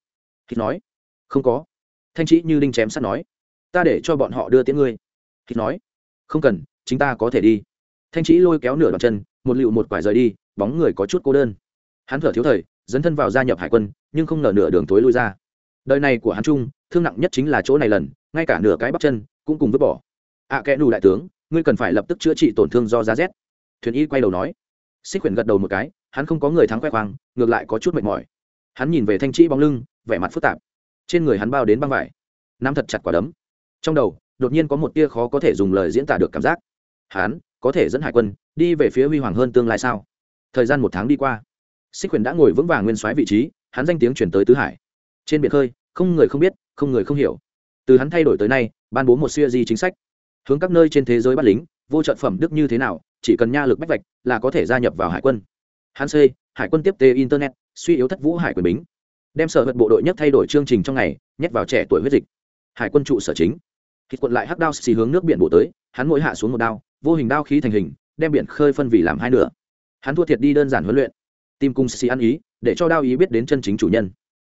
Hít nói không có. Thanh trí như đinh chém sắt nói ta để cho bọn họ đưa tiễn ngươi. Hít nói không cần chính ta có thể đi. Thanh trí lôi kéo nửa đoạn chân một lựu một quải rời đi bóng người có chút cô đơn. Hắn thở thiếu thời dấn thân vào gia nhập hải quân nhưng không ngờ nửa đường tối lui ra. Đời này của hắn trung thương nặng nhất chính là chỗ này lần ngay cả nửa cái bắp chân cũng cùng vứt bỏ. Ạ à, kẽ nù đại tướng ngươi cần phải lập tức chữa trị tổn thương do giá rét. Thuyền y quay đầu nói. Xích quyển gật đầu một cái hắn không có người thắng khoe khoang ngược lại có chút mệt mỏi hắn nhìn về thanh trĩ bóng lưng, vẻ mặt phức tạp. Trên người hắn bao đến băng vải. Nắm thật chặt quả đấm. Trong đầu, đột nhiên có một tia khó có thể dùng lời diễn tả được cảm giác. Hắn, có thể dẫn hải quân, đi về phía huy hoàng hơn tương lai sao? Thời gian một tháng đi qua. Xích quyền đã ngồi vững vàng nguyên soái vị trí, hắn danh tiếng chuyển tới tứ hải. Trên biển khơi, không người không biết, không người không hiểu. Từ hắn thay đổi tới nay, ban bố một siêu di chính sách. Hướng các nơi trên thế giới bắt lính, vô trợ phẩm đức như thế nào, chỉ cần nha lực bách vạch là có thể gia nhập vào hải quân. Hắn xây hải quân tiếp tế internet, suy yếu thất vũ hải quyền bính. Đem sở vật bộ đội nhất thay đổi chương trình trong ngày, nhét vào trẻ tuổi huyết dịch. Hải quân trụ sở chính. Khi quận lại hắc đao xì hướng nước biển bổ tới, hắn mỗi hạ xuống một đao, vô hình đao khí thành hình, đem biển khơi phân vì làm hai nửa. Hắn thua thiệt đi đơn giản huấn luyện. Tim cung xì ăn ý, để cho đao ý biết đến chân chính chủ nhân.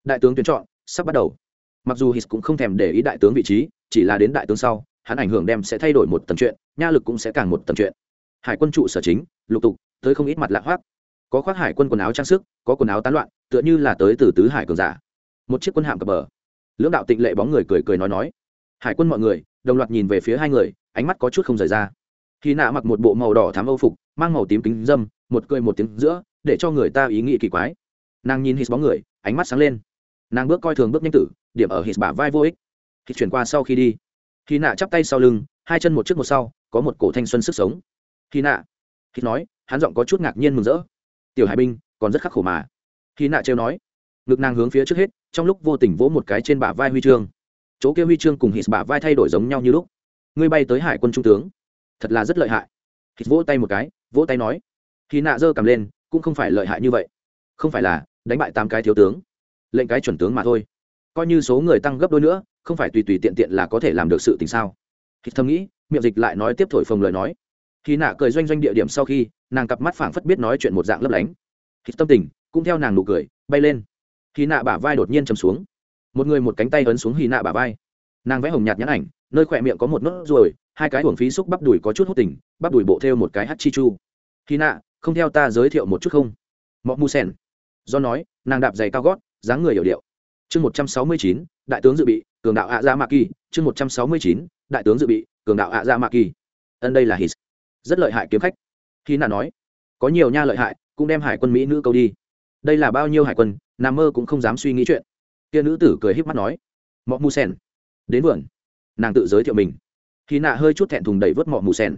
Đại tướng tuyển chọn, sắp bắt đầu. Mặc dù hít cũng không thèm để ý đại tướng vị trí, chỉ là đến đại tướng sau, hắn ảnh hưởng đem sẽ thay đổi một tầng chuyện, nha lực cũng sẽ càng một tầng chuyện. Hải quân trụ sở chính, lục tục, tới không ít mặt lạ hoác có khoác hải quân quần áo trang sức, có quần áo tán loạn, tựa như là tới từ tứ hải cường giả. Một chiếc quân hạm cập bờ. Lưỡng đạo tịnh lệ bóng người cười cười nói nói. Hải quân mọi người, đồng loạt nhìn về phía hai người, ánh mắt có chút không rời ra. Khi nạ mặc một bộ màu đỏ thám âu phục, mang màu tím kính dâm, một cười một tiếng giữa, để cho người ta ý nghĩ kỳ quái. Nàng nhìn hít bóng người, ánh mắt sáng lên. Nàng bước coi thường bước nhanh tử, điểm ở hít bả vai vô ích. Hít chuyển qua sau khi đi. Khi nạ chắp tay sau lưng, hai chân một trước một sau, có một cổ thanh xuân sức sống. Khi nạ, hít nói, hắn giọng có chút ngạc nhiên mừng rỡ tiểu hải binh, còn rất khắc khổ mà. Khi nạ trêu nói, ngực nàng hướng phía trước hết, trong lúc vô tình vỗ một cái trên bả vai huy chương. Chỗ kia huy chương cùng hít bả vai thay đổi giống nhau như lúc. Ngươi bay tới hải quân trung tướng. Thật là rất lợi hại. Hít vỗ tay một cái, vỗ tay nói. Khi nạ giơ cầm lên, cũng không phải lợi hại như vậy. Không phải là, đánh bại tám cái thiếu tướng. Lệnh cái chuẩn tướng mà thôi. Coi như số người tăng gấp đôi nữa, không phải tùy tùy tiện tiện là có thể làm được sự tình sao. Hít thầm nghĩ, miệng dịch lại nói tiếp thổi phồng lời nói khi nạ cười doanh doanh địa điểm sau khi, nàng cặp mắt phảng phất biết nói chuyện một dạng lấp lánh. Hít tâm tình, cũng theo nàng nụ cười, bay lên. Khi nạ bả vai đột nhiên chầm xuống. Một người một cánh tay ấn xuống hy nạ bả vai. Nàng vẽ hồng nhạt nhãn ảnh, nơi khỏe miệng có một nốt ruồi, hai cái hưởng phí xúc bắp đùi có chút hút tỉnh, bắp đùi bộ theo một cái hát chi chu. Hy nạ, không theo ta giới thiệu một chút không? Mọ mu sen. Do nói, nàng đạp giày cao gót, dáng người hiểu điệu. Chương một trăm sáu mươi chín, đại tướng dự bị, cường đạo ạ ra mạ kỳ chương một trăm sáu mươi chín, đại tướng dự bị, cường đạo ạ ra mạ kỳ ân đây là hít rất lợi hại kiếm khách. Khi nạ nói, có nhiều nha lợi hại, cũng đem hải quân mỹ nữ câu đi. Đây là bao nhiêu hải quân nằm mơ cũng không dám suy nghĩ chuyện. Kia nữ tử cười híp mắt nói, mọ mù sen đến vườn. Nàng tự giới thiệu mình. Khi nạ hơi chút thẹn thùng đẩy vớt mọ mù sen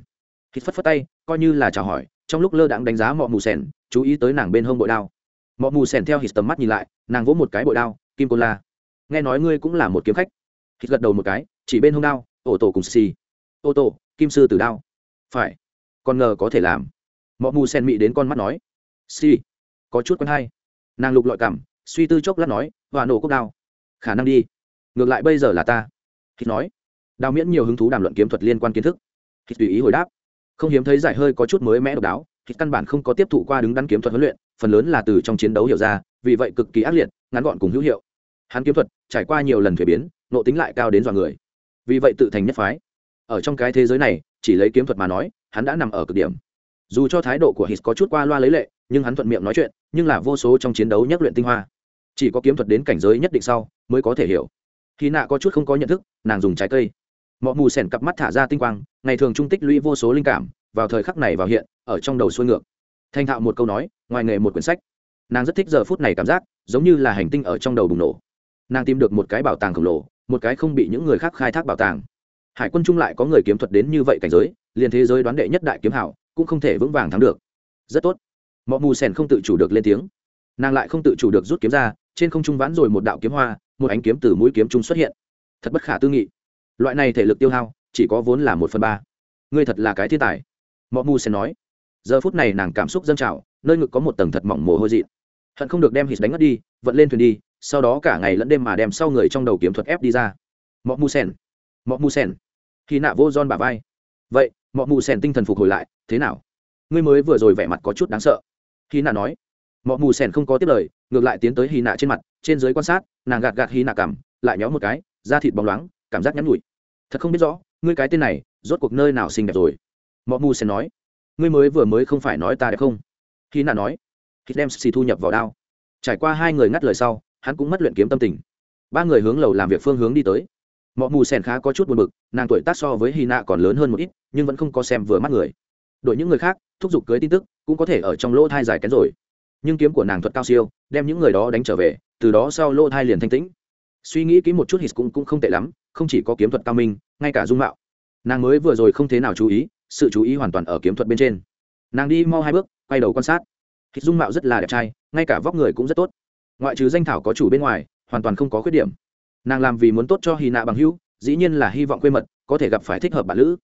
khi phất phất tay, coi như là chào hỏi, trong lúc lơ đãng đánh giá mọ mù sen chú ý tới nàng bên hông bội đao. Mọ mù sen theo hít tầm mắt nhìn lại, nàng vỗ một cái bội đao, kim cô la, nghe nói ngươi cũng là một kiếm khách. Hít gật đầu một cái, chỉ bên hông đao, ô tổ cùng xì. Ô tô, kim sư tử đao. Phải con ngờ có thể làm. Mọ mù sen mị đến con mắt nói si, có chút quen hay. Nàng lục lọi cảm suy tư chốc lát nói và nổ cốc đao. Khả năng đi. Ngược lại bây giờ là ta. Hít nói. Đào miễn nhiều hứng thú đàm luận kiếm thuật liên quan kiến thức. Hít tùy ý hồi đáp. Không hiếm thấy giải hơi có chút mới mẽ độc đáo hít căn bản không có tiếp thụ qua đứng đắn kiếm thuật huấn luyện phần lớn là từ trong chiến đấu hiểu ra vì vậy cực kỳ ác liệt ngắn gọn cùng hữu hiệu. Hắn kiếm thuật trải qua nhiều lần thuế biến nộ tính lại cao đến dọa người. Vì vậy tự thành nhất phái. Ở trong cái thế giới này chỉ lấy kiếm thuật mà nói hắn đã nằm ở cực điểm. Dù cho thái độ của hít có chút qua loa lấy lệ, nhưng hắn thuận miệng nói chuyện, nhưng là vô số trong chiến đấu nhất luyện tinh hoa. Chỉ có kiếm thuật đến cảnh giới nhất định sau, mới có thể hiểu. Khi nạ có chút không có nhận thức, nàng dùng trái cây. Mọi mù sẻn cặp mắt thả ra tinh quang, ngày thường trung tích lũy vô số linh cảm, vào thời khắc này vào hiện, ở trong đầu xuôi ngược. Thanh thạo một câu nói, ngoài nghề một quyển sách. Nàng rất thích giờ phút này cảm giác, giống như là hành tinh ở trong đầu bùng nổ. Nàng tìm được một cái bảo tàng khổng lồ, một cái không bị những người khác khai thác bảo tàng hải quân trung lại có người kiếm thuật đến như vậy cảnh giới, liền thế giới đoán đệ nhất đại kiếm hảo cũng không thể vững vàng thắng được. Rất tốt. Mọi mù sèn không tự chủ được lên tiếng. Nàng lại không tự chủ được rút kiếm ra, trên không trung vãn rồi một đạo kiếm hoa, một ánh kiếm từ mũi kiếm trung xuất hiện. Thật bất khả tư nghị. Loại này thể lực tiêu hao, chỉ có vốn là một phần ba. Ngươi thật là cái thiên tài. Mọi mù sèn nói. Giờ phút này nàng cảm xúc dâng trào, nơi ngực có một tầng thật mỏng mồ hôi dị hận không được đem hít đánh ngất đi, vận lên thuyền đi, sau đó cả ngày lẫn đêm mà đem sau người trong đầu kiếm thuật ép đi ra. Mọi mù sen mọ mù sen khi nạ vô don bà vai. Vậy, mọ mù sen tinh thần phục hồi lại, thế nào? Ngươi mới vừa rồi vẻ mặt có chút đáng sợ. Khi nạ nói. Mọ mù sen không có tiếp lời, ngược lại tiến tới hy nạ trên mặt, trên dưới quan sát, nàng gạt gạt hy nạ cảm lại nhéo một cái, da thịt bóng loáng, cảm giác nhắn nhủi. Thật không biết rõ, ngươi cái tên này, rốt cuộc nơi nào xinh đẹp rồi? Mọ mù sen nói. Ngươi mới vừa mới không phải nói ta đẹp không? Hy nạ nói. Khi đem xì thu nhập vào đao. Trải qua hai người ngắt lời sau, hắn cũng mất luyện kiếm tâm tình. Ba người hướng lầu làm việc phương hướng đi tới mọ mù sen khá có chút buồn bực nàng tuổi tác so với hy nạ còn lớn hơn một ít nhưng vẫn không có xem vừa mắt người. Đội những người khác thúc giục cưới tin tức cũng có thể ở trong lỗ thai dài kén rồi. Nhưng kiếm của nàng thuật cao siêu đem những người đó đánh trở về từ đó sau lỗ thai liền thanh tĩnh. Suy nghĩ kỹ một chút hít cũng, cũng không tệ lắm không chỉ có kiếm thuật cao minh ngay cả dung mạo. Nàng mới vừa rồi không thế nào chú ý sự chú ý hoàn toàn ở kiếm thuật bên trên. Nàng đi mau hai bước quay đầu quan sát. Hít dung mạo rất là đẹp trai ngay cả vóc người cũng rất tốt. Ngoại trừ danh thảo có chủ bên ngoài hoàn toàn không có khuyết điểm nàng làm vì muốn tốt cho hy nạ bằng hữu, dĩ nhiên là hy vọng quê mật có thể gặp phải thích hợp bạn lữ.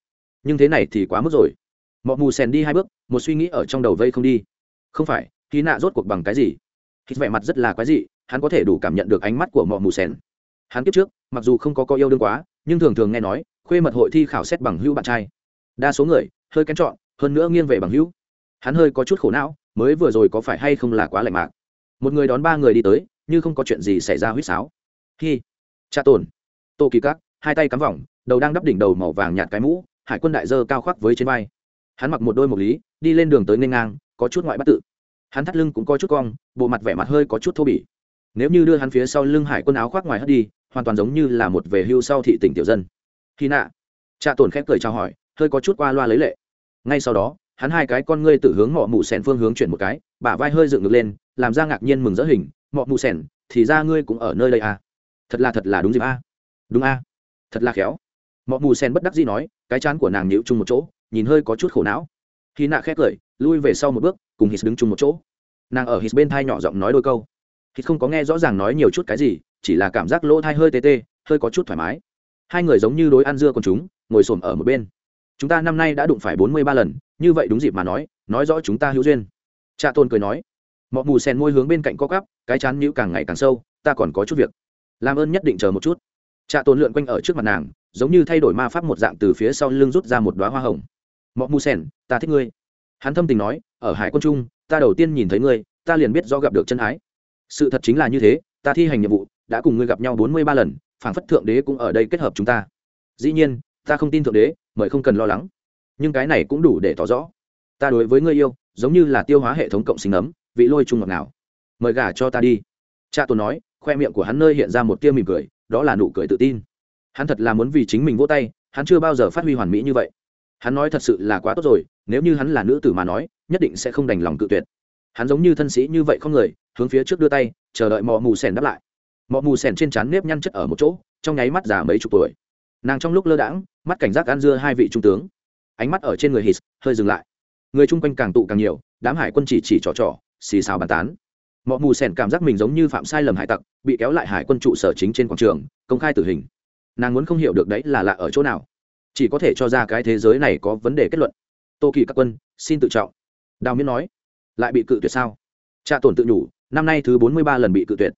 Nhưng thế này thì quá mức rồi. Mọ mù sèn đi hai bước, một suy nghĩ ở trong đầu vây không đi. Không phải, hy nạ rốt cuộc bằng cái gì? Hít vẻ mặt rất là quái dị, hắn có thể đủ cảm nhận được ánh mắt của mọ mù sèn. Hắn kiếp trước, mặc dù không có coi yêu đương quá, nhưng thường thường nghe nói khuê mật hội thi khảo xét bằng hữu bạn trai. Đa số người, hơi kén chọn, hơn nữa nghiêng về bằng hữu. Hắn hơi có chút khổ não, mới vừa rồi có phải hay không là quá lạnh mạc. Một người đón ba người đi tới, như không có chuyện gì xảy ra huýt sáo. Khi cha tồn. Tô kỳ cắt hai tay cắm vòng, đầu đang đắp đỉnh đầu màu vàng nhạt cái mũ, hải quân đại dơ cao khoác với trên vai. Hắn mặc một đôi mộc lý, đi lên đường tới n ngang, có chút ngoại bắt tự. Hắn thắt lưng cũng có chút cong, bộ mặt vẻ mặt hơi có chút thô bỉ. Nếu như đưa hắn phía sau lưng hải quân áo khoác ngoài hất đi, hoàn toàn giống như là một về hưu sau thị tỉnh tiểu dân. Khi nạ, cha tồn khép cười chào hỏi, hơi có chút qua loa lấy lệ. Ngay sau đó, hắn hai cái con ngươi từ hướng mọ mù sèn phương hướng chuyển một cái, bả vai hơi dựng ngược lên, làm ra ngạc nhiên mừng rỡ hình. Mọ mù sèn thì ra ngươi cũng ở nơi đây à thật là thật là đúng dịp a. À. đúng a. À. thật là khéo. Mọi mù sen bất đắc dĩ nói, cái chán của nàng nhịu chung một chỗ, nhìn hơi có chút khổ não. Khi nạ khét cười, lui về sau một bước, cùng hít đứng chung một chỗ. Nàng ở hít bên thai nhỏ giọng nói đôi câu. Hít không có nghe rõ ràng nói nhiều chút cái gì, chỉ là cảm giác lỗ thai hơi tê tê, hơi có chút thoải mái. Hai người giống như đối ăn dưa con chúng, ngồi xổm ở một bên. Chúng ta năm nay đã đụng phải bốn mươi ba lần, như vậy đúng dịp mà nói nói rõ chúng ta hữu duyên. Cha tôn cười nói. Mọi mù sen môi hướng bên cạnh co cắp cái chán nhữ càng ngày càng sâu, ta còn có chút việc làm ơn nhất định chờ một chút. Trạ tôn lượn quanh ở trước mặt nàng, giống như thay đổi ma pháp một dạng từ phía sau lưng rút ra một đoá hoa hồng. Mọ mù sen ta thích ngươi. Hắn thâm tình nói, ở hải quân trung, ta đầu tiên nhìn thấy ngươi, ta liền biết do gặp được chân ái. Sự thật chính là như thế, ta thi hành nhiệm vụ, đã cùng ngươi gặp nhau bốn mươi ba lần, phảng phất thượng đế cũng ở đây kết hợp chúng ta. Dĩ nhiên, ta không tin thượng đế, mời không cần lo lắng. Nhưng cái này cũng đủ để tỏ rõ. Ta đối với ngươi yêu, giống như là tiêu hóa hệ thống cộng sinh ấm, vị lôi trung ngọt nào. Mời gả cho ta đi. Cha tôi nói khoe miệng của hắn nơi hiện ra một tia mỉm cười, đó là nụ cười tự tin. Hắn thật là muốn vì chính mình vỗ tay, hắn chưa bao giờ phát huy hoàn mỹ như vậy. Hắn nói thật sự là quá tốt rồi, nếu như hắn là nữ tử mà nói, nhất định sẽ không đành lòng tự tuyệt. Hắn giống như thân sĩ như vậy không người, hướng phía trước đưa tay, chờ đợi mò mù sèn đáp lại. Mọ mù sèn trên trán nếp nhăn chất ở một chỗ, trong nháy mắt già mấy chục tuổi. Nàng trong lúc lơ đãng, mắt cảnh giác ăn dưa hai vị trung tướng. Ánh mắt ở trên người hít hơi dừng lại. Người chung quanh càng tụ càng nhiều, đám hải quân chỉ chỉ trò trò, xì xào bàn tán mọ mù sèn cảm giác mình giống như phạm sai lầm hải tặc, bị kéo lại hải quân trụ sở chính trên quảng trường, công khai tử hình. Nàng muốn không hiểu được đấy là lạ ở chỗ nào. Chỉ có thể cho ra cái thế giới này có vấn đề kết luận. Tô kỳ các quân, xin tự trọng. Đào miễn nói, lại bị cự tuyệt sao? Trạ tổn tự nhủ, năm nay thứ bốn mươi ba lần bị cự tuyệt.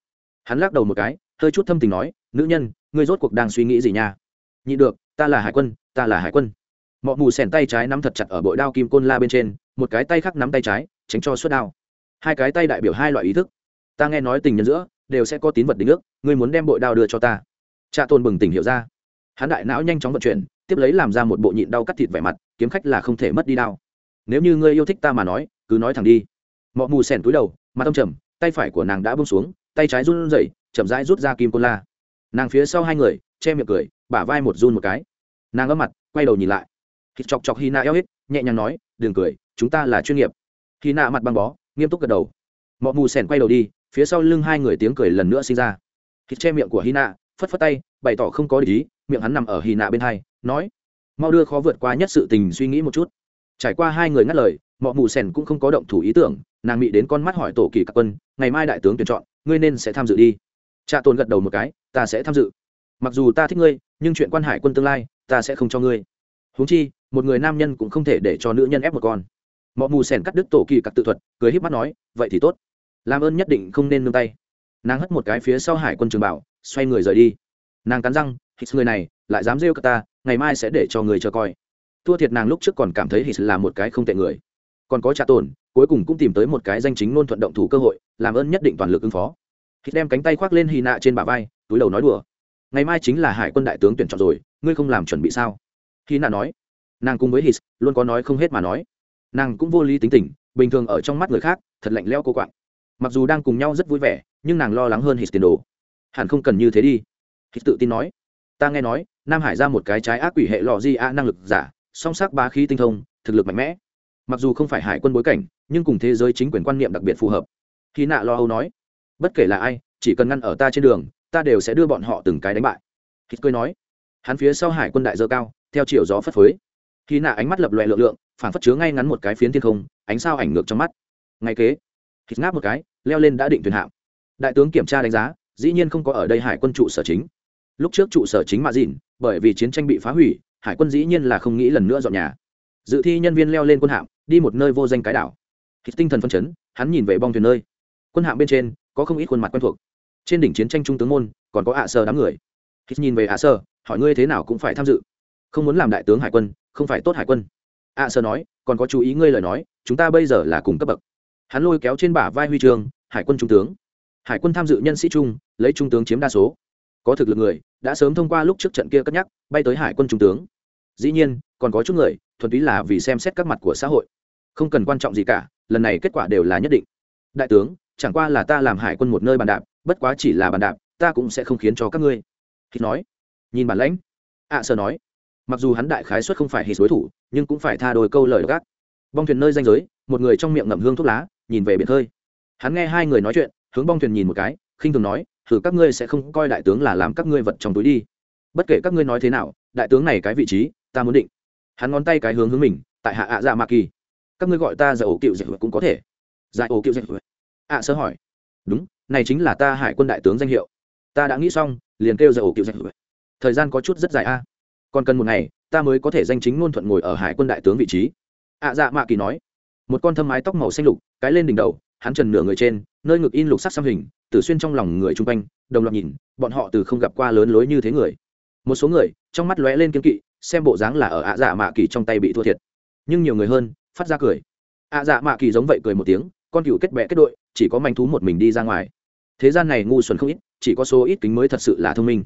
Hắn lắc đầu một cái, hơi chút thâm tình nói, nữ nhân, ngươi rốt cuộc đang suy nghĩ gì nha? Nhị được, ta là hải quân, ta là hải quân. Mọ mù sèn tay trái nắm thật chặt ở bội đao kim côn la bên trên, một cái tay khác nắm tay trái, tránh cho suốt đao hai cái tay đại biểu hai loại ý thức. Ta nghe nói tình nhân giữa đều sẽ có tín vật định ước, ngươi muốn đem bội đao đưa cho ta. Cha tôn bừng tỉnh hiểu ra. Hắn đại não nhanh chóng vận chuyển, tiếp lấy làm ra một bộ nhịn đau cắt thịt vẻ mặt, kiếm khách là không thể mất đi đao. Nếu như ngươi yêu thích ta mà nói, cứ nói thẳng đi. Mọ mù sèn túi đầu, mặt tâm trầm, tay phải của nàng đã bông xuống, tay trái run rẩy, chậm rãi rút ra kim côn la. Nàng phía sau hai người, che miệng cười, bả vai một run một cái. Nàng ấm mặt, quay đầu nhìn lại. Thịt chọc chọc hy Na eo hết nhẹ nhàng nói, đừng cười, chúng ta là chuyên nghiệp. Hy Na mặt băng bó nghiêm túc gật đầu. Mọi mù sèn quay đầu đi, phía sau lưng hai người tiếng cười lần nữa sinh ra. Thịt che miệng của hy nạ phất phất tay, bày tỏ không có lý miệng hắn nằm ở hy nạ bên hai, nói, mau đưa khó vượt qua nhất sự tình suy nghĩ một chút. Trải qua hai người ngắt lời mọi mù sèn cũng không có động thủ ý tưởng, nàng bị đến con mắt hỏi tổ kỳ các quân, ngày mai đại tướng tuyển chọn, ngươi nên sẽ tham dự đi. Trạ tồn gật đầu một cái, ta sẽ tham dự. Mặc dù ta thích ngươi, nhưng chuyện quan hải quân tương lai, ta sẽ không cho ngươi. Huống chi, một người nam nhân cũng không thể để cho nữ nhân ép một con mọ mù sèn cắt đứt tổ kỳ cặc tự thuật, cười híp mắt nói, vậy thì tốt. Làm ơn nhất định không nên nương tay. Nàng hất một cái phía sau hải quân trường bảo, xoay người rời đi. Nàng cắn răng, hít, người này, lại dám rêu cả ta, ngày mai sẽ để cho người chờ coi. Thua thiệt nàng lúc trước còn cảm thấy hít là một cái không tệ người. Còn có trả tổn, cuối cùng cũng tìm tới một cái danh chính ngôn thuận động thủ cơ hội, làm ơn nhất định toàn lực ứng phó. Hít đem cánh tay khoác lên hy nạ trên bả vai, túi đầu nói đùa. Ngày mai chính là hải quân đại tướng tuyển chọn rồi, ngươi không làm chuẩn bị sao? Hy nạ nói. Nàng cùng với hít, luôn có nói không hết mà nói nàng cũng vô lý tính tình, bình thường ở trong mắt người khác, thật lạnh leo cô quạng. Mặc dù đang cùng nhau rất vui vẻ, nhưng nàng lo lắng hơn hít tiền đồ. Hẳn không cần như thế đi. Hít tự tin nói. Ta nghe nói, nam hải ra một cái trái ác quỷ hệ lò di a năng lực giả, song sắc ba khí tinh thông, thực lực mạnh mẽ. Mặc dù không phải hải quân bối cảnh, nhưng cùng thế giới chính quyền quan niệm đặc biệt phù hợp. Khi nạ lo âu nói, bất kể là ai, chỉ cần ngăn ở ta trên đường, ta đều sẽ đưa bọn họ từng cái đánh bại. Hít cười nói, hắn phía sau hải quân đại dơ cao, theo chiều gió phất phới. Khi nạ ánh mắt lập loè lượng lượng phản phất chứa ngay ngắn một cái phiến thiên không, ánh sao ảnh ngược trong mắt. Ngay kế, hít ngáp một cái, leo lên đã định thuyền hạm. Đại tướng kiểm tra đánh giá, dĩ nhiên không có ở đây hải quân trụ sở chính. Lúc trước trụ sở chính mạ dìn bởi vì chiến tranh bị phá hủy, hải quân dĩ nhiên là không nghĩ lần nữa dọn nhà. Dự thi nhân viên leo lên quân hạm, đi một nơi vô danh cái đảo. Hít tinh thần phân chấn, hắn nhìn về bong thuyền nơi. Quân hạm bên trên, có không ít khuôn mặt quen thuộc. Trên đỉnh chiến tranh trung tướng môn, còn có ạ sơ đám người. Hít nhìn về ạ sơ, hỏi ngươi thế nào cũng phải tham dự. Không muốn làm đại tướng hải quân, không phải tốt hải quân ạ sơ nói còn có chú ý ngươi lời nói chúng ta bây giờ là cùng cấp bậc. Hắn lôi kéo trên bả vai huy trường hải quân trung tướng. Hải quân tham dự nhân sĩ trung, lấy trung tướng chiếm đa số. Có thực lực người đã sớm thông qua lúc trước trận kia cất nhắc bay tới hải quân trung tướng. Dĩ nhiên còn có chút người thuần túy là vì xem xét các mặt của xã hội. Không cần quan trọng gì cả lần này kết quả đều là nhất định. Đại tướng chẳng qua là ta làm hải quân một nơi bàn đạp bất quá chỉ là bàn đạp ta cũng sẽ không khiến cho các ngươi. Hít nói nhìn bản lãnh. Ạ à, sơ nói mặc dù hắn đại khái xuất không phải hít đối thủ nhưng cũng phải tha đôi câu lời gác. Bong thuyền nơi danh giới, một người trong miệng ngậm hương thuốc lá, nhìn về biển hơi. hắn nghe hai người nói chuyện, hướng bong thuyền nhìn một cái, khinh thường nói, thử các ngươi sẽ không coi đại tướng là làm các ngươi vật trong túi đi. Bất kể các ngươi nói thế nào, đại tướng này cái vị trí, ta muốn định. Hắn ngón tay cái hướng hướng mình, tại hạ ạ dạ ma kỳ. Các ngươi gọi ta dạ ổ cựu dạ cũng có thể. Dạ ổ cựu dạy ạ sơ hỏi. Đúng, này chính là ta hải quân đại tướng danh hiệu. Ta đã nghĩ xong, liền kêu dạ ổ cựu dạ thời gian có chút rất dài a còn cần một ngày, ta mới có thể danh chính ngôn thuận ngồi ở hải quân đại tướng vị trí. Ạ dạ mạ kỳ nói, một con thâm mái tóc màu xanh lục, cái lên đỉnh đầu, hắn trần nửa người trên, nơi ngực in lục sắc xăm hình tử xuyên trong lòng người chung quanh, đồng loạt nhìn, bọn họ từ không gặp qua lớn lối như thế người. Một số người, trong mắt lóe lên kiên kỵ, xem bộ dáng là ở ạ dạ mạ kỳ trong tay bị thua thiệt. Nhưng nhiều người hơn, phát ra cười. Ạ dạ mạ kỳ giống vậy cười một tiếng, con cựu kết bẹ kết đội, chỉ có manh thú một mình đi ra ngoài. Thế gian này ngu xuẩn không ít, chỉ có số ít kính mới thật sự là thông minh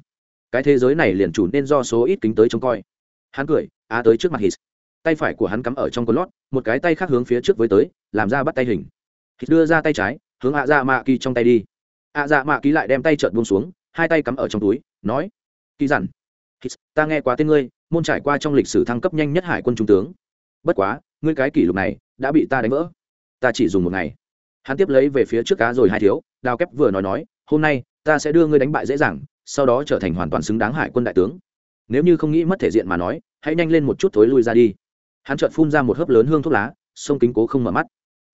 cái thế giới này liền chủ nên do số ít kính tới trông coi. Hắn cười, á tới trước mặt hít. Tay phải của hắn cắm ở trong con lót, một cái tay khác hướng phía trước với tới, làm ra bắt tay hình. Hít đưa ra tay trái, hướng ạ dạ mạ kỳ trong tay đi. Ạ dạ mạ kỳ lại đem tay trợn buông xuống, hai tay cắm ở trong túi, nói, kỳ dặn, hít, ta nghe quá tên ngươi, môn trải qua trong lịch sử thăng cấp nhanh nhất hải quân trung tướng. Bất quá, ngươi cái kỷ lục này đã bị ta đánh vỡ. Ta chỉ dùng một ngày. Hắn tiếp lấy về phía trước cá rồi hai thiếu đào kép vừa nói nói, hôm nay, ta sẽ đưa ngươi đánh bại dễ dàng sau đó trở thành hoàn toàn xứng đáng hải quân đại tướng. Nếu như không nghĩ mất thể diện mà nói, hãy nhanh lên một chút thối lui ra đi. Hắn chợt phun ra một hớp lớn hương thuốc lá, sông kính cố không mở mắt.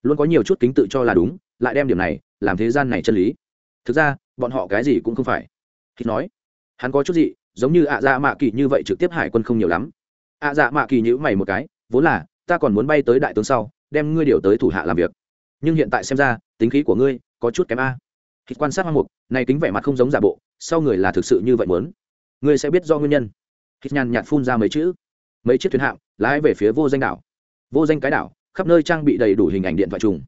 Luôn có nhiều chút kính tự cho là đúng, lại đem điểm này làm thế gian này chân lý. Thực ra, bọn họ cái gì cũng không phải. Khi nói, hắn có chút gì, giống như ạ dạ mạ kỳ như vậy trực tiếp hải quân không nhiều lắm. Ạ dạ mạ kỳ nhữ mày một cái, vốn là, ta còn muốn bay tới đại tướng sau, đem ngươi điều tới thủ hạ làm việc. Nhưng hiện tại xem ra, tính khí của ngươi có chút kém a. Khi quan sát hoa mục, này kính vẻ mặt không giống giả bộ sau người là thực sự như vậy muốn? Ngươi sẽ biết do nguyên nhân. Hít nhàn nhạt phun ra mấy chữ. Mấy chiếc thuyền hạm lái về phía vô danh đảo. Vô danh cái đảo, khắp nơi trang bị đầy đủ hình ảnh điện thoại trùng.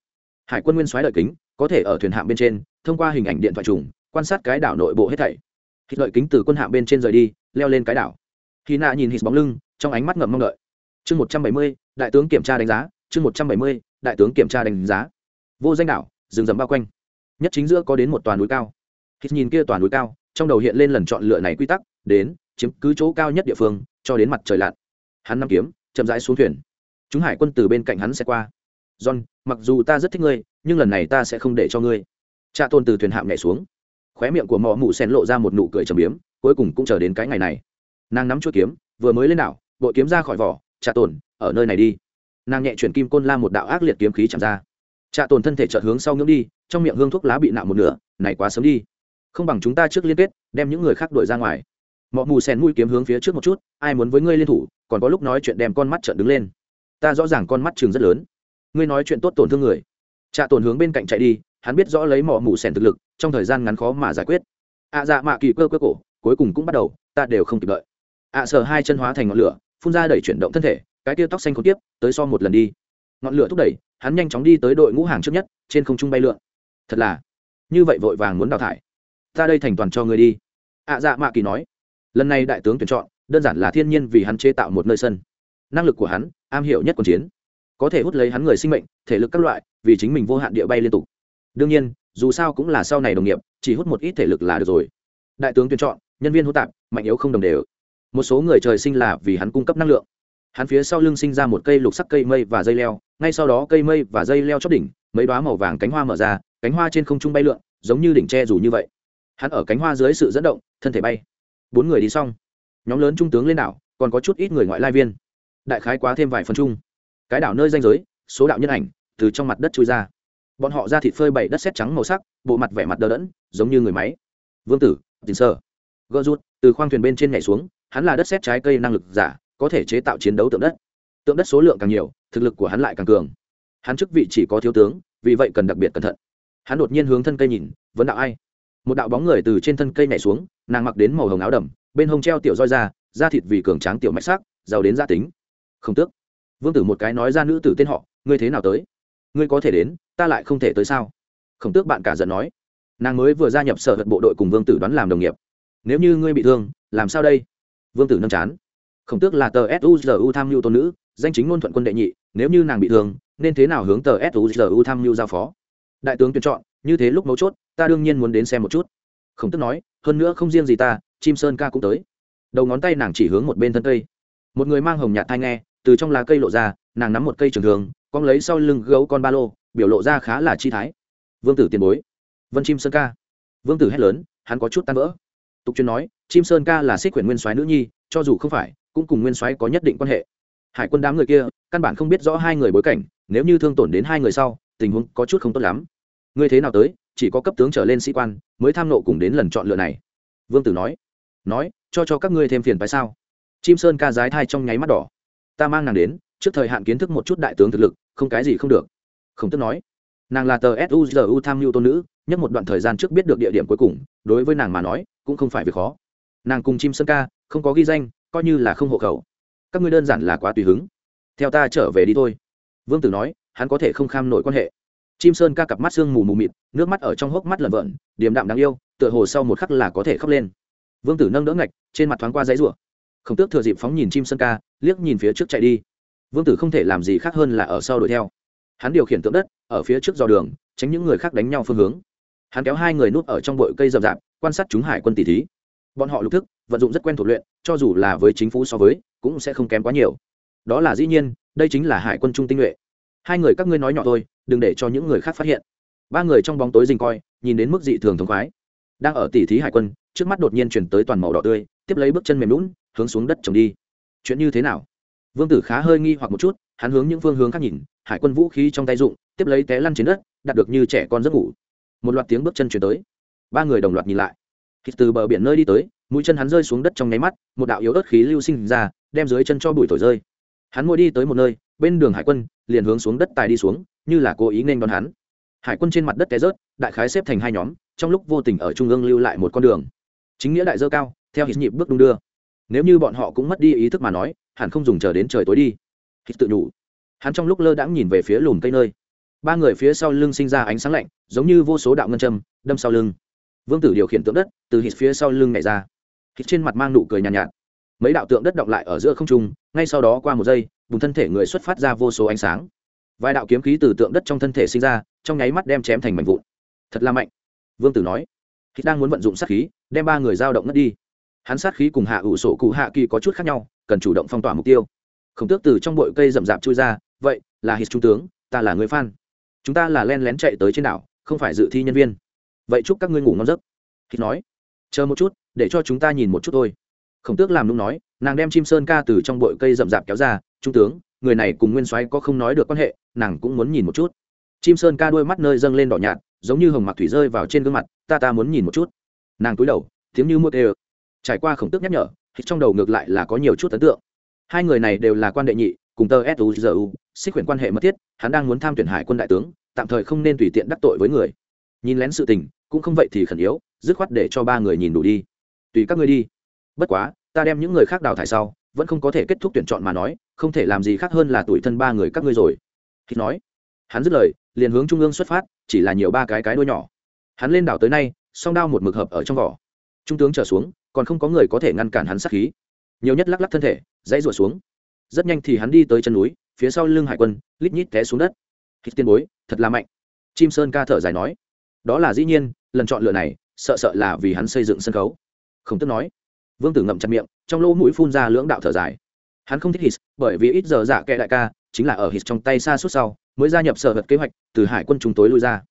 Hải quân nguyên soái lợi kính, có thể ở thuyền hạm bên trên, thông qua hình ảnh điện thoại trùng, quan sát cái đảo nội bộ hết thảy. Hít lợi kính từ quân hạm bên trên rời đi, leo lên cái đảo. Khi nạ nhìn hít bóng lưng, trong ánh mắt ngậm mong đợi. Chương một trăm bảy mươi, đại tướng kiểm tra đánh giá, chương một trăm bảy mươi, đại tướng kiểm tra đánh giá. Vô danh đảo, rừng rậm bao quanh. Nhất chính giữa có đến một toàn núi cao. Hít nhìn kia toàn núi cao trong đầu hiện lên lần chọn lựa này quy tắc, đến, chiếm cứ chỗ cao nhất địa phương, cho đến mặt trời lặn. Hắn nắm kiếm, chậm rãi xuống thuyền. Chúng hải quân từ bên cạnh hắn sẽ qua. John, mặc dù ta rất thích ngươi, nhưng lần này ta sẽ không để cho ngươi. Cha tôn từ thuyền hạm nhảy xuống. Khóe miệng của mò mụ sen lộ ra một nụ cười trầm biếm, cuối cùng cũng chờ đến cái ngày này. Nàng nắm chuỗi kiếm, vừa mới lên đảo bội kiếm ra khỏi vỏ. Cha tồn ở nơi này đi. Nàng nhẹ chuyển kim côn la một đạo ác liệt kiếm khí chạm ra. Cha tồn thân thể chợt hướng sau ngưỡng đi, trong miệng hương thuốc lá bị nạo một nửa, này quá sớm đi không bằng chúng ta trước liên kết đem những người khác đuổi ra ngoài. Mọi mù sen mũi kiếm hướng phía trước một chút ai muốn với ngươi liên thủ còn có lúc nói chuyện đem con mắt trợn đứng lên. Ta rõ ràng con mắt trường rất lớn. Ngươi nói chuyện tốt tổn thương người. Trạ tổn hướng bên cạnh chạy đi hắn biết rõ lấy mỏ mù sen thực lực trong thời gian ngắn khó mà giải quyết. Ạ dạ mạ kỳ cơ cơ cổ cuối cùng cũng bắt đầu ta đều không kịp đợi. Ạ à, sờ hai chân hóa thành ngọn lửa phun ra đẩy chuyển động thân thể cái tia tóc xanh không tiếp tới so một lần đi. Ngọn lửa thúc đẩy hắn nhanh chóng đi tới đội ngũ hàng trước nhất trên không trung bay lượn. Thật là như vậy vội vàng muốn đào thải ta đây thành toàn cho ngươi đi. Ạ dạ mạ kỳ nói. Lần này đại tướng tuyển chọn, đơn giản là thiên nhiên vì hắn chế tạo một nơi sân. Năng lực của hắn, am hiểu nhất quân chiến. Có thể hút lấy hắn người sinh mệnh, thể lực các loại, vì chính mình vô hạn địa bay liên tục. Đương nhiên, dù sao cũng là sau này đồng nghiệp, chỉ hút một ít thể lực là được rồi. Đại tướng tuyển chọn, nhân viên hô tạp, mạnh yếu không đồng đều. Một số người trời sinh là vì hắn cung cấp năng lượng. Hắn phía sau lưng sinh ra một cây lục sắc cây mây và dây leo, ngay sau đó cây mây và dây leo chót đỉnh, mấy đoá màu vàng cánh hoa mở ra, cánh hoa trên không trung bay lượn, giống như đỉnh tre dù như vậy hắn ở cánh hoa dưới sự dẫn động, thân thể bay. Bốn người đi xong. Nhóm lớn trung tướng lên đảo, còn có chút ít người ngoại lai viên. Đại khái quá thêm vài phần chung. Cái đảo nơi danh giới, số đạo nhân ảnh, từ trong mặt đất trôi ra. Bọn họ ra thịt phơi bày đất xét trắng màu sắc, bộ mặt vẻ mặt đờ đẫn, giống như người máy. Vương tử tình sơ. Gỡ rút, từ khoang thuyền bên trên nhảy xuống, hắn là đất xét trái cây năng lực giả, có thể chế tạo chiến đấu tượng đất. Tượng đất số lượng càng nhiều, thực lực của hắn lại càng cường. Hắn chức vị chỉ có thiếu tướng, vì vậy cần đặc biệt cẩn thận. Hắn đột nhiên hướng thân cây nhìn, vấn đạo ai? Một đạo bóng người từ trên thân cây nhảy xuống, nàng mặc đến màu hồng áo đầm, bên hông treo tiểu roi ra da thịt vì cường tráng tiểu mạch sắc, giàu đến gia tính. Không tước. Vương tử một cái nói ra nữ tử tên họ, ngươi thế nào tới? Ngươi có thể đến, ta lại không thể tới sao? Khổng tước bạn cả giận nói. Nàng mới vừa gia nhập sở hận bộ đội cùng vương tử đoán làm đồng nghiệp. Nếu như ngươi bị thương, làm sao đây? Vương tử nâng chán. Khổng tước là tờ suzu tham mưu tôn nữ, danh chính ngôn thuận quân đệ nhị, nếu như nàng bị thương, nên thế nào hướng tờ suzu tham mưu giao phó? Đại tướng tuyển chọn như thế lúc mấu chốt, ta đương nhiên muốn đến xem một chút. Khổng tức nói, hơn nữa không riêng gì ta, chim sơn ca cũng tới. Đầu ngón tay nàng chỉ hướng một bên thân cây. Một người mang hồng nhạt thai nghe, từ trong lá cây lộ ra, nàng nắm một cây trường thường con lấy sau lưng gấu con ba lô, biểu lộ ra khá là chi thái. Vương tử tiền bối. Vân chim sơn ca. Vương tử hét lớn, hắn có chút tan vỡ. Tục truyền nói, chim sơn ca là xích quyển nguyên soái nữ nhi, cho dù không phải, cũng cùng nguyên soái có nhất định quan hệ. Hải quân đám người kia, căn bản không biết rõ hai người bối cảnh, nếu như thương tổn đến hai người sau, tình huống có chút không tốt lắm ngươi thế nào tới, chỉ có cấp tướng trở lên sĩ quan, mới tham nộ cùng đến lần chọn lựa này. Vương tử nói nói, cho cho các ngươi thêm phiền phải sao? Chim sơn ca giái thai trong nháy mắt đỏ. Ta mang nàng đến, trước thời hạn kiến thức một chút đại tướng thực lực, không cái gì không được. Không tức nói, nàng là tờ suzu tham mưu tôn nữ, nhất một đoạn thời gian trước biết được địa điểm cuối cùng, đối với nàng mà nói, cũng không phải việc khó. Nàng cùng chim sơn ca, không có ghi danh, coi như là không hộ khẩu. Các ngươi đơn giản là quá tùy hứng. Theo ta trở về đi thôi. Vương tử nói, hắn có thể không kham nổi quan hệ chim sơn ca cặp mắt sương mù mù mịt, nước mắt ở trong hốc mắt lợn vợn điềm đạm đáng yêu, tựa hồ sau một khắc là có thể khóc lên. Vương tử nâng đỡ ngạch, trên mặt thoáng qua giấy rủa. Khổng tước thừa dịp phóng nhìn chim sơn ca, liếc nhìn phía trước chạy đi. Vương tử không thể làm gì khác hơn là ở sau đuổi theo. Hắn điều khiển tượng đất, ở phía trước dò đường, tránh những người khác đánh nhau phương hướng. Hắn kéo hai người núp ở trong bụi cây rậm rạp, quan sát chúng hải quân tỷ thí. Bọn họ lục thức, vận dụng rất quen thuộc luyện, cho dù là với chính phủ so với, cũng sẽ không kém quá nhiều. Đó là dĩ nhiên, đây chính là hải quân trung tinh nhuệ hai người các ngươi nói nhỏ thôi, đừng để cho những người khác phát hiện. Ba người trong bóng tối dình coi, nhìn đến mức dị thường thống khoái. Đang ở tỷ thí hải quân, trước mắt đột nhiên chuyển tới toàn màu đỏ tươi, tiếp lấy bước chân mềm lún hướng xuống đất trồng đi. Chuyện như thế nào? Vương tử khá hơi nghi hoặc một chút, hắn hướng những phương hướng khác nhìn, hải quân vũ khí trong tay dụng, tiếp lấy té lăn trên đất, đạt được như trẻ con giấc ngủ. Một loạt tiếng bước chân chuyển tới. Ba người đồng loạt nhìn lại. Khi từ bờ biển nơi đi tới, mũi chân hắn rơi xuống đất trong nháy mắt, một đạo yếu ớt khí lưu sinh ra, đem dưới chân cho bụi thổi rơi. Hắn ngồi đi tới một nơi, bên đường hải quân liền hướng xuống đất tài đi xuống như là cố ý nên đón hắn. Hải quân trên mặt đất té rớt đại khái xếp thành hai nhóm trong lúc vô tình ở trung ương lưu lại một con đường. Chính nghĩa đại dơ cao theo hít nhịp bước đung đưa. Nếu như bọn họ cũng mất đi ý thức mà nói hẳn không dùng chờ đến trời tối đi. Hít tự nhủ. Hắn trong lúc lơ đãng nhìn về phía lùm cây nơi. Ba người phía sau lưng sinh ra ánh sáng lạnh giống như vô số đạo ngân châm đâm sau lưng. Vương tử điều khiển tượng đất từ hít phía sau lưng nhảy ra. Hít trên mặt mang nụ cười nhàn nhạt, nhạt. Mấy đạo tượng đất động lại ở giữa không trung ngay sau đó qua một giây bùng thân thể người xuất phát ra vô số ánh sáng. Vài đạo kiếm khí từ tượng đất trong thân thể sinh ra, trong nháy mắt đem chém thành mảnh vụn. Thật là mạnh. Vương tử nói, khi đang muốn vận dụng sát khí, đem ba người dao động ngất đi. Hắn sát khí cùng hạ ủ sổ cụ hạ kỳ có chút khác nhau, cần chủ động phong tỏa mục tiêu. Khổng tước từ trong bụi cây rậm rạp chui ra, vậy, là hít trung tướng, ta là người fan chúng ta là len lén chạy tới trên đảo, không phải dự thi nhân viên. Vậy chúc các ngươi ngủ ngon giấc. Hít nói, chờ một chút, để cho chúng ta nhìn một chút thôi. Khổng tước làm nung nói, nàng đem chim sơn ca từ trong bụi cây rậm rạp kéo ra trung tướng, người này cùng nguyên soái có không nói được quan hệ, nàng cũng muốn nhìn một chút. Chim sơn ca đuôi mắt nơi dâng lên đỏ nhạt, giống như hồng mặc thủy rơi vào trên gương mặt, ta ta muốn nhìn một chút. Nàng cúi đầu, tiếng như mua tê trải qua khổng tức nhắc nhở, thì trong đầu ngược lại là có nhiều chút ấn tượng. Hai người này đều là quan đệ nhị, cùng tờ suzu xích quyển quan hệ mật thiết, hắn đang muốn tham tuyển hải quân đại tướng, tạm thời không nên tùy tiện đắc tội với người. Nhìn lén sự tình, cũng không vậy thì khẩn yếu, dứt khoát để cho ba người nhìn đủ đi. Tùy các ngươi đi. Bất quá, ta đem những người khác đào thải sau, vẫn không có thể kết thúc tuyển chọn mà nói không thể làm gì khác hơn là tuổi thân ba người các ngươi rồi. Hít nói, hắn dứt lời, liền hướng trung ương xuất phát, chỉ là nhiều ba cái cái đuôi nhỏ. Hắn lên đảo tới nay, song đao một mực hợp ở trong vỏ. Trung tướng trở xuống, còn không có người có thể ngăn cản hắn sát khí. Nhiều nhất lắc lắc thân thể, dãy rủa xuống. Rất nhanh thì hắn đi tới chân núi, phía sau lưng hải quân, lít nhít té xuống đất. Hít tiên bối, thật là mạnh. Chim sơn ca thở dài nói. Đó là dĩ nhiên, lần chọn lựa này, sợ sợ là vì hắn xây dựng sân khấu. Không tức nói. Vương tử ngậm chặt miệng, trong lỗ mũi phun ra lưỡng đạo thở dài hắn không thích hít, bởi vì ít giờ giả kệ đại ca chính là ở hít trong tay xa suốt sau, mới gia nhập sở vật kế hoạch, từ hải quân chúng tối lui ra.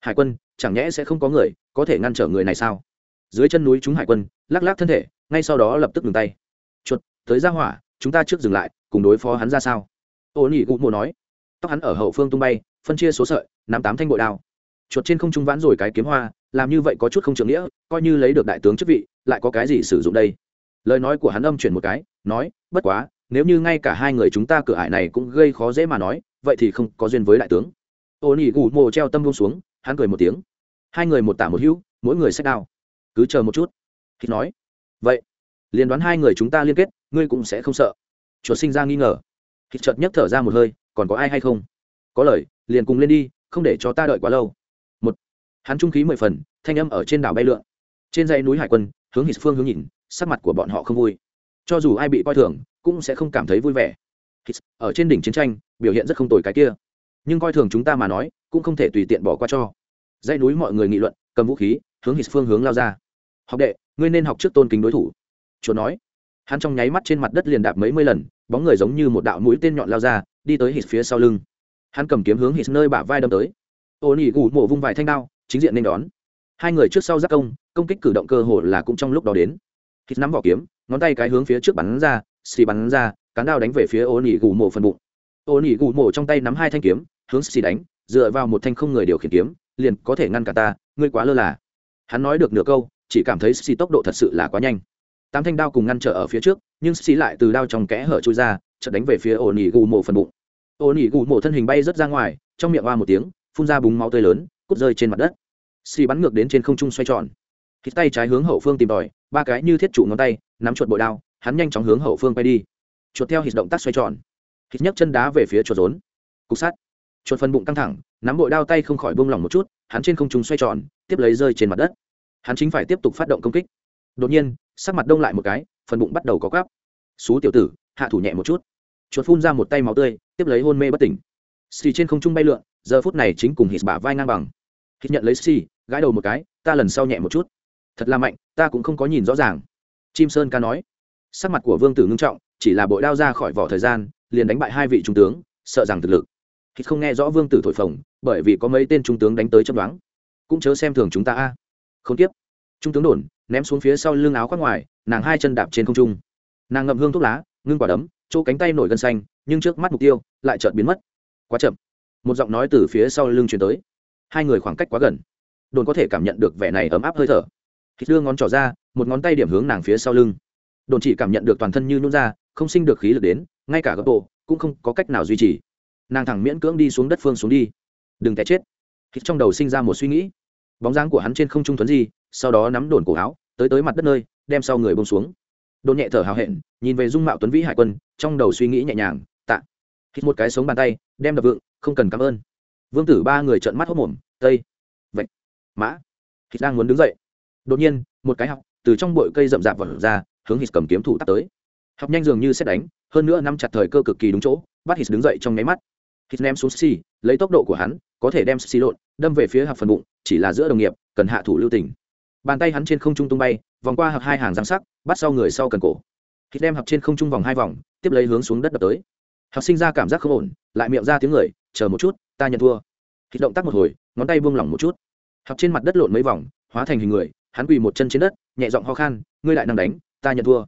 Hải quân, chẳng nhẽ sẽ không có người có thể ngăn trở người này sao? Dưới chân núi chúng hải quân, lắc lắc thân thể, ngay sau đó lập tức ngừng tay. Chuột, tới ra hỏa, chúng ta trước dừng lại, cùng đối phó hắn ra sao? Ô nỉ gụ mộ nói. Tóc hắn ở hậu phương tung bay, phân chia số sợi, nắm tám thanh bội đao. Chuột trên không trung vãn rồi cái kiếm hoa, làm như vậy có chút không trưởng nghĩa, coi như lấy được đại tướng chức vị, lại có cái gì sử dụng đây? Lời nói của hắn âm chuyển một cái, nói, bất quá nếu như ngay cả hai người chúng ta cửa ải này cũng gây khó dễ mà nói, vậy thì không có duyên với đại tướng. Ô nỉ gù mồ treo tâm buông xuống, hắn cười một tiếng. Hai người một tả một hữu, mỗi người sách đao. Cứ chờ một chút. Khi nói, vậy, liền đoán hai người chúng ta liên kết, ngươi cũng sẽ không sợ. Chuột sinh ra nghi ngờ. Khi chợt nhấc thở ra một hơi, còn có ai hay không? Có lời, liền cùng lên đi, không để cho ta đợi quá lâu. Một, hắn trung khí mười phần, thanh âm ở trên đảo bay lượn. Trên dãy núi hải quân, hướng hít phương hướng nhìn, sắc mặt của bọn họ không vui. Cho dù ai bị coi thường cũng sẽ không cảm thấy vui vẻ. Ở trên đỉnh chiến tranh, biểu hiện rất không tồi cái kia. Nhưng coi thường chúng ta mà nói, cũng không thể tùy tiện bỏ qua cho. Dãy núi mọi người nghị luận, cầm vũ khí, hướng hít phương hướng lao ra. Học đệ, ngươi nên học trước tôn kính đối thủ. Chúa nói. Hắn trong nháy mắt trên mặt đất liền đạp mấy mươi lần, bóng người giống như một đạo mũi tên nhọn lao ra, đi tới hít phía sau lưng. Hắn cầm kiếm hướng hít nơi bả vai đâm tới. Ô nỉ gù mộ vung vài thanh đao, chính diện nên đón. Hai người trước sau giác công công kích cử động cơ hồ là cũng trong lúc đó đến. Hít nắm vỏ kiếm, ngón tay cái hướng phía trước bắn ra xì bắn ra, cán đao đánh về phía ô nỉ gù mộ phần bụng. Ô nỉ gù mộ trong tay nắm hai thanh kiếm, hướng xì đánh, dựa vào một thanh không người điều khiển kiếm, liền có thể ngăn cả ta, ngươi quá lơ là. Hắn nói được nửa câu, chỉ cảm thấy xì tốc độ thật sự là quá nhanh. Tám thanh đao cùng ngăn trở ở phía trước, nhưng xì lại từ đao trong kẽ hở trôi ra, chợt đánh về phía ô nỉ gù mộ phần bụng. Ô nỉ gù mộ thân hình bay rớt ra ngoài, trong miệng hoa một tiếng, phun ra búng máu tươi lớn, cút rơi trên mặt đất. Xì bắn ngược đến trên không trung xoay tròn. Khi tay trái hướng hậu phương tìm tòi, ba cái như thiết trụ ngón tay, nắm chuột bội đao hắn nhanh chóng hướng hậu phương bay đi. Chuột theo hít động tác xoay tròn. Hít nhấc chân đá về phía chuột rốn. Cục sát, chuột phần bụng căng thẳng nắm bội đao tay không khỏi buông lỏng một chút hắn trên không trung xoay tròn tiếp lấy rơi trên mặt đất. Hắn chính phải tiếp tục phát động công kích. Đột nhiên sắc mặt đông lại một cái phần bụng bắt đầu có cắp xú tiểu tử hạ thủ nhẹ một chút. Chuột phun ra một tay máu tươi tiếp lấy hôn mê bất tỉnh. Xì trên không trung bay lượn giờ phút này chính cùng hít bả vai ngang bằng. Hít nhận lấy xì gãi đầu một cái ta lần sau nhẹ một chút. Thật là mạnh ta cũng không có nhìn rõ ràng. Chim sơn ca nói sắc mặt của vương tử ngưng trọng, chỉ là bội đao ra khỏi vỏ thời gian, liền đánh bại hai vị trung tướng, sợ rằng thực lực. Hít không nghe rõ vương tử thổi phồng, bởi vì có mấy tên trung tướng đánh tới chấp đoán cũng chớ xem thường chúng ta a. Không tiếp. Trung tướng đồn, ném xuống phía sau lưng áo khoác ngoài, nàng hai chân đạp trên không trung. Nàng ngậm hương thuốc lá, ngưng quả đấm, chỗ cánh tay nổi gân xanh, nhưng trước mắt mục tiêu lại chợt biến mất. Quá chậm. Một giọng nói từ phía sau lưng chuyển tới. Hai người khoảng cách quá gần. Đồn có thể cảm nhận được vẻ này ấm áp hơi thở. Hít đưa ngón trỏ ra, một ngón tay điểm hướng nàng phía sau lưng đồn chỉ cảm nhận được toàn thân như nhún ra không sinh được khí lực đến ngay cả gấp bộ cũng không có cách nào duy trì. Nàng thẳng miễn cưỡng đi xuống đất phương xuống đi. Đừng té chết. Hít trong đầu sinh ra một suy nghĩ. Bóng dáng của hắn trên không trung thuấn gì, sau đó nắm đồn cổ áo tới tới mặt đất nơi đem sau người bông xuống. Đồn nhẹ thở hào hẹn nhìn về dung mạo tuấn vĩ hải quân trong đầu suy nghĩ nhẹ nhàng tạ. Hít một cái sống bàn tay đem đập vượng, không cần cảm ơn. Vương tử ba người trợn mắt hốc mồm tây. Vạch, mã. Hít đang muốn đứng dậy. Đột nhiên một cái học từ trong bụi cây rậm rạp vật ra hướng hít cầm kiếm thủ tắt tới. Học nhanh dường như xét đánh, hơn nữa nắm chặt thời cơ cực kỳ đúng chỗ, bắt hít đứng dậy trong nháy mắt. Hít ném xuống xi lấy tốc độ của hắn, có thể đem xi lộn, đâm về phía học phần bụng, chỉ là giữa đồng nghiệp, cần hạ thủ lưu tình. Bàn tay hắn trên không trung tung bay, vòng qua học hai hàng giám sắc, bắt sau người sau cần cổ. Hít đem học trên không trung vòng hai vòng, tiếp lấy hướng xuống đất đập tới. Học sinh ra cảm giác không ổn, lại miệng ra tiếng người, chờ một chút, ta nhận thua. Hít động tác một hồi, ngón tay buông lỏng một chút. Học trên mặt đất lộn mấy vòng, hóa thành hình người, hắn quỳ một chân trên đất, nhẹ giọng ho khan, ngươi lại năng đánh ta nhận thua.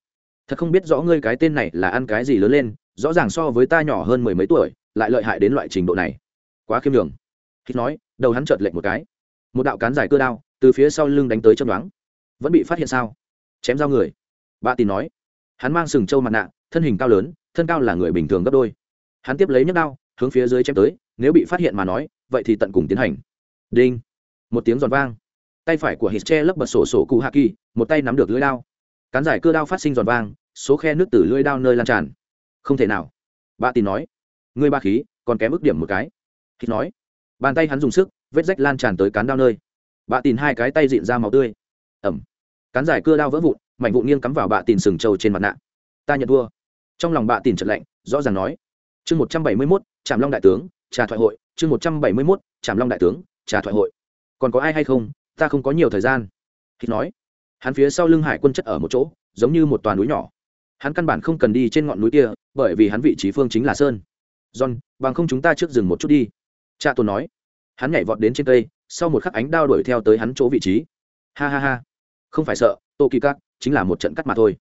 Thật không biết rõ ngươi cái tên này là ăn cái gì lớn lên, rõ ràng so với ta nhỏ hơn mười mấy tuổi, lại lợi hại đến loại trình độ này. Quá khiêm đường hít nói, đầu hắn chợt lệch một cái. Một đạo cán dài cơ đao, từ phía sau lưng đánh tới châm đoán vẫn bị phát hiện sao? Chém dao người. Bà tì nói. Hắn mang sừng trâu mặt nạ, thân hình cao lớn, thân cao là người bình thường gấp đôi. Hắn tiếp lấy nhấc đao, hướng phía dưới chém tới, nếu bị phát hiện mà nói, vậy thì tận cùng tiến hành. Đinh. Một tiếng giòn vang. Tay phải của hít che lấp bật sổ sổ cụ hạ kỳ, một tay nắm được lưỡi đao cán giải cơ đao phát sinh giòn vang, số khe nước từ lưỡi đao nơi lan tràn. Không thể nào. Bà tin nói. Ngươi ba khí, còn kém ức điểm một cái. Khi nói. Bàn tay hắn dùng sức, vết rách lan tràn tới cán đao nơi. Bà tìn hai cái tay dịn ra máu tươi. Ẩm. Cán giải cưa đao vỡ vụn, mảnh vụn nghiêng cắm vào bạ tìn sừng trâu trên mặt nạ. Ta nhận thua. Trong lòng bạ tìn trật lạnh, rõ ràng nói. Chương một trăm bảy mươi mốt trạm long đại tướng, trà thoại hội. Chương một trăm bảy mươi mốt trạm long đại tướng, trà thoại hội. Còn có ai hay không? Ta không có nhiều thời gian. Khi nói hắn phía sau lưng hải quân chất ở một chỗ, giống như một toàn núi nhỏ. Hắn căn bản không cần đi trên ngọn núi kia, bởi vì hắn vị trí phương chính là sơn. John, bằng không chúng ta trước dừng một chút đi. Cha tôi nói. Hắn nhảy vọt đến trên cây, sau một khắc ánh đao đuổi theo tới hắn chỗ vị trí. Ha ha ha. Không phải sợ tô kỳ cắt chính là một trận cắt mà thôi.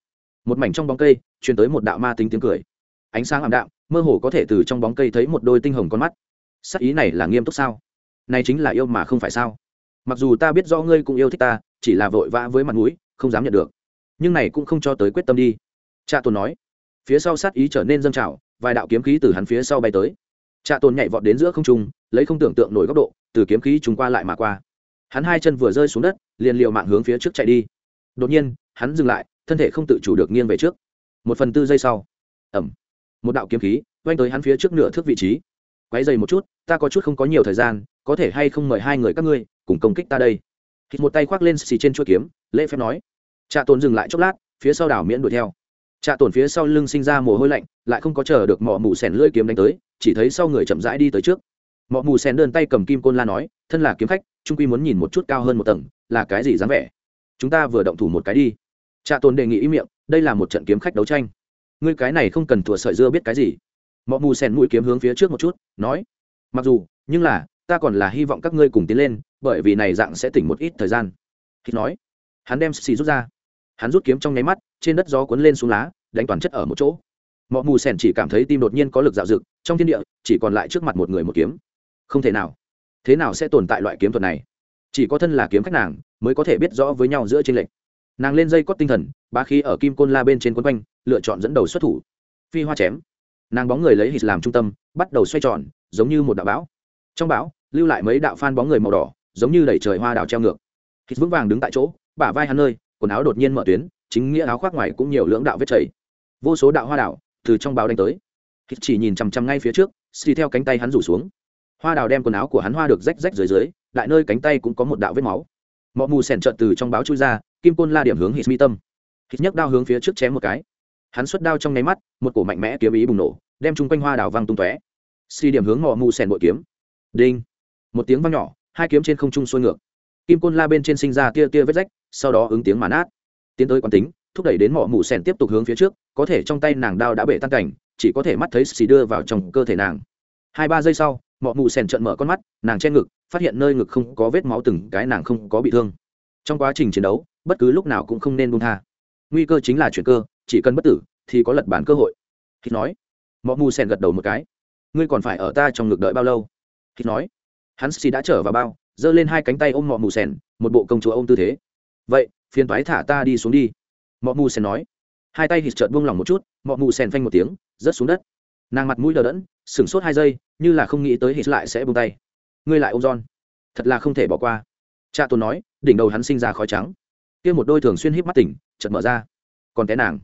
Một mảnh trong bóng cây, truyền tới một đạo ma tính tiếng cười. Ánh sáng ảm đạm, mơ hồ có thể từ trong bóng cây thấy một đôi tinh hồng con mắt. Sắc ý này là nghiêm túc sao? Này chính là yêu mà không phải sao? Mặc dù ta biết rõ ngươi cũng yêu thích ta, chỉ là vội vã với mặt mũi, không dám nhận được. Nhưng này cũng không cho tới quyết tâm đi. Cha tôn nói. Phía sau sát ý trở nên dâng trào, vài đạo kiếm khí từ hắn phía sau bay tới. Cha tôn nhảy vọt đến giữa không trung, lấy không tưởng tượng nổi góc độ, từ kiếm khí chúng qua lại mà qua. Hắn hai chân vừa rơi xuống đất, liền liều mạng hướng phía trước chạy đi. Đột nhiên, hắn dừng lại, thân thể không tự chủ được nghiêng về trước. Một phần tư giây sau. Ẩm một đạo kiếm khí quanh tới hắn phía trước nửa thước vị trí. Quáy dày một chút, ta có chút không có nhiều thời gian, có thể hay không mời hai người các ngươi cùng công kích ta đây. Hít một tay khoác lên xì trên chuỗi kiếm, lễ phép nói. Trạ tồn dừng lại chốc lát, phía sau đảo miễn đuổi theo. Trạ tồn phía sau lưng sinh ra mồ hôi lạnh, lại không có chờ được mỏ mù sèn lưỡi kiếm đánh tới, chỉ thấy sau người chậm rãi đi tới trước. Mỏ mù sèn đơn tay cầm kim côn la nói, thân là kiếm khách, trung quy muốn nhìn một chút cao hơn một tầng, là cái gì dáng vẻ? Chúng ta vừa động thủ một cái đi. Trạ tồn đề nghị ý miệng, đây là một trận kiếm khách đấu tranh. Ngươi cái này không cần thủa sợi dưa biết cái gì. Mọ mù sèn mũi kiếm hướng phía trước một chút, nói, mặc dù, nhưng là ta còn là hy vọng các ngươi cùng tiến lên, bởi vì này dạng sẽ tỉnh một ít thời gian. Khi nói, hắn đem xì rút ra. Hắn rút kiếm trong nháy mắt, trên đất gió cuốn lên xuống lá, đánh toàn chất ở một chỗ. Mọi mù sẻn chỉ cảm thấy tim đột nhiên có lực dạo dực trong thiên địa, chỉ còn lại trước mặt một người một kiếm. Không thể nào. Thế nào sẽ tồn tại loại kiếm thuật này? Chỉ có thân là kiếm khách nàng, mới có thể biết rõ với nhau giữa trên lệch. nàng lên dây cót tinh thần ba khí ở kim côn la bên trên quân quanh, lựa chọn dẫn đầu xuất thủ. Phi hoa chém. Nàng bóng người lấy hít làm trung tâm, bắt đầu xoay tròn, giống như một đạo bão. Trong bão lưu lại mấy đạo phan bóng người màu đỏ, giống như đẩy trời hoa đào treo ngược. Hít vững vàng đứng tại chỗ, bả vai hắn nơi, quần áo đột nhiên mở tuyến, chính nghĩa áo khoác ngoài cũng nhiều lưỡng đạo vết chảy. Vô số đạo hoa đào từ trong báo đánh tới. Hít chỉ nhìn chằm chằm ngay phía trước, xì theo cánh tay hắn rủ xuống. Hoa đào đem quần áo của hắn hoa được rách rách dưới dưới, lại nơi cánh tay cũng có một đạo vết máu. Mọ mù sẻn trợn từ trong báo chui ra, kim côn la điểm hướng hít mi tâm. Hít nhấc đao hướng phía trước chém một cái. Hắn xuất đao trong nháy mắt, một cổ mạnh mẽ kiếm ý bùng nổ, đem chung quanh hoa đào văng tung tóe. Xì điểm hướng mọ mù sẻn bội kiếm. Đinh một tiếng vang nhỏ, hai kiếm trên không trung xuôi ngược. Kim côn la bên trên sinh ra tia tia vết rách, sau đó ứng tiếng mà nát tiến tới quán tính, thúc đẩy đến mỏ mù sen tiếp tục hướng phía trước, có thể trong tay nàng đao đã bể tan cảnh, chỉ có thể mắt thấy xì đưa vào trong cơ thể nàng. Hai ba giây sau, mỏ mù sen trợn mở con mắt, nàng che ngực, phát hiện nơi ngực không có vết máu từng cái nàng không có bị thương. Trong quá trình chiến đấu, bất cứ lúc nào cũng không nên buông tha. Nguy cơ chính là chuyển cơ, chỉ cần bất tử, thì có lật bản cơ hội. Hít nói. Mỏ mù sen gật đầu một cái. Ngươi còn phải ở ta trong ngực đợi bao lâu? Hít nói hắn xì đã trở vào bao, giơ lên hai cánh tay ôm mọ mù sèn, một bộ công chúa ôm tư thế. Vậy, phiền toái thả ta đi xuống đi. Mọ mù sèn nói. Hai tay hít trợn buông lỏng một chút, mọ mù sèn phanh một tiếng, rớt xuống đất. Nàng mặt mũi đờ đẫn, sửng sốt hai giây, như là không nghĩ tới hít lại sẽ buông tay. Ngươi lại ôm John. Thật là không thể bỏ qua. Cha tôi nói, đỉnh đầu hắn sinh ra khói trắng. Kia một đôi thường xuyên híp mắt tỉnh, chợt mở ra. Còn té nàng.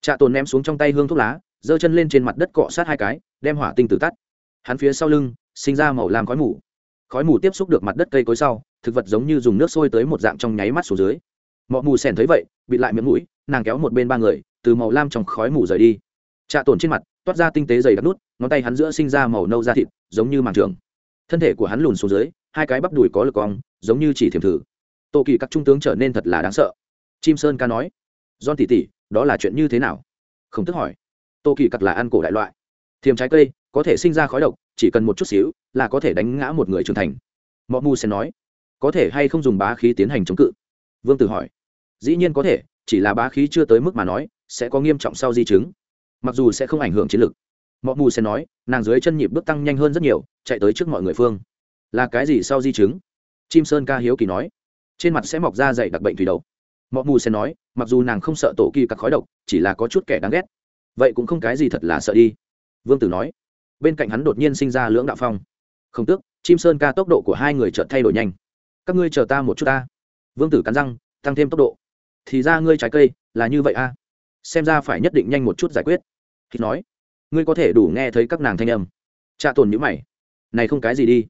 Cha tôi ném xuống trong tay hương thuốc lá, giơ chân lên trên mặt đất cọ sát hai cái, đem hỏa tinh tử tắt. Hắn phía sau lưng, sinh ra màu làm khói mù khói mù tiếp xúc được mặt đất cây cối sau, thực vật giống như dùng nước sôi tới một dạng trong nháy mắt xuống dưới. Mọi mù sèn thấy vậy bị lại miệng mũi, nàng kéo một bên ba người, từ màu lam trong khói mù rời đi. Trạ tổn trên mặt, toát ra tinh tế dày đặc nút, ngón tay hắn giữa sinh ra màu nâu da thịt, giống như màng trường. Thân thể của hắn lùn xuống dưới, hai cái bắp đùi có lực cong, giống như chỉ thiềm thử. Tô kỳ các trung tướng trở nên thật là đáng sợ. Chim sơn ca nói don tỉ tỉ đó là chuyện như thế nào? Không tức hỏi. Tô kỳ cặc là ăn cổ đại loại. Thiềm trái cây, có thể sinh ra khói độc chỉ cần một chút xíu là có thể đánh ngã một người trưởng thành. Mọi mù sẽ nói, có thể hay không dùng bá khí tiến hành chống cự? Vương tử hỏi. Dĩ nhiên có thể, chỉ là bá khí chưa tới mức mà nói, sẽ có nghiêm trọng sau di chứng. Mặc dù sẽ không ảnh hưởng chiến lược mọi mù sẽ nói, nàng dưới chân nhịp bước tăng nhanh hơn rất nhiều, chạy tới trước mọi người phương. Là cái gì sau di chứng? Chim sơn ca hiếu kỳ nói. Trên mặt sẽ mọc ra dày đặc bệnh thủy đậu. Mọi mù sẽ nói, mặc dù nàng không sợ tổ kỳ các khói độc, chỉ là có chút kẻ đáng ghét. Vậy cũng không cái gì thật là sợ đi. Vương tử nói bên cạnh hắn đột nhiên sinh ra lưỡng đạo phong. Không tước, chim sơn ca tốc độ của hai người chợt thay đổi nhanh. Các ngươi chờ ta một chút ta. Vương tử cắn răng, tăng thêm tốc độ. Thì ra ngươi trái cây là như vậy a. Xem ra phải nhất định nhanh một chút giải quyết. Hít nói, ngươi có thể đủ nghe thấy các nàng thanh âm. Trạ tồn nhữ mày. Này không cái gì đi.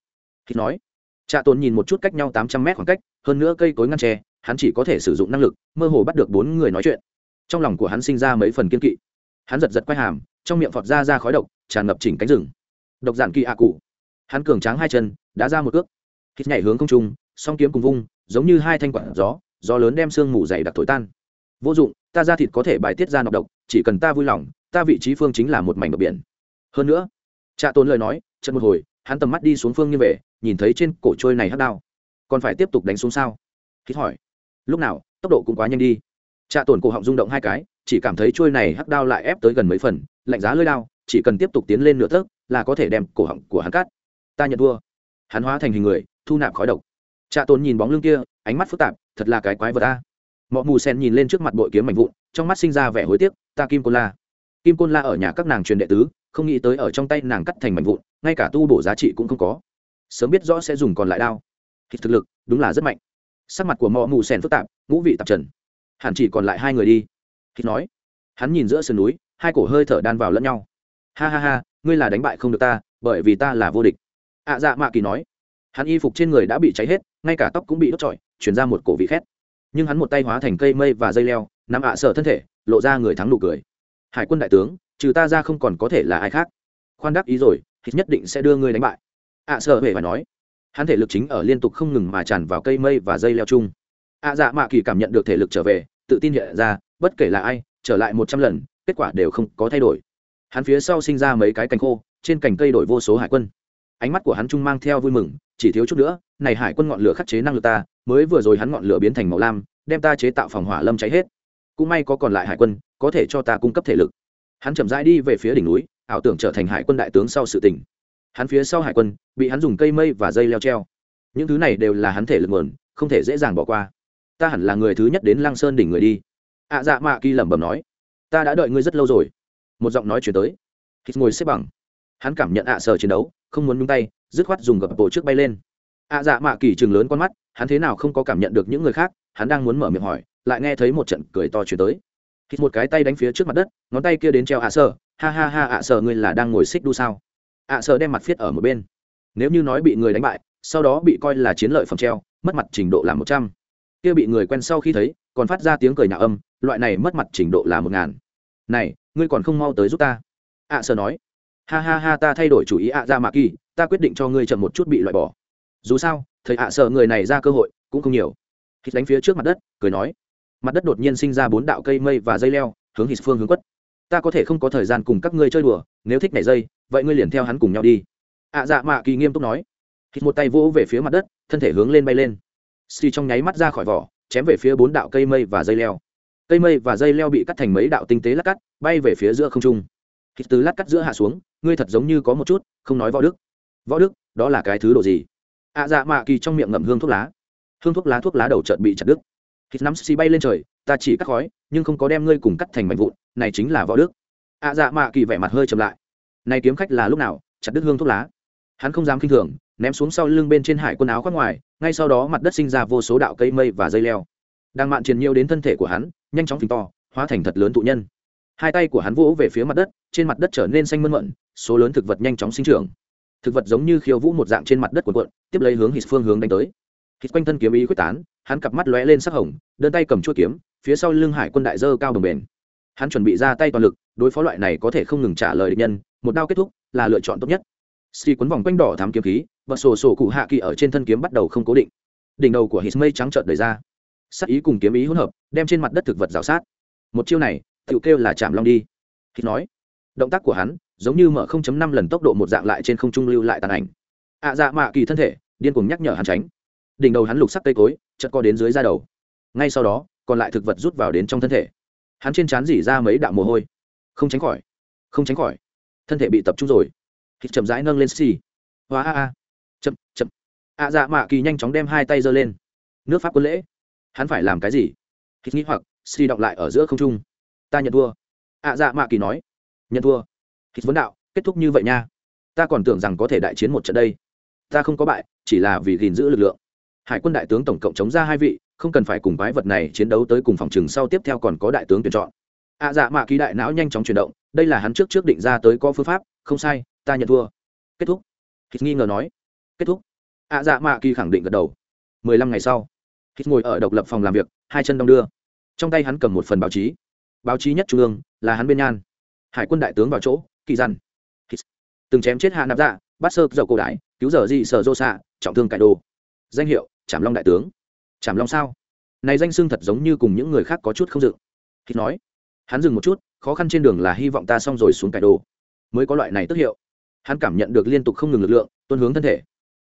Hít nói, trạ tồn nhìn một chút cách nhau tám trăm mét khoảng cách, hơn nữa cây cối ngăn tre hắn chỉ có thể sử dụng năng lực, mơ hồ bắt được bốn người nói chuyện. Trong lòng của hắn sinh ra mấy phần kiên kỵ hắn giật giật quay hàm, trong miệng phọt ra ra khói độc, tràn ngập chỉnh cánh rừng. Độc giản kỳ ạ cụ. Hắn cường tráng hai chân, đã ra một cước. Hít nhảy hướng không trung, song kiếm cùng vung, giống như hai thanh quản gió gió lớn đem sương mù dày đặc thổi tan. Vô dụng, ta ra thịt có thể bài tiết ra nọc độc, chỉ cần ta vui lòng, ta vị trí phương chính là một mảnh bờ biển. Hơn nữa, trạ tốn lời nói chân một hồi, hắn tầm mắt đi xuống phương như về, nhìn thấy trên cổ trôi này hắt đao. Còn phải tiếp tục đánh xuống sao? Hít hỏi. Lúc nào, tốc độ cũng quá nhanh đi. Trạ tổn cổ họng rung động hai cái chỉ cảm thấy trôi này hắc đao lại ép tới gần mấy phần, lạnh giá lưỡi đao, chỉ cần tiếp tục tiến lên nửa tấc là có thể đem cổ họng của hắn cắt. Ta nhận thua. Hắn hóa thành hình người, thu nạp khói độc. Trạ tồn nhìn bóng lưng kia, ánh mắt phức tạp, thật là cái quái vật ta mọi mù sen nhìn lên trước mặt bội kiếm mảnh vụn, trong mắt sinh ra vẻ hối tiếc, ta kim côn la. Kim côn la ở nhà các nàng truyền đệ tứ, không nghĩ tới ở trong tay nàng cắt thành mảnh vụn, ngay cả tu bổ giá trị cũng không có. Sớm biết rõ sẽ dùng còn lại đao. Thì thực lực, đúng là rất mạnh. Sắc mặt của mọ mù sen phức tạp, ngũ vị tạp trần. Hẳn chỉ còn lại hai người đi thì nói. Hắn nhìn giữa sườn núi hai cổ hơi thở đan vào lẫn nhau. Ha ha ha ngươi là đánh bại không được ta bởi vì ta là vô địch. Ạ à, dạ mạ kỳ nói. Hắn y phục trên người đã bị cháy hết ngay cả tóc cũng bị đốt trọi chuyển ra một cổ vị khét. Nhưng hắn một tay hóa thành cây mây và dây leo nằm ạ sợ thân thể lộ ra người thắng nụ cười. Hải quân đại tướng trừ ta ra không còn có thể là ai khác. Khoan đắc ý rồi thì nhất định sẽ đưa ngươi đánh bại. Ạ sợ hề và nói. Hắn thể lực chính ở liên tục không ngừng mà tràn vào cây mây và dây leo chung. Ạ dạ mạ kỳ cảm nhận được thể lực trở về tự tin hiện ra bất kể là ai, trở lại một trăm lần, kết quả đều không có thay đổi. Hắn phía sau sinh ra mấy cái cành khô, trên cành cây đổi vô số hải quân. Ánh mắt của hắn trung mang theo vui mừng, chỉ thiếu chút nữa, này hải quân ngọn lửa khắc chế năng lực ta, mới vừa rồi hắn ngọn lửa biến thành màu lam, đem ta chế tạo phòng hỏa lâm cháy hết. Cũng may có còn lại hải quân, có thể cho ta cung cấp thể lực. Hắn chậm rãi đi về phía đỉnh núi, ảo tưởng trở thành hải quân đại tướng sau sự tỉnh hắn phía sau hải quân, bị hắn dùng cây mây và dây leo treo. Những thứ này đều là hắn thể lực nguồn, không thể dễ dàng bỏ qua. Ta hẳn là người thứ nhất đến lăng sơn đỉnh người đi ạ dạ mạ kỳ lẩm bẩm nói, ta đã đợi ngươi rất lâu rồi. Một giọng nói chuyển tới. Hít ngồi xếp bằng. Hắn cảm nhận ạ sở chiến đấu, không muốn nhung tay, dứt khoát dùng gập bộ trước bay lên. Ạ dạ mạ kỳ chừng lớn con mắt, hắn thế nào không có cảm nhận được những người khác, hắn đang muốn mở miệng hỏi, lại nghe thấy một trận cười to chuyển tới. Hít một cái tay đánh phía trước mặt đất, ngón tay kia đến treo ạ sở, ha ha ha ạ sở, ngươi là đang ngồi xích đu sao? Ạ sở đem mặt viết ở một bên. Nếu như nói bị người đánh bại, sau đó bị coi là chiến lợi phẩm treo, mất mặt trình độ là một trăm. Kia bị người quen sau khi thấy, còn phát ra tiếng cười nhạo âm loại này mất mặt trình độ là một ngàn. Này, ngươi còn không mau tới giúp ta. Ạ sơ nói. Ha ha ha, ta thay đổi chủ ý ạ, ra mạ kỳ, ta quyết định cho ngươi chậm một chút bị loại bỏ. Dù sao thầy ạ sợ người này ra cơ hội, cũng không nhiều. Hít đánh phía trước mặt đất, cười nói. Mặt đất đột nhiên sinh ra bốn đạo cây mây và dây leo, hướng hít phương hướng quất. Ta có thể không có thời gian cùng các ngươi chơi đùa, nếu thích nhảy dây, vậy ngươi liền theo hắn cùng nhau đi. Ạ dạ mạ kỳ nghiêm túc nói. Hít một tay vỗ về phía mặt đất, thân thể hướng lên bay lên. Xì trong nháy mắt ra khỏi vỏ, chém về phía bốn đạo cây mây và dây leo cây mây và dây leo bị cắt thành mấy đạo tinh tế lát cắt, bay về phía giữa không trung. Hít từ lát cắt giữa hạ xuống, ngươi thật giống như có một chút, không nói võ đức. Võ đức, đó là cái thứ đồ gì? Ạ à dạ mạ kỳ trong miệng ngậm hương thuốc lá. Hương thuốc lá thuốc lá đầu trận bị chặt đứt. Hít nắm xì bay lên trời, ta chỉ cắt khói, nhưng không có đem ngươi cùng cắt thành mảnh vụn, này chính là võ đức. Ạ à dạ mạ kỳ vẻ mặt hơi chậm lại. Này kiếm khách là lúc nào, chặt đứt hương thuốc lá? Hắn không dám kinh thường, ném xuống sau lưng bên trên hải quần áo khoác ngoài, ngay sau đó mặt đất sinh ra vô số đạo cây mây và dây leo. Đang mạn triền nhiều đến thân thể của hắn nhanh chóng phình to, hóa thành thật lớn tụ nhân. Hai tay của hắn vỗ về phía mặt đất, trên mặt đất trở nên xanh mơn mận, số lớn thực vật nhanh chóng sinh trưởng. Thực vật giống như khiêu vũ một dạng trên mặt đất cuộn cuộn, tiếp lấy hướng hít phương hướng đánh tới. Hít quanh thân kiếm ý quyết tán, hắn cặp mắt lóe lên sắc hồng, đơn tay cầm chuôi kiếm, phía sau lưng hải quân đại dơ cao đồng bền. Hắn chuẩn bị ra tay toàn lực, đối phó loại này có thể không ngừng trả lời địch nhân, một đao kết thúc là lựa chọn tốt nhất. Xì quấn vòng quanh đỏ thám kiếm khí và sổ sổ cụ hạ kỳ ở trên thân kiếm bắt đầu không cố định. Đỉnh đầu của hít mây trắng trợn đời ra sắc ý cùng kiếm ý hỗn hợp, đem trên mặt đất thực vật rào sát. Một chiêu này tự kêu là chạm long đi. Hít nói. Động tác của hắn, giống như mở 0.5 lần tốc độ một dạng lại trên không trung lưu lại tàn ảnh. Ạ dạ mạ kỳ thân thể, điên cuồng nhắc nhở hắn tránh. Đỉnh đầu hắn lục sắc cây cối chật co đến dưới da đầu. Ngay sau đó, còn lại thực vật rút vào đến trong thân thể. Hắn trên trán dỉ ra mấy đạo mồ hôi. Không tránh khỏi. Không tránh khỏi. Thân thể bị tập trung rồi. Hít chậm rãi nâng lên xì. Hóa a a. Chậm chậm. Ạ dạ mạ kỳ nhanh chóng đem hai tay giơ lên. Nước pháp quân lễ hắn phải làm cái gì? Hít nghĩ hoặc xì động lại ở giữa không trung. Ta nhận thua. Ạ dạ mạ kỳ nói. Nhận thua. Hít vấn đạo, kết thúc như vậy nha. Ta còn tưởng rằng có thể đại chiến một trận đây. Ta không có bại, chỉ là vì gìn giữ lực lượng. Hải quân đại tướng tổng cộng chống ra hai vị, không cần phải cùng quái vật này chiến đấu tới cùng phòng trừng sau tiếp theo còn có đại tướng tuyển chọn. Ạ dạ mạ kỳ đại não nhanh chóng chuyển động, đây là hắn trước trước định ra tới có phương pháp, không sai, ta nhận thua. Kết thúc. Hít nghi ngờ nói. Kết thúc. Ạ dạ mạ kỳ khẳng định gật đầu. Mười lăm ngày sau hít ngồi ở độc lập phòng làm việc, hai chân đong đưa. Trong tay hắn cầm một phần báo chí. Báo chí nhất trung ương, là hắn bên nhan. Hải quân đại tướng vào chỗ, kỳ dằn từng chém chết hạ nạp dạ bắt sơ dầu cổ đại, cứu giờ dị sở dô xạ, trọng thương cải đồ. Danh hiệu, trảm long đại tướng. Trảm long sao? Này danh xưng thật giống như cùng những người khác có chút không dự. Hít nói. Hắn dừng một chút, khó khăn trên đường là hy vọng ta xong rồi xuống cải đồ. Mới có loại này tức hiệu. Hắn cảm nhận được liên tục không ngừng lực lượng, tuân hướng thân thể.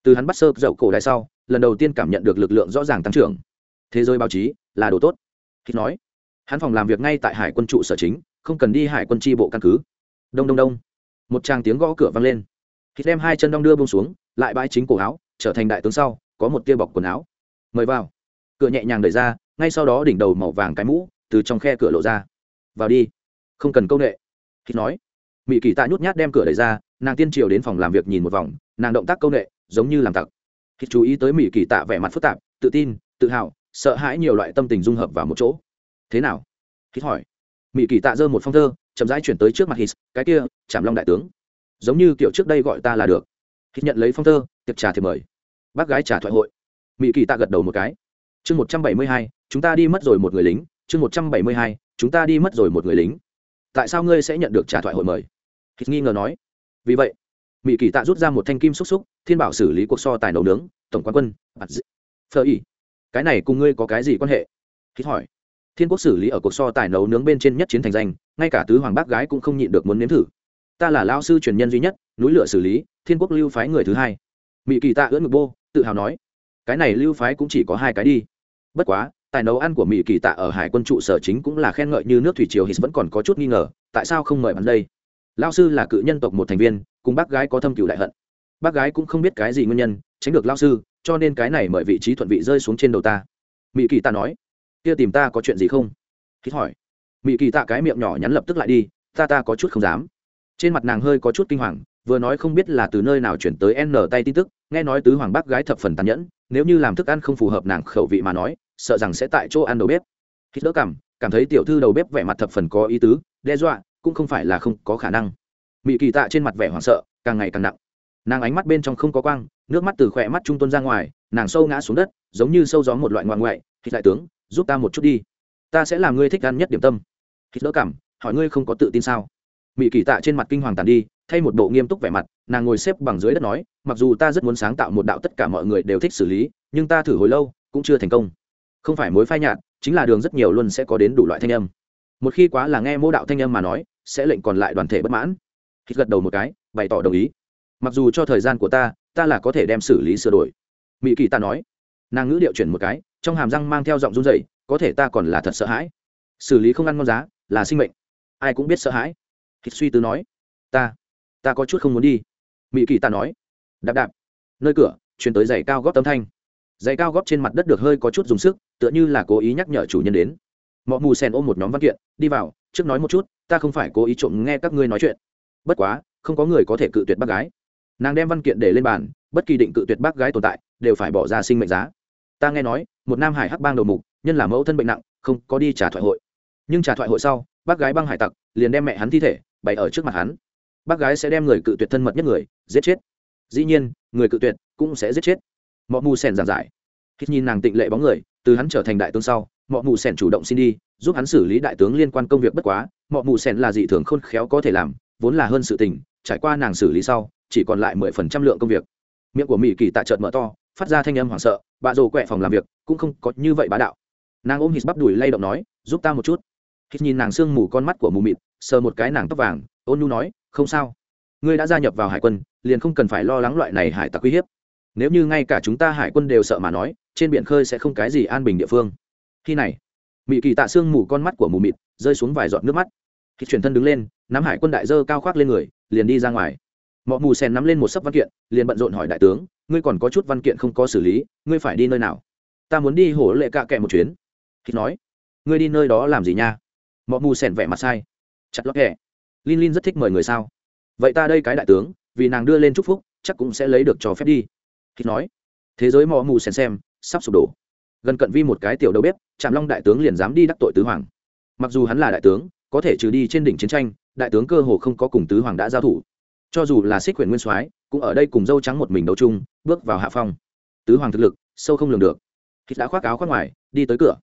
Từ hắn bắt sơ dậu cổ đại sau lần đầu tiên cảm nhận được lực lượng rõ ràng tăng trưởng. Thế giới báo chí là đồ tốt. Khi nói, hắn phòng làm việc ngay tại hải quân trụ sở chính, không cần đi hải quân tri bộ căn cứ. Đông đông đông. Một tràng tiếng gõ cửa vang lên. Khi đem hai chân đong đưa bông xuống, lại bãi chính cổ áo, trở thành đại tướng sau, có một tia bọc quần áo. Mời vào. Cửa nhẹ nhàng đẩy ra, ngay sau đó đỉnh đầu màu vàng cái mũ, từ trong khe cửa lộ ra. Vào đi. Không cần công nghệ. Khi nói mỹ kỳ tạ nhút nhát đem cửa đẩy ra, nàng tiên triều đến phòng làm việc nhìn một vòng, nàng động tác công nghệ giống như làm tặc khi chú ý tới mỹ kỳ tạ vẻ mặt phức tạp, tự tin, tự hào, sợ hãi nhiều loại tâm tình dung hợp vào một chỗ. Thế nào? Hít hỏi. Mỹ kỳ tạ giơ một phong thơ, chậm rãi chuyển tới trước mặt hít, cái kia chạm long đại tướng, giống như kiểu trước đây gọi ta là được. Hít nhận lấy phong thơ, tiệc trà thì mời. Bác gái trà thoại hội. Mỹ kỳ tạ gật đầu một cái. Chương một trăm bảy mươi hai, chúng ta đi mất rồi một người lính, chương một trăm bảy mươi hai, chúng ta đi mất rồi một người lính. Tại sao ngươi sẽ nhận được trả thoại hội mời? Hít nghi ngờ nói. Vì vậy mỹ kỳ tạ rút ra một thanh kim xúc xúc, thiên bảo xử lý cuộc so tài nấu nướng, tổng quan quân phờ ý cái này cùng ngươi có cái gì quan hệ? Hít hỏi. Thiên quốc xử lý ở cuộc so tài nấu nướng bên trên nhất chiến thành danh, ngay cả tứ hoàng bác gái cũng không nhịn được muốn nếm thử. Ta là lao sư truyền nhân duy nhất, núi lửa xử lý, thiên quốc lưu phái người thứ hai. Mỹ kỳ tạ ưỡn ngực bô, tự hào nói. Cái này lưu phái cũng chỉ có hai cái đi. Bất quá, tài nấu ăn của mỹ kỳ tạ ở hải quân trụ sở chính cũng là khen ngợi như nước thủy triều, hít vẫn còn có chút nghi ngờ, tại sao không mời hắn đây? Lao sư là cự nhân tộc một thành viên cùng bác gái có thâm cửu đại hận. Bác gái cũng không biết cái gì nguyên nhân, tránh được lao sư, cho nên cái này mời vị trí thuận vị rơi xuống trên đầu ta. Mỹ kỳ tạ nói, kia tìm ta có chuyện gì không? Hít hỏi. Mỹ kỳ tạ cái miệng nhỏ nhắn lập tức lại đi, ta ta có chút không dám. Trên mặt nàng hơi có chút kinh hoàng, vừa nói không biết là từ nơi nào chuyển tới n tay tin tức, nghe nói tứ hoàng bác gái thập phần tàn nhẫn, nếu như làm thức ăn không phù hợp nàng khẩu vị mà nói, sợ rằng sẽ tại chỗ ăn đầu bếp. Hít đỡ cảm cảm thấy tiểu thư đầu bếp vẻ mặt thập phần có ý tứ, đe dọa, cũng không phải là không có khả năng mỹ kỳ tạ trên mặt vẻ hoảng sợ, càng ngày càng nặng. Nàng ánh mắt bên trong không có quang, nước mắt từ khỏe mắt trung tuân ra ngoài, nàng sâu ngã xuống đất, giống như sâu gió một loại ngoan ngoại. Thịt đại tướng, giúp ta một chút đi. Ta sẽ làm ngươi thích ăn nhất điểm tâm. Thịt đỡ cảm, hỏi ngươi không có tự tin sao? Mỹ kỳ tạ trên mặt kinh hoàng tàn đi, thay một bộ nghiêm túc vẻ mặt, nàng ngồi xếp bằng dưới đất nói, mặc dù ta rất muốn sáng tạo một đạo tất cả mọi người đều thích xử lý, nhưng ta thử hồi lâu, cũng chưa thành công. Không phải mối phai nhạt, chính là đường rất nhiều luôn sẽ có đến đủ loại thanh âm. Một khi quá là nghe mô đạo thanh âm mà nói, sẽ lệnh còn lại đoàn thể bất mãn hít gật đầu một cái, bày tỏ đồng ý. Mặc dù cho thời gian của ta ta là có thể đem xử lý sửa đổi. Mỹ kỳ ta nói. Nàng ngữ điệu chuyển một cái, trong hàm răng mang theo giọng run dậy có thể ta còn là thật sợ hãi. Xử lý không ăn ngon giá, là sinh mệnh. Ai cũng biết sợ hãi. Hít suy tư nói. Ta ta có chút không muốn đi. Mỹ kỳ ta nói. Đạp đạp. Nơi cửa, chuyển tới giày cao góp tấm thanh. Giày cao góp trên mặt đất được hơi có chút dùng sức, tựa như là cố ý nhắc nhở chủ nhân đến. Mọi mù sen ôm một nhóm văn kiện, đi vào, trước nói một chút, ta không phải cố ý trộm nghe các ngươi nói chuyện bất quá, không có người có thể cự tuyệt bác gái. Nàng đem văn kiện để lên bàn, bất kỳ định cự tuyệt bác gái tồn tại, đều phải bỏ ra sinh mệnh giá. Ta nghe nói, một nam hải hắc bang đầu mục, nhân là mẫu thân bệnh nặng, không có đi trả thoại hội. Nhưng trả thoại hội sau, bác gái băng hải tặc, liền đem mẹ hắn thi thể, bày ở trước mặt hắn. Bác gái sẽ đem người cự tuyệt thân mật nhất người, giết chết. Dĩ nhiên, người cự tuyệt cũng sẽ giết chết. Mọi mù sèn giảng giải. Hít nhìn nàng tịnh lệ bóng người, từ hắn trở thành đại tướng sau mọi mù sèn chủ động xin đi, giúp hắn xử lý đại tướng liên quan công việc bất quá. Mọi mù sèn là dị thường khôn khéo có thể làm vốn là hơn sự tình, trải qua nàng xử lý sau, chỉ còn lại mười phần trăm lượng công việc. Miệng của mỹ kỳ tạ trợt mở to, phát ra thanh âm hoảng sợ, bà rồ quẹ phòng làm việc, cũng không có như vậy bá đạo. Nàng ôm hít bắp đùi lay động nói, giúp ta một chút. Hít nhìn nàng sương mù con mắt của mù mịt, sờ một cái nàng tóc vàng, ôn nhu nói, không sao. Ngươi đã gia nhập vào hải quân, liền không cần phải lo lắng loại này hải tặc uy hiếp. Nếu như ngay cả chúng ta hải quân đều sợ mà nói, trên biển khơi sẽ không cái gì an bình địa phương. Khi này mỹ kỳ tạ sương mù con mắt của mù mịt rơi xuống vài giọt nước mắt khi chuyển thân đứng lên nắm hải quân đại dơ cao khoác lên người liền đi ra ngoài mọi mù sen nắm lên một sấp văn kiện liền bận rộn hỏi đại tướng ngươi còn có chút văn kiện không có xử lý ngươi phải đi nơi nào ta muốn đi hổ lệ cạ kẹ một chuyến khi nói ngươi đi nơi đó làm gì nha mọi mù sen vẻ mặt sai chặt lót kẹ Linh Linh rất thích mời người sao? Vậy ta đây cái đại tướng, vì nàng đưa lên chúc phúc, chắc cũng sẽ lấy được cho phép đi. Khi nói, thế giới mò mù sen xem, sắp sụp đổ. Gần cận vi một cái tiểu đầu bếp, Trạm Long đại tướng liền dám đi đắc tội tứ hoàng. Mặc dù hắn là đại tướng, có thể trừ đi trên đỉnh chiến tranh, đại tướng cơ hồ không có cùng tứ hoàng đã giao thủ. Cho dù là Xích Huyền Nguyên Soái, cũng ở đây cùng dâu trắng một mình đấu chung, bước vào hạ phong. Tứ hoàng thực lực, sâu không lường được. Hít đã khoác áo khoác ngoài, đi tới cửa.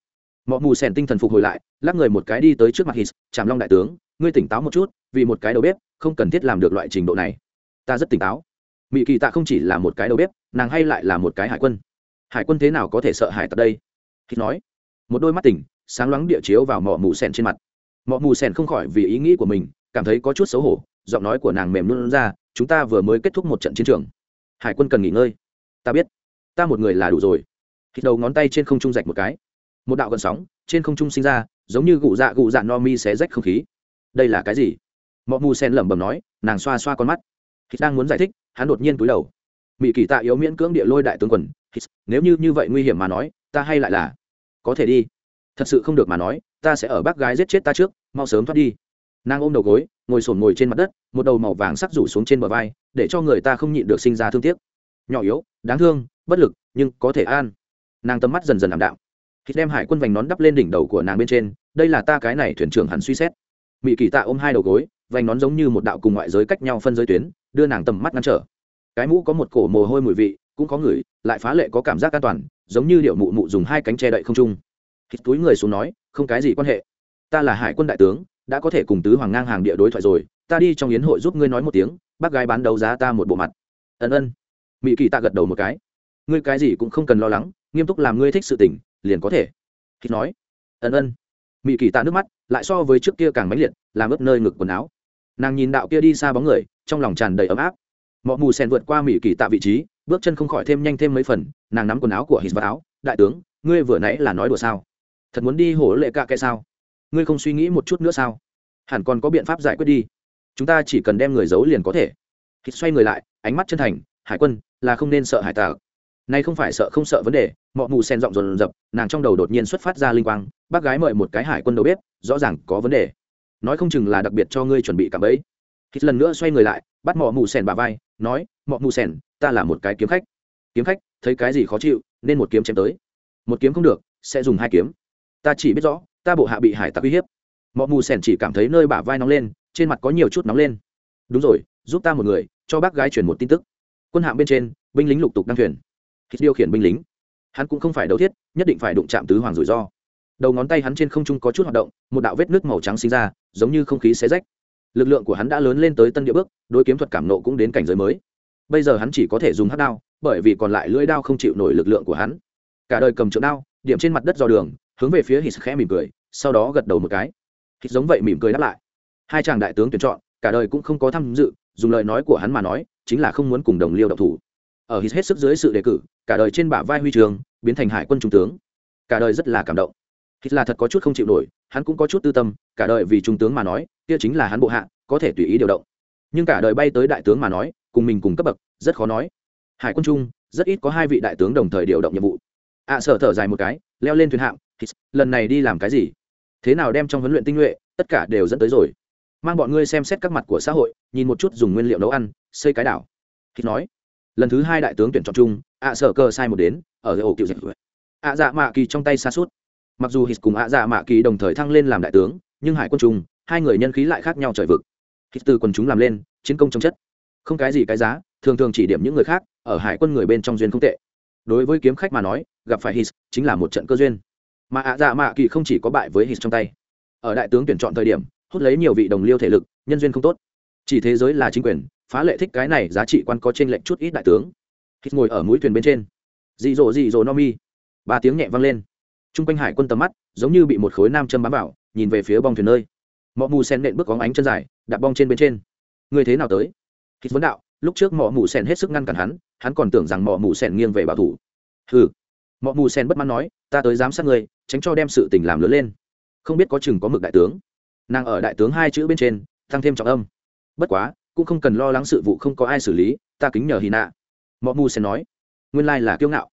Mọ mù sèn tinh thần phục hồi lại, lắc người một cái đi tới trước mặt Hít, Trạm Long đại tướng, ngươi tỉnh táo một chút, vì một cái đầu bếp không cần thiết làm được loại trình độ này ta rất tỉnh táo mỹ kỳ tạ không chỉ là một cái đầu bếp nàng hay lại là một cái hải quân hải quân thế nào có thể sợ hải tặc đây hít nói một đôi mắt tỉnh sáng loáng địa chiếu vào mỏ mù sèn trên mặt mỏ mù sen không khỏi vì ý nghĩ của mình, cảm thấy có chút xấu hổ, giọng nói của nàng mềm luôn ra, chúng ta vừa mới kết thúc một trận chiến trường. Hải quân cần nghỉ ngơi. Ta biết. Ta một người là đủ rồi. Hít đầu ngón tay trên không trung rạch một cái. Một đạo gần sóng trên không trung sinh ra, giống như gụ dạ gụ dạ no mi xé rách không khí. Đây là cái gì? Mọi mù sen lẩm bẩm nói, nàng xoa xoa con mắt. Hít đang muốn giải thích, hắn đột nhiên cúi đầu. Mỹ kỳ tạ yếu miễn cưỡng địa lôi đại tướng quần hít, nếu như như vậy nguy hiểm mà nói, ta hay lại là. Có thể đi. Thật sự không được mà nói ta sẽ ở bác gái giết chết ta trước, mau sớm thoát đi. Nàng ôm đầu gối, ngồi sổn ngồi trên mặt đất, một đầu màu vàng sắc rủ xuống trên bờ vai, để cho người ta không nhịn được sinh ra thương tiếc. Nhỏ yếu, đáng thương, bất lực, nhưng có thể an. Nàng tầm mắt dần dần ảm đạm. Khi đem hải quân vành nón đắp lên đỉnh đầu của nàng bên trên, đây là ta cái này thuyền trưởng hẳn suy xét. Mỹ kỳ tạ ôm hai đầu gối, vành nón giống như một đạo cùng ngoại giới cách nhau phân giới tuyến, đưa nàng tầm mắt ngăn trở. Cái mũ có một cổ mồ hôi mùi vị, cũng có người, lại phá lệ có cảm giác an toàn, giống như điệu mụ mụ dùng hai cánh che đậy không trung hít túi người xuống nói, không cái gì quan hệ. Ta là hải quân đại tướng, đã có thể cùng tứ hoàng ngang hàng địa đối thoại rồi. Ta đi trong yến hội giúp ngươi nói một tiếng, bác gái bán đấu giá ta một bộ mặt. Ân ân. Mỹ kỳ ta gật đầu một cái. Ngươi cái gì cũng không cần lo lắng, nghiêm túc làm ngươi thích sự tình, liền có thể. Hít nói. Ân ân. Mỹ kỳ ta nước mắt, lại so với trước kia càng mãnh liệt, làm ướt nơi ngực quần áo. Nàng nhìn đạo kia đi xa bóng người, trong lòng tràn đầy ấm áp. Mọi mù sen vượt qua mỹ kỳ tạ vị trí, bước chân không khỏi thêm nhanh thêm mấy phần, nàng nắm quần áo của hít vào áo. Đại tướng, ngươi vừa nãy là nói đùa sao? Thật muốn đi hổ lệ cạ cái sao? Ngươi không suy nghĩ một chút nữa sao? Hẳn còn có biện pháp giải quyết đi. Chúng ta chỉ cần đem người giấu liền có thể. Hít xoay người lại, ánh mắt chân thành, hải quân, là không nên sợ hải tạc nay không phải sợ không sợ vấn đề. Mọ mù sen giọng rồn rập nàng trong đầu đột nhiên xuất phát ra linh quang, bác gái mời một cái hải quân đầu bếp, rõ ràng có vấn đề. Nói không chừng là đặc biệt cho ngươi chuẩn bị cả ấy hít lần nữa xoay người lại, bắt mọ mù sen bà vai, nói, mọ mù sen, ta là một cái kiếm khách. Kiếm khách? Thấy cái gì khó chịu, nên một kiếm chém tới. Một kiếm không được, sẽ dùng hai kiếm ta chỉ biết rõ, ta bộ hạ bị hải tặc uy hiếp. Mọ mù sẻn chỉ cảm thấy nơi bả vai nóng lên, trên mặt có nhiều chút nóng lên. Đúng rồi, giúp ta một người, cho bác gái chuyển một tin tức. Quân hạm bên trên, binh lính lục tục đăng thuyền. Khi điều khiển binh lính. Hắn cũng không phải đấu thiết, nhất định phải đụng chạm tứ hoàng rủi ro. Đầu ngón tay hắn trên không trung có chút hoạt động, một đạo vết nước màu trắng sinh ra, giống như không khí xé rách. Lực lượng của hắn đã lớn lên tới tân địa bước đôi kiếm thuật cảm nộ cũng đến cảnh giới mới. Bây giờ hắn chỉ có thể dùng hát đao, bởi vì còn lại lưỡi đao không chịu nổi lực lượng của hắn. Cả đời cầm trượng đao, điểm trên mặt đất dò đường hướng về phía hít khẽ mỉm cười sau đó gật đầu một cái. Hít giống vậy mỉm cười đáp lại. Hai chàng đại tướng tuyển chọn cả đời cũng không có tham dự dùng lời nói của hắn mà nói chính là không muốn cùng đồng liêu độc thủ. Ở hít hết sức dưới sự đề cử cả đời trên bả vai huy trường biến thành hải quân trung tướng. Cả đời rất là cảm động. Hít là thật có chút không chịu nổi hắn cũng có chút tư tâm cả đời vì trung tướng mà nói kia chính là hắn bộ hạ có thể tùy ý điều động. Nhưng cả đời bay tới đại tướng mà nói cùng mình cùng cấp bậc rất khó nói. Hải quân trung rất ít có hai vị đại tướng đồng thời điều động nhiệm vụ. Ạ à, sở thở dài một cái leo lên thuyền hạm lần này đi làm cái gì? Thế nào đem trong huấn luyện tinh nhuệ, tất cả đều dẫn tới rồi? Mang bọn ngươi xem xét các mặt của xã hội, nhìn một chút dùng nguyên liệu nấu ăn, xây cái đảo. Hít nói. Lần thứ hai đại tướng tuyển chọn chung, ạ à sở cơ sai một đến, ở ổ cựu dịch. Ạ dạ mạ kỳ trong tay xa suốt. Mặc dù hít cùng ạ dạ mạ kỳ đồng thời thăng lên làm đại tướng, nhưng hải quân trung hai người nhân khí lại khác nhau trời vực. Hít từ quần chúng làm lên, chiến công trong chất. Không cái gì cái giá, thường thường chỉ điểm những người khác, ở hải quân người bên trong duyên không tệ. Đối với kiếm khách mà nói, gặp phải hít, chính là một trận cơ duyên mà ạ dạ mạ kỳ không chỉ có bại với hít trong tay. Ở đại tướng tuyển chọn thời điểm, hút lấy nhiều vị đồng liêu thể lực, nhân duyên không tốt. Chỉ thế giới là chính quyền, phá lệ thích cái này giá trị quan có trên lệnh chút ít đại tướng. Hít ngồi ở mũi thuyền bên trên. Dị dỗ dị dỗ no mi. Ba tiếng nhẹ vang lên. T r u n g quanh hải quân tầm mắt, giống như bị một khối nam châm bám vào, nhìn về phía bong thuyền nơi. Mọ mù sen nện bước có ánh chân dài, đạp bong trên bên trên. Người thế nào tới? Hít vấn đạo, lúc trước mọ mù sen hết sức ngăn cản hắn hắn còn tưởng rằng mọ mù sen nghiêng về bảo thủ. Hừ. Mọ mù sen bất mãn nói ta tới giám sát người tránh cho đem sự tình làm lớn lên. Không biết có chừng có mực đại tướng. Nàng ở đại tướng hai chữ bên trên, tăng thêm trọng âm. Bất quá, cũng không cần lo lắng sự vụ không có ai xử lý, ta kính nhờ hy nạ mọ mù sẽ nói, nguyên lai là kiêu ngạo.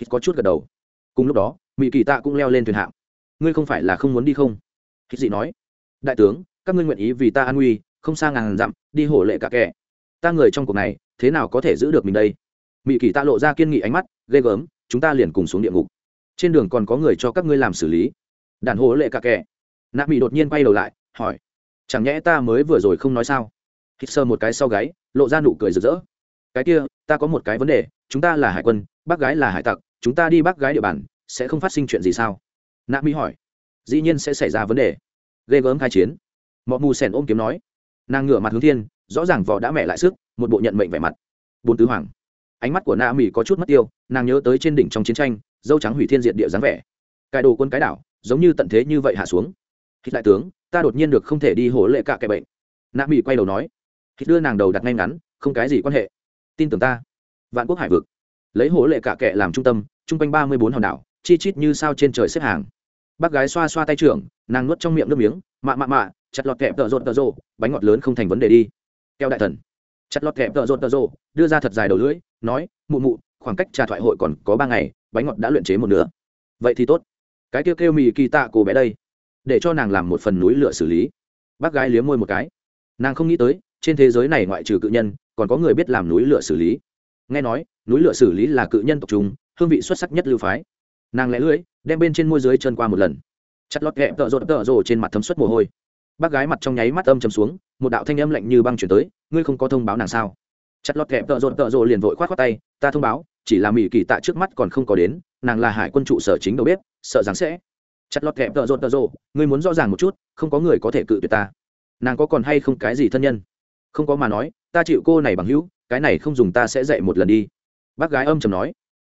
Hít có chút gật đầu. Cùng lúc đó mỹ kỳ tạ cũng leo lên thuyền hạm ngươi không phải là không muốn đi không? Hít dị nói, đại tướng, các ngươi nguyện ý vì ta an nguy không xa ngàn dặm, đi hổ lệ cả kẻ. Ta người trong cuộc này, thế nào có thể giữ được mình đây? Mỹ kỳ tạ lộ ra kiên nghị ánh mắt, ghê gớm, chúng ta liền cùng xuống địa ngục trên đường còn có người cho các ngươi làm xử lý. Đàn hồ lệ cả kẻ. Nạ mỹ đột nhiên quay đầu lại, hỏi, chẳng nhẽ ta mới vừa rồi không nói sao? Hít sơ một cái sau gáy, lộ ra nụ cười rực rỡ. Cái kia, ta có một cái vấn đề, chúng ta là hải quân, bác gái là hải tặc, chúng ta đi bác gái địa bàn, sẽ không phát sinh chuyện gì sao? Nạ mỹ hỏi, dĩ nhiên sẽ xảy ra vấn đề. Ghê gớm khai chiến. Mọi mù sèn ôm kiếm nói, nàng ngửa mặt hướng thiên, rõ ràng vỏ đã mẹ lại sức, một bộ nhận mệnh vẻ mặt. Bốn tứ hoàng. Ánh mắt của nạ mỹ có chút mất tiêu, nàng nhớ tới trên đỉnh trong chiến tranh dâu trắng hủy thiên diện địa dáng vẻ. Cải đồ quân cái đảo, giống như tận thế như vậy hạ xuống. Hít đại tướng, ta đột nhiên được không thể đi hổ lệ cả kẻ bệnh. Nạ mỹ quay đầu nói. Hít đưa nàng đầu đặt ngay ngắn, không cái gì quan hệ. Tin tưởng ta. Vạn quốc hải vực. Lấy hổ lệ cả kệ làm trung tâm, chung quanh ba mươi bốn hòn đảo, chi chít như sao trên trời xếp hàng. Bác gái xoa xoa tay trưởng, nàng nuốt trong miệng nước miếng, mạ mạ mạ, chặt lọt kẹp tợ rột tợ rộ bánh ngọt lớn không thành vấn đề đi. Keo đại thần. Chặt lọt kẹp tợ rột tợ rộ đưa ra thật dài đầu lưỡi, nói, mụ mụ, khoảng cách trà thoại hội còn có ba ngày bánh ngọt đã luyện chế một nửa. Vậy thì tốt. Cái kêu kêu mì kỳ tạ cô bé đây, để cho nàng làm một phần núi lửa xử lý. Bác gái liếm môi một cái. Nàng không nghĩ tới, trên thế giới này ngoại trừ cự nhân, còn có người biết làm núi lửa xử lý. Nghe nói, núi lửa xử lý là cự nhân tộc chúng, hương vị xuất sắc nhất lưu phái. Nàng lẽ lưỡi, đem bên trên môi dưới chân qua một lần. Chặt lót ghẹ tợ rột tợ rồ trên mặt thấm suất mồ hôi. Bác gái mặt trong nháy mắt âm chầm xuống, một đạo thanh âm lạnh như băng chuyển tới, ngươi không có thông báo nàng sao? Chặt lọt ghẹ tợ rột tợ rồ liền vội k h o á t khoác tay, ta thông báo chỉ là mỹ kỳ tạ trước mắt còn không có đến, nàng là hải quân trụ sở chính đầu bếp, sợ rằng sẽ chặt lọt kẹp tợ rột tợ rồ. Ngươi muốn rõ ràng một chút, không có người có thể cự tuyệt ta. Nàng có còn hay không cái gì thân nhân? Không có mà nói, ta chịu cô này bằng hữu, cái này không dùng ta sẽ dạy một lần đi. Bác gái âm chầm nói.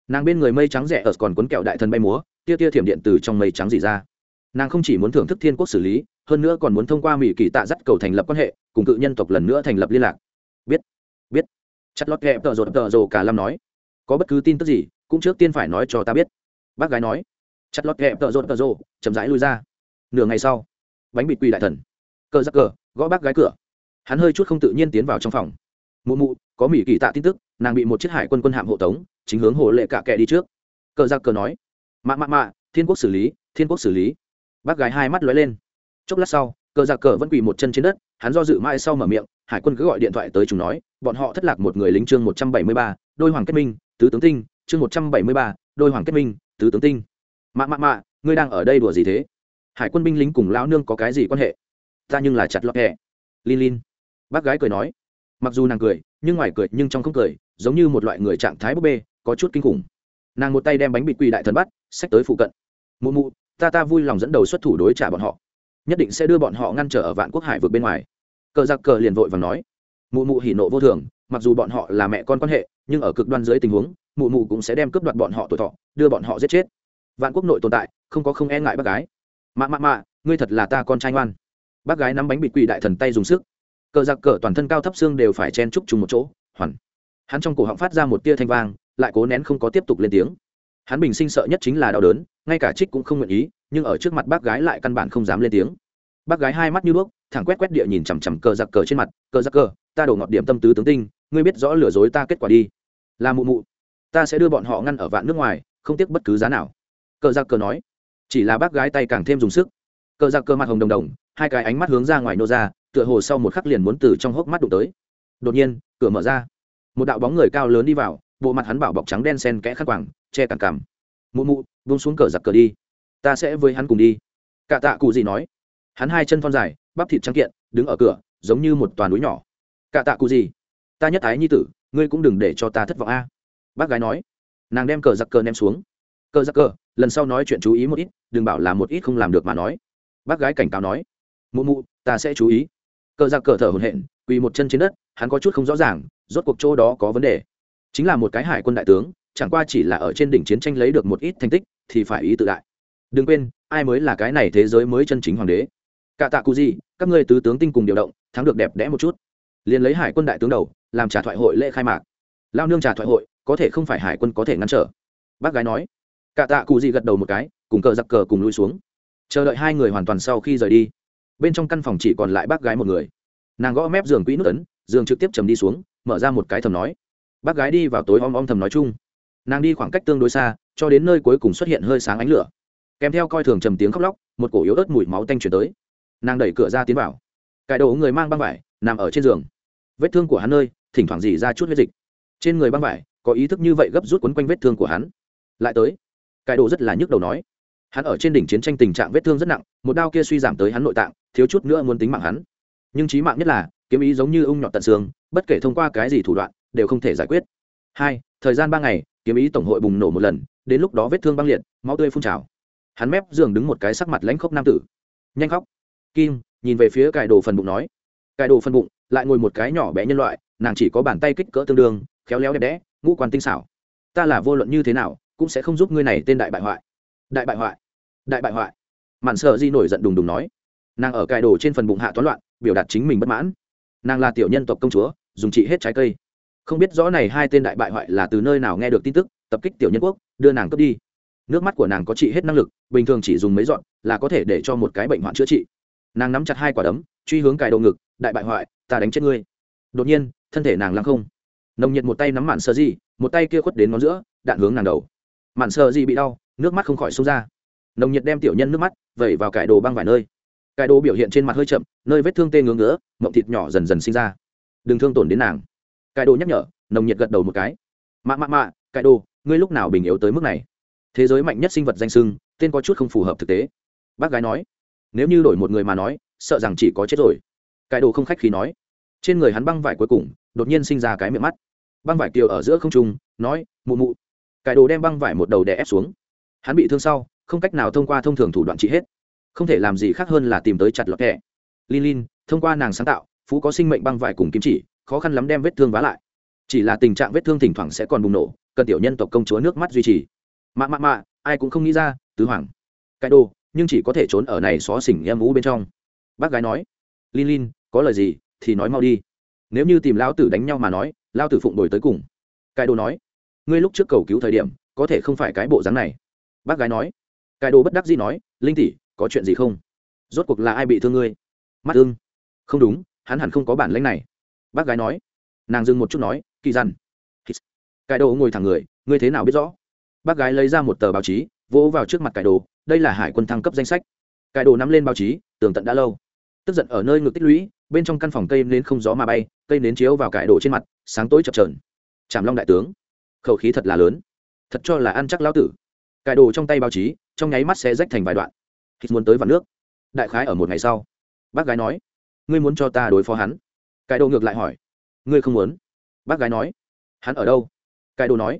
Nàng bên người mây trắng rẻ ở còn cuốn kẹo đại thần bay múa, tia tia thiểm điện từ trong mây trắng gì ra. Nàng không chỉ muốn thưởng thức thiên quốc xử lý, hơn nữa còn muốn thông qua mỹ kỳ tạ dắt cầu thành lập quan hệ, cùng cự nhân tộc lần nữa thành lập liên lạc. Biết biết. Chặt lót kẹp tợ rột tợ rồ cả lâm nói có bất cứ tin tức gì, cũng trước tiên phải nói cho ta biết. Bác gái nói. Chặt lót ghẹ tợ rộn tợ rộ chậm rãi lui ra. Nửa ngày sau, bánh bịt quỳ đại thần. Cờ giặc cờ, gõ bác gái cửa. Hắn hơi chút không tự nhiên tiến vào trong phòng. Mụ mụ, có mỹ kỳ tạ tin tức, nàng bị một chiếc hải quân quân hạm hộ tống, chính hướng hồ lệ cạ kệ đi trước. Cờ giặc cờ nói. Mạ mạ mạ, thiên quốc xử lý, thiên quốc xử lý. Bác gái hai mắt lóe lên. Chốc lát sau, cờ giặc cờ vẫn quỳ một chân trên đất, hắn do dự mãi sau mở miệng, hải quân cứ gọi điện thoại tới chúng nói, bọn họ thất lạc một người lính chương một trăm bảy mươi ba, đôi hoàng kết minh tứ tướng tinh, chương một trăm bảy mươi ba, đôi hoàng kết minh, tứ tướng tinh. Mạ mạ mạ, ngươi đang ở đây đùa gì thế? Hải quân binh lính cùng lão nương có cái gì quan hệ? Ta nhưng là chặt lọt hẹ lin lin. Bác gái cười nói. Mặc dù nàng cười, nhưng ngoài cười nhưng trong không cười, giống như một loại người trạng thái búp bê, có chút kinh khủng. Nàng một tay đem bánh bị quỳ đại thần bắt, xách tới phụ cận. Mụ mụ, ta ta vui lòng dẫn đầu xuất thủ đối trả bọn họ. Nhất định sẽ đưa bọn họ ngăn trở ở vạn quốc hải vượt bên ngoài. Cờ giặc cờ liền vội và nói. Mụ mụ hỉ nộ vô thường, mặc dù bọn họ là mẹ con quan hệ nhưng ở cực đoan dưới tình huống, mụ mụ cũng sẽ đem cướp đoạt bọn họ tuổi thọ, đưa bọn họ giết chết. Vạn quốc nội tồn tại, không có không e ngại bác gái. Mạ mạ mạ, ngươi thật là ta con trai ngoan. Bác gái nắm bánh bịt quỳ đại thần tay dùng sức. Cờ giặc cờ toàn thân cao thấp xương đều phải chen trúc chung một chỗ, hoàn. Hắn trong cổ họng phát ra một tia thanh vang, lại cố nén không có tiếp tục lên tiếng. Hắn bình sinh sợ nhất chính là đau đớn, ngay cả trích cũng không nguyện ý, nhưng ở trước mặt bác gái lại căn bản không dám lên tiếng. Bác gái hai mắt như đuốc, thẳng quét quét địa nhìn chằm chằm cờ giặc cờ trên mặt. Cờ giặc cờ, ta đổ ngọt điểm tâm tứ tướng tinh ngươi biết rõ lừa dối ta kết quả đi. Là mụ mụ. Ta sẽ đưa bọn họ ngăn ở vạn nước ngoài, không tiếc bất cứ giá nào. Cờ giặc cờ nói. Chỉ là bác gái tay càng thêm dùng sức. Cờ giặc cờ mặt hồng đồng đồng, hai cái ánh mắt hướng ra ngoài nô ra, tựa hồ sau một khắc liền muốn từ trong hốc mắt đụng tới. Đột nhiên, cửa mở ra. Một đạo bóng người cao lớn đi vào, bộ mặt hắn bảo bọc trắng đen sen kẽ khắc quảng, che cẳng cằm. Mụ mụ vung xuống cờ giặc cờ đi. Ta sẽ với hắn cùng đi. Cả tạ cụ gì nói. Hắn hai chân thon dài, bắp thịt trắng kiện, đứng ở cửa, giống như một toàn núi nhỏ. Cả tạ cụ gì? Ta nhất ái nhi tử, ngươi cũng đừng để cho ta thất vọng a. Bác gái nói. Nàng đem cờ giặc cờ ném xuống. Cờ giặc cờ, lần sau nói chuyện chú ý một ít, đừng bảo là một ít không làm được mà nói. Bác gái cảnh cáo nói. Mụ mụ, ta sẽ chú ý. Cờ giặc cờ thở hồn hện quỳ một chân trên đất, hắn có chút không rõ ràng, rốt cuộc chỗ đó có vấn đề. Chính là một cái hải quân đại tướng, chẳng qua chỉ là ở trên đỉnh chiến tranh lấy được một ít thành tích, thì phải ý tự đại. Đừng quên, ai mới là cái này thế giới mới chân chính hoàng đế. Cả tạ cụ gì, các ngươi tứ tướng tinh cùng điều động, thắng được đẹp đẽ một chút liền lấy hải quân đại tướng đầu, làm trả thoại hội lễ khai mạc. Lao nương trả thoại hội, có thể không phải hải quân có thể ngăn trở. Bác gái nói. Cả tạ cụ gì gật đầu một cái, cùng cờ giặc cờ cùng lui xuống. Chờ đợi hai người hoàn toàn sau khi rời đi. Bên trong căn phòng chỉ còn lại bác gái một người. Nàng gõ mép giường quỹ nước ấn, giường trực tiếp chầm đi xuống, mở ra một cái thầm nói. Bác gái đi vào tối om om thầm nói chung. Nàng đi khoảng cách tương đối xa, cho đến nơi cuối cùng xuất hiện hơi sáng ánh lửa. Kèm theo coi thường trầm tiếng khóc lóc, một cổ yếu ớt mùi máu tanh chuyển tới. Nàng đẩy cửa ra tiến vào. Cải đầu người mang băng vải, nằm ở trên giường vết thương của hắn nơi, thỉnh thoảng dì ra chút huyết dịch. Trên người băng vải, có ý thức như vậy gấp rút quấn quanh vết thương của hắn. Lại tới cải đồ rất là nhức đầu nói. Hắn ở trên đỉnh chiến tranh tình trạng vết thương rất nặng, một đao kia suy giảm tới hắn nội tạng, thiếu chút nữa muốn tính mạng hắn. Nhưng trí mạng nhất là, kiếm ý giống như ung nhọt tận xương, bất kể thông qua cái gì thủ đoạn, đều không thể giải quyết. Hai, thời gian ba ngày, kiếm ý tổng hội bùng nổ một lần, đến lúc đó vết thương băng liệt, máu tươi phun trào. Hắn mép giường đứng một cái sắc mặt lãnh khốc nam tử. Nhanh khóc. Kim, nhìn về phía cải đồ phần bụng nói cải đồ phần bụng, lại ngồi một cái nhỏ bé nhân loại, nàng chỉ có bàn tay kích cỡ tương đương, khéo léo đẹp đẽ, ngũ quan tinh xảo. Ta là vô luận như thế nào, cũng sẽ không giúp ngươi này tên đại bại hoại. Đại bại hoại? Đại bại hoại? Mạn sợ di nổi giận đùng đùng nói. Nàng ở cài đồ trên phần bụng hạ toán loạn, biểu đạt chính mình bất mãn. Nàng là tiểu nhân tộc công chúa, dùng trị hết trái cây. Không biết rõ này hai tên đại bại hoại là từ nơi nào nghe được tin tức, tập kích tiểu nhân quốc, đưa nàng cướp đi. Nước mắt của nàng có trị hết năng lực, bình thường chỉ dùng mấy dọn là có thể để cho một cái bệnh hoạn chữa trị. Nàng nắm chặt hai quả đấm, truy hướng cài đồ ngực đại bại hoại, ta đánh chết ngươi. Đột nhiên, thân thể nàng lăng không. Nồng nhiệt một tay nắm mạn sơ gì, một tay kia khuất đến ngón giữa, đạn hướng nàng đầu. Mạn sơ gì bị đau, nước mắt không khỏi xông ra. Nồng nhiệt đem tiểu nhân nước mắt vẩy vào cải đồ băng vài nơi. Cải đồ biểu hiện trên mặt hơi chậm, nơi vết thương tê ngứa ngứa, mộng thịt nhỏ dần dần sinh ra. Đừng thương tổn đến nàng. Cải đồ nhắc nhở, nồng nhiệt gật đầu một cái. Mạ mạ mạ, cải đồ, ngươi lúc nào bình yếu tới mức này? Thế giới mạnh nhất sinh vật danh sưng, tên có chút không phù hợp thực tế. Bác gái nói, nếu như đổi một người mà nói, sợ rằng chỉ có chết rồi cải đồ không khách khí nói. Trên người hắn băng vải cuối cùng, đột nhiên sinh ra cái miệng mắt. Băng vải kiều ở giữa không trung, nói, mụ mụ. Cải đồ đem băng vải một đầu đè ép xuống. Hắn bị thương sau, không cách nào thông qua thông thường thủ đoạn trị hết. Không thể làm gì khác hơn là tìm tới chặt lọt kẹ. Lin lin, thông qua nàng sáng tạo, phú có sinh mệnh băng vải cùng kim chỉ, khó khăn lắm đem vết thương vá lại. Chỉ là tình trạng vết thương thỉnh thoảng sẽ còn bùng nổ, cần tiểu nhân tộc công chúa nước mắt duy trì. Mạ mạ mạ, ai cũng không nghĩ ra, tứ hoàng. Cái đồ, nhưng chỉ có thể trốn ở này xó xỉnh em ú bên trong. Bác gái nói, lin lin có lời gì thì nói mau đi. Nếu như tìm lao tử đánh nhau mà nói lao tử phụng đổi tới cùng. Cái đồ nói, ngươi lúc trước cầu cứu thời điểm, có thể không phải cái bộ dáng này. Bác gái nói, cái đồ bất đắc dĩ nói, linh tỷ, có chuyện gì không? Rốt cuộc là ai bị thương ngươi? Mắt ưng. Không đúng, hắn hẳn không có bản lãnh này. Bác gái nói. Nàng dừng một chút nói, kỳ dằn. Cái đồ ngồi thẳng người, ngươi thế nào biết rõ? Bác gái lấy ra một tờ báo chí, vỗ vào trước mặt cải đồ, đây là hải quân thăng cấp danh sách. Cải đồ nắm lên báo chí, tường tận đã lâu. Tức giận ở nơi ngực tích lũy bên trong căn phòng cây nến không gió mà bay, cây nến chiếu vào cải đồ trên mặt, sáng tối chập trờn trảm long đại tướng, khẩu khí thật là lớn. Thật cho là ăn chắc lão tử. Cải đồ trong tay báo chí, trong nháy mắt sẽ rách thành vài đoạn. Hít muốn tới vạn nước. Đại khái ở một ngày sau, bác gái nói, ngươi muốn cho ta đối phó hắn? Cải đồ ngược lại hỏi, ngươi không muốn? Bác gái nói, hắn ở đâu? Cải đồ nói,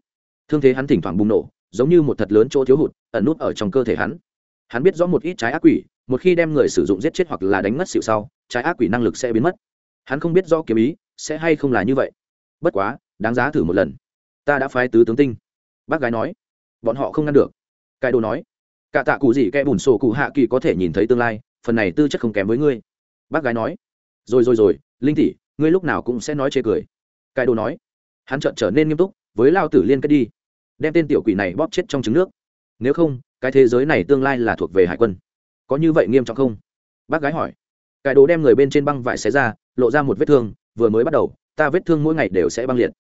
thương thế hắn thỉnh thoảng bùng nổ, giống như một thật lớn chỗ thiếu hụt, ẩn nút ở trong cơ thể hắn. Hắn biết rõ một ít trái ác quỷ một khi đem người sử dụng giết chết hoặc là đánh mất xịu sau, trái ác quỷ năng lực sẽ biến mất. Hắn không biết do kiếm ý, sẽ hay không là như vậy. Bất quá, đáng giá thử một lần. Ta đã phái tứ tướng tinh. Bác gái nói, bọn họ không ngăn được. Cải đồ nói, cả tạ cụ gì kẻ bùn sổ cụ hạ kỳ có thể nhìn thấy tương lai, phần này tư chất không kém với ngươi. Bác gái nói, rồi rồi rồi, linh tỷ, ngươi lúc nào cũng sẽ nói chê cười. Cải đồ nói, hắn trợn trở nên nghiêm túc, với lao tử liên kết đi. Đem tên tiểu quỷ này bóp chết trong trứng nước. Nếu không, cái thế giới này tương lai là thuộc về hải quân có như vậy nghiêm trọng không? Bác gái hỏi. Cải đồ đem người bên trên băng vải xé ra, lộ ra một vết thương, vừa mới bắt đầu, ta vết thương mỗi ngày đều sẽ băng liệt.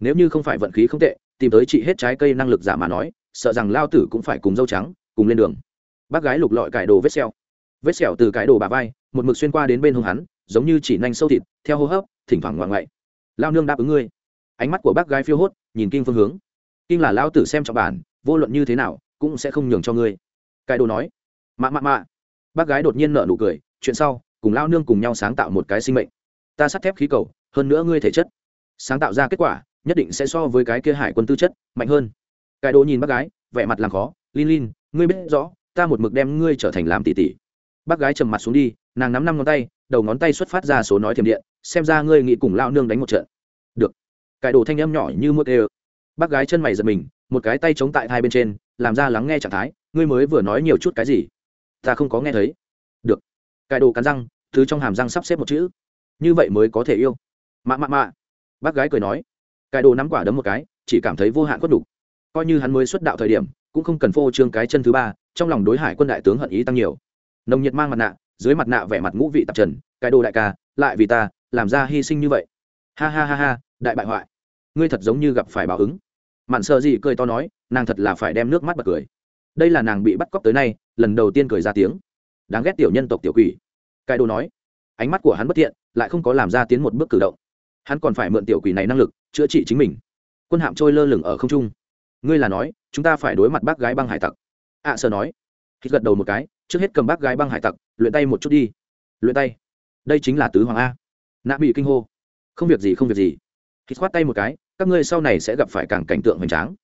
Nếu như không phải vận khí không tệ, tìm tới chị hết trái cây năng lực giả mà nói, sợ rằng lao tử cũng phải cùng dâu trắng, cùng lên đường. Bác gái lục lọi cải đồ vết xẹo vết xẹo từ cải đồ bà vai, một mực xuyên qua đến bên hông hắn, giống như chỉ nanh sâu thịt, theo hô hấp, thỉnh thoảng ngoạn ngoại. Lao nương đáp ứng ngươi. Ánh mắt của bác gái phiêu hốt, nhìn kinh phương hướng. Kinh là lao tử xem trọng bản, vô luận như thế nào, cũng sẽ không nhường cho ngươi. Cải đồ nói. Mạ mạ mạ bác gái đột nhiên nở nụ cười, chuyện sau, cùng lao nương cùng nhau sáng tạo một cái sinh mệnh. Ta sắt thép khí cầu, hơn nữa ngươi thể chất. Sáng tạo ra kết quả, nhất định sẽ so với cái kia hải quân tư chất mạnh hơn. Cái đồ nhìn bác gái, vẻ mặt làm khó, lin lin, ngươi biết rõ, ta một mực đem ngươi trở thành làm tỷ tỷ. Bác gái trầm mặt xuống đi, nàng nắm năm ngón tay, đầu ngón tay xuất phát ra số nói thiềm điện, xem ra ngươi nghĩ cùng lao nương đánh một trận. Được. Cái đồ thanh âm nhỏ như mưa ê bác gái chân mày giật mình, một cái tay chống tại hai bên trên, làm ra lắng nghe trạng thái, ngươi mới vừa nói nhiều chút cái gì? Ta không có nghe thấy. Được. Cài đồ cắn răng, thứ trong hàm răng sắp xếp một chữ. Như vậy mới có thể yêu. Mạ mạ mạ. Bác gái cười nói. Cài đồ nắm quả đấm một cái, chỉ cảm thấy vô hạn khuất đục coi như hắn mới xuất đạo thời điểm, cũng không cần phô trương cái chân thứ ba, trong lòng đối hải quân đại tướng hận ý tăng nhiều. Nồng nhiệt mang mặt nạ, dưới mặt nạ vẻ mặt ngũ vị tạp trần cải đồ đại ca, lại vì ta, làm ra hy sinh như vậy. Ha ha ha ha, đại bại hoại. Ngươi thật giống như gặp phải báo ứng. Mạn sợ gì cười to nói, nàng thật là phải đem nước mắt bật cười. Đây là nàng bị bắt cóc tới nay lần đầu tiên cười ra tiếng. Đáng ghét tiểu nhân tộc tiểu quỷ. Cai đồ nói. Ánh mắt của hắn bất thiện lại không có làm ra tiến một bước cử động. Hắn còn phải mượn tiểu quỷ này năng lực chữa trị chính mình. Quân hạm trôi lơ lửng ở không trung. Ngươi là nói chúng ta phải đối mặt bác gái băng hải tặc. Ạ à, sơ nói. Hít gật đầu một cái trước hết cầm bác gái băng hải tặc luyện tay một chút đi. Luyện tay. Đây chính là tứ hoàng a. Nạ bị kinh hô. Không việc gì không việc gì. Hít khoát tay một cái các ngươi sau này sẽ gặp phải càng cảnh tượng hoành tráng.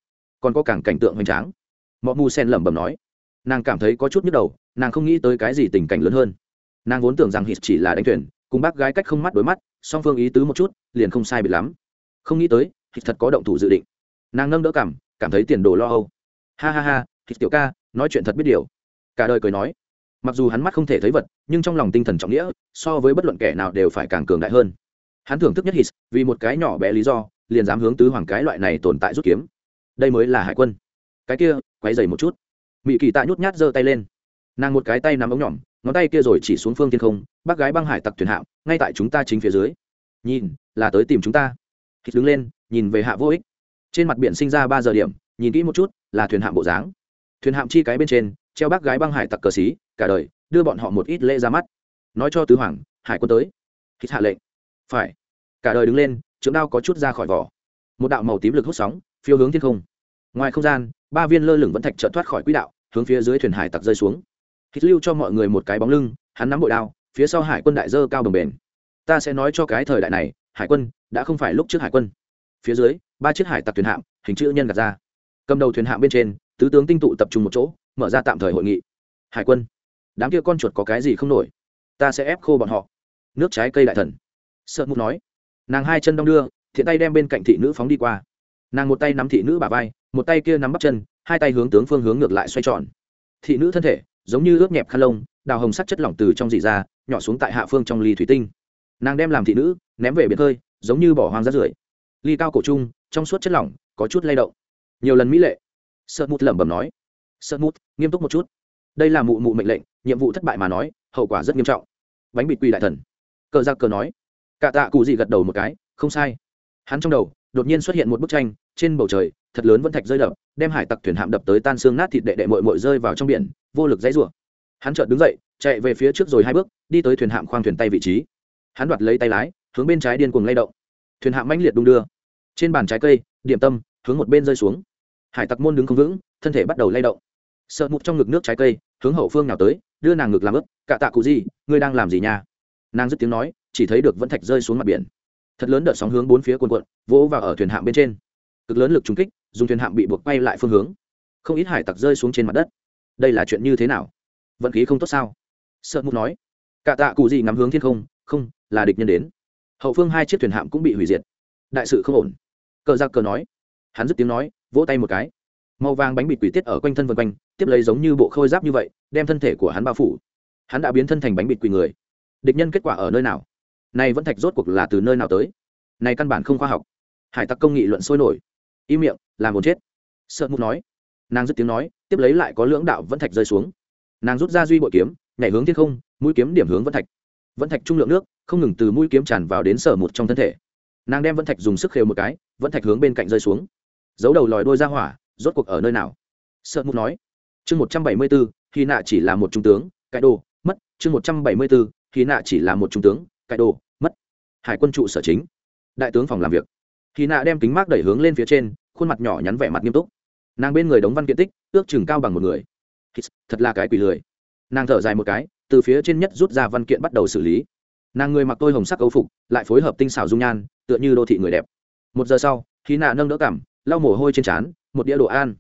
Còn có càng cảnh tượng hoành tráng. Mọi mù sen lẩm bẩm nói nàng cảm thấy có chút nhức đầu, nàng không nghĩ tới cái gì tình cảnh lớn hơn. Nàng vốn tưởng rằng hít chỉ là đánh thuyền, cùng bác gái cách không mắt đối mắt, song phương ý tứ một chút, liền không sai biệt lắm. Không nghĩ tới, hít thật có động thủ dự định. Nàng nâng đỡ cảm cảm thấy tiền đồ lo âu. Ha ha ha, hít tiểu ca, nói chuyện thật biết điều. Cả đời cười nói. Mặc dù hắn mắt không thể thấy vật, nhưng trong lòng tinh thần trọng nghĩa, so với bất luận kẻ nào đều phải càng cường đại hơn. Hắn thưởng thức nhất hít, vì một cái nhỏ bé lý do, liền dám hướng tứ hoàng cái loại này tồn tại rút kiếm. Đây mới là hải quân. Cái kia quay dày một chút mỹ kỳ tạ nhút nhát giơ tay lên. Nàng một cái tay nắm ống nhỏm, ngón tay kia rồi chỉ xuống phương thiên không, bác gái băng hải tặc thuyền hạm, ngay tại chúng ta chính phía dưới. Nhìn, là tới tìm chúng ta. Hít đứng lên, nhìn về hạ vô ích. Trên mặt biển sinh ra ba giờ điểm, nhìn kỹ một chút, là thuyền hạm bộ dáng. Thuyền hạm chi cái bên trên, treo bác gái băng hải tặc cờ xí, cả đời, đưa bọn họ một ít lễ ra mắt. Nói cho tứ hoàng, hải quân tới. Hít hạ lệnh. Phải. Cả đời đứng lên trượng đao có chút ra khỏi vỏ. Một đạo màu tím lực hút sóng, phiêu hướng thiên không. Ngoài không gian, ba viên lơ lửng vẫn thạch trợ thoát khỏi quỹ đạo hướng phía dưới thuyền hải tặc rơi xuống. Hít lưu cho mọi người một cái bóng lưng, hắn nắm bội đao, phía sau hải quân đại dơ cao đồng bền. Ta sẽ nói cho cái thời đại này, hải quân, đã không phải lúc trước hải quân. Phía dưới, ba chiếc hải tặc thuyền hạm, hình chữ nhân gạt ra. Cầm đầu thuyền hạm bên trên, tứ tướng tinh tụ tập trung một chỗ, mở ra tạm thời hội nghị. Hải quân, đám kia con chuột có cái gì không nổi? Ta sẽ ép khô bọn họ. Nước trái cây đại thần. Sợ mục nói. Nàng hai chân đong đưa, thiện tay đem bên cạnh thị nữ phóng đi qua. Nàng một tay nắm thị nữ bà vai, một tay kia nắm bắp chân hai tay hướng tướng phương hướng ngược lại xoay tròn. Thị nữ thân thể, giống như ướp nhẹp khăn lông, đào hồng sắc chất lỏng từ trong dị ra, nhỏ xuống tại hạ phương trong ly thủy tinh. Nàng đem làm thị nữ, ném về biển hơi giống như bỏ hoang rát rưởi. Ly cao cổ trung, trong suốt chất lỏng, có chút lay động. Nhiều lần mỹ lệ. Sợ mút lẩm bẩm nói. Sợ mút nghiêm túc một chút. Đây là mụ mụ mệnh lệnh, nhiệm vụ thất bại mà nói, hậu quả rất nghiêm trọng. Bánh bịt quy đại thần. Cờ ra cờ nói. Cả tạ cụ gì gật đầu một cái, không sai. Hắn trong đầu, đột nhiên xuất hiện một bức tranh, trên bầu trời thật lớn vẫn thạch rơi đập, đem hải tặc thuyền hạm đập tới tan xương nát thịt đệ đệ mội mội rơi vào trong biển, vô lực dãy rủa. Hắn chợt đứng dậy, chạy về phía trước rồi hai bước, đi tới thuyền hạm khoang thuyền tay vị trí. Hắn đoạt lấy tay lái, hướng bên trái điên cuồng lay động. Thuyền hạm mãnh liệt đung đưa. Trên bàn trái cây, điểm tâm, hướng một bên rơi xuống. Hải tặc môn đứng không vững, thân thể bắt đầu lay động. Sợ mụt trong ngực nước trái cây, hướng hậu phương nào tới, đưa nàng ngực làm ướp cạ tạ cụ gì, ngươi đang làm gì nha nàng dứt tiếng nói, chỉ thấy được vẫn thạch rơi xuống mặt biển. Thật lớn đợt sóng hướng bốn phía quần quận vỗ vào ở thuyền hạm bên trên. Cực lớn lực trúng kích dùng thuyền hạm bị buộc bay lại phương hướng. Không ít hải tặc rơi xuống trên mặt đất. Đây là chuyện như thế nào? Vận khí không tốt sao? Sợ mục nói. Cả tạ cụ gì ngắm hướng thiên không không, là địch nhân đến. Hậu phương hai chiếc thuyền hạm cũng bị hủy diệt. Đại sự không ổn. Cờ giặc cờ nói. Hắn dứt tiếng nói, vỗ tay một cái. Màu vàng bánh bịt quỷ tiết ở quanh thân vân quanh, tiếp lấy giống như bộ khôi giáp như vậy, đem thân thể của hắn bao phủ. Hắn đã biến thân thành bánh bịt quỷ người. Địch nhân kết quả ở nơi nào? Này vẫn thạch rốt cuộc là từ nơi nào tới? Này căn bản không khoa học. Hải tặc công nghị luận sôi nổi. Im miệng làm một chết. Sợ mục nói. Nàng dứt tiếng nói, tiếp lấy lại có lưỡng đạo vẫn thạch rơi xuống. Nàng rút ra duy bội kiếm, nhảy hướng thiên không, mũi kiếm điểm hướng vẫn thạch. Vẫn thạch trung lượng nước, không ngừng từ mũi kiếm tràn vào đến sở một trong thân thể. Nàng đem vẫn thạch dùng sức khều một cái, vẫn thạch hướng bên cạnh rơi xuống. Giấu đầu lòi đôi ra hỏa, rốt cuộc ở nơi nào? Sợ mục nói. Chương một trăm bảy mươi bốn khi nạ chỉ là một trung tướng cải đồ, mất. Chương một trăm bảy mươi bốn khi nạ chỉ là một trung tướng cải đồ, mất. Hải quân trụ sở chính. Đại tướng phòng làm việc. Khi nạ đem kính mát đẩy hướng lên phía trên khuôn mặt nhỏ nhắn vẻ mặt nghiêm túc. Nàng bên người đống văn kiện tích, ước chừng cao bằng một người. Thật là cái quỷ lười. Nàng thở dài một cái, từ phía trên nhất rút ra văn kiện bắt đầu xử lý. Nàng người mặc tôi hồng sắc âu phục, lại phối hợp tinh xảo dung nhan, tựa như đô thị người đẹp. Một giờ sau khi nạ nâng đỡ cảm lau mồ hôi trên trán, một đĩa đồ an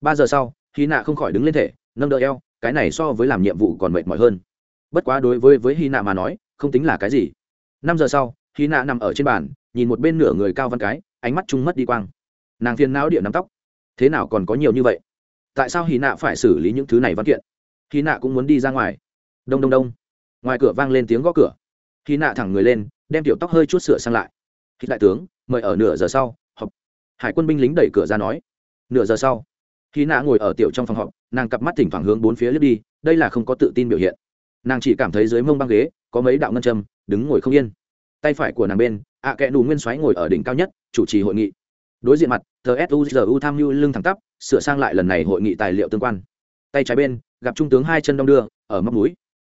ba giờ sau khi nạ không khỏi đứng lên thể, nâng đỡ eo, cái này so với làm nhiệm vụ còn mệt mỏi hơn. Bất quá đối với với hy nạ mà nói, không tính là cái gì. Năm giờ sau hy nạ nằm ở trên bàn, nhìn một bên nửa người cao văn cái, ánh mắt trung mất đi quang nàng phiền não địa nắm tóc. Thế nào còn có nhiều như vậy? Tại sao hy nạ phải xử lý những thứ này văn kiện? Hy nạ cũng muốn đi ra ngoài. Đông đông đông. Ngoài cửa vang lên tiếng gõ cửa. Hy nạ thẳng người lên, đem tiểu tóc hơi chút sửa sang lại. Khi đại tướng, mời ở nửa giờ sau, họp. Hải quân binh lính đẩy cửa ra nói. Nửa giờ sau khi nạ ngồi ở tiểu trong phòng họp, nàng cặp mắt thỉnh thoảng hướng bốn phía lướt đi, đây là không có tự tin biểu hiện. Nàng chỉ cảm thấy dưới mông băng ghế, có mấy đạo ngân châm, đứng ngồi không yên. Tay phải của nàng bên, ạ à kẽ nù nguyên xoáy ngồi ở đỉnh cao nhất, chủ trì hội nghị đối diện mặt, tờ suzu tham mưu lưng thẳng tắp, sửa sang lại lần này hội nghị tài liệu tương quan. Tay trái bên, gặp trung tướng hai chân đong đưa, ở móc núi.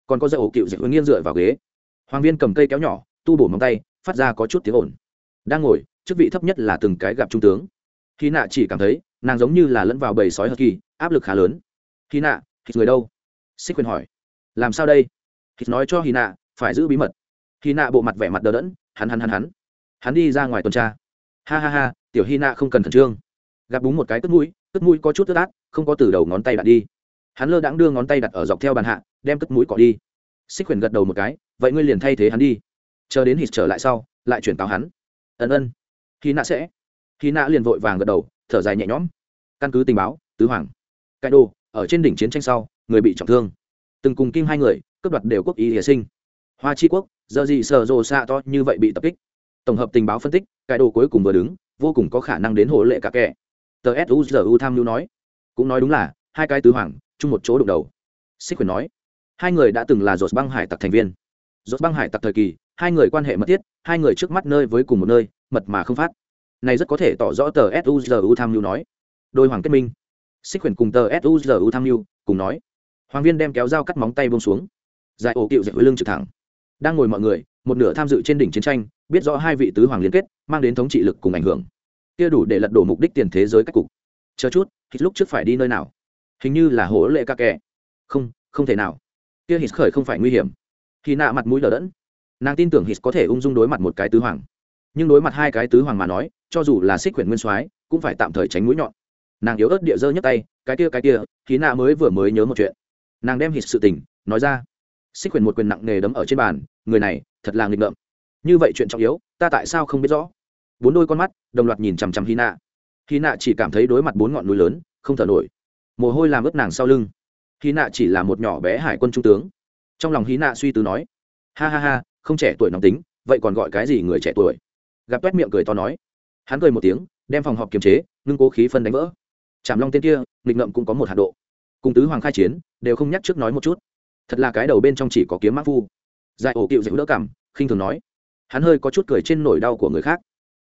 Còn có dạy ổ cựu dịch nghiêng dựa vào ghế. Hoàng viên cầm cây kéo nhỏ, tu bổ móng tay, phát ra có chút tiếng ồn. Đang ngồi, chức vị thấp nhất là từng cái gặp trung tướng. Khi nạ chỉ cảm thấy, nàng giống như là lẫn vào bầy sói hờ kỳ, áp lực khá lớn. Khi nạ thịt người đâu? Xích quyền hỏi. Làm sao đây? Thịt nói cho hy nạ, phải giữ bí mật. Hy nạ bộ mặt vẻ mặt đờ đẫn, hắn hắn hắn hắn. Hắn đi ra ngoài tuần tra ha ha ha, tiểu hy nạ không cần khẩn trương. Gặp búng một cái cất mũi cất mũi có chút tức át, không có từ đầu ngón tay đặt đi. Hắn lơ đãng đưa ngón tay đặt ở dọc theo bàn hạ, đem cất mũi cọ đi. Xích khuyển gật đầu một cái, vậy ngươi liền thay thế hắn đi. Chờ đến hít trở lại sau, lại chuyển cáo hắn. Ân ân. Hy nạ sẽ. Hy nạ liền vội vàng gật đầu, thở dài nhẹ nhõm. Căn cứ tình báo, tứ hoàng. Cải đồ, ở trên đỉnh chiến tranh sau, người bị trọng thương. Từng cùng kim hai người, cướp đoạt đều quốc ý hiệ sinh. Hoa chi quốc giờ gì sở rồ xạ to như vậy bị tập kích tổng hợp tình báo phân tích, cái đồ cuối cùng vừa đứng, vô cùng có khả năng đến hồ lệ cả kẻ. Tờ suzu tham mưu nói, cũng nói đúng là, hai cái tứ hoàng, chung một chỗ đụng đầu. Xích quyền nói, hai người đã từng là dột băng hải tặc thành viên. Dột băng hải tặc thời kỳ, hai người quan hệ mật thiết, hai người trước mắt nơi với cùng một nơi, mật mà không phát. Này rất có thể tỏ rõ tờ suzu tham mưu nói. Đôi hoàng kết minh. Xích quyền cùng tờ suzu tham mưu cùng nói. Hoàng viên đem kéo dao cắt móng tay bông xuống. Giải ổ cựu dạy với lưng trực thẳng đang ngồi mọi người, một nửa tham dự trên đỉnh chiến tranh, biết rõ hai vị tứ hoàng liên kết, mang đến thống trị lực cùng ảnh hưởng. Kia đủ để lật đổ mục đích tiền thế giới cách cục. Chờ chút, hít lúc trước phải đi nơi nào? Hình như là hổ lệ ca kè không không thể nào. Kia hít khởi không phải nguy hiểm. Khi nạ mặt mũi lờ đẫn, nàng tin tưởng hít có thể ung dung đối mặt một cái tứ hoàng. Nhưng đối mặt hai cái tứ hoàng mà nói, cho dù là xích quyển nguyên soái, cũng phải tạm thời tránh mũi nhọn. Nàng yếu ớt địa dơ nhấc tay, cái kia cái kia, khi nạ mới vừa mới nhớ một chuyện. Nàng đem hít sự tình, nói ra xích quyền một quyền nặng nề đấm ở trên bàn, người này, thật là nghịch ngợm. Như vậy chuyện trọng yếu, ta tại sao không biết rõ? Bốn đôi con mắt, đồng loạt nhìn chằm chằm hy nạ hy nạ chỉ cảm thấy đối mặt bốn ngọn núi lớn, không thở nổi. Mồ hôi làm ướt nàng sau lưng. Hy nạ chỉ là một nhỏ bé hải quân trung tướng. Trong lòng hy nạ suy tư nói, ha ha ha, không trẻ tuổi nóng tính, vậy còn gọi cái gì người trẻ tuổi? Gặp t miệng cười to nói. Hắn cười một tiếng, đem phòng họp kiềm chế, ngưng cố khí phân đánh vỡ. Chạm long tên kia, nghịch ngậm cũng có một hạt độ. Cùng tứ hoàng khai chiến, đều không nhắc trước nói một chút thật là cái đầu bên trong chỉ có kiếm mắc phu. Giải ổ cựu dịu đỡ cảm, khinh thường nói. Hắn hơi có chút cười trên nỗi đau của người khác.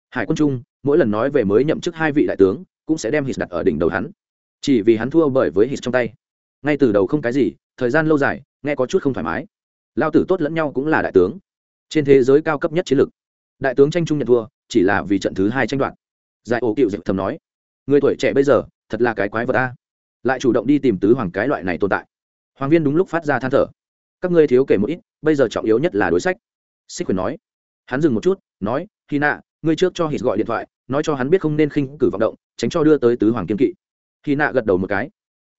Hải quân trung, mỗi lần nói về mới nhậm chức hai vị đại tướng, cũng sẽ đem hít đặt ở đỉnh đầu hắn. Chỉ vì hắn thua bởi với hít trong tay. Ngay từ đầu không cái gì, thời gian lâu dài, nghe có chút không thoải mái. Lao tử tốt lẫn nhau cũng là đại tướng. Trên thế giới cao cấp nhất chiến lược. Đại tướng tranh trung nhận thua, chỉ là vì trận thứ hai tranh đoạt. Giải ổ cựu dịp thầm nói. Người tuổi trẻ bây giờ, thật là cái quái vật ta lại chủ động đi tìm tứ hoàng cái loại này tồn tại hoàng viên đúng lúc phát ra than thở. Các ngươi thiếu kể một ít, bây giờ trọng yếu nhất là đối sách. Xích quyền nói. Hắn dừng một chút, nói hy nạ ngươi trước cho hít gọi điện thoại, nói cho hắn biết không nên khinh cử vọng động, tránh cho đưa tới tứ hoàng kiên kỵ. Hy nạ gật đầu một cái.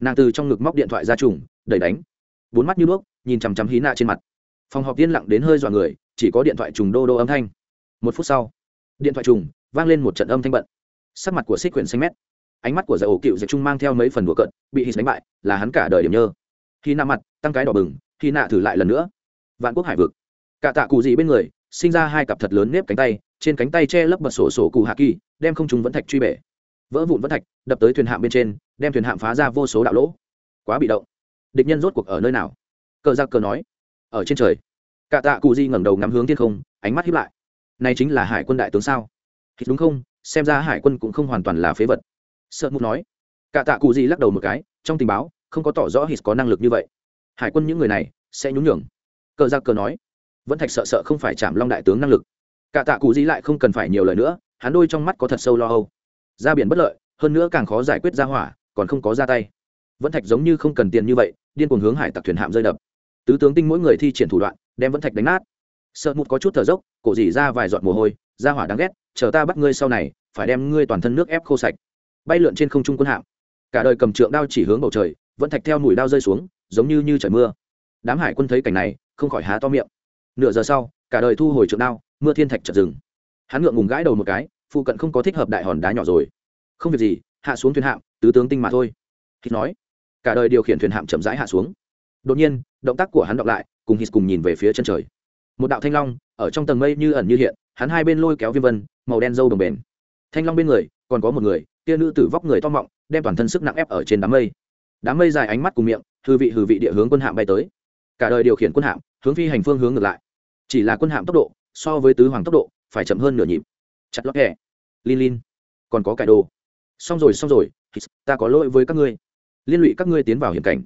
Nàng từ trong ngực móc điện thoại ra trùng, đẩy đánh. Bốn mắt như đuốc nhìn chằm chằm hí nạ trên mặt. Phòng họp yên lặng đến hơi dọa người, chỉ có điện thoại trùng đô đô âm thanh. Một phút sau, điện thoại trùng, vang lên một trận âm thanh bận. Sắc mặt của xích Quyền xanh mét. Ánh mắt của giải ổ cựu dạy trung mang theo mấy phần đùa cận bị hít đánh bại, là hắn cả đời điểm nhơ khi nạ mặt, tăng cái đỏ bừng, khi nạ thử lại lần nữa. Vạn quốc hải vực. Cả tạ cụ gì bên người, sinh ra hai cặp thật lớn nếp cánh tay, trên cánh tay che lấp bật sổ sổ cụ hạ kỳ, đem không chúng vẫn thạch truy bể. Vỡ vụn vẫn thạch, đập tới thuyền hạm bên trên, đem thuyền hạm phá ra vô số đạo lỗ. Quá bị động. Địch nhân rốt cuộc ở nơi nào? Cờ giặc cờ nói. Ở trên trời. Cả tạ cụ di ngẩng đầu ngắm hướng thiên không, ánh mắt hiếp lại. Này chính là hải quân đại tướng sao? Thì đúng không? Xem ra hải quân cũng không hoàn toàn là phế vật. Sợ mục nói. Cả tạ cụ di lắc đầu một cái, trong tình báo không có tỏ rõ hít có năng lực như vậy. Hải quân những người này sẽ nhún nhường. Cờ giặc cờ nói, vẫn thạch sợ sợ không phải chạm long đại tướng năng lực. Cả tạ cụ dĩ lại không cần phải nhiều lời nữa, hắn đôi trong mắt có thật sâu lo âu. Ra biển bất lợi, hơn nữa càng khó giải quyết ra hỏa, còn không có ra tay. Vẫn thạch giống như không cần tiền như vậy, điên cuồng hướng hải tặc thuyền hạm rơi đập. Tứ tướng tinh mỗi người thi triển thủ đoạn, đem vẫn thạch đánh nát. Sợ một có chút thở dốc, cổ dỉ ra vài giọt mồ hôi, ra hỏa đáng ghét, chờ ta bắt ngươi sau này, phải đem ngươi toàn thân nước ép khô sạch. Bay lượn trên không trung quân hạm. Cả đời cầm trượng đao chỉ hướng bầu trời vẫn thạch theo mũi đao rơi xuống, giống như như trời mưa. Đám hải quân thấy cảnh này, không khỏi há to miệng. Nửa giờ sau, cả đời thu hồi trượng đao, mưa thiên thạch chợt dừng. Hắn ngượng ngùng gãi đầu một cái phụ cận không có thích hợp đại hòn đá nhỏ rồi. Không việc gì, hạ xuống thuyền hạm, tứ tướng tinh mà thôi. Hít nói. Cả đời điều khiển thuyền hạm chậm rãi hạ xuống. Đột nhiên, động tác của hắn đọc lại, cùng hít cùng nhìn về phía chân trời. Một đạo thanh long, ở trong tầng mây như ẩn như hiện, hắn hai bên lôi kéo viêm vân, màu đen dâu đồng bền thanh long bên người, còn có một người tia nữ tử vóc người to mọng, đem toàn thân sức nặng ép ở trên đám mây đám mây dài ánh mắt cùng miệng, hư vị hư vị địa hướng quân hạm bay tới. Cả đời điều khiển quân hạm, hướng phi hành phương hướng ngược lại. Chỉ là quân hạm tốc độ, so với tứ hoàng tốc độ, phải chậm hơn nửa nhịp. Chặt lót hẹ lin lin. Còn có cải đồ. Xong rồi xong rồi ta có lỗi với các ngươi. Liên lụy các ngươi tiến vào hiểm cảnh.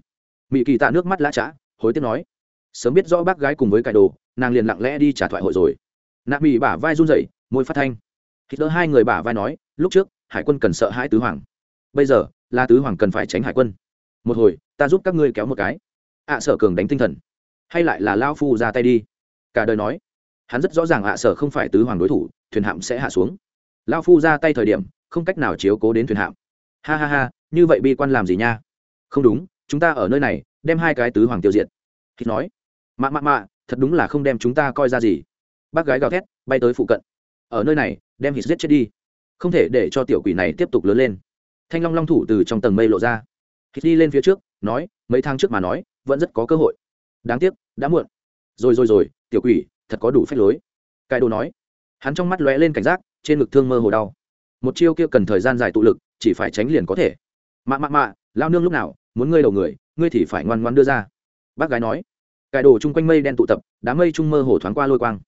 Mỹ kỳ tạ nước mắt lã trá hối tiếc nói. Sớm biết rõ bác gái cùng với cải đồ, nàng liền lặng lẽ đi trả thoại hội rồi. Nạ mỹ bả vai run rẩy, môi phát thanh. Hít đỡ hai người bả vai nói, lúc trước, hải quân cần sợ hãi tứ hoàng. Bây giờ, là tứ hoàng cần phải tránh hải quân một hồi ta giúp các ngươi kéo một cái. Ạ à, sở cường đánh tinh thần. Hay lại là lao phu ra tay đi. Cả đời nói. Hắn rất rõ ràng ạ à, sở không phải tứ hoàng đối thủ thuyền hạm sẽ hạ xuống. Lao phu ra tay thời điểm không cách nào chiếu cố đến thuyền hạm. Ha ha ha như vậy bi quan làm gì nha? Không đúng chúng ta ở nơi này đem hai cái tứ hoàng tiêu diệt. Hít nói. Mạ mạ mạ thật đúng là không đem chúng ta coi ra gì. Bác gái gào thét bay tới phụ cận. Ở nơi này đem hít giết chết đi. Không thể để cho tiểu quỷ này tiếp tục lớn lên. Thanh long long thủ từ trong tầng mây lộ ra. Khi đi lên phía trước, nói, mấy tháng trước mà nói, vẫn rất có cơ hội. Đáng tiếc, đã muộn. Rồi rồi rồi, tiểu quỷ, thật có đủ phép lối. Cai đồ nói, hắn trong mắt lóe lên cảnh giác, trên ngực thương mơ hồ đau. Một chiêu kia cần thời gian dài tụ lực, chỉ phải tránh liền có thể. Mạ mạ mạ, lao nương lúc nào, muốn ngươi đầu người, ngươi thì phải ngoan ngoan đưa ra. Bác gái nói. Cải đồ chung quanh mây đen tụ tập, đám mây trung mơ hồ thoáng qua lôi quang.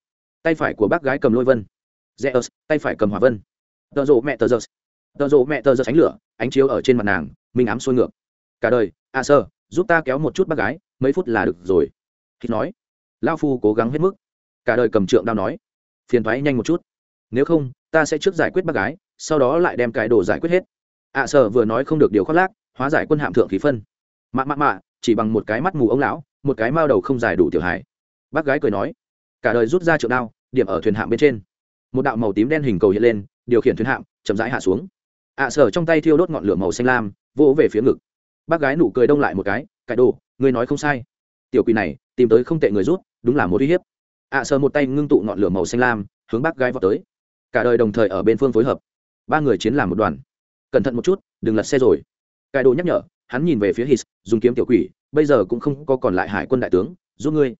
Tay phải của bác gái cầm lôi vân. Zeus, tay phải cầm hỏa vân. Tợ rộ mẹ tờ giơ tợ rộ mẹ tờ giơ sánh lửa, ánh chiếu ở trên mặt nàng, minh ám xuôi ngược cả đời à, a sơ giúp ta kéo một chút bác gái mấy phút là được rồi. Khi nói lao phu cố gắng hết mức. Cả đời cầm trượng đao nói phiền thoái nhanh một chút. Nếu không ta sẽ trước giải quyết bác gái sau đó lại đem cái đồ giải quyết hết. Ạ à, sở vừa nói không được điều khoác lác hóa giải quân hạm thượng khí phân. Mạ mạ mạ chỉ bằng một cái mắt mù ông lão một cái mao đầu không giải đủ tiểu hải bác gái cười nói cả đời rút ra trượng đao điểm ở thuyền hạm bên trên. Một đạo màu tím đen hình cầu hiện lên điều khiển thuyền hạm chậm rãi hạ xuống. Ạ à, sở trong tay thiêu đốt ngọn lửa màu xanh lam vỗ về phía ngực bác gái nụ cười đông lại một cái cải đồ ngươi nói không sai. Tiểu quỷ này tìm tới không tệ người rút đúng là một uy hiếp. Ạ à, một tay ngưng tụ ngọn lửa màu xanh lam hướng bác gái vào tới. Cả đời đồng thời ở bên phương phối hợp. Ba người chiến làm một đoàn. Cẩn thận một chút đừng lật xe rồi. Cải đồ nhắc nhở hắn nhìn về phía hít dùng kiếm tiểu quỷ bây giờ cũng không có còn lại hải quân đại tướng giúp ngươi.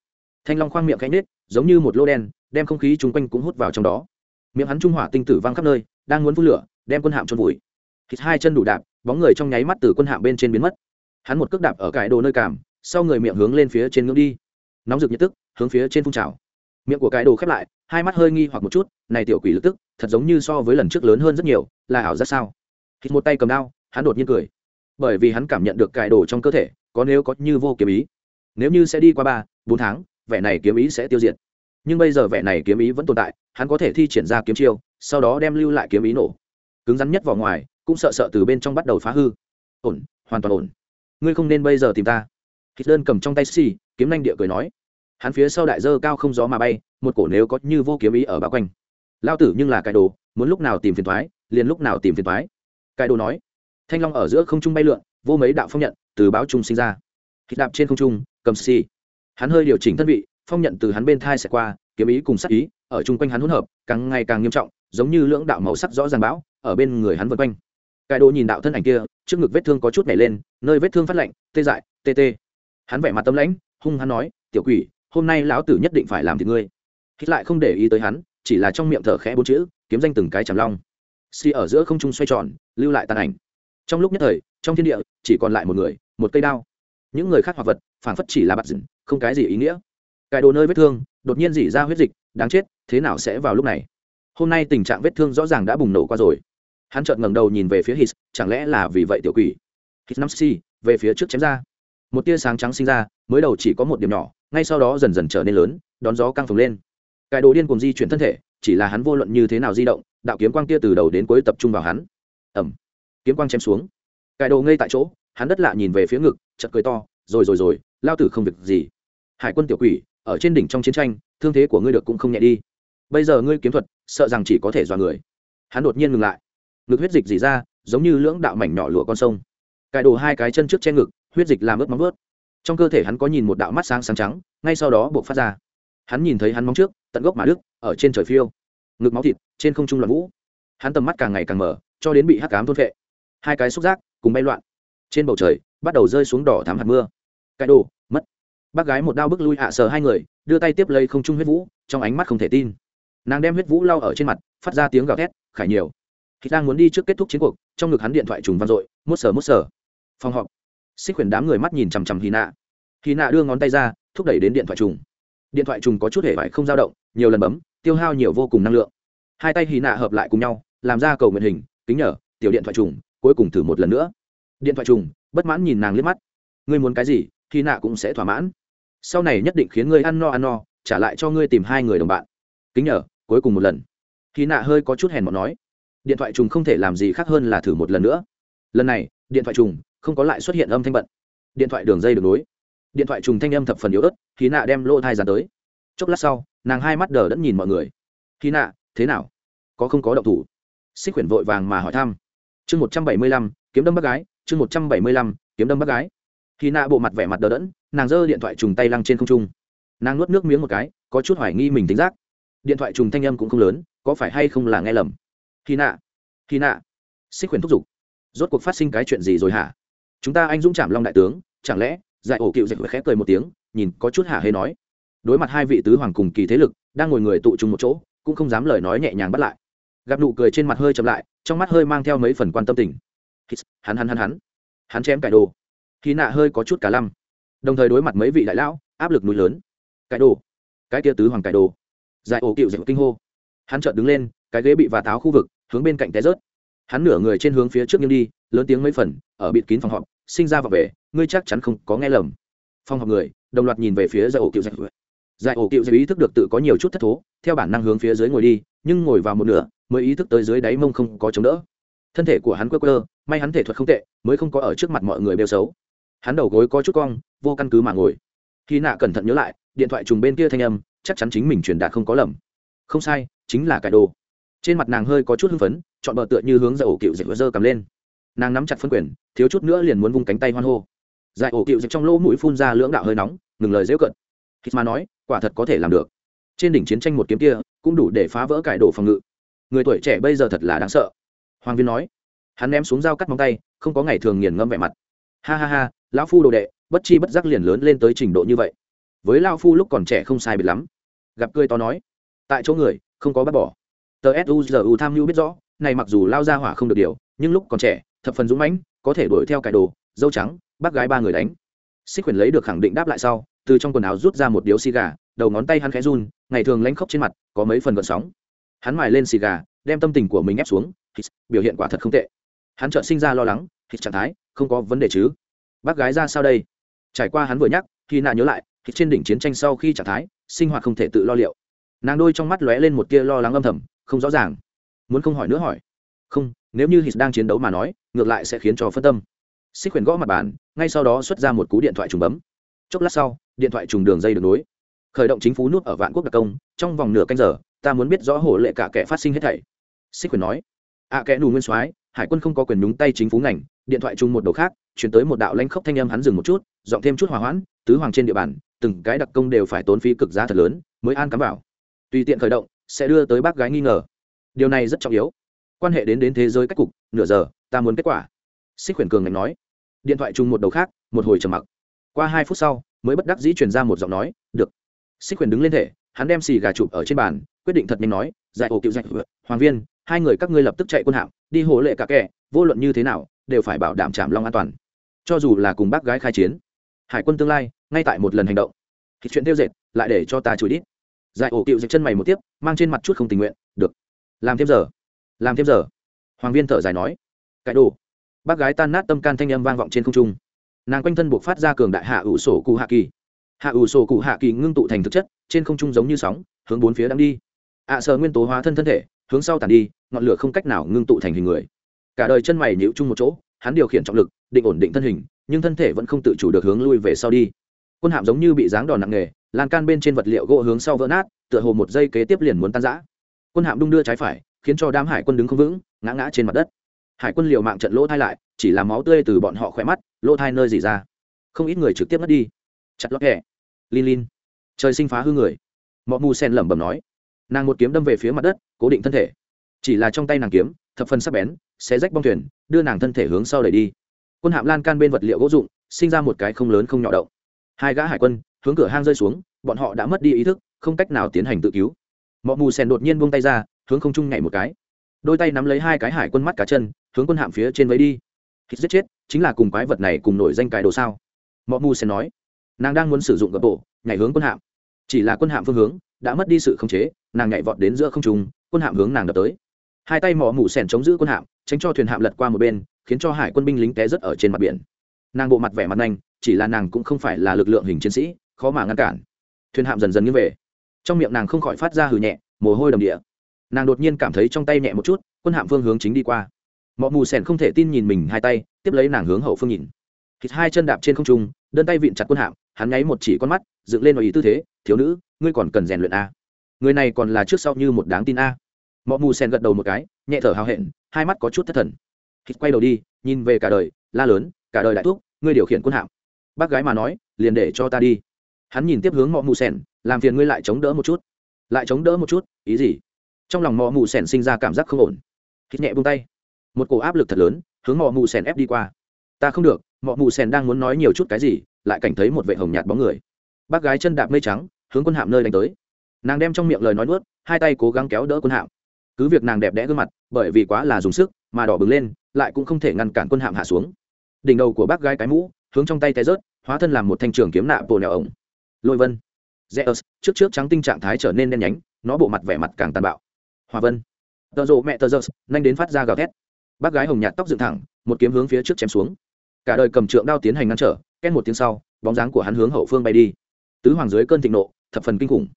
Thanh long khoang miệng cánh nết giống như một lô đen đem không khí chung quanh cũng hút vào trong đó. Miệng hắn trung hỏa tinh tử văng khắp nơi đang muốn phun lửa đem quân hạm trôn vùi. Hít hai chân đủ đạp bóng người trong nháy mắt từ quân hạm bên trên biến mất. Hắn một cước đạp ở cải đồ nơi cảm sau người miệng hướng lên phía trên ngưỡng đi. Nóng rực nhiệt tức, hướng phía trên phun trào. Miệng của cải đồ khép lại, hai mắt hơi nghi hoặc một chút, này tiểu quỷ lực tức, thật giống như so với lần trước lớn hơn rất nhiều, là ảo ra sao? Hít một tay cầm đao, hắn đột nhiên cười. Bởi vì hắn cảm nhận được cải đồ trong cơ thể, có nếu có như vô kiếm ý. Nếu như sẽ đi qua ba, bốn tháng, vẻ này kiếm ý sẽ tiêu diệt. Nhưng bây giờ vẻ này kiếm ý vẫn tồn tại, hắn có thể thi triển ra kiếm chiêu, sau đó đem lưu lại kiếm ý nổ. Cứng rắn nhất vào ngoài cũng sợ sợ từ bên trong bắt đầu phá hư. Ổn, hoàn toàn ổn. Ngươi không nên bây giờ tìm ta. Thịt đơn cầm trong tay xì, kiếm nhanh địa cười nói. Hắn phía sau đại dơ cao không gió mà bay, một cổ nếu có như vô kiếm ý ở bao quanh. Lao tử nhưng là cài đồ, muốn lúc nào tìm phiền thoái liền lúc nào tìm phiền thoái cài đồ nói. Thanh long ở giữa không trung bay lượn, vô mấy đạo phong nhận từ báo trung sinh ra. Thịt đạp trên không trung, cầm xì. Hắn hơi điều chỉnh thân vị, phong nhận từ hắn bên thai sẽ qua, kiếm ý cùng sắc ý, ở chung quanh hắn hỗn hợp, càng ngày càng nghiêm trọng, giống như lưỡng đạo màu sắc rõ ràng bão, ở bên người hắn vân quanh cài đồ nhìn đạo thân ảnh kia, trước ngực vết thương có chút nhảy lên, nơi vết thương phát lạnh, tê dại, tê tê. Hắn vẻ mặt tâm lãnh, hung hắn nói, tiểu quỷ, hôm nay lão tử nhất định phải làm thì ngươi. Hít lại không để ý tới hắn, chỉ là trong miệng thở khẽ bốn chữ, kiếm danh từng cái chầm long. Si ở giữa không trung xoay tròn, lưu lại tàn ảnh. Trong lúc nhất thời, trong thiên địa, chỉ còn lại một người, một cây đao. Những người khác hoặc vật phản phất chỉ là bạt rừng không cái gì ý nghĩa. Cài đồ nơi vết thương, đột nhiên dỉ ra huyết dịch, đáng chết, thế nào sẽ vào lúc này? Hôm nay tình trạng vết thương rõ ràng đã bùng nổ qua rồi hắn chợt ngẩng đầu nhìn về phía hít chẳng lẽ là vì vậy tiểu quỷ? Hít năm si về phía trước chém ra. Một tia sáng trắng sinh ra, mới đầu chỉ có một điểm nhỏ, ngay sau đó dần dần trở nên lớn, đón gió căng phồng lên. Cải đồ điên cùng di chuyển thân thể, chỉ là hắn vô luận như thế nào di động, đạo kiếm quang tia từ đầu đến cuối tập trung vào hắn. Ẩm kiếm quang chém xuống. Cải đồ ngay tại chỗ, hắn đất lạ nhìn về phía ngực chật cười to, rồi rồi rồi, lao tử không việc gì. Hải quân tiểu quỷ, ở trên đỉnh trong chiến tranh, thương thế của ngươi được cũng không nhẹ đi. Bây giờ ngươi kiếm thuật, sợ rằng chỉ có thể dọa người. Hắn đột nhiên ngừng lại ngực huyết dịch dì ra, giống như lưỡng đạo mảnh nhỏ lụa con sông. Cài đồ hai cái chân trước che ngực, huyết dịch làm ướt móng ướt trong cơ thể hắn có nhìn một đạo mắt sáng sáng trắng, ngay sau đó buộc phát ra. Hắn nhìn thấy hắn móng trước, tận gốc mà đức ở trên trời phiêu. Ngực máu thịt, trên không trung loạn vũ. Hắn tầm mắt càng ngày càng mở, cho đến bị hắc cám thôn vệ hai cái xúc giác, cùng bay loạn. Trên bầu trời, bắt đầu rơi xuống đỏ thám hạt mưa. Cái đồ, mất. Bác gái một đao bước lui hạ sờ hai người, đưa tay tiếp lấy không trung huyết vũ, trong ánh mắt không thể tin. Nàng đem huyết vũ lau ở trên mặt, phát ra tiếng gào thét, khải nhiều khi đang muốn đi trước kết thúc chiến cuộc, trong ngực hắn điện thoại trùng vang dội mút sờ mút sờ. Phòng họp. Xích quyển đám người mắt nhìn chằm chằm hy nạ. Hy nạ đưa ngón tay ra, thúc đẩy đến điện thoại trùng. Điện thoại trùng có chút hệ vải không dao động, nhiều lần bấm, tiêu hao nhiều vô cùng năng lượng. Hai tay hy nạ hợp lại cùng nhau, làm ra cầu nguyện hình, kính nhở tiểu điện thoại trùng, cuối cùng thử một lần nữa. Điện thoại trùng, bất mãn nhìn nàng liếc mắt. Ngươi muốn cái gì hy nạ cũng sẽ thỏa mãn. Sau này nhất định khiến ngươi ăn no ăn no, trả lại cho ngươi tìm hai người đồng bạn. Kính nhở cuối cùng một lần. Hy nạ hơi có chút hèn mọn nói điện thoại trùng không thể làm gì khác hơn là thử một lần nữa. Lần này, điện thoại trùng không có lại xuất hiện âm thanh bận. Điện thoại đường dây được nối. Điện thoại trùng thanh âm thập phần yếu ớt khí nạ đem lỗ thai dàn tới. Chốc lát sau, nàng hai mắt đờ đẫn nhìn mọi người. Khí nạ, thế nào? Có không có động thủ? Xích quyển vội vàng mà hỏi thăm. Chương một trăm bảy mươi lăm, kiếm đâm bác gái, chương một trăm bảy mươi lăm, kiếm đâm bác gái. Khí nạ bộ mặt vẻ mặt đờ đẫn, nàng giơ điện thoại trùng tay lăng trên không trung. Nàng nuốt nước miếng một cái, có chút hoài nghi mình tính giác. Điện thoại trùng thanh âm cũng không lớn, có phải hay không là nghe lầm? Khi nạ. Khi nạ. Xích quyền thúc giục. Rốt cuộc phát sinh cái chuyện gì rồi hả? Chúng ta anh dũng chạm long đại tướng, chẳng lẽ, giải ổ cựu dạy khẽ cười một tiếng, nhìn có chút hả hê nói. Đối mặt hai vị tứ hoàng cùng kỳ thế lực, đang ngồi người tụ trùng một chỗ, cũng không dám lời nói nhẹ nhàng bắt lại. Gặp nụ cười trên mặt hơi chậm lại, trong mắt hơi mang theo mấy phần quan tâm tình. Hắn hắn hắn hắn. Hắn chém cải đồ. Khi nạ hơi có chút cả lăm. Đồng thời đối mặt mấy vị đại lão, áp lực núi lớn. Cải đồ. Cái kia tứ hoàng cải đồ. Giải ổ cựu dạy kinh hô. Hắn chợt đứng lên cái ghế bị và táo khu vực, hướng bên cạnh té rớt. Hắn nửa người trên hướng phía trước nghiêng đi, lớn tiếng mấy phần, ở bịt kín phòng họp, sinh ra và về ngươi chắc chắn không có nghe lầm. Phòng họp người, đồng loạt nhìn về phía giải ổ cựu dạy giải ổ cựu dạy dạ ý thức được tự có nhiều chút thất thố, theo bản năng hướng phía dưới ngồi đi, nhưng ngồi vào một nửa, mới ý thức tới dưới đáy mông không có chống đỡ. Thân thể của hắn quơ quơ, may hắn thể thuật không tệ, mới không có ở trước mặt mọi người bêu xấu. Hắn đầu gối có chút cong, vô căn cứ mà ngồi. Khi nạ cẩn thận nhớ lại, điện thoại trùng bên kia thanh âm, chắc chắn chính mình truyền đạt không có lầm. Không sai, chính là cải đồ trên mặt nàng hơi có chút hưng phấn, chọn bờ tựa như hướng giải ổ cựu vừa dơ cầm lên. Nàng nắm chặt phân quyền, thiếu chút nữa liền muốn vung cánh tay hoan hô. Dạy ổ cựu dịch trong lỗ mũi phun ra lưỡng đạo hơi nóng, ngừng lời dễu cận hít mà nói, quả thật có thể làm được. Trên đỉnh chiến tranh một kiếm kia, cũng đủ để phá vỡ cải đồ phòng ngự. Người tuổi trẻ bây giờ thật là đáng sợ. Hoàng viên nói. Hắn ném xuống dao cắt móng tay, không có ngày thường nghiền ngâm vẻ mặt. Ha ha ha, lão phu đồ đệ, bất chi bất giác liền lớn lên tới trình độ như vậy. Với lao phu lúc còn trẻ không sai biệt lắm. Gặp cười to nói. Tại chỗ người, không có bắt bỏ tờ suzu tham mưu biết rõ, này mặc dù lao ra hỏa không được điều, nhưng lúc còn trẻ, thập phần dũng mãnh, có thể đuổi theo cải đồ, dâu trắng, bác gái ba người đánh. Xích quyền lấy được khẳng định đáp lại sau, từ trong quần áo rút ra một điếu xì gà, đầu ngón tay hắn khẽ run, ngày thường lanh khóc trên mặt, có mấy phần gợn sóng. Hắn mài lên xì gà, đem tâm tình của mình ép xuống biểu hiện quả thật không tệ. Hắn chợt sinh ra lo lắng, hít trạng thái, không có vấn đề chứ. Bác gái ra sao đây? Trải qua hắn vừa nhắc, khi nạ nhớ lại thì trên đỉnh chiến tranh sau khi trạng thái, sinh hoạt không thể tự lo liệu. Nàng đôi trong mắt lóe lên một tia lo lắng âm thầm không rõ ràng. Muốn không hỏi nữa hỏi. Không nếu như hít đang chiến đấu mà nói ngược lại sẽ khiến cho phân tâm. Xích quyền gõ mặt bàn ngay sau đó xuất ra một cú điện thoại trùng bấm. Chốc lát sau điện thoại trùng đường dây được nối. Khởi động chính phủ nút ở vạn quốc đặc công trong vòng nửa canh giờ ta muốn biết rõ hổ lệ cả kẻ phát sinh hết thảy. Xích quyền nói ạ à, kẻ nù nguyên soái hải quân không có quyền nhúng tay chính phủ ngành điện thoại chung một đầu khác chuyển tới một đạo lãnh khốc thanh âm hắn dừng một chút dọn thêm chút hòa hoãn tứ hoàng trên địa bàn từng cái đặc công đều phải tốn phí cực giá thật lớn mới an cắm vào. Tùy tiện khởi động sẽ đưa tới bác gái nghi ngờ. Điều này rất trọng yếu. Quan hệ đến đến thế giới cách cục, nửa giờ, ta muốn kết quả. Xích khuyển cường ngành nói. Điện thoại chung một đầu khác, một hồi trầm mặc. Qua hai phút sau, mới bất đắc dĩ truyền ra một giọng nói, được. Xích khuyển đứng lên thể, hắn đem xì gà chụp ở trên bàn, quyết định thật nhanh nói, giải ổ cựu dạch hoàng viên, hai người các ngươi lập tức chạy quân hạm, đi hồ lệ cả kẻ, vô luận như thế nào, đều phải bảo đảm trảm long an toàn. Cho dù là cùng bác gái khai chiến, hải quân tương lai, ngay tại một lần hành động. Thì chuyện tiêu dệt, lại để cho ta chửi đít giải ổ cựu dịch chân mày một tiếp mang trên mặt chút không tình nguyện được làm thêm giờ làm thêm giờ. Hoàng viên thở dài nói cãi đồ. Bác gái tan nát tâm can thanh âm vang vọng trên không trung. Nàng quanh thân buộc phát ra cường đại hạ ủ sổ cụ hạ kỳ. Hạ ủ sổ cụ hạ kỳ ngưng tụ thành thực chất trên không trung giống như sóng hướng bốn phía đang đi. Ạ à, sợ nguyên tố hóa thân thân thể hướng sau tàn đi ngọn lửa không cách nào ngưng tụ thành hình người. Cả đời chân mày nhịu chung một chỗ hắn điều khiển trọng lực định ổn định thân hình nhưng thân thể vẫn không tự chủ được hướng lui về sau đi. Quân hạm giống như bị giáng đòn nặng nề lan can bên trên vật liệu gỗ hướng sau vỡ nát, tựa hồ một giây kế tiếp liền muốn tan rã. Quân hạm đung đưa trái phải, khiến cho đám hải quân đứng không vững, ngã ngã trên mặt đất. Hải quân liều mạng trận lỗ thai lại, chỉ là máu tươi từ bọn họ khỏe mắt, lỗ thai nơi gì ra. Không ít người trực tiếp mất đi. Chặt lót hẹ lin lin. Trời sinh phá hư người. Mọ mù sen lẩm bẩm nói. Nàng một kiếm đâm về phía mặt đất, cố định thân thể. Chỉ là trong tay nàng kiếm, thập phần sắc bén sẽ rách bong thuyền, đưa nàng thân thể hướng sau đẩy đi. Quân hạm lan can bên vật liệu gỗ dụng, sinh ra một cái không lớn không nhỏ động. Hai gã hải quân hướng cửa hang rơi xuống, bọn họ đã mất đi ý thức, không cách nào tiến hành tự cứu. Mọi mù sen đột nhiên buông tay ra, hướng không trung nhảy một cái. Đôi tay nắm lấy hai cái hải quân mắt cá chân, hướng quân hạm phía trên vấy đi. Hít giết chết, chính là cùng quái vật này cùng nổi danh cái đồ sao? Mọi mù sen nói. Nàng đang muốn sử dụng gập bộ nhảy hướng quân hạm. Chỉ là quân hạm phương hướng, đã mất đi sự khống chế, nàng nhảy vọt đến giữa không trung, quân hạm hướng nàng đập tới. Hai tay mỏ mù sen chống giữ quân hạm, tránh cho thuyền hạm lật qua một bên, khiến cho hải quân binh lính té rất ở trên mặt biển. Nàng bộ mặt vẻ mặt nhanh chỉ là nàng cũng không phải là lực lượng hình chiến sĩ khó mà ngăn cản. Thuyền hạm dần dần nghiêng về. Trong miệng nàng không khỏi phát ra hừ nhẹ, mồ hôi đầm địa. Nàng đột nhiên cảm thấy trong tay nhẹ một chút, quân hạm phương hướng chính đi qua. Mọ mù sèn không thể tin nhìn mình hai tay, tiếp lấy nàng hướng hậu phương nhìn. Thịt hai chân đạp trên không trung, đơn tay vịn chặt quân hạm, hắn nháy một chỉ con mắt, dựng lên vào ý tư thế, thiếu nữ, ngươi còn cần rèn luyện a? Người này còn là trước sau như một đáng tin a. Mọ mù sen gật đầu một cái, nhẹ thở hào hẹn, hai mắt có chút thất thần. Thịt quay đầu đi, nhìn về cả đời, la lớn, cả đời đại thúc, ngươi điều khiển quân hạm. Bác gái mà nói, liền để cho ta đi hắn nhìn tiếp hướng mọ mù sẻn, làm phiền ngươi lại chống đỡ một chút. Lại chống đỡ một chút, ý gì? Trong lòng mọ mù sẻn sinh ra cảm giác không ổn. Hít nhẹ buông tay. Một cổ áp lực thật lớn, hướng mọ mù sẻn ép đi qua. Ta không được, mọ mù sẻn đang muốn nói nhiều chút cái gì, lại cảnh thấy một vệ hồng nhạt bóng người. Bác gái chân đạp mây trắng, hướng quân hạm nơi đánh tới. Nàng đem trong miệng lời nói nuốt, hai tay cố gắng kéo đỡ quân hạm. Cứ việc nàng đẹp đẽ gương mặt, bởi vì quá là dùng sức, mà đỏ bừng lên, lại cũng không thể ngăn cản quân hạm hạ xuống. Đỉnh đầu của bác gái cái mũ, hướng trong tay tay rớt, hóa thân làm một thanh trường kiếm nạ bồ nẹo ổng lôi vân zeus trước trước trắng tinh trạng thái trở nên đen nhánh, nó bộ mặt vẻ mặt càng tàn bạo. Hòa vân. Tợ rộ mẹ tờ giơ nhanh đến phát ra gào thét. Bác gái hồng nhạt tóc dựng thẳng, một kiếm hướng phía trước chém xuống. Cả đời cầm trượng đao tiến hành ngăn trở, két một tiếng sau, bóng dáng của hắn hướng hậu phương bay đi. Tứ hoàng dưới cơn thịnh nộ, thập phần kinh khủng.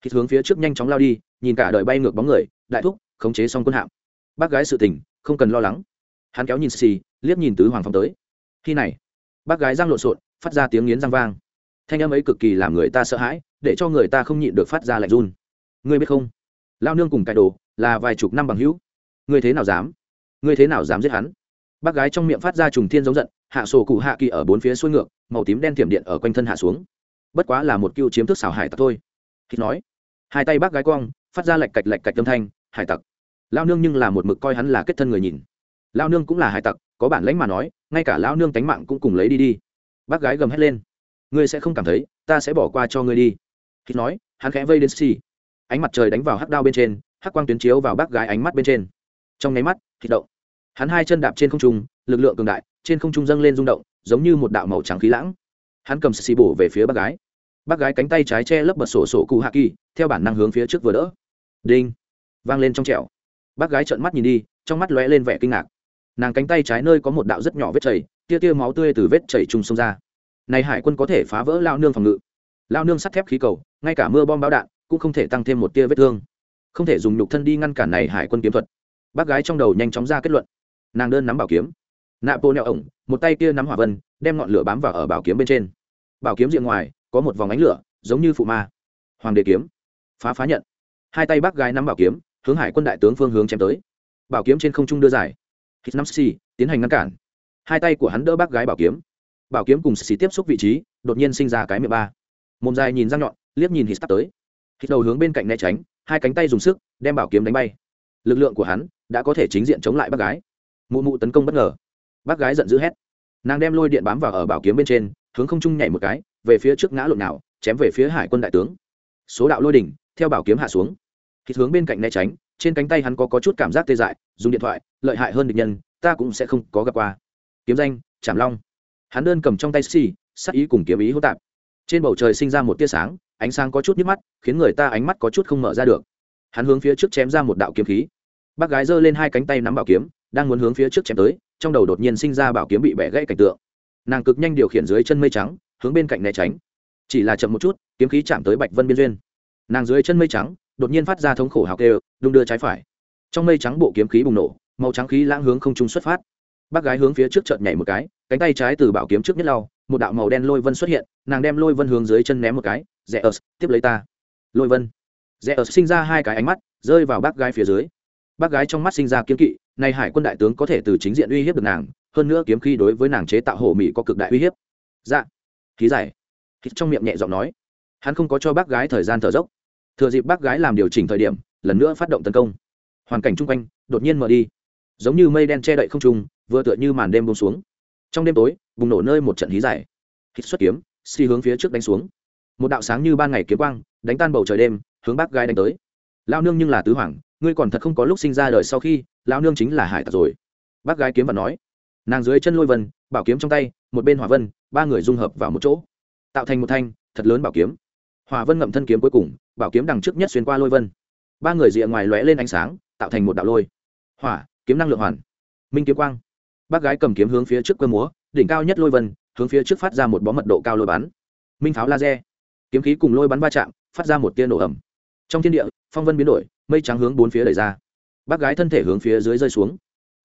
Khi hướng phía trước nhanh chóng lao đi, nhìn cả đời bay ngược bóng người, đại thúc, khống chế xong quân hạm. Bác gái sự tình, không cần lo lắng. Hắn kéo nhìn xì, liếc nhìn tứ hoàng phong tới. Khi này, bác gái răng lộn xộn, phát ra tiếng nghiến răng vang thanh âm ấy cực kỳ làm người ta sợ hãi, để cho người ta không nhịn được phát ra lạnh run. Ngươi biết không? Lao nương cùng cải đồ là vài chục năm bằng hữu. Ngươi thế nào dám? Ngươi thế nào dám giết hắn? Bác gái trong miệng phát ra trùng thiên giống giận, hạ sổ cụ hạ kỳ ở bốn phía xuôi ngược, màu tím đen thiểm điện ở quanh thân hạ xuống. Bất quá là một cựu chiếm thức xảo hải tặc thôi. Khi nói, hai tay bác gái cong, phát ra lạch cạch lạch cạch âm thanh, hải tặc. Lao nương nhưng là một mực coi hắn là kết thân người nhìn. Lao nương cũng là hải tặc, có bản lãnh mà nói, ngay cả lao nương tánh mạng cũng cùng lấy đi đi. Bác gái gầm hét lên ngươi sẽ không cảm thấy, ta sẽ bỏ qua cho ngươi đi. Khi nói, hắn khẽ vây đến xì. Ánh mặt trời đánh vào hắc đao bên trên, hắc quang tuyến chiếu vào bác gái ánh mắt bên trên. Trong nháy mắt thịt động. Hắn hai chân đạp trên không trung, lực lượng cường đại, trên không trung dâng lên rung động, giống như một đạo màu trắng khí lãng. Hắn cầm xì bổ về phía bác gái. Bác gái cánh tay trái che lấp bật sổ sổ cụ hạ kỳ, theo bản năng hướng phía trước vừa đỡ. Đinh. Vang lên trong trẻo. bác gái trợn mắt nhìn đi, trong mắt lóe lên vẻ kinh ngạc. Nàng cánh tay trái nơi có một đạo rất nhỏ vết chảy, tia tia máu tươi từ vết chảy trùng sông ra này hải quân có thể phá vỡ lao nương phòng ngự. Lao nương sắt thép khí cầu, ngay cả mưa bom bão đạn cũng không thể tăng thêm một tia vết thương. Không thể dùng nhục thân đi ngăn cản này hải quân kiếm thuật. Bác gái trong đầu nhanh chóng ra kết luận. Nàng đơn nắm bảo kiếm. Nạp bô neo ổng, một tay kia nắm hỏa vân, đem ngọn lửa bám vào ở bảo kiếm bên trên. Bảo kiếm diện ngoài, có một vòng ánh lửa, giống như phụ ma. Hoàng đế kiếm. Phá phá nhận. Hai tay bác gái nắm bảo kiếm, hướng hải quân đại tướng phương hướng chém tới. Bảo kiếm trên không trung đưa dài. Hít năm xì, tiến hành ngăn cản. Hai tay của hắn đỡ bác gái bảo kiếm bảo kiếm cùng xì tiếp xúc vị trí đột nhiên sinh ra cái miệng ba. Mồm dài nhìn răng nhọn liếc nhìn hít tắt tới. Hít đầu hướng bên cạnh né tránh hai cánh tay dùng sức đem bảo kiếm đánh bay. Lực lượng của hắn đã có thể chính diện chống lại bác gái. Mụ mụ tấn công bất ngờ. Bác gái giận dữ hét. Nàng đem lôi điện bám vào ở bảo kiếm bên trên hướng không trung nhảy một cái về phía trước ngã lộn nào chém về phía hải quân đại tướng. Số đạo lôi đỉnh theo bảo kiếm hạ xuống. Hít hướng bên cạnh né tránh trên cánh tay hắn có, có chút cảm giác tê dại dùng điện thoại lợi hại hơn địch nhân ta cũng sẽ không có gặp qua. Kiếm danh trảm long hắn đơn cầm trong tay xì sắc ý cùng kiếm ý hô tạp. Trên bầu trời sinh ra một tia sáng ánh sáng có chút nhức mắt khiến người ta ánh mắt có chút không mở ra được. Hắn hướng phía trước chém ra một đạo kiếm khí. Bác gái giơ lên hai cánh tay nắm bảo kiếm đang muốn hướng phía trước chém tới trong đầu đột nhiên sinh ra bảo kiếm bị bẻ gãy cảnh tượng. Nàng cực nhanh điều khiển dưới chân mây trắng hướng bên cạnh né tránh. Chỉ là chậm một chút kiếm khí chạm tới bạch vân biên duyên. Nàng dưới chân mây trắng đột nhiên phát ra thống khổ hào đều, đung đưa trái phải. Trong mây trắng bộ kiếm khí bùng nổ màu trắng khí lãng hướng không trung xuất phát bác gái hướng phía trước chợt nhảy một cái, cánh tay trái từ bảo kiếm trước nhất lau, một đạo màu đen lôi vân xuất hiện, nàng đem lôi vân hướng dưới chân ném một cái rẽ ớt, tiếp lấy ta. Lôi vân. Rẽ ớt sinh ra hai cái ánh mắt, rơi vào bác gái phía dưới. Bác gái trong mắt sinh ra kiếm kỵ nay hải quân đại tướng có thể từ chính diện uy hiếp được nàng, hơn nữa kiếm khí đối với nàng chế tạo hổ mỹ có cực đại uy hiếp. Dạ. Khí giải. Khí trong miệng nhẹ giọng nói. Hắn không có cho bác gái thời gian thở dốc. Thừa dịp bác gái làm điều chỉnh thời điểm, lần nữa phát động tấn công. Hoàn cảnh chung quanh đột nhiên mở đi. Giống như mây đen che đậy không trung vừa tựa như màn đêm bông xuống. Trong đêm tối, bùng nổ nơi một trận hí dài. Hít xuất kiếm, xi hướng phía trước đánh xuống. Một đạo sáng như ban ngày kiếm quang, đánh tan bầu trời đêm, hướng bác gai đánh tới. Lao nương nhưng là tứ hoàng, ngươi còn thật không có lúc sinh ra đời sau khi lao nương chính là hải tặc rồi. Bác gái kiếm và nói. Nàng dưới chân lôi vân, bảo kiếm trong tay, một bên hỏa vân, ba người dung hợp vào một chỗ. Tạo thành một thanh, thật lớn bảo kiếm. Hỏa vân ngậm thân kiếm cuối cùng, bảo kiếm đằng trước nhất xuyên qua lôi vân. Ba người rìa ngoài lóe lên ánh sáng, tạo thành một đạo lôi. Hỏa, kiếm năng lượng hoàn. Minh kiếm quang bác gái cầm kiếm hướng phía trước cơ múa, đỉnh cao nhất lôi vân, hướng phía trước phát ra một bó mật độ cao lôi bắn. Minh pháo laser. Kiếm khí cùng lôi bắn va chạm, phát ra một tia nổ ẩm trong thiên địa, phong vân biến đổi, mây trắng hướng bốn phía đẩy ra. Bác gái thân thể hướng phía dưới rơi xuống.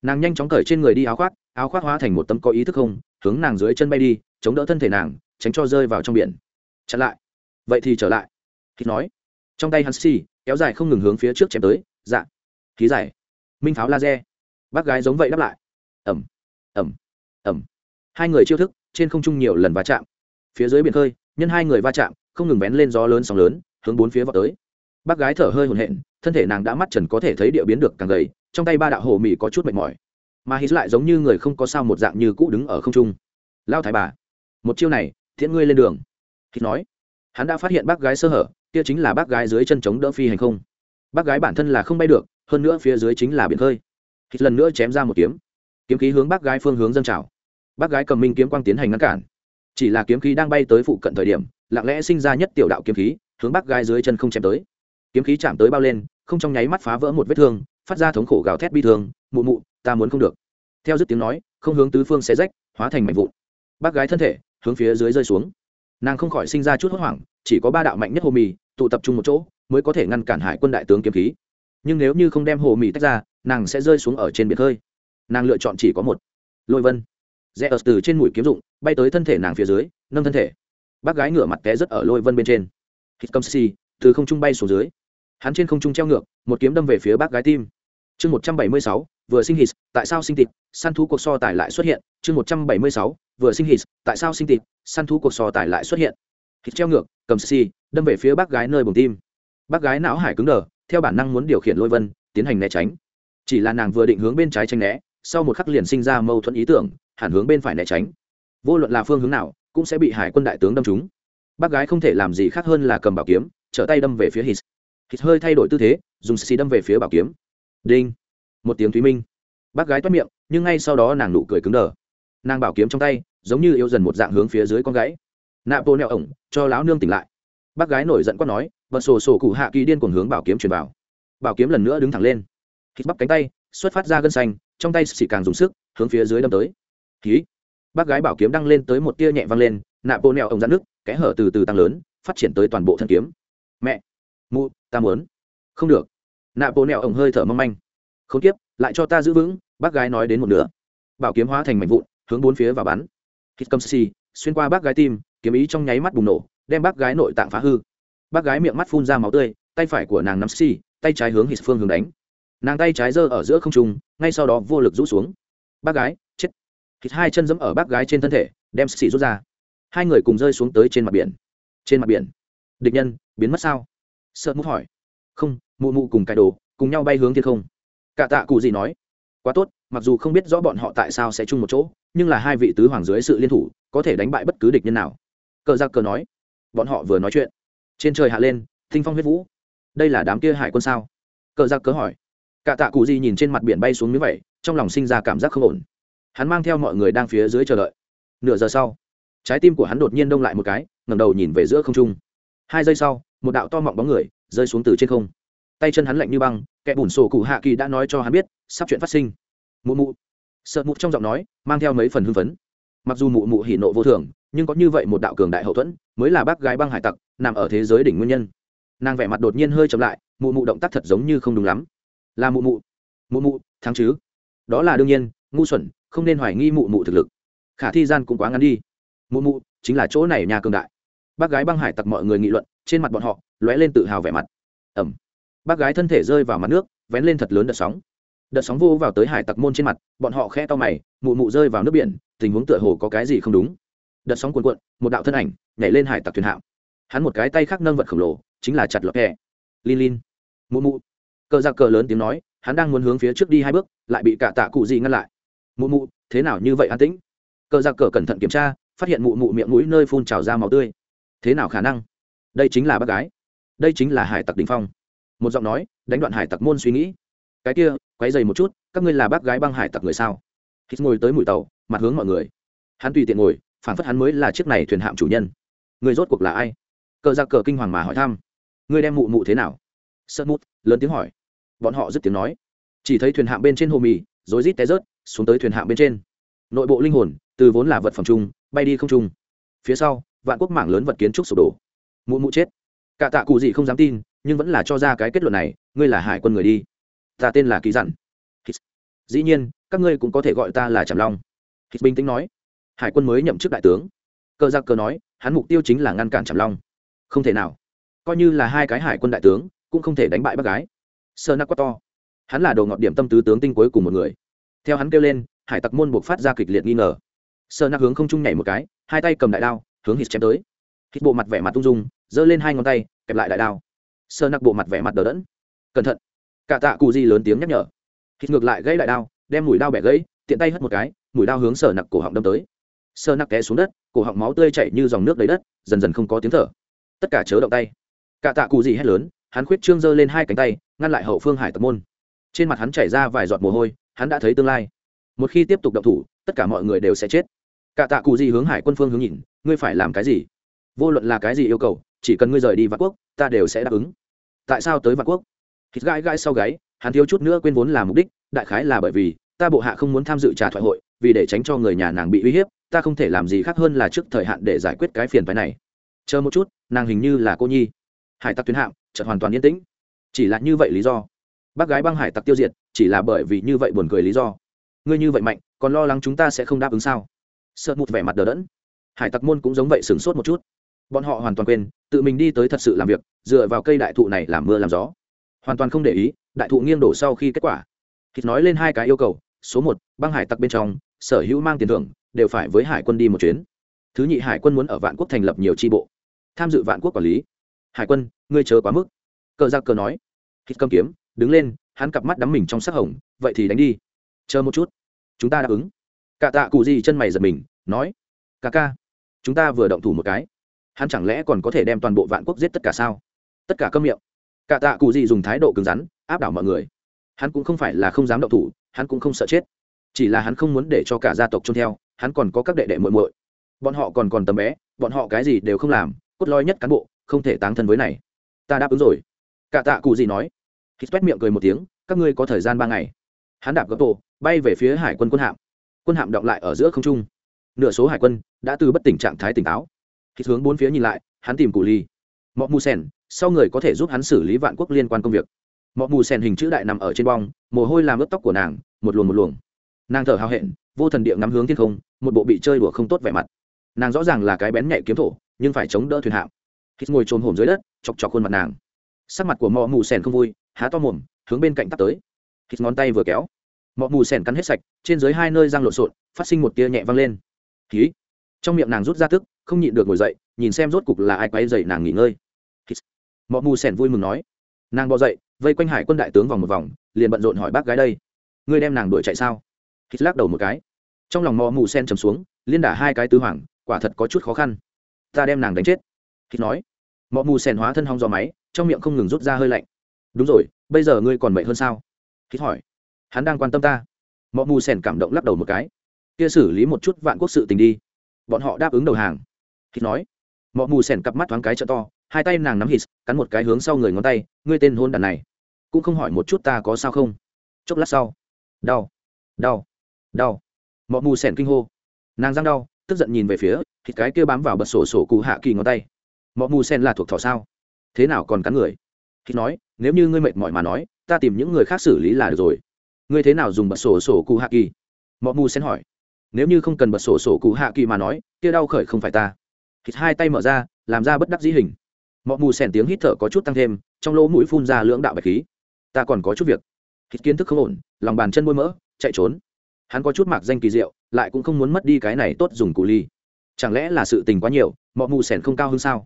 Nàng nhanh chóng cởi trên người đi áo khoác áo khoác hóa thành một tấm có ý thức không, hướng nàng dưới chân bay đi, chống đỡ thân thể nàng, tránh cho rơi vào trong biển. Chặn lại. Vậy thì trở lại. Khi nói. Trong tay hắn xì, kéo dài không ngừng hướng phía trước chém tới. Dạ. Khí dài. Minh pháo laser. Bác gái giống vậy đáp lại. Ẩm ẩm ẩm. Hai người chiêu thức, trên không trung nhiều lần va chạm. Phía dưới biển khơi, nhân hai người va chạm, không ngừng bén lên gió lớn sóng lớn, hướng bốn phía vào tới. Bác gái thở hơi hồn hện thân thể nàng đã mắt trần có thể thấy địa biến được càng gầy, trong tay ba đạo hồ mỹ có chút mệt mỏi. Mà hít lại giống như người không có sao một dạng như cũ đứng ở không trung. Lao thái bà, một chiêu này, thiện ngươi lên đường. Hít nói. Hắn đã phát hiện bác gái sơ hở, kia chính là bác gái dưới chân chống đỡ phi hành không. Bác gái bản thân là không bay được, hơn nữa phía dưới chính là biển khơi. Hít lần nữa chém ra một kiếm kiếm khí hướng bác gái phương hướng dân trào. Bác gái cầm minh kiếm quang tiến hành ngăn cản. Chỉ là kiếm khí đang bay tới phụ cận thời điểm, lặng lẽ sinh ra nhất tiểu đạo kiếm khí, hướng bác gái dưới chân không chém tới. Kiếm khí chạm tới bao lên, không trong nháy mắt phá vỡ một vết thương, phát ra thống khổ gào thét bi thương, mụ mụ, ta muốn không được. Theo dứt tiếng nói, không hướng tứ phương xé rách, hóa thành mảnh vụn. Bác gái thân thể hướng phía dưới rơi xuống. Nàng không khỏi sinh ra chút hốt hoảng, chỉ có ba đạo mạnh nhất hồ mì tụ tập trung một chỗ, mới có thể ngăn cản hải quân đại tướng kiếm khí. Nhưng nếu như không đem hồ mì tách ra, nàng sẽ rơi xuống ở trên biển khơi nàng lựa chọn chỉ có một. Lôi vân. Rẽ ớt từ trên mũi kiếm dụng, bay tới thân thể nàng phía dưới, nâng thân thể. Bác gái ngửa mặt té rất ở lôi vân bên trên. Hít cầm xì, từ không trung bay xuống dưới. Hắn trên không trung treo ngược, một kiếm đâm về phía bác gái tim. Chương một trăm bảy mươi sáu, vừa sinh hít, tại sao sinh tịt săn thú cuộc so tài lại xuất hiện. Chương một trăm bảy mươi sáu, vừa sinh hít, tại sao sinh tịt săn thú cuộc so tài lại xuất hiện. Hít treo ngược, cầm xì, đâm về phía bác gái nơi bồng tim. Bác gái não hải cứng đờ, theo bản năng muốn điều khiển lôi vân, tiến hành né tránh. Chỉ là nàng vừa định hướng bên trái tranh né sau một khắc liền sinh ra mâu thuẫn ý tưởng, hẳn hướng bên phải né tránh. Vô luận là phương hướng nào, cũng sẽ bị hải quân đại tướng đâm trúng. Bác gái không thể làm gì khác hơn là cầm bảo kiếm, trở tay đâm về phía hít. Hít hơi thay đổi tư thế, dùng xì đâm về phía bảo kiếm. Đinh. Một tiếng thúy minh. Bác gái toát miệng, nhưng ngay sau đó nàng nụ cười cứng đờ. Nàng bảo kiếm trong tay, giống như yêu dần một dạng hướng phía dưới con gãy. Nạ bô neo ổng, cho lão nương tỉnh lại. Bác gái nổi giận quát nói, bật sổ sổ cụ hạ kỳ điên cuồng hướng bảo kiếm truyền vào. Bảo kiếm lần nữa đứng thẳng lên. Hít bắp cánh tay, xuất phát ra gân xanh trong tay xì càng dùng sức, hướng phía dưới đâm tới. Khí bác gái bảo kiếm đăng lên tới một tia nhẹ văng lên nạ bô neo ông dán nước, kẽ hở từ từ tăng lớn, phát triển tới toàn bộ thân kiếm. Mẹ! Mụ, ta muốn. Không được. Nạ bô neo ông hơi thở mong manh. Không tiếp, lại cho ta giữ vững, bác gái nói đến một nửa. Bảo kiếm hóa thành mảnh vụn, hướng bốn phía và bắn. Hít cầm xì, xuyên qua bác gái tim, kiếm ý trong nháy mắt bùng nổ, đem bác gái nội tạng phá hư. Bác gái miệng mắt phun ra máu tươi, tay phải của nàng nắm xì, tay trái hướng hít phương hướng đánh nàng tay trái giơ ở giữa không trung, ngay sau đó vô lực rũ xuống. Bác gái, chết. Thịt hai chân dẫm ở bác gái trên thân thể, đem xì rút ra. Hai người cùng rơi xuống tới trên mặt biển. Trên mặt biển. Địch nhân, biến mất sao? Sợ mút hỏi. Không, mụ mụ cùng cải đồ, cùng nhau bay hướng thiên không. Cả tạ cụ gì nói. Quá tốt, mặc dù không biết rõ bọn họ tại sao sẽ chung một chỗ, nhưng là hai vị tứ hoàng dưới sự liên thủ, có thể đánh bại bất cứ địch nhân nào. Cờ giặc cờ nói. Bọn họ vừa nói chuyện. Trên trời hạ lên, thinh phong huyết vũ. Đây là đám kia hải quân sao? Cờ giặc cờ hỏi cả tạ cụ Di nhìn trên mặt biển bay xuống như vậy, trong lòng sinh ra cảm giác không ổn. Hắn mang theo mọi người đang phía dưới chờ đợi. Nửa giờ sau, trái tim của hắn đột nhiên đông lại một cái, ngẩng đầu nhìn về giữa không trung. Hai giây sau, một đạo to mọng bóng người rơi xuống từ trên không. Tay chân hắn lạnh như băng, kẻ bùn sổ cụ hạ kỳ đã nói cho hắn biết, sắp chuyện phát sinh. Mụ mụ. Sợ mụ trong giọng nói, mang theo mấy phần hưng phấn. Mặc dù mụ mụ hỉ nộ vô thường, nhưng có như vậy một đạo cường đại hậu thuẫn, mới là bác gái băng hải tặc, nằm ở thế giới đỉnh nguyên nhân. Nàng vẻ mặt đột nhiên hơi chậm lại, mụ mụ động tác thật giống như không đúng lắm là mụ mụ. Mụ mụ, thắng chứ? Đó là đương nhiên, ngu xuẩn, không nên hoài nghi mụ mụ thực lực. Khả thi gian cũng quá ngắn đi. Mụ mụ, chính là chỗ này nhà cường đại. Bác gái băng hải tặc mọi người nghị luận, trên mặt bọn họ, lóe lên tự hào vẻ mặt. Ẩm. Bác gái thân thể rơi vào mặt nước, vén lên thật lớn đợt sóng. Đợt sóng vô vào tới hải tặc môn trên mặt, bọn họ khe to mày, mụ mụ rơi vào nước biển, tình huống tựa hồ có cái gì không đúng. Đợt sóng cuồn cuộn, một đạo thân ảnh nhảy lên hải tặc thuyền hạm. Hắn một cái tay khác nâng vật khổng lồ, chính là chặt lọt kẹ lin lin. Mụ mụ cờ giặc cờ lớn tiếng nói, hắn đang muốn hướng phía trước đi hai bước, lại bị cả tạ cụ gì ngăn lại. Mụ mụ, thế nào như vậy an tĩnh? Cờ giặc cờ cẩn thận kiểm tra, phát hiện mụ mụ miệng mũi nơi phun trào ra màu tươi. Thế nào khả năng? Đây chính là bác gái. Đây chính là hải tặc đình phong. Một giọng nói, đánh đoạn hải tặc môn suy nghĩ. Cái kia, quấy dày một chút, các ngươi là bác gái băng hải tặc người sao? Hít ngồi tới mũi tàu, mặt hướng mọi người. Hắn tùy tiện ngồi, phản phất hắn mới là chiếc này thuyền hạm chủ nhân. Người rốt cuộc là ai? Cờ ra cờ kinh hoàng mà hỏi thăm. Người đem mụ mụ thế nào? Sợ mút lớn tiếng hỏi bọn họ dứt tiếng nói. Chỉ thấy thuyền hạm bên trên hồ mì, rối rít té rớt, xuống tới thuyền hạm bên trên. Nội bộ linh hồn, từ vốn là vật phẩm chung, bay đi không chung phía sau, vạn quốc mảng lớn vật kiến trúc sụp đổ. Mụ mụ chết. Cả tạ cụ gì không dám tin, nhưng vẫn là cho ra cái kết luận này, ngươi là hải quân người đi. Ta tên là kỳ dặn. Dĩ nhiên, các ngươi cũng có thể gọi ta là trầm long. Hít bình tĩnh nói. Hải quân mới nhậm chức đại tướng. Cơ giặc cơ nói, hắn mục tiêu chính là ngăn cản trầm long. Không thể nào. Coi như là hai cái hải quân đại tướng, cũng không thể đánh bại bác gái sơ nắc quá to. Hắn là đồ ngọt điểm tâm tứ tướng tinh cuối cùng một người. Theo hắn kêu lên, hải tặc môn buộc phát ra kịch liệt nghi ngờ. Sơ nắc hướng không trung nhảy một cái, hai tay cầm đại đao, hướng hít chém tới. Hít bộ mặt vẻ mặt tung dung, giơ lên hai ngón tay, kẹp lại đại đao. Sơ nắc bộ mặt vẻ mặt đờ đẫn. Cẩn thận. Cả tạ cụ di lớn tiếng nhắc nhở. Hít ngược lại gãy đại đao, đem mũi đao bẻ gãy, tiện tay hất một cái, mũi đao hướng sơ nặc cổ họng đâm tới. Sơ nặc té xuống đất, cổ họng máu tươi chảy như dòng nước đầy đất, dần dần không có tiếng thở. Tất cả chớ động tay. Cả tạ cụ di hét lớn, hắn khuyết trương giơ lên hai cánh tay ngăn lại hậu phương hải tập môn. Trên mặt hắn chảy ra vài giọt mồ hôi, hắn đã thấy tương lai. Một khi tiếp tục động thủ, tất cả mọi người đều sẽ chết. Cả tạ cụ gì hướng hải quân phương hướng nhìn, ngươi phải làm cái gì? Vô luận là cái gì yêu cầu, chỉ cần ngươi rời đi vạn quốc, ta đều sẽ đáp ứng. Tại sao tới vạn quốc? Hít gãi gãi sau gáy, hắn thiếu chút nữa quên vốn là mục đích, đại khái là bởi vì, ta bộ hạ không muốn tham dự trà thoại hội, vì để tránh cho người nhà nàng bị uy hiếp, ta không thể làm gì khác hơn là trước thời hạn để giải quyết cái phiền phái này. Chờ một chút, nàng hình như là cô nhi. Hải tặc tuyến hạm, chợt hoàn toàn yên tĩnh chỉ là như vậy lý do. Bác gái băng hải tặc tiêu diệt, chỉ là bởi vì như vậy buồn cười lý do. Ngươi như vậy mạnh, còn lo lắng chúng ta sẽ không đáp ứng sao? Sợ một vẻ mặt đờ đẫn. Hải tặc môn cũng giống vậy sửng sốt một chút. Bọn họ hoàn toàn quên, tự mình đi tới thật sự làm việc, dựa vào cây đại thụ này làm mưa làm gió. Hoàn toàn không để ý, đại thụ nghiêng đổ sau khi kết quả. Thịt nói lên hai cái yêu cầu, số một, băng hải tặc bên trong, sở hữu mang tiền thưởng, đều phải với hải quân đi một chuyến. Thứ nhị hải quân muốn ở vạn quốc thành lập nhiều tri bộ. Tham dự vạn quốc quản lý. Hải quân, ngươi chờ quá mức. Cờ ra cờ nói hít cầm kiếm, đứng lên, hắn cặp mắt đắm mình trong sắc hồng, vậy thì đánh đi. Chờ một chút. Chúng ta đáp ứng. Cả tạ cụ gì chân mày giật mình, nói ca ca, chúng ta vừa động thủ một cái. Hắn chẳng lẽ còn có thể đem toàn bộ vạn quốc giết tất cả sao? Tất cả câm miệng. Cả tạ cụ gì dùng thái độ cứng rắn, áp đảo mọi người. Hắn cũng không phải là không dám động thủ, hắn cũng không sợ chết. Chỉ là hắn không muốn để cho cả gia tộc trông theo, hắn còn có các đệ đệ muội muội. Bọn họ còn còn tầm bé, bọn họ cái gì đều không làm, cốt lõi nhất cán bộ, không thể táng thân với này. Ta đáp ứng rồi cả tạ cụ gì nói. Hít quét miệng cười một tiếng, các ngươi có thời gian ba ngày. Hắn đạp gấp tổ bay về phía hải quân quân hạm. Quân hạm động lại ở giữa không trung. Nửa số hải quân đã từ bất tỉnh trạng thái tỉnh táo. Hít hướng bốn phía nhìn lại, hắn tìm cụ ly. Mọi mù sen sau người có thể giúp hắn xử lý vạn quốc liên quan công việc. Mọi mù sen hình chữ đại nằm ở trên bong, mồ hôi làm ướt tóc của nàng, một luồng một luồng. Nàng thở hào hẹn, vô thần địa ngắm hướng thiên không, một bộ bị chơi đùa không tốt vẻ mặt. Nàng rõ ràng là cái bén nhạy kiếm thổ, nhưng phải chống đỡ thuyền hạm. Hít ngồi trồn hổm dưới đất, chọc chọc khuôn mặt nàng sắc mặt của mọ mù sèn không vui, há to mồm, hướng bên cạnh tắt tới. Hít ngón tay vừa kéo, mọ mù sèn cắn hết sạch, trên dưới hai nơi răng lộn xộn, phát sinh một tia nhẹ văng lên. Khí trong miệng nàng rút ra tức, không nhịn được ngồi dậy, nhìn xem rốt cục là ai quay dậy nàng nghỉ ngơi. Hít. Mọ mù sèn vui mừng nói. Nàng bò dậy, vây quanh hải quân đại tướng vòng một vòng, liền bận rộn hỏi bác gái đây. Ngươi đem nàng đuổi chạy sao? Hít lắc đầu một cái. Trong lòng mọ mù sen trầm xuống, liên đả hai cái tứ hoàng, quả thật có chút khó khăn. Ta đem nàng đánh chết. Hít nói. Mọ mù sen hóa thân hong gió máy trong miệng không ngừng rút ra hơi lạnh. Đúng rồi, bây giờ ngươi còn mệt hơn sao? Hít hỏi. Hắn đang quan tâm ta. Mọ mù sèn cảm động lắc đầu một cái. Kia xử lý một chút vạn quốc sự tình đi. Bọn họ đáp ứng đầu hàng. Hít nói. Mọ mù sèn cặp mắt thoáng cái trợ to, hai tay nàng nắm hít, cắn một cái hướng sau người ngón tay, ngươi tên hôn đàn này. Cũng không hỏi một chút ta có sao không? Chốc lát sau. Đau. Đau. Đau. Mọ mù sèn kinh hô. Nàng răng đau, tức giận nhìn về phía thịt cái kia bám vào bật sổ sổ cụ hạ kỳ ngón tay. Mọ mù sen là thuộc thỏ sao? Thế nào còn cắn người? Khi nói, nếu như ngươi mệt mỏi mà nói, ta tìm những người khác xử lý là được rồi. Ngươi thế nào dùng bật sổ sổ cụ hạ kỳ? Mọ mù sen hỏi. Nếu như không cần bật sổ sổ cụ hạ kỳ mà nói, kia đau khởi không phải ta. Hít hai tay mở ra, làm ra bất đắc dĩ hình. Mọ mù xen tiếng hít thở có chút tăng thêm, trong lỗ mũi phun ra lưỡng đạo bạch khí. Ta còn có chút việc. Hít kiến thức không ổn, lòng bàn chân môi mỡ, chạy trốn. Hắn có chút mạc danh kỳ diệu, lại cũng không muốn mất đi cái này tốt dùng cụ ly. Chẳng lẽ là sự tình quá nhiều, mọ mù xen không cao hơn sao?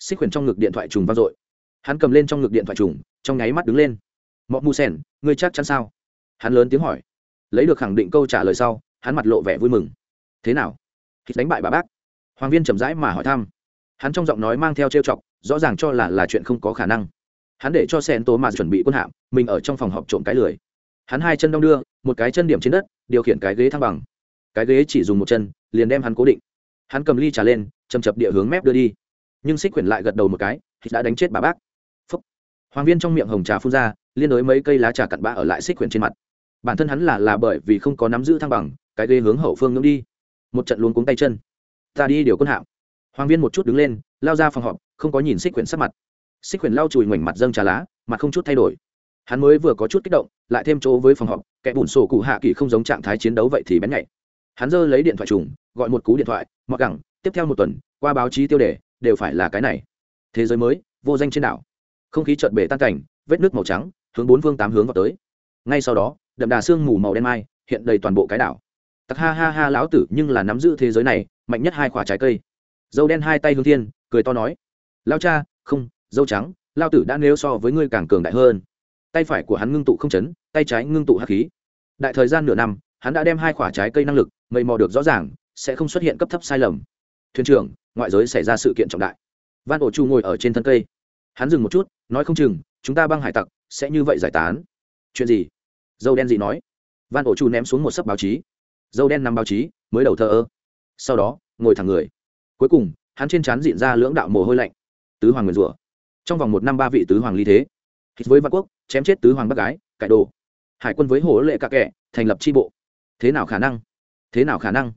Xích khuyển trong ngực điện thoại trùng vang dội. Hắn cầm lên trong ngực điện thoại trùng, trong nháy mắt đứng lên. Mọ mù sen ngươi chắc chắn sao? Hắn lớn tiếng hỏi. Lấy được khẳng định câu trả lời sau, hắn mặt lộ vẻ vui mừng. Thế nào? Hít đánh bại bà bác? Hoàng viên chậm rãi mà hỏi thăm. Hắn trong giọng nói mang theo trêu chọc, rõ ràng cho là là chuyện không có khả năng. Hắn để cho sen tố mà chuẩn bị quân hạm, mình ở trong phòng họp trộm cái lười. Hắn hai chân đong đưa, một cái chân điểm trên đất, điều khiển cái ghế thăng bằng. Cái ghế chỉ dùng một chân, liền đem hắn cố định. Hắn cầm ly trà lên chầm chập địa hướng mép đưa đi nhưng xích quyển lại gật đầu một cái hít đã đánh chết bà bác. Phúc. hoàng viên trong miệng hồng trà phun ra, liên đối mấy cây lá trà cặn bã ở lại xích quyển trên mặt. Bản thân hắn là là bởi vì không có nắm giữ thăng bằng, cái ghế hướng hậu phương ngưỡng đi. Một trận luôn cuống tay chân. Ta đi điều quân hạm. Hoàng viên một chút đứng lên, lao ra phòng họp, không có nhìn xích quyển sắc mặt. Xích quyển lau chùi ngoảnh mặt dâng trà lá, mặt không chút thay đổi. Hắn mới vừa có chút kích động, lại thêm chỗ với phòng họp, kẻ bùn sổ cụ hạ kỳ không giống trạng thái chiến đấu vậy thì bén nhạy. Hắn giơ lấy điện thoại trùng, gọi một cú điện thoại, mặc gẳng, tiếp theo một tuần, qua báo chí tiêu đề đều phải là cái này. Thế giới mới, vô danh trên đảo. Không khí trợn bể tan cảnh, vết nước màu trắng, hướng bốn phương tám hướng vào tới. Ngay sau đó, đậm đà sương mù màu đen mai, hiện đầy toàn bộ cái đảo. Tặc ha ha ha lão tử nhưng là nắm giữ thế giới này, mạnh nhất hai quả trái cây. Dâu đen hai tay hương thiên, cười to nói lao cha, không, dâu trắng lao tử đã nêu so với ngươi càng cường đại hơn. Tay phải của hắn ngưng tụ không chấn, tay trái ngưng tụ hắc khí. Đại thời gian nửa năm, hắn đã đem hai quả trái cây năng lực mây mò được rõ ràng, sẽ không xuất hiện cấp thấp sai lầm thuyền trưởng, ngoại giới xảy ra sự kiện trọng đại. Van ổ chu ngồi ở trên thân cây. Hắn dừng một chút, nói không chừng, chúng ta băng hải tặc sẽ như vậy giải tán. Chuyện gì? Dâu đen gì nói. Van ổ chu ném xuống một sấp báo chí. Dâu đen nằm báo chí, mới đầu thờ ơ. Sau đó, ngồi thẳng người. Cuối cùng, hắn trên trán diện ra lưỡng đạo mồ hôi lạnh. Tứ hoàng nguyền rủa. Trong vòng một năm ba vị tứ hoàng ly thế. Hít với văn quốc, chém chết tứ hoàng bác gái, cải đồ. Hải quân với hổ lệ cạ kẻ, thành lập tri bộ. Thế nào khả năng? Thế nào khả năng?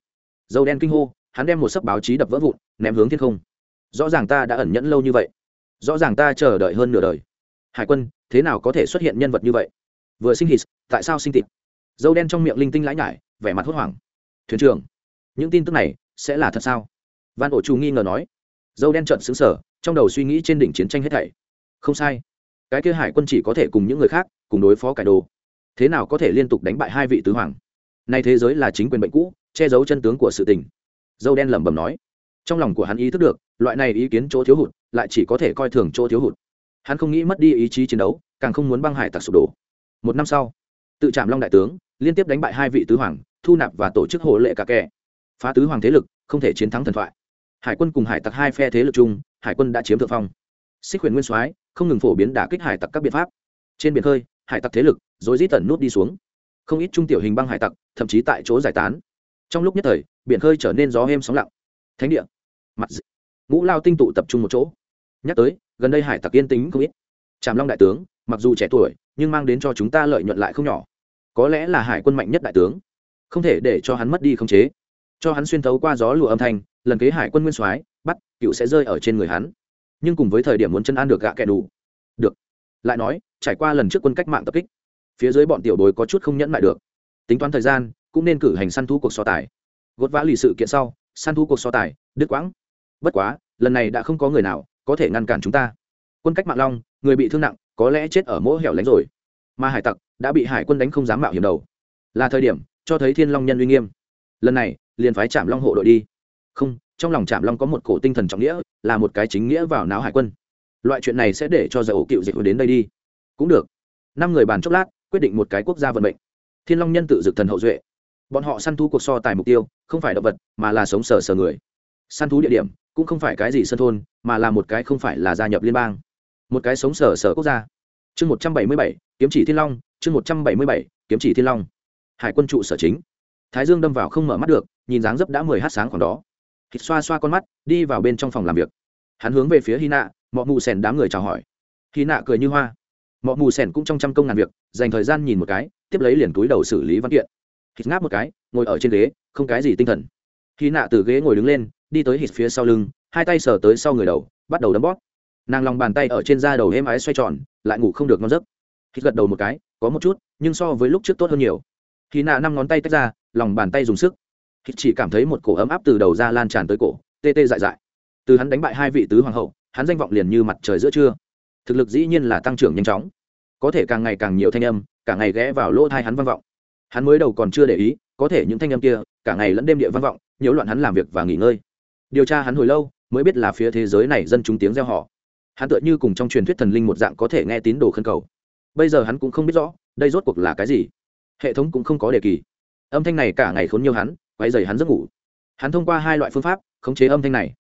Dâu đen kinh hô hắn đem một sấp báo chí đập vỡ vụn, ném hướng thiên không. Rõ ràng ta đã ẩn nhẫn lâu như vậy. Rõ ràng ta chờ đợi hơn nửa đời. Hải quân, thế nào có thể xuất hiện nhân vật như vậy? Vừa sinh hít, tại sao sinh tịt? Dâu đen trong miệng linh tinh lãi nhải, vẻ mặt hốt hoảng. Thuyền trưởng, những tin tức này sẽ là thật sao? Văn ổ chủ nghi ngờ nói. Dâu đen trợn xứng sở trong đầu suy nghĩ trên đỉnh chiến tranh hết thảy. Không sai. Cái kia hải quân chỉ có thể cùng những người khác, cùng đối phó cải đồ. Thế nào có thể liên tục đánh bại hai vị tứ hoàng? Nay thế giới là chính quyền bệnh cũ, che giấu chân tướng của sự tình dâu đen lẩm bẩm nói. Trong lòng của hắn ý thức được, loại này ý kiến chỗ thiếu hụt, lại chỉ có thể coi thường chỗ thiếu hụt. Hắn không nghĩ mất đi ý chí chiến đấu, càng không muốn băng hải tặc sụp đổ. Một năm sau, tự trạm long đại tướng, liên tiếp đánh bại hai vị tứ hoàng, thu nạp và tổ chức hộ lệ cả kẻ. Phá tứ hoàng thế lực, không thể chiến thắng thần thoại. Hải quân cùng hải tặc hai phe thế lực chung, hải quân đã chiếm thượng phong. Xích huyền nguyên soái, không ngừng phổ biến đả kích hải tặc các biện pháp. Trên biển khơi, hải tặc thế lực rồi dít tẩn nút đi xuống. Không ít trung tiểu hình băng hải tặc, thậm chí tại chỗ giải tán trong lúc nhất thời, biển khơi trở nên gió êm sóng lặng. Thánh địa. Mặt dị. ngũ lao tinh tụ tập trung một chỗ. Nhắc tới, gần đây hải tặc yên tính không ít. Tràm long đại tướng, mặc dù trẻ tuổi, nhưng mang đến cho chúng ta lợi nhuận lại không nhỏ. Có lẽ là hải quân mạnh nhất đại tướng. Không thể để cho hắn mất đi khống chế. Cho hắn xuyên thấu qua gió lụa âm thanh, lần kế hải quân nguyên soái, bắt, cựu sẽ rơi ở trên người hắn. Nhưng cùng với thời điểm muốn chân ăn được gạ kẻ đủ. Được. Lại nói, trải qua lần trước quân cách mạng tập kích, phía dưới bọn tiểu bối có chút không nhẫn lại được. Tính toán thời gian cũng nên cử hành săn thú cuộc so tài. Gốt vã lì sự kiện sau, săn thú cuộc so tài, đứt quãng. Bất quá, lần này đã không có người nào có thể ngăn cản chúng ta. Quân cách mạng long, người bị thương nặng, có lẽ chết ở mỗi hẻo lánh rồi. Mà hải tặc đã bị hải quân đánh không dám mạo hiểm đầu. Là thời điểm cho thấy thiên long nhân uy nghiêm. Lần này, liền phái trạm long hộ đội đi. Không, trong lòng trạm long có một cổ tinh thần trọng nghĩa, là một cái chính nghĩa vào não hải quân. Loại chuyện này sẽ để cho giải ổ cựu dịch đến đây đi. Cũng được. Năm người bàn chốc lát, quyết định một cái quốc gia vận mệnh. Thiên long nhân tự dực thần hậu duệ bọn họ săn thú cuộc so tài mục tiêu, không phải động vật, mà là sống sờ sờ người. Săn thú địa điểm, cũng không phải cái gì sân thôn, mà là một cái không phải là gia nhập liên bang. Một cái sống sờ sờ quốc gia. Chương một trăm bảy mươi bảy, kiếm chỉ thiên long, chương một trăm bảy mươi bảy, kiếm chỉ thiên long. Hải quân trụ sở chính. Thái dương đâm vào không mở mắt được, nhìn dáng dấp đã mười h sáng còn đó. Thịt xoa xoa con mắt, đi vào bên trong phòng làm việc. Hắn hướng về phía hy nạ mọi mù sèn đám người chào hỏi. Hy nạ cười như hoa. Mọi mù sèn cũng trong trăm công ngàn việc, dành thời gian nhìn một cái, tiếp lấy liền túi đầu xử lý văn kiện hít ngáp một cái, ngồi ở trên ghế, không cái gì tinh thần. Khi nạ từ ghế ngồi đứng lên, đi tới hít phía sau lưng, hai tay sờ tới sau người đầu, bắt đầu đấm bóp. Nàng lòng bàn tay ở trên da đầu êm ái xoay tròn, lại ngủ không được ngon giấc. Hít gật đầu một cái, có một chút, nhưng so với lúc trước tốt hơn nhiều. Khi nạ năm ngón tay tách ra, lòng bàn tay dùng sức. Hít chỉ cảm thấy một cổ ấm áp từ đầu ra lan tràn tới cổ, tê tê dại dại. Từ hắn đánh bại hai vị tứ hoàng hậu, hắn danh vọng liền như mặt trời giữa trưa. Thực lực dĩ nhiên là tăng trưởng nhanh chóng. Có thể càng ngày càng nhiều thanh âm, cả ngày ghé vào lỗ thai hắn vang vọng hắn mới đầu còn chưa để ý, có thể những thanh âm kia, cả ngày lẫn đêm địa vang vọng, nhiễu loạn hắn làm việc và nghỉ ngơi. Điều tra hắn hồi lâu, mới biết là phía thế giới này dân chúng tiếng reo họ hắn tựa như cùng trong truyền thuyết thần linh một dạng có thể nghe tín đồ khân cầu. Bây giờ hắn cũng không biết rõ, đây rốt cuộc là cái gì. Hệ thống cũng không có đề kỳ. Âm thanh này cả ngày khốn nhiều hắn quay dày hắn giấc ngủ. Hắn thông qua hai loại phương pháp, khống chế âm thanh này.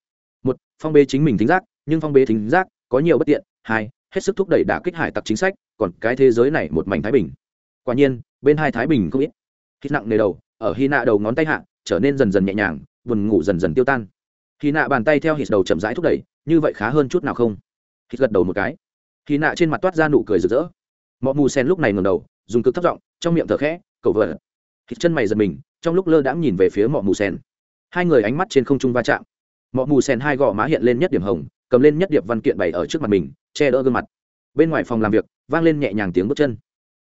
Một, phong bế chính mình thính giác, nhưng phong bế thính giác có nhiều bất tiện. Hai, hết sức thúc đẩy đả kích hải tặc chính sách, còn cái thế giới này một mảnh thái bình. Quả nhiên bên hai thái bình không ít. Hít nặng nề đầu, ở hy nạ đầu ngón tay hạ, trở nên dần dần nhẹ nhàng, buồn ngủ dần dần tiêu tan. Hy nạ bàn tay theo hít đầu chậm rãi thúc đẩy, như vậy khá hơn chút nào không? Hít gật đầu một cái. Hy nạ trên mặt toát ra nụ cười rực rỡ. Mọ mù sen lúc này ngầm đầu, dùng cực thấp giọng, trong miệng thở khẽ cầu vợ. Hít chân mày giật mình, trong lúc lơ đãng nhìn về phía mọ mù sen. Hai người ánh mắt trên không trung va chạm. Mọ mù sen hai gò má hiện lên nhất điểm hồng, cầm lên nhất điệp văn kiện bày ở trước mặt mình, che đỡ gương mặt. Bên ngoài phòng làm việc, vang lên nhẹ nhàng tiếng bước chân.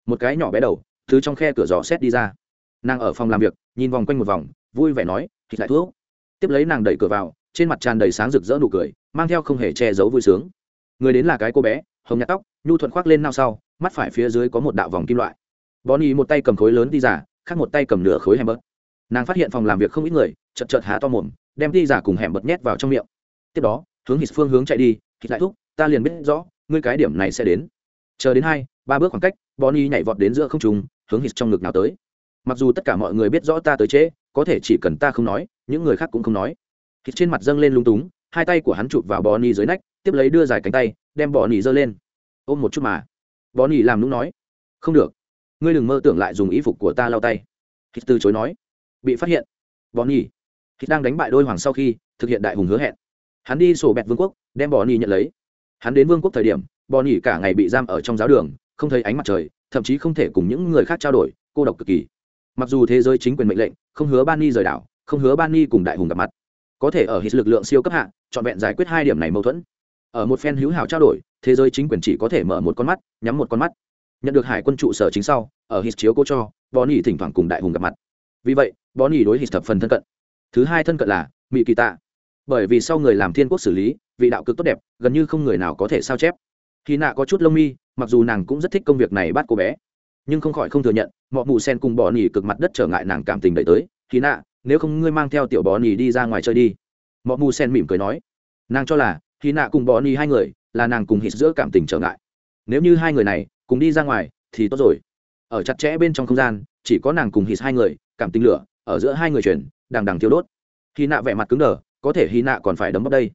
Một cái nhỏ bé đầu thứ trong khe cửa giò xét đi ra. Nàng ở phòng làm việc, nhìn vòng quanh một vòng, vui vẻ nói, thịt lại thuốc. Tiếp lấy nàng đẩy cửa vào, trên mặt tràn đầy sáng rực rỡ nụ cười, mang theo không hề che giấu vui sướng. Người đến là cái cô bé, hồng nhạt tóc, nhu thuận khoác lên nao sau, mắt phải phía dưới có một đạo vòng kim loại. Bonnie một tay cầm khối lớn đi giả khác một tay cầm nửa khối hẻm bớt nàng phát hiện phòng làm việc không ít người, chật chật há to mồm, đem đi giả cùng hẻm bớt nhét vào trong miệng. Tiếp đó, hướng hít phương hướng chạy đi hít lại thúc ta liền biết rõ, ngươi cái điểm này sẽ đến. Chờ đến hai, ba bước khoảng cách bonnie nhảy vọt đến giữa không trung, hướng hít trong ngực nào tới. Mặc dù tất cả mọi người biết rõ ta tới trễ có thể chỉ cần ta không nói những người khác cũng không nói. Hít trên mặt dâng lên lung túng hai tay của hắn chụp vào bonnie dưới nách tiếp lấy đưa dài cánh tay đem bonnie giơ lên. Ôm một chút mà. Bonnie làm nũng nói không được. Ngươi đừng mơ tưởng lại dùng y phục của ta lau tay. Hít từ chối nói bị phát hiện. Bonnie. Hít đang đánh bại đôi hoàng sau khi thực hiện đại hùng hứa hẹn. Hắn đi sổ bẹt vương quốc đem Bonnie nhận lấy. Hắn đến vương quốc thời điểm Bonnie cả ngày bị giam ở trong giáo đường không thấy ánh mặt trời, thậm chí không thể cùng những người khác trao đổi, cô độc cực kỳ. Mặc dù thế giới chính quyền mệnh lệnh, không hứa ban ni rời đảo, không hứa ban ni cùng đại hùng gặp mặt. Có thể ở hít lực lượng siêu cấp hạ, trọn vẹn giải quyết hai điểm này mâu thuẫn. Ở một phen hữu hảo trao đổi, thế giới chính quyền chỉ có thể mở một con mắt, nhắm một con mắt. Nhận được hải quân trụ sở chính sau, ở hít chiếu cô cho Bó nỉ thỉnh thoảng cùng đại hùng gặp mặt. Vì vậy Bó nỉ đối hít thập phần thân cận. Thứ hai thân cận là mỹ kỳ tạ bởi vì sau người làm thiên quốc xử lý, vị đạo cực tốt đẹp, gần như không người nào có thể sao chép khi nạ có chút lông mi, mặc dù nàng cũng rất thích công việc này bắt cô bé, nhưng không khỏi không thừa nhận mọi mù sen cùng bò nỉ cực mặt đất trở ngại nàng cảm tình đẩy tới. Khi nạ, nếu không ngươi mang theo tiểu bò nỉ đi ra ngoài chơi đi. Mọi mù sen mỉm cười nói. Nàng cho là, khi nạ cùng bò nỉ hai người, là nàng cùng hít giữa cảm tình trở ngại. Nếu như hai người này cùng đi ra ngoài, thì tốt rồi. Ở chặt chẽ bên trong không gian, chỉ có nàng cùng hít hai người, cảm tình lửa, ở giữa hai người chuyển, đằng đằng thiêu đốt. Khi nạ vẻ mặt cứng đờ, có thể hy nạ còn phải đấm bắp đây.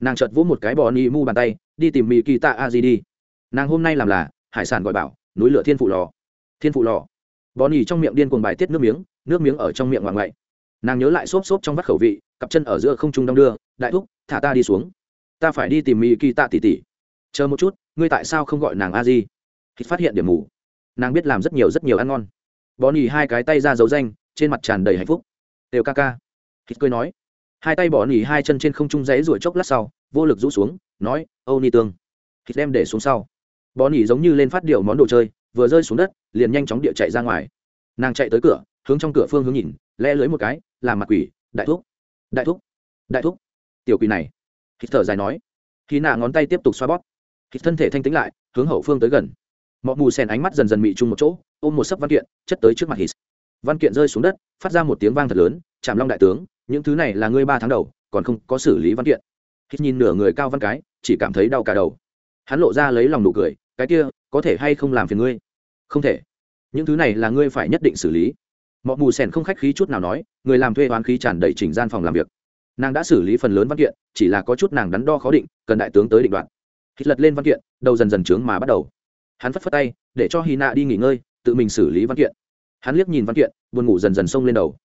Nàng chợt vỗ một cái bò ni mu bàn tay đi tìm mỹ kỳ tạ a di đi. Nàng hôm nay làm là, hải sản gọi bảo, núi lửa thiên phụ lò. Thiên phụ lò. Bò nỉ trong miệng điên cuồng bài tiết nước miếng nước miếng ở trong miệng ngoạn ngoại. Nàng nhớ lại xốp xốp trong vắt khẩu vị, cặp chân ở giữa không trung đong đưa, đại thúc, thả ta đi xuống. Ta phải đi tìm mỹ kỳ tạ tỉ tỉ chờ một chút, ngươi tại sao không gọi nàng a di? Hít phát hiện điểm mù. Nàng biết làm rất nhiều rất nhiều ăn ngon. Bò nỉ hai cái tay ra dấu danh, trên mặt tràn đầy hạnh phúc. Đều ca ca. Hít cười nói. Hai tay bỏ nỉ hai chân trên không trung giấy ruổi chốc lát sau, vô lực rũ xuống nói, âu ni tương. Thịt đem để xuống sau. Bò nỉ giống như lên phát điệu món đồ chơi, vừa rơi xuống đất, liền nhanh chóng địa chạy ra ngoài. Nàng chạy tới cửa, hướng trong cửa phương hướng nhìn, lẽ lưới một cái làm mặt quỷ, đại thúc. Đại thúc đại thúc. Tiểu quỷ này. Hít thở dài nói. Khi nạ ngón tay tiếp tục xoa bóp hít thân thể thanh tĩnh lại, hướng hậu phương tới gần. Mọi mù sen ánh mắt dần dần mị chung một chỗ, ôm một sấp văn kiện, chất tới trước mặt hít. Văn kiện rơi xuống đất, phát ra một tiếng vang thật lớn chạm long đại tướng, những thứ này là ngươi ba tháng đầu, còn không có xử lý văn kiện hít nhìn nửa người cao văn cái, chỉ cảm thấy đau cả đầu. Hắn lộ ra lấy lòng nụ cười, cái kia, có thể hay không làm phiền ngươi? Không thể. Những thứ này là ngươi phải nhất định xử lý. Mọi mù sèn không khách khí chút nào nói, người làm thuê oán khí tràn đầy chỉnh gian phòng làm việc. Nàng đã xử lý phần lớn văn kiện, chỉ là có chút nàng đắn đo khó định, cần đại tướng tới định đoạn hít lật lên văn kiện, đầu dần dần trướng mà bắt đầu. Hắn phất phất tay, để cho hy nạ đi nghỉ ngơi, tự mình xử lý văn kiện. Hắn liếc nhìn văn kiện, buồn ngủ dần dần xông lên đầu.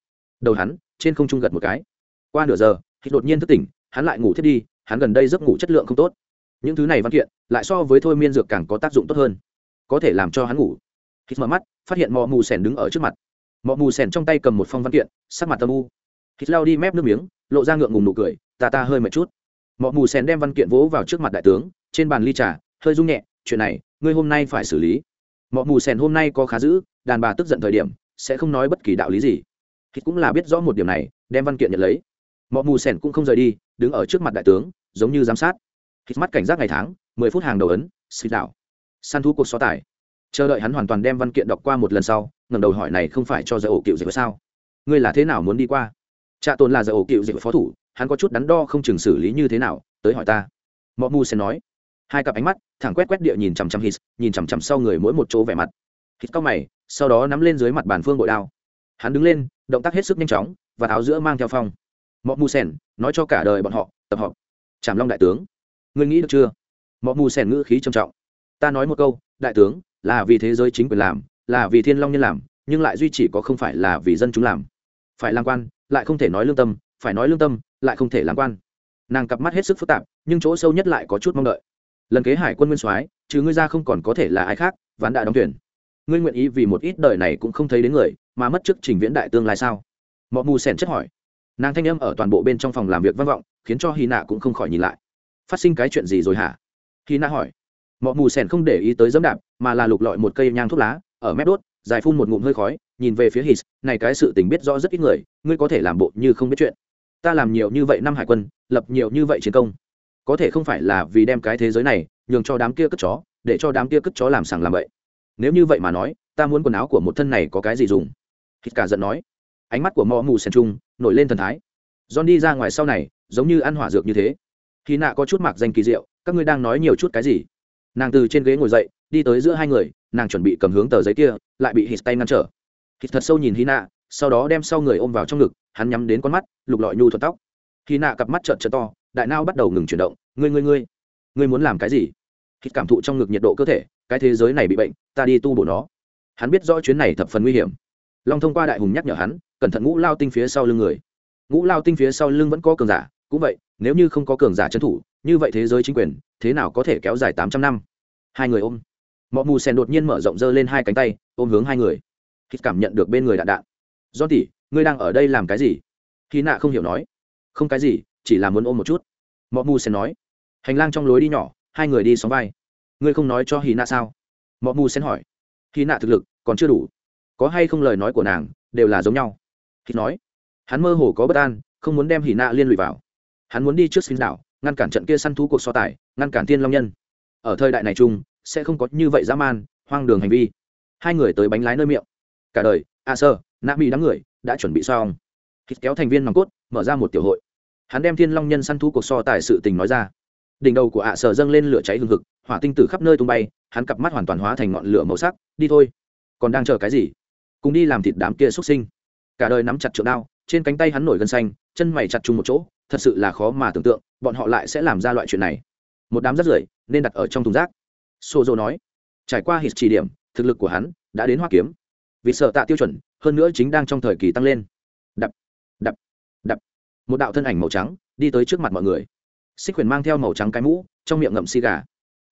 Đầu hắn, trên không trung gật một cái. Qua nửa giờ, hít đột nhiên thức tỉnh, hắn lại ngủ thiết đi hắn gần đây giấc ngủ chất lượng không tốt. Những thứ này văn kiện, lại so với thôi miên dược càng có tác dụng tốt hơn. Có thể làm cho hắn ngủ. Hít mở mắt, phát hiện mò mù sèn đứng ở trước mặt. Mò mù sèn trong tay cầm một phong văn kiện, sắc mặt tâm u. Hít lao đi mép nước miếng, lộ ra ngượng ngùng nụ cười, ta ta hơi mệt chút. Mọ mù sèn đem văn kiện vỗ vào trước mặt đại tướng, trên bàn ly trà, hơi rung nhẹ, chuyện này, ngươi hôm nay phải xử lý. Mọ mù sèn hôm nay có khá giữ đàn bà tức giận thời điểm, sẽ không nói bất kỳ đạo lý gì. Hít cũng là biết rõ một điểm này, đem văn kiện nhận lấy mọ mù sẻn cũng không rời đi, đứng ở trước mặt đại tướng, giống như giám sát. Hít mắt cảnh giác ngày tháng, mười phút hàng đầu ấn, xịt đạo săn thú cuộc so tài. Chờ đợi hắn hoàn toàn đem văn kiện đọc qua một lần sau ngầm đầu hỏi này không phải cho giải ổ cựu dịch sao? Ngươi là thế nào muốn đi qua? Trạ tồn là giải ổ cựu dịch phó thủ, hắn có chút đắn đo không chừng xử lý như thế nào, tới hỏi ta. Mọ mù sẻn nói. Hai cặp ánh mắt, thẳng quét quét địa nhìn chằm chằm hít, nhìn chằm chằm sau người mỗi một chỗ vẻ mặt. Hít cao mày, sau đó nắm lên dưới mặt bàn phương bội đao. Hắn đứng lên, động tác hết sức nhanh chóng, và áo giữa mang theo phong mọ mù sen nói cho cả đời bọn họ, tập họp trảm long đại tướng. Ngươi nghĩ được chưa? Mọ mù sen ngữ khí trầm trọng. Ta nói một câu, đại tướng, là vì thế giới chính quyền làm, là vì thiên long nhân làm, nhưng lại duy chỉ có không phải là vì dân chúng làm. Phải làm quan, lại không thể nói lương tâm, phải nói lương tâm, lại không thể làm quan. Nàng cặp mắt hết sức phức tạp, nhưng chỗ sâu nhất lại có chút mong đợi. Lần kế hải quân nguyên soái chứ ngươi ra không còn có thể là ai khác, ván đại đóng tuyển ngươi nguyện ý vì một ít đời này cũng không thấy đến người, mà mất chức trình viễn đại tương lai sao? Mọi mù sèn chất hỏi nàng thanh âm ở toàn bộ bên trong phòng làm việc vang vọng, khiến cho hy nạ cũng không khỏi nhìn lại. Phát sinh cái chuyện gì rồi hả? Hy nạ hỏi. Mọ mù sẻn không để ý tới dẫm đạp, mà là lục lọi một cây nhang thuốc lá, ở mép đốt, dài phun một ngụm hơi khói, nhìn về phía hít này cái sự tình biết rõ rất ít người, ngươi có thể làm bộ như không biết chuyện. Ta làm nhiều như vậy năm hải quân, lập nhiều như vậy chiến công. Có thể không phải là vì đem cái thế giới này, nhường cho đám kia cất chó, để cho đám kia cất chó làm sàng làm vậy nếu như vậy mà nói, ta muốn quần áo của một thân này có cái gì dùng? Hít cả giận nói ánh mắt của mò mù sen trung nổi lên thần thái. John đi ra ngoài sau này, giống như ăn hỏa dược như thế. Khi nạ có chút mặc danh kỳ diệu, các ngươi đang nói nhiều chút cái gì? Nàng từ trên ghế ngồi dậy, đi tới giữa hai người, nàng chuẩn bị cầm hướng tờ giấy kia, lại bị hít tay ngăn trở. Hít thật sâu nhìn hy nạ, sau đó đem sau người ôm vào trong ngực, hắn nhắm đến con mắt, lục lọi nhu thuật tóc. Hy nạ cặp mắt trợn trợn to, đại nao bắt đầu ngừng chuyển động. Ngươi ngươi ngươi ngươi muốn làm cái gì? Hít cảm thụ trong ngực nhiệt độ cơ thể, cái thế giới này bị bệnh, ta đi tu bổ nó. Hắn biết rõ chuyến này thập phần nguy hiểm. Long thông qua đại hùng nhắc nhở hắn cẩn thận ngũ lao tinh phía sau lưng người. Ngũ lao tinh phía sau lưng vẫn có cường giả, cũng vậy, nếu như không có cường giả trấn thủ, như vậy thế giới chính quyền, thế nào có thể kéo dài tám trăm năm? Hai người ôm. Mọ mù sen đột nhiên mở rộng dơ lên hai cánh tay, ôm hướng hai người. Khi cảm nhận được bên người đạn đạn. Do tỷ, ngươi đang ở đây làm cái gì? Khi nạ không hiểu nói. Không cái gì, chỉ là muốn ôm một chút. Mọ mù sen nói. Hành lang trong lối đi nhỏ, hai người đi xóm vai. Ngươi không nói cho hy nạ sao? Mọ mù sen hỏi. Hy nạ thực lực còn chưa đủ. Có hay không lời nói của nàng, đều là giống nhau khi nói, hắn mơ hồ có bất an, không muốn đem hỉ nạ liên lụy vào. Hắn muốn đi trước xin đảo, ngăn cản trận kia săn thú cuộc so tài, ngăn cản tiên long nhân. Ở thời đại này chung, sẽ không có như vậy dã man, hoang đường hành vi. Hai người tới bánh lái nơi miệng. Cả đời, a sơ nạ mỹ đám người, đã chuẩn bị xong. Hít kéo thành viên nòng cốt, mở ra một tiểu hội. Hắn đem thiên long nhân săn thú cuộc so tài sự tình nói ra. Đỉnh đầu của ạ à sở dâng lên lửa cháy hừng hực, hỏa tinh tử khắp nơi tung bay, hắn cặp mắt hoàn toàn hóa thành ngọn lửa màu sắc, đi thôi. Còn đang chờ cái gì? Cùng đi làm thịt đám kia xuất sinh cả đời nắm chặt trượng đao trên cánh tay hắn nổi gân xanh chân mày chặt chung một chỗ thật sự là khó mà tưởng tượng bọn họ lại sẽ làm ra loại chuyện này. Một đám rất rưởi nên đặt ở trong thùng rác. Xô dô nói trải qua hít chỉ điểm thực lực của hắn đã đến hoa kiếm. Vì sợ tạ tiêu chuẩn hơn nữa chính đang trong thời kỳ tăng lên. Đập đập đập. Một đạo thân ảnh màu trắng đi tới trước mặt mọi người. Xích Quyền mang theo màu trắng cái mũ trong miệng ngậm xì gà.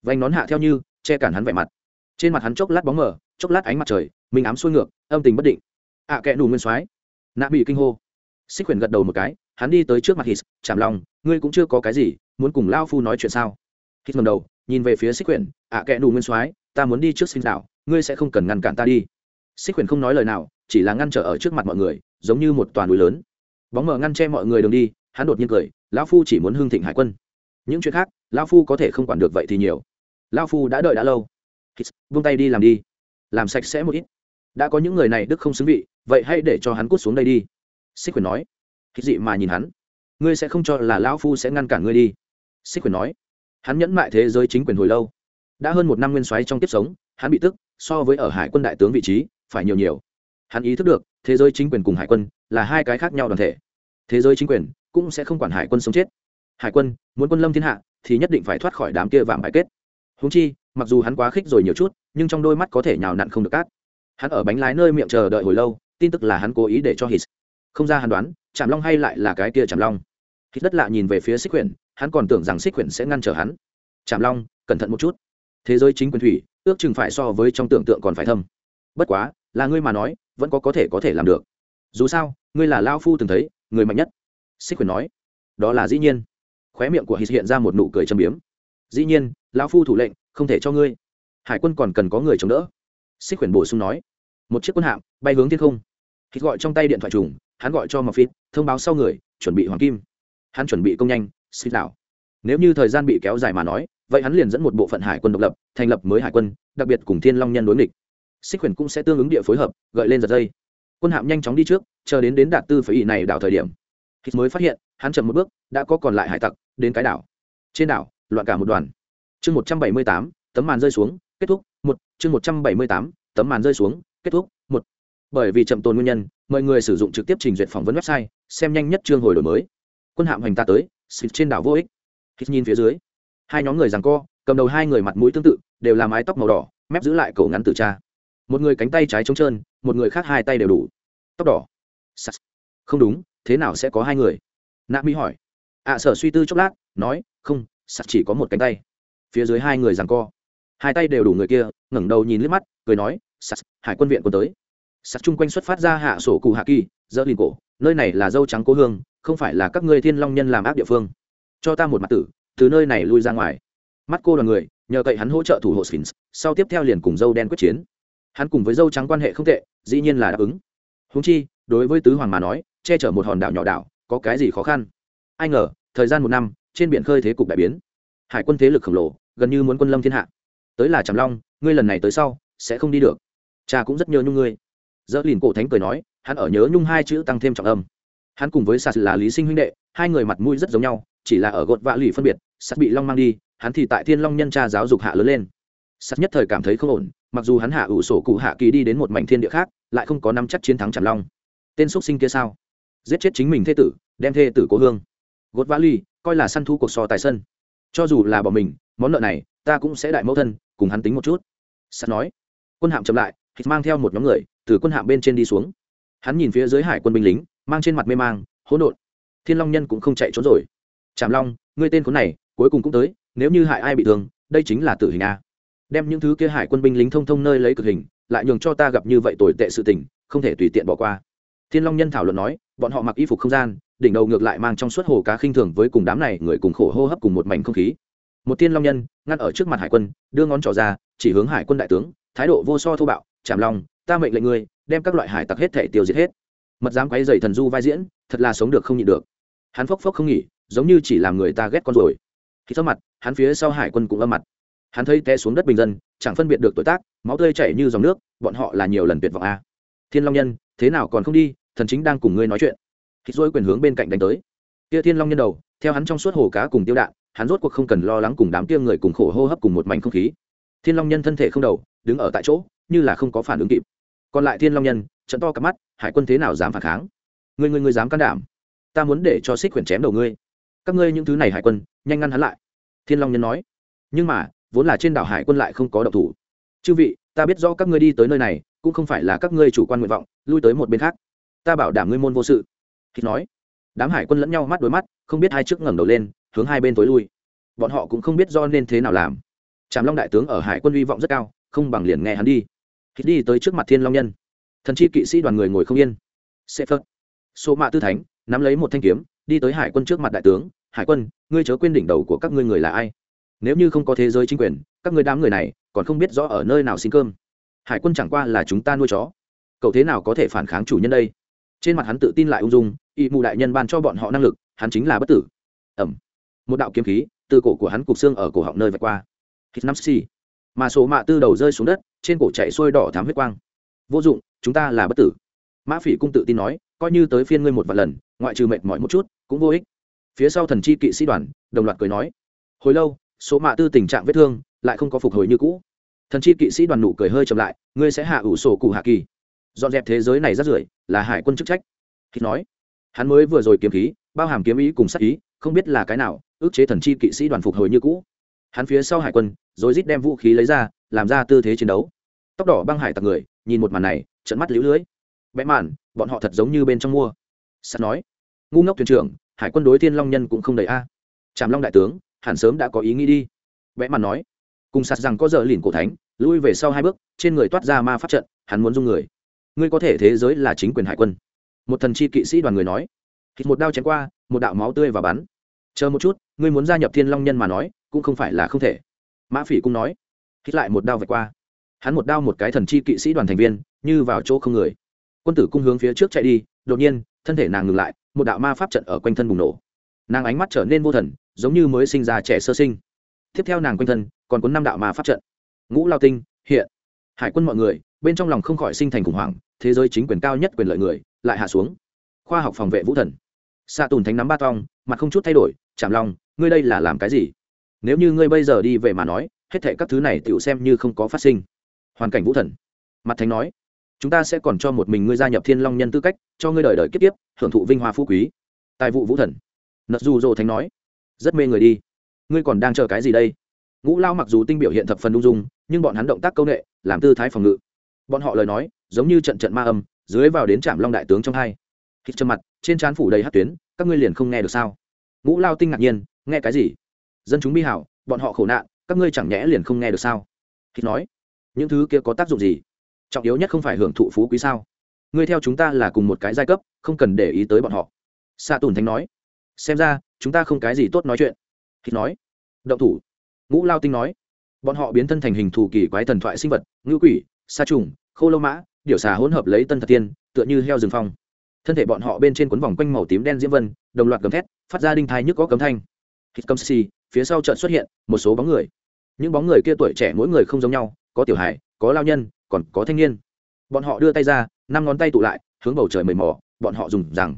Vành nón hạ theo như che cản hắn vẻ mặt. Trên mặt hắn chốc lát bóng mờ chốc lát ánh mặt trời mình ám xuôi ngược âm tình bất định. Ạ à, kẽ đủ nguyên soái nạ bị kinh hô. Xích huyền gật đầu một cái hắn đi tới trước mặt hít chạm lòng ngươi cũng chưa có cái gì muốn cùng lao phu nói chuyện sao? Hít ngầm đầu nhìn về phía xích huyền ạ à, kẽ đủ nguyên soái ta muốn đi trước xin đảo ngươi sẽ không cần ngăn cản ta đi. Xích huyền không nói lời nào chỉ là ngăn trở ở trước mặt mọi người giống như một toàn núi lớn. Bóng mờ ngăn che mọi người đường đi hắn đột nhiên cười lão phu chỉ muốn hưng thịnh hải quân. Những chuyện khác lão phu có thể không quản được vậy thì nhiều. Lão phu đã đợi đã lâu. Hít vung tay đi làm đi làm sạch sẽ một ít đã có những người này đức không xứng vị, vậy hãy để cho hắn cút xuống đây đi. Xích quyền nói. Hít dị mà nhìn hắn, ngươi sẽ không cho là lão phu sẽ ngăn cản ngươi đi. Xích quyền nói. Hắn nhẫn mại thế giới chính quyền hồi lâu. Đã hơn một năm nguyên soái trong kiếp sống, hắn bị tức, so với ở hải quân đại tướng vị trí, phải nhiều nhiều. Hắn ý thức được, thế giới chính quyền cùng hải quân là hai cái khác nhau đoàn thể. Thế giới chính quyền cũng sẽ không quản hải quân sống chết. Hải quân, muốn quân lâm thiên hạ, thì nhất định phải thoát khỏi đám kia vạm bài kết. Húng chi, mặc dù hắn quá khích rồi nhiều chút, nhưng trong đôi mắt có thể nhào nặn không được cát hắn ở bánh lái nơi miệng chờ đợi hồi lâu, tin tức là hắn cố ý để cho hít không ra hắn đoán chạm long hay lại là cái kia chạm long. Hít đất lạ nhìn về phía xích quyển, hắn còn tưởng rằng xích quyển sẽ ngăn trở hắn. Chạm long, cẩn thận một chút. Thế giới chính quyền thủy, ước chừng phải so với trong tưởng tượng còn phải thâm. Bất quá, là ngươi mà nói, vẫn có có thể có thể làm được. Dù sao, ngươi là lao phu từng thấy, người mạnh nhất. Xích quyền nói. Đó là dĩ nhiên. Khóe miệng của hít hiện ra một nụ cười châm biếm. Dĩ nhiên, lao phu thủ lệnh, không thể cho ngươi. Hải quân còn cần có người chống đỡ xích quyền bổ sung nói, một chiếc quân hạm, bay hướng thiên không. Khi gọi trong tay điện thoại trùng, hắn gọi cho mập phít thông báo sau người, chuẩn bị hoàng kim. Hắn chuẩn bị công nhanh xích đảo nếu như thời gian bị kéo dài mà nói, vậy hắn liền dẫn một bộ phận hải quân độc lập, thành lập mới hải quân, đặc biệt cùng thiên long nhân đối nghịch. Xích quyền cũng sẽ tương ứng địa phối hợp, gợi lên giật dây. Quân hạm nhanh chóng đi trước, chờ đến đến đạt tư phải ý này đảo thời điểm. Hít mới phát hiện, hắn chậm một bước, đã có còn lại hải tặc, đến cái đảo. Trên đảo, loạn cả một đoàn. Chương một trăm bảy mươi tám, tấm màn rơi xuống, kết thúc một, chương một trăm bảy mươi tám, tấm màn rơi xuống, kết thúc. Một, bởi vì chậm tồn nguyên nhân, mọi người sử dụng trực tiếp trình duyệt phỏng vấn website, xem nhanh nhất chương hồi đổi mới. Quân hạm hành ta tới, xịt trên đảo vô ích. Hít nhìn phía dưới. Hai nhóm người rằng co, cầm đầu hai người mặt mũi tương tự, đều là mái tóc màu đỏ, mép giữ lại cổ ngắn từ cha. Một người cánh tay trái trống trơn, một người khác hai tay đều đủ. Tóc đỏ. Sắt. không đúng, thế nào sẽ có hai người? Nạ mỹ hỏi. Ạ sở suy tư chốc lát, nói, không, sắt chỉ có một cánh tay. Phía dưới hai người rằng co hai tay đều đủ người kia, ngẩng đầu nhìn liếc mắt, cười nói sas hải quân viện quân tới. Sas chung quanh xuất phát ra hạ sổ cụ hạ kỳ, dỡ lìn cổ, nơi này là dâu trắng cố hương, không phải là các ngươi thiên long nhân làm ác địa phương. Cho ta một mặt tử, từ nơi này lui ra ngoài. Mắt cô đoàn người, nhờ cậy hắn hỗ trợ thủ hộ sphinx, sau tiếp theo liền cùng dâu đen quyết chiến. Hắn cùng với dâu trắng quan hệ không tệ, dĩ nhiên là đáp ứng. Húng chi, đối với tứ hoàng mà nói, che chở một hòn đảo nhỏ đảo, có cái gì khó khăn? Ai ngờ, thời gian một năm, trên biển khơi thế cục đại biến. Hải quân thế lực khổng lồ, gần như muốn quân lâm thiên hạ tới là trầm long, ngươi lần này tới sau, sẽ không đi được. Cha cũng rất nhớ nhung ngươi. Dỡ lìn cổ thánh cười nói, hắn ở nhớ nhung hai chữ tăng thêm trọng âm. Hắn cùng với sạt là lý sinh huynh đệ, hai người mặt mũi rất giống nhau, chỉ là ở gột vạ lì phân biệt sắt bị long mang đi, hắn thì tại thiên long nhân cha giáo dục hạ lớn lên. Sắt nhất thời cảm thấy không ổn, mặc dù hắn hạ ủ sổ cụ hạ kỳ đi đến một mảnh thiên địa khác, lại không có nắm chắc chiến thắng trầm long. Tên x sinh kia sao? Giết chết chính mình thê tử, đem thê tử cố hương. Gột vã ly coi là săn thu cuộc sò tài sân. Cho dù là bỏ mình, món nợ này ta cũng sẽ đại mẫu thân, cùng hắn tính một chút. Sắt nói. Quân hạm chậm lại, hít mang theo một nhóm người, từ quân hạm bên trên đi xuống. Hắn nhìn phía dưới hải quân binh lính, mang trên mặt mê mang, hỗn độn. Thiên long nhân cũng không chạy trốn rồi. Trảm long, ngươi tên khốn này, cuối cùng cũng tới, nếu như hại ai bị thương, đây chính là tử hình a. Đem những thứ kia hải quân binh lính thông thông nơi lấy cực hình, lại nhường cho ta gặp như vậy tồi tệ sự tình, không thể tùy tiện bỏ qua. Thiên long nhân thảo luận nói, bọn họ mặc y phục không gian, đỉnh đầu ngược lại mang trong suốt hồ cá khinh thường với cùng đám này người cùng khổ hô hấp cùng một mảnh không khí một tiên long nhân, ngăn ở trước mặt hải quân, đưa ngón trỏ ra, chỉ hướng hải quân đại tướng, thái độ vô so thô bạo chạm lòng ta mệnh lệnh ngươi, đem các loại hải tặc hết thể tiêu diệt hết. Mật dám quấy dày thần du vai diễn, thật là sống được không nhịn được. Hắn phốc phốc không nghỉ, giống như chỉ làm người ta ghét con rồi. Khi sau mặt, hắn phía sau hải quân cũng âm mặt. Hắn thấy té xuống đất bình dân, chẳng phân biệt được tuổi tác, máu tươi chảy như dòng nước, bọn họ là nhiều lần tuyệt vọng a. Thiên long nhân, thế nào còn không đi? Thần chính đang cùng ngươi nói chuyện. Khi dối quyền hướng bên cạnh đánh tới. Kia thiên long nhân đầu, theo hắn trong suốt hồ cá cùng tiêu đạn hắn rốt cuộc không cần lo lắng cùng đám kia người cùng khổ hô hấp cùng một mảnh không khí. Thiên long nhân thân thể không đầu, đứng ở tại chỗ, như là không có phản ứng kịp. Còn lại thiên long nhân, trận to cặp mắt, hải quân thế nào dám phản kháng? Người người người dám can đảm? Ta muốn để cho xích quyển chém đầu ngươi. Các ngươi những thứ này hải quân, nhanh ngăn hắn lại. Thiên long nhân nói. Nhưng mà, vốn là trên đảo hải quân lại không có độc thủ. Chư vị, ta biết rõ các ngươi đi tới nơi này, cũng không phải là các ngươi chủ quan nguyện vọng, lui tới một bên khác. Ta bảo đảm ngươi môn vô sự. Hít nói. Đám hải quân lẫn nhau mắt đối mắt, không biết hai trước ngẩng đầu lên hướng hai bên tối lui. Bọn họ cũng không biết do nên thế nào làm. Tràm long đại tướng ở hải quân hy vọng rất cao, không bằng liền nghe hắn đi. Hít đi tới trước mặt thiên long nhân, thần chi kỵ sĩ đoàn người ngồi không yên. Sẽ phớt số mạ tư thánh, nắm lấy một thanh kiếm, đi tới hải quân trước mặt đại tướng. Hải quân, ngươi chớ quên đỉnh đầu của các ngươi người là ai? Nếu như không có thế giới chính quyền, các ngươi đám người này còn không biết rõ ở nơi nào xin cơm. Hải quân chẳng qua là chúng ta nuôi chó. Cậu thế nào có thể phản kháng chủ nhân đây? Trên mặt hắn tự tin lại ung dung, y mù đại nhân ban cho bọn họ năng lực, hắn chính là bất tử. Ẩm một đạo kiếm khí từ cổ của hắn cục xương ở cổ họng nơi vạch qua. Hít năm xì mà số mạ tư đầu rơi xuống đất, trên cổ chạy xuôi đỏ thám huyết quang. Vô dụng, chúng ta là bất tử. Mã phỉ cung tự tin nói, coi như tới phiên ngươi một vài lần, ngoại trừ mệt mỏi một chút, cũng vô ích. Phía sau thần chi kỵ sĩ đoàn, đồng loạt cười nói, hồi lâu, số mạ tư tình trạng vết thương, lại không có phục hồi như cũ. Thần chi kỵ sĩ đoàn nụ cười hơi chậm lại, ngươi sẽ hạ ủ sổ cụ hạ kỳ. Dọn dẹp thế giới này rất rưởi, là hải quân chức trách. Khi nói, hắn mới vừa rồi kiếm khí, bao hàm kiếm ý cùng sắc ý, không biết là cái nào ước chế thần chi kỵ sĩ đoàn phục hồi như cũ. Hắn phía sau hải quân, rồi rít đem vũ khí lấy ra, làm ra tư thế chiến đấu. Tóc đỏ băng hải tặc người, nhìn một màn này trận mắt lũ lưới. Bẽ màn, bọn họ thật giống như bên trong mua. Sắt nói, ngu ngốc thuyền trưởng, hải quân đối thiên long nhân cũng không đầy a. Tràm long đại tướng, hẳn sớm đã có ý nghĩ đi. Vẽ màn nói, cùng sạt rằng có giờ lìn cổ thánh, lui về sau hai bước, trên người toát ra ma pháp trận, hắn muốn dung người. Ngươi có thể thế giới là chính quyền hải quân. Một thần chi kỵ sĩ đoàn người nói thịt một đao chém qua, một đạo máu tươi và bắn chờ một chút, ngươi muốn gia nhập thiên long nhân mà nói, cũng không phải là không thể. Mã phỉ cũng nói. Hít lại một đao vạch qua. Hắn một đao một cái thần chi kỵ sĩ đoàn thành viên, như vào chỗ không người. Quân tử cung hướng phía trước chạy đi, đột nhiên, thân thể nàng ngừng lại, một đạo ma pháp trận ở quanh thân bùng nổ. Nàng ánh mắt trở nên vô thần, giống như mới sinh ra trẻ sơ sinh. Tiếp theo nàng quanh thân, còn có năm đạo ma pháp trận. Ngũ lao tinh, hiện. Hải quân mọi người, bên trong lòng không khỏi sinh thành khủng hoảng, thế giới chính quyền cao nhất quyền lợi người, lại hạ xuống. Khoa học phòng vệ vũ thần. Xạ tùn thánh nắm ba tong, mặt không chút thay đổi chạm lòng ngươi đây là làm cái gì? Nếu như ngươi bây giờ đi về mà nói, hết thệ các thứ này tựu xem như không có phát sinh. Hoàn cảnh vũ thần. Mặt thánh nói, chúng ta sẽ còn cho một mình ngươi gia nhập thiên long nhân tư cách, cho ngươi đời đời kiếp tiếp hưởng thụ vinh hoa phú quý. Tài vụ vũ thần. Nật dù dồ thánh nói, rất mê người đi. Ngươi còn đang chờ cái gì đây? Ngũ lao mặc dù tinh biểu hiện thập phần ung dung, nhưng bọn hắn động tác công nghệ làm tư thái phòng ngự. Bọn họ lời nói, giống như trận trận ma âm, dưới vào đến trạm long đại tướng trong hai. Khi trầm mặt, trên trán phủ đầy hát tuyến, các ngươi liền không nghe được sao? Ngũ lao tinh ngạc nhiên, nghe cái gì? Dân chúng bi hảo, bọn họ khổ nạn, các ngươi chẳng nhẽ liền không nghe được sao? Khi nói, những thứ kia có tác dụng gì? Trọng yếu nhất không phải hưởng thụ phú quý sao? Ngươi theo chúng ta là cùng một cái giai cấp, không cần để ý tới bọn họ. Sa tùn thánh nói, xem ra, chúng ta không cái gì tốt nói chuyện. Khi nói, động thủ. Ngũ lao tinh nói, bọn họ biến thân thành hình thù kỳ quái thần thoại sinh vật ngữ quỷ, sa trùng, khô lâu mã, điểu xà hỗn hợp lấy tân thật tiên, tựa như heo rừng phong thân thể bọn họ bên trên cuốn vòng quanh màu tím đen diễm vân, đồng loạt gầm thét, phát ra đinh thai nhức có cấm thanh. Hít cấm xì, phía sau trận xuất hiện một số bóng người. Những bóng người kia tuổi trẻ mỗi người không giống nhau, có tiểu hải có lao nhân, còn có thanh niên. Bọn họ đưa tay ra, năm ngón tay tụ lại, hướng bầu trời mầy mò, bọn họ dùng rằng.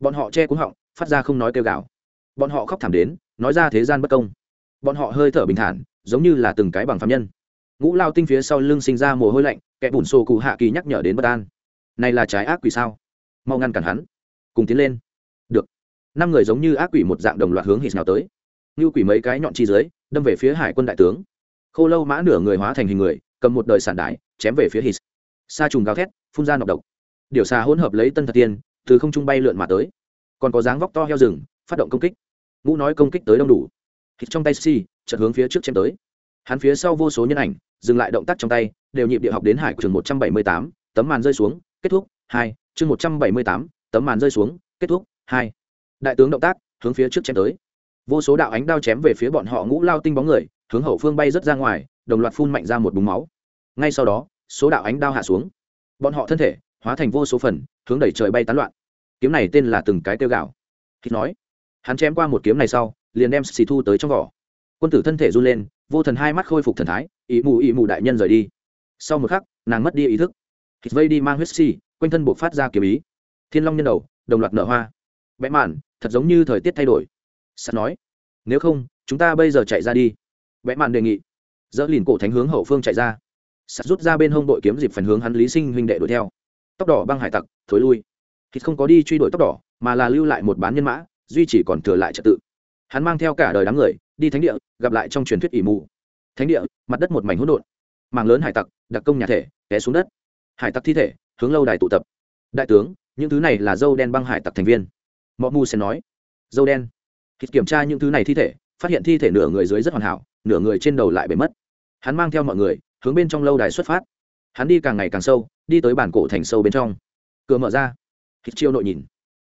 Bọn họ che cuốn họng, phát ra không nói kêu gào. Bọn họ khóc thảm đến, nói ra thế gian bất công. Bọn họ hơi thở bình thản, giống như là từng cái bằng phạm nhân. Ngũ lao tinh phía sau lưng sinh ra mồ hôi lạnh, kẻ bùn xô cụ hạ kỳ nhắc nhở đến bất an. Này là trái ác quỷ sao? Mau ngăn cản hắn. Cùng tiến lên. Được. Năm người giống như ác quỷ một dạng đồng loạt hướng hít nào tới. Như quỷ mấy cái nhọn chi dưới, đâm về phía hải quân đại tướng. Khô lâu mã nửa người hóa thành hình người, cầm một đời sản đại chém về phía hít. Sa trùng gào thét, phun ra nọc độc. Điều xà hỗn hợp lấy tân thật tiên, từ không trung bay lượn mà tới. Còn có dáng vóc to heo rừng, phát động công kích. Ngũ nói công kích tới đông đủ. Hít trong tay si chợt hướng phía trước chém tới. Hắn phía sau vô số nhân ảnh, dừng lại động tác trong tay, đều nhịp địa học đến hải trường một trăm bảy mươi tám, tấm màn rơi xuống, kết thúc, hai chương một trăm bảy mươi tám, tấm màn rơi xuống, kết thúc, hai. Đại tướng động tác, hướng phía trước chém tới. Vô số đạo ánh đao chém về phía bọn họ ngũ lao tinh bóng người, hướng hậu phương bay rớt ra ngoài, đồng loạt phun mạnh ra một búng máu. Ngay sau đó, số đạo ánh đao hạ xuống. Bọn họ thân thể, hóa thành vô số phần, hướng đẩy trời bay tán loạn. Kiếm này tên là từng cái tiêu gạo. Khi nói. Hắn chém qua một kiếm này sau, liền đem xì thu tới trong vỏ. Quân tử thân thể run lên, vô thần hai mắt khôi phục thần thái ý mù ý mù đại nhân rời đi. Sau một khắc, nàng mất đi ý thức. Hít vây đi mang huyết xì quanh thân buộc phát ra kiếm ý. Thiên long nhân đầu, đồng loạt nở hoa. Vẽ mạn, thật giống như thời tiết thay đổi. Sắt nói, nếu không, chúng ta bây giờ chạy ra đi. Vẽ mạn đề nghị. Dỡ lìn cổ thánh hướng hậu phương chạy ra. Sắt rút ra bên hông đội kiếm dịp phần hướng hắn lý sinh huynh đệ đuổi theo. Tóc đỏ băng hải tặc, thối lui. Thì không có đi truy đuổi tóc đỏ, mà là lưu lại một bán nhân mã, duy chỉ còn thừa lại trật tự. Hắn mang theo cả đời đám người, đi thánh địa, gặp lại trong truyền thuyết ỷ mù thánh địa, mặt đất một mảnh hỗn độn. Màng lớn hải tặc, đặc công nhà thể, té xuống đất. Hải tặc thi thể hướng lâu đài tụ tập. Đại tướng, những thứ này là dâu đen băng hải tặc thành viên. Mọi mù sẽ nói. Dâu đen. Thịt kiểm tra những thứ này thi thể, phát hiện thi thể nửa người dưới rất hoàn hảo, nửa người trên đầu lại bể mất. Hắn mang theo mọi người, hướng bên trong lâu đài xuất phát. Hắn đi càng ngày càng sâu, đi tới bản cổ thành sâu bên trong. Cửa mở ra. Thịt chiêu nội nhìn.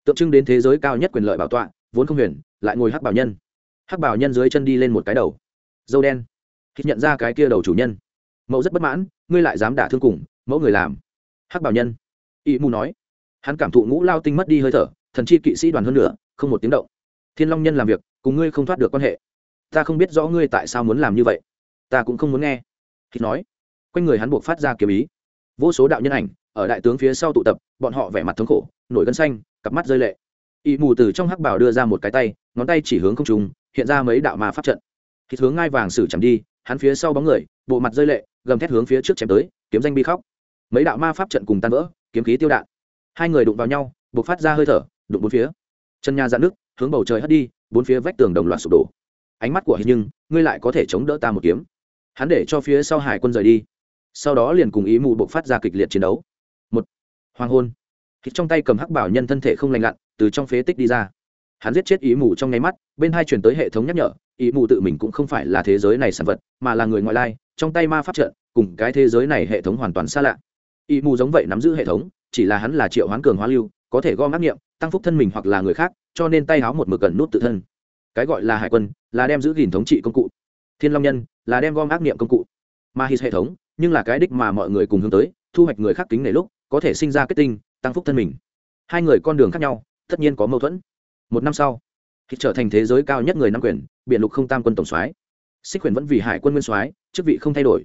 Tượng trưng đến thế giới cao nhất quyền lợi bảo tọa, vốn không huyền, lại ngồi hắc bảo nhân. Hắc bảo nhân dưới chân đi lên một cái đầu. Dâu đen. Thịt nhận ra cái kia đầu chủ nhân. Mẫu rất bất mãn, ngươi lại dám đả thương cùng, mẫu người làm hắc bảo nhân. Ý mù nói. Hắn cảm thụ ngũ lao tinh mất đi hơi thở, thần chi kỵ sĩ đoàn hơn nữa không một tiếng động. Thiên long nhân làm việc, cùng ngươi không thoát được quan hệ. Ta không biết rõ ngươi tại sao muốn làm như vậy. Ta cũng không muốn nghe. Thì nói. Quanh người hắn buộc phát ra kiếm ý. Vô số đạo nhân ảnh, ở đại tướng phía sau tụ tập, bọn họ vẻ mặt thống khổ, nổi gân xanh, cặp mắt rơi lệ. Ỵ mù từ trong hắc bảo đưa ra một cái tay, ngón tay chỉ hướng không trùng hiện ra mấy đạo mà phát trận. Thì hướng ngai vàng xử chẳng đi, hắn phía sau bóng người, bộ mặt rơi lệ, gầm thét hướng phía trước chém tới, kiếm danh bi khóc mấy đạo ma pháp trận cùng tan vỡ, kiếm khí tiêu đạn. Hai người đụng vào nhau buộc phát ra hơi thở, đụng bốn phía. Chân nhà dạn nước, hướng bầu trời hất đi, bốn phía vách tường đồng loạt sụp đổ. Ánh mắt của hình nhưng, ngươi lại có thể chống đỡ ta một kiếm. Hắn để cho phía sau hải quân rời đi. Sau đó liền cùng ý mù buộc phát ra kịch liệt chiến đấu. Một, hoàng hôn. Hít trong tay cầm hắc bảo nhân thân thể không lành lặn, từ trong phế tích đi ra. Hắn giết chết ý mù trong nháy mắt, bên hai chuyển tới hệ thống nhắc nhở, ý mù tự mình cũng không phải là thế giới này sản vật, mà là người ngoại lai, trong tay ma pháp trận, cùng cái thế giới này hệ thống hoàn toàn xa lạ. Y mù giống vậy nắm giữ hệ thống, chỉ là hắn là triệu hoán cường hóa lưu, có thể gom ác nghiệm, tăng phúc thân mình hoặc là người khác, cho nên tay háo một mực cần nút tự thân. Cái gọi là hải quân, là đem giữ gìn thống trị công cụ. Thiên long nhân, là đem gom ác nghiệm công cụ. Mà hít hệ thống, nhưng là cái đích mà mọi người cùng hướng tới, thu hoạch người khác kính này lúc, có thể sinh ra kết tinh, tăng phúc thân mình. Hai người con đường khác nhau, tất nhiên có mâu thuẫn. Một năm sau hít trở thành thế giới cao nhất người nam quyền biện lục không tam quân tổng soái. Xích quyền vẫn vì hải quân nguyên soái, chức vị không thay đổi.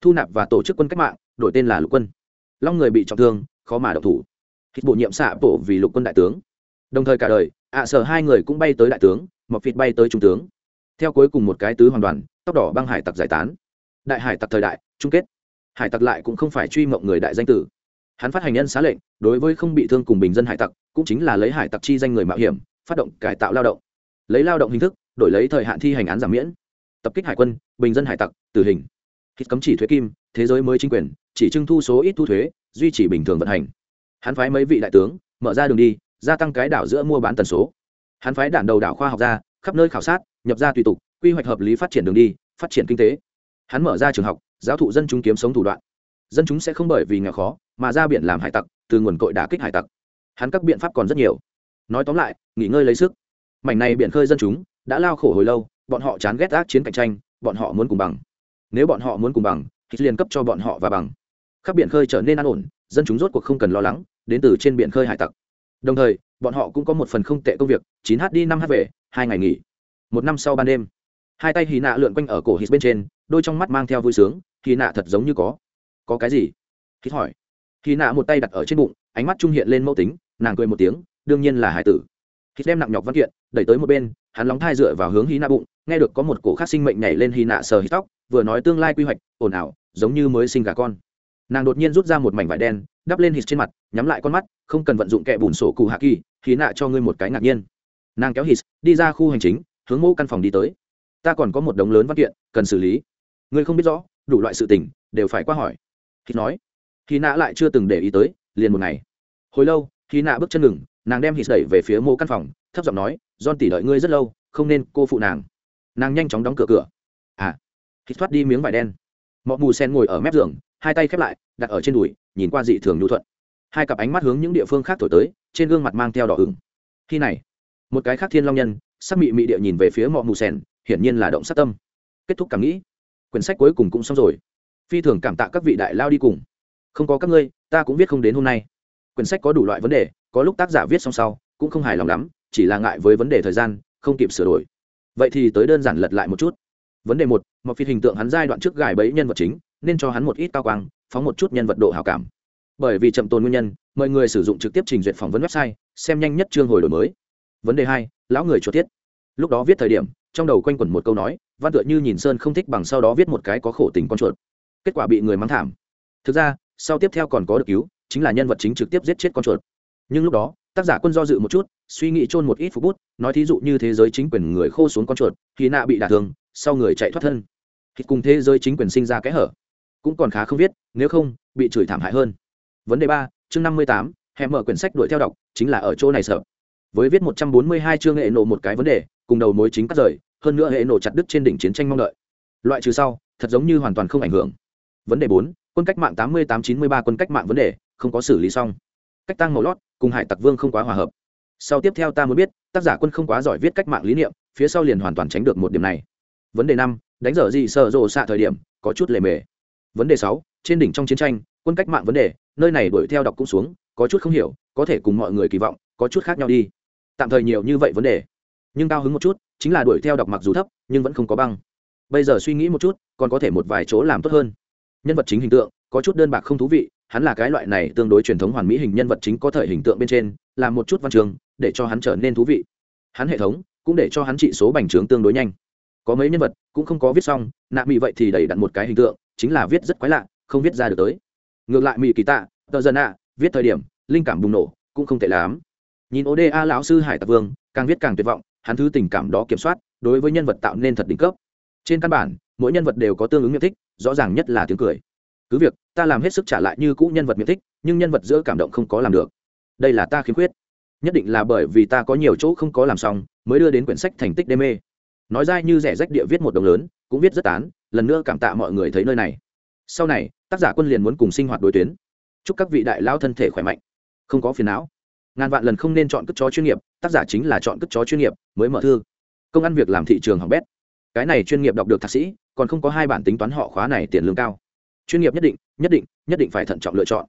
Thu nạp và tổ chức quân cách mạng, đổi tên là lục quân long người bị trọng thương, khó mà độc thủ. Hít bổ nhiệm xạ bộ vì lục quân đại tướng. Đồng thời cả đời, ạ sở hai người cũng bay tới đại tướng, mọc phịt bay tới trung tướng. Theo cuối cùng một cái tứ hoàn đoàn, tóc đỏ băng hải tặc giải tán. Đại hải tặc thời đại, chung kết. Hải tặc lại cũng không phải truy mộng người đại danh tử. Hắn phát hành nhân xá lệnh, đối với không bị thương cùng bình dân hải tặc, cũng chính là lấy hải tặc chi danh người mạo hiểm, phát động cải tạo lao động. Lấy lao động hình thức, đổi lấy thời hạn thi hành án giảm miễn. Tập kích hải quân, bình dân hải tặc, tử hình. Hít cấm chỉ thuế kim, thế giới mới chính quyền chỉ trưng thu số ít thu thuế, duy trì bình thường vận hành. Hắn phái mấy vị đại tướng, mở ra đường đi, gia tăng cái đảo giữa mua bán tần số. Hắn phái đản đầu đảo khoa học ra, khắp nơi khảo sát, nhập ra tùy tục, quy hoạch hợp lý phát triển đường đi, phát triển kinh tế. Hắn mở ra trường học, giáo thụ dân chúng kiếm sống thủ đoạn. Dân chúng sẽ không bởi vì nghèo khó, mà ra biển làm hải tặc, từ nguồn cội đả kích hải tặc. Hắn các biện pháp còn rất nhiều. Nói tóm lại, nghỉ ngơi lấy sức. Mảnh này biển khơi dân chúng, đã lao khổ hồi lâu, bọn họ chán ghét ác chiến cạnh tranh, bọn họ muốn cùng bằng. Nếu bọn họ muốn cùng bằng, thì liền cấp cho bọn họ và bằng khắp biển khơi trở nên an ổn, dân chúng rốt cuộc không cần lo lắng, đến từ trên biển khơi hải tặc. Đồng thời, bọn họ cũng có một phần không tệ công việc, chín h đi năm h về, hai ngày nghỉ, một năm sau ban đêm. Hai tay hì nạ lượn quanh ở cổ hít bên trên, đôi trong mắt mang theo vui sướng hì nạ thật giống như có. Có cái gì? Hít hỏi. Hì nạ một tay đặt ở trên bụng, ánh mắt trung hiện lên mẫu tính, nàng cười một tiếng, đương nhiên là hải tử. Hít đem nặng nhọc văn kiện, đẩy tới một bên, hắn lóng thai dựa vào hướng hì nạ bụng, nghe được có một cổ khác sinh mệnh nhảy lên hì nạ sờ hít tóc, vừa nói tương lai quy hoạch, ồn ào, giống như mới sinh gà con nàng đột nhiên rút ra một mảnh vải đen, đắp lên hít trên mặt, nhắm lại con mắt, không cần vận dụng kẹ bùn sổ cụ hạ kỳ, khí nạ cho ngươi một cái ngạc nhiên. Nàng kéo hít, đi ra khu hành chính, hướng mẫu căn phòng đi tới. Ta còn có một đống lớn văn kiện, cần xử lý. Ngươi không biết rõ, đủ loại sự tình, đều phải qua hỏi. Hít nói. Khí nạ lại chưa từng để ý tới, liền một ngày. Hồi lâu, khí nạ bước chân ngừng, nàng đem hít đẩy về phía mô căn phòng, thấp giọng nói don tỉ đợi ngươi rất lâu, không nên cô phụ nàng. Nàng nhanh chóng đóng cửa cửa. À. Hít thoát đi miếng vải đen mọ mù sen ngồi ở mép giường, hai tay khép lại, đặt ở trên đùi, nhìn qua dị thường nhu thuận. Hai cặp ánh mắt hướng những địa phương khác thổi tới, trên gương mặt mang theo đỏ ửng. Khi này, một cái khác thiên long nhân, sắc mị mị địa nhìn về phía mọ mù sen, hiển nhiên là động sát tâm. Kết thúc cảm nghĩ. Quyển sách cuối cùng cũng xong rồi. Phi thường cảm tạ các vị đại lao đi cùng. Không có các ngươi, ta cũng viết không đến hôm nay. Quyển sách có đủ loại vấn đề, có lúc tác giả viết xong sau, cũng không hài lòng lắm, chỉ là ngại với vấn đề thời gian, không kịp sửa đổi. Vậy thì tới đơn giản lật lại một chút. Vấn đề một một phi hình tượng hắn giai đoạn trước gài bẫy nhân vật chính, nên cho hắn một ít cao quang, phóng một chút nhân vật độ hảo cảm. Bởi vì chậm tồn nguyên nhân, mọi người sử dụng trực tiếp trình duyệt phỏng vấn website, xem nhanh nhất chương hồi đổi mới. Vấn đề hai, lão người cho thiết lúc đó viết thời điểm, trong đầu quanh quẩn một câu nói, văn tựa như nhìn sơn không thích bằng sau đó viết một cái có khổ tình con chuột. Kết quả bị người mắng thảm. Thực ra, sau tiếp theo còn có được cứu, chính là nhân vật chính trực tiếp giết chết con chuột. Nhưng lúc đó, tác giả quân do dự một chút, suy nghĩ chôn một ít phút bút, nói thí dụ như thế giới chính quyền người khô xuống con chuột, khi nạ bị đả thương sau người chạy thoát thân. Thì cùng thế giới chính quyền sinh ra kẽ hở. Cũng còn khá không viết nếu không, bị chửi thảm hại hơn. Vấn đề ba, chương năm mươi tám hẹn mở quyển sách đuổi theo đọc, chính là ở chỗ này sợ. Với viết một trăm bốn mươi hai chương hệ nộ một cái vấn đề, cùng đầu mối chính cắt rời, hơn nữa hệ nổ chặt đứt trên đỉnh chiến tranh mong đợi. Loại trừ sau, thật giống như hoàn toàn không ảnh hưởng. Vấn đề bốn, quân cách mạng tám mươi tám chín mươi ba quân cách mạng vấn đề, không có xử lý xong. Cách tăng màu lót, cùng hải tặc vương không quá hòa hợp. Sau tiếp theo ta muốn biết, tác giả quân không quá giỏi viết cách mạng lý niệm, phía sau liền hoàn toàn tránh được một điểm này vấn đề năm, đánh dở gì sợ rộ xạ thời điểm, có chút lề mề. Vấn đề sáu, trên đỉnh trong chiến tranh, quân cách mạng vấn đề, nơi này đuổi theo đọc cũng xuống, có chút không hiểu, có thể cùng mọi người kỳ vọng, có chút khác nhau đi. Tạm thời nhiều như vậy vấn đề. Nhưng cao hứng một chút, chính là đuổi theo đọc mặc dù thấp, nhưng vẫn không có băng. Bây giờ suy nghĩ một chút, còn có thể một vài chỗ làm tốt hơn. Nhân vật chính hình tượng, có chút đơn bạc không thú vị, hắn là cái loại này tương đối truyền thống hoàn mỹ hình nhân vật chính có thể hình tượng bên trên làm một chút văn trường, để cho hắn trở nên thú vị. Hắn hệ thống, cũng để cho hắn trị số bành trướng tương đối nhanh có mấy nhân vật cũng không có viết xong, nạ mỹ vậy thì đầy đặn một cái hình tượng, chính là viết rất quái lạ, không viết ra được tới. Ngược lại mỹ kỳ tạ, tờ dân ạ, viết thời điểm, linh cảm bùng nổ, cũng không tệ lắm. Nhìn oda lão sư hải Tạc vương, càng viết càng tuyệt vọng, hắn thứ tình cảm đó kiểm soát, đối với nhân vật tạo nên thật đỉnh cấp. Trên căn bản, mỗi nhân vật đều có tương ứng miệng thích, rõ ràng nhất là tiếng cười. Cứ việc, ta làm hết sức trả lại như cũ nhân vật miệng thích, nhưng nhân vật giữa cảm động không có làm được. Đây là ta khiếm khuyết. Nhất định là bởi vì ta có nhiều chỗ không có làm xong, mới đưa đến quyển sách thành tích đê mê nói ra như rẻ rách địa viết một đồng lớn, cũng viết rất tán, lần nữa cảm tạ mọi người thấy nơi này. Sau này, tác giả quân liền muốn cùng sinh hoạt đối tuyến. Chúc các vị đại lao thân thể khỏe mạnh. Không có phiền não. Ngàn vạn lần không nên chọn cất chó chuyên nghiệp, tác giả chính là chọn cất chó chuyên nghiệp, mới mở thư. Công ăn việc làm thị trường hỏng bét. Cái này chuyên nghiệp đọc được thạc sĩ, còn không có hai bản tính toán họ khóa này tiền lương cao. Chuyên nghiệp nhất định nhất định nhất định phải thận trọng lựa chọn.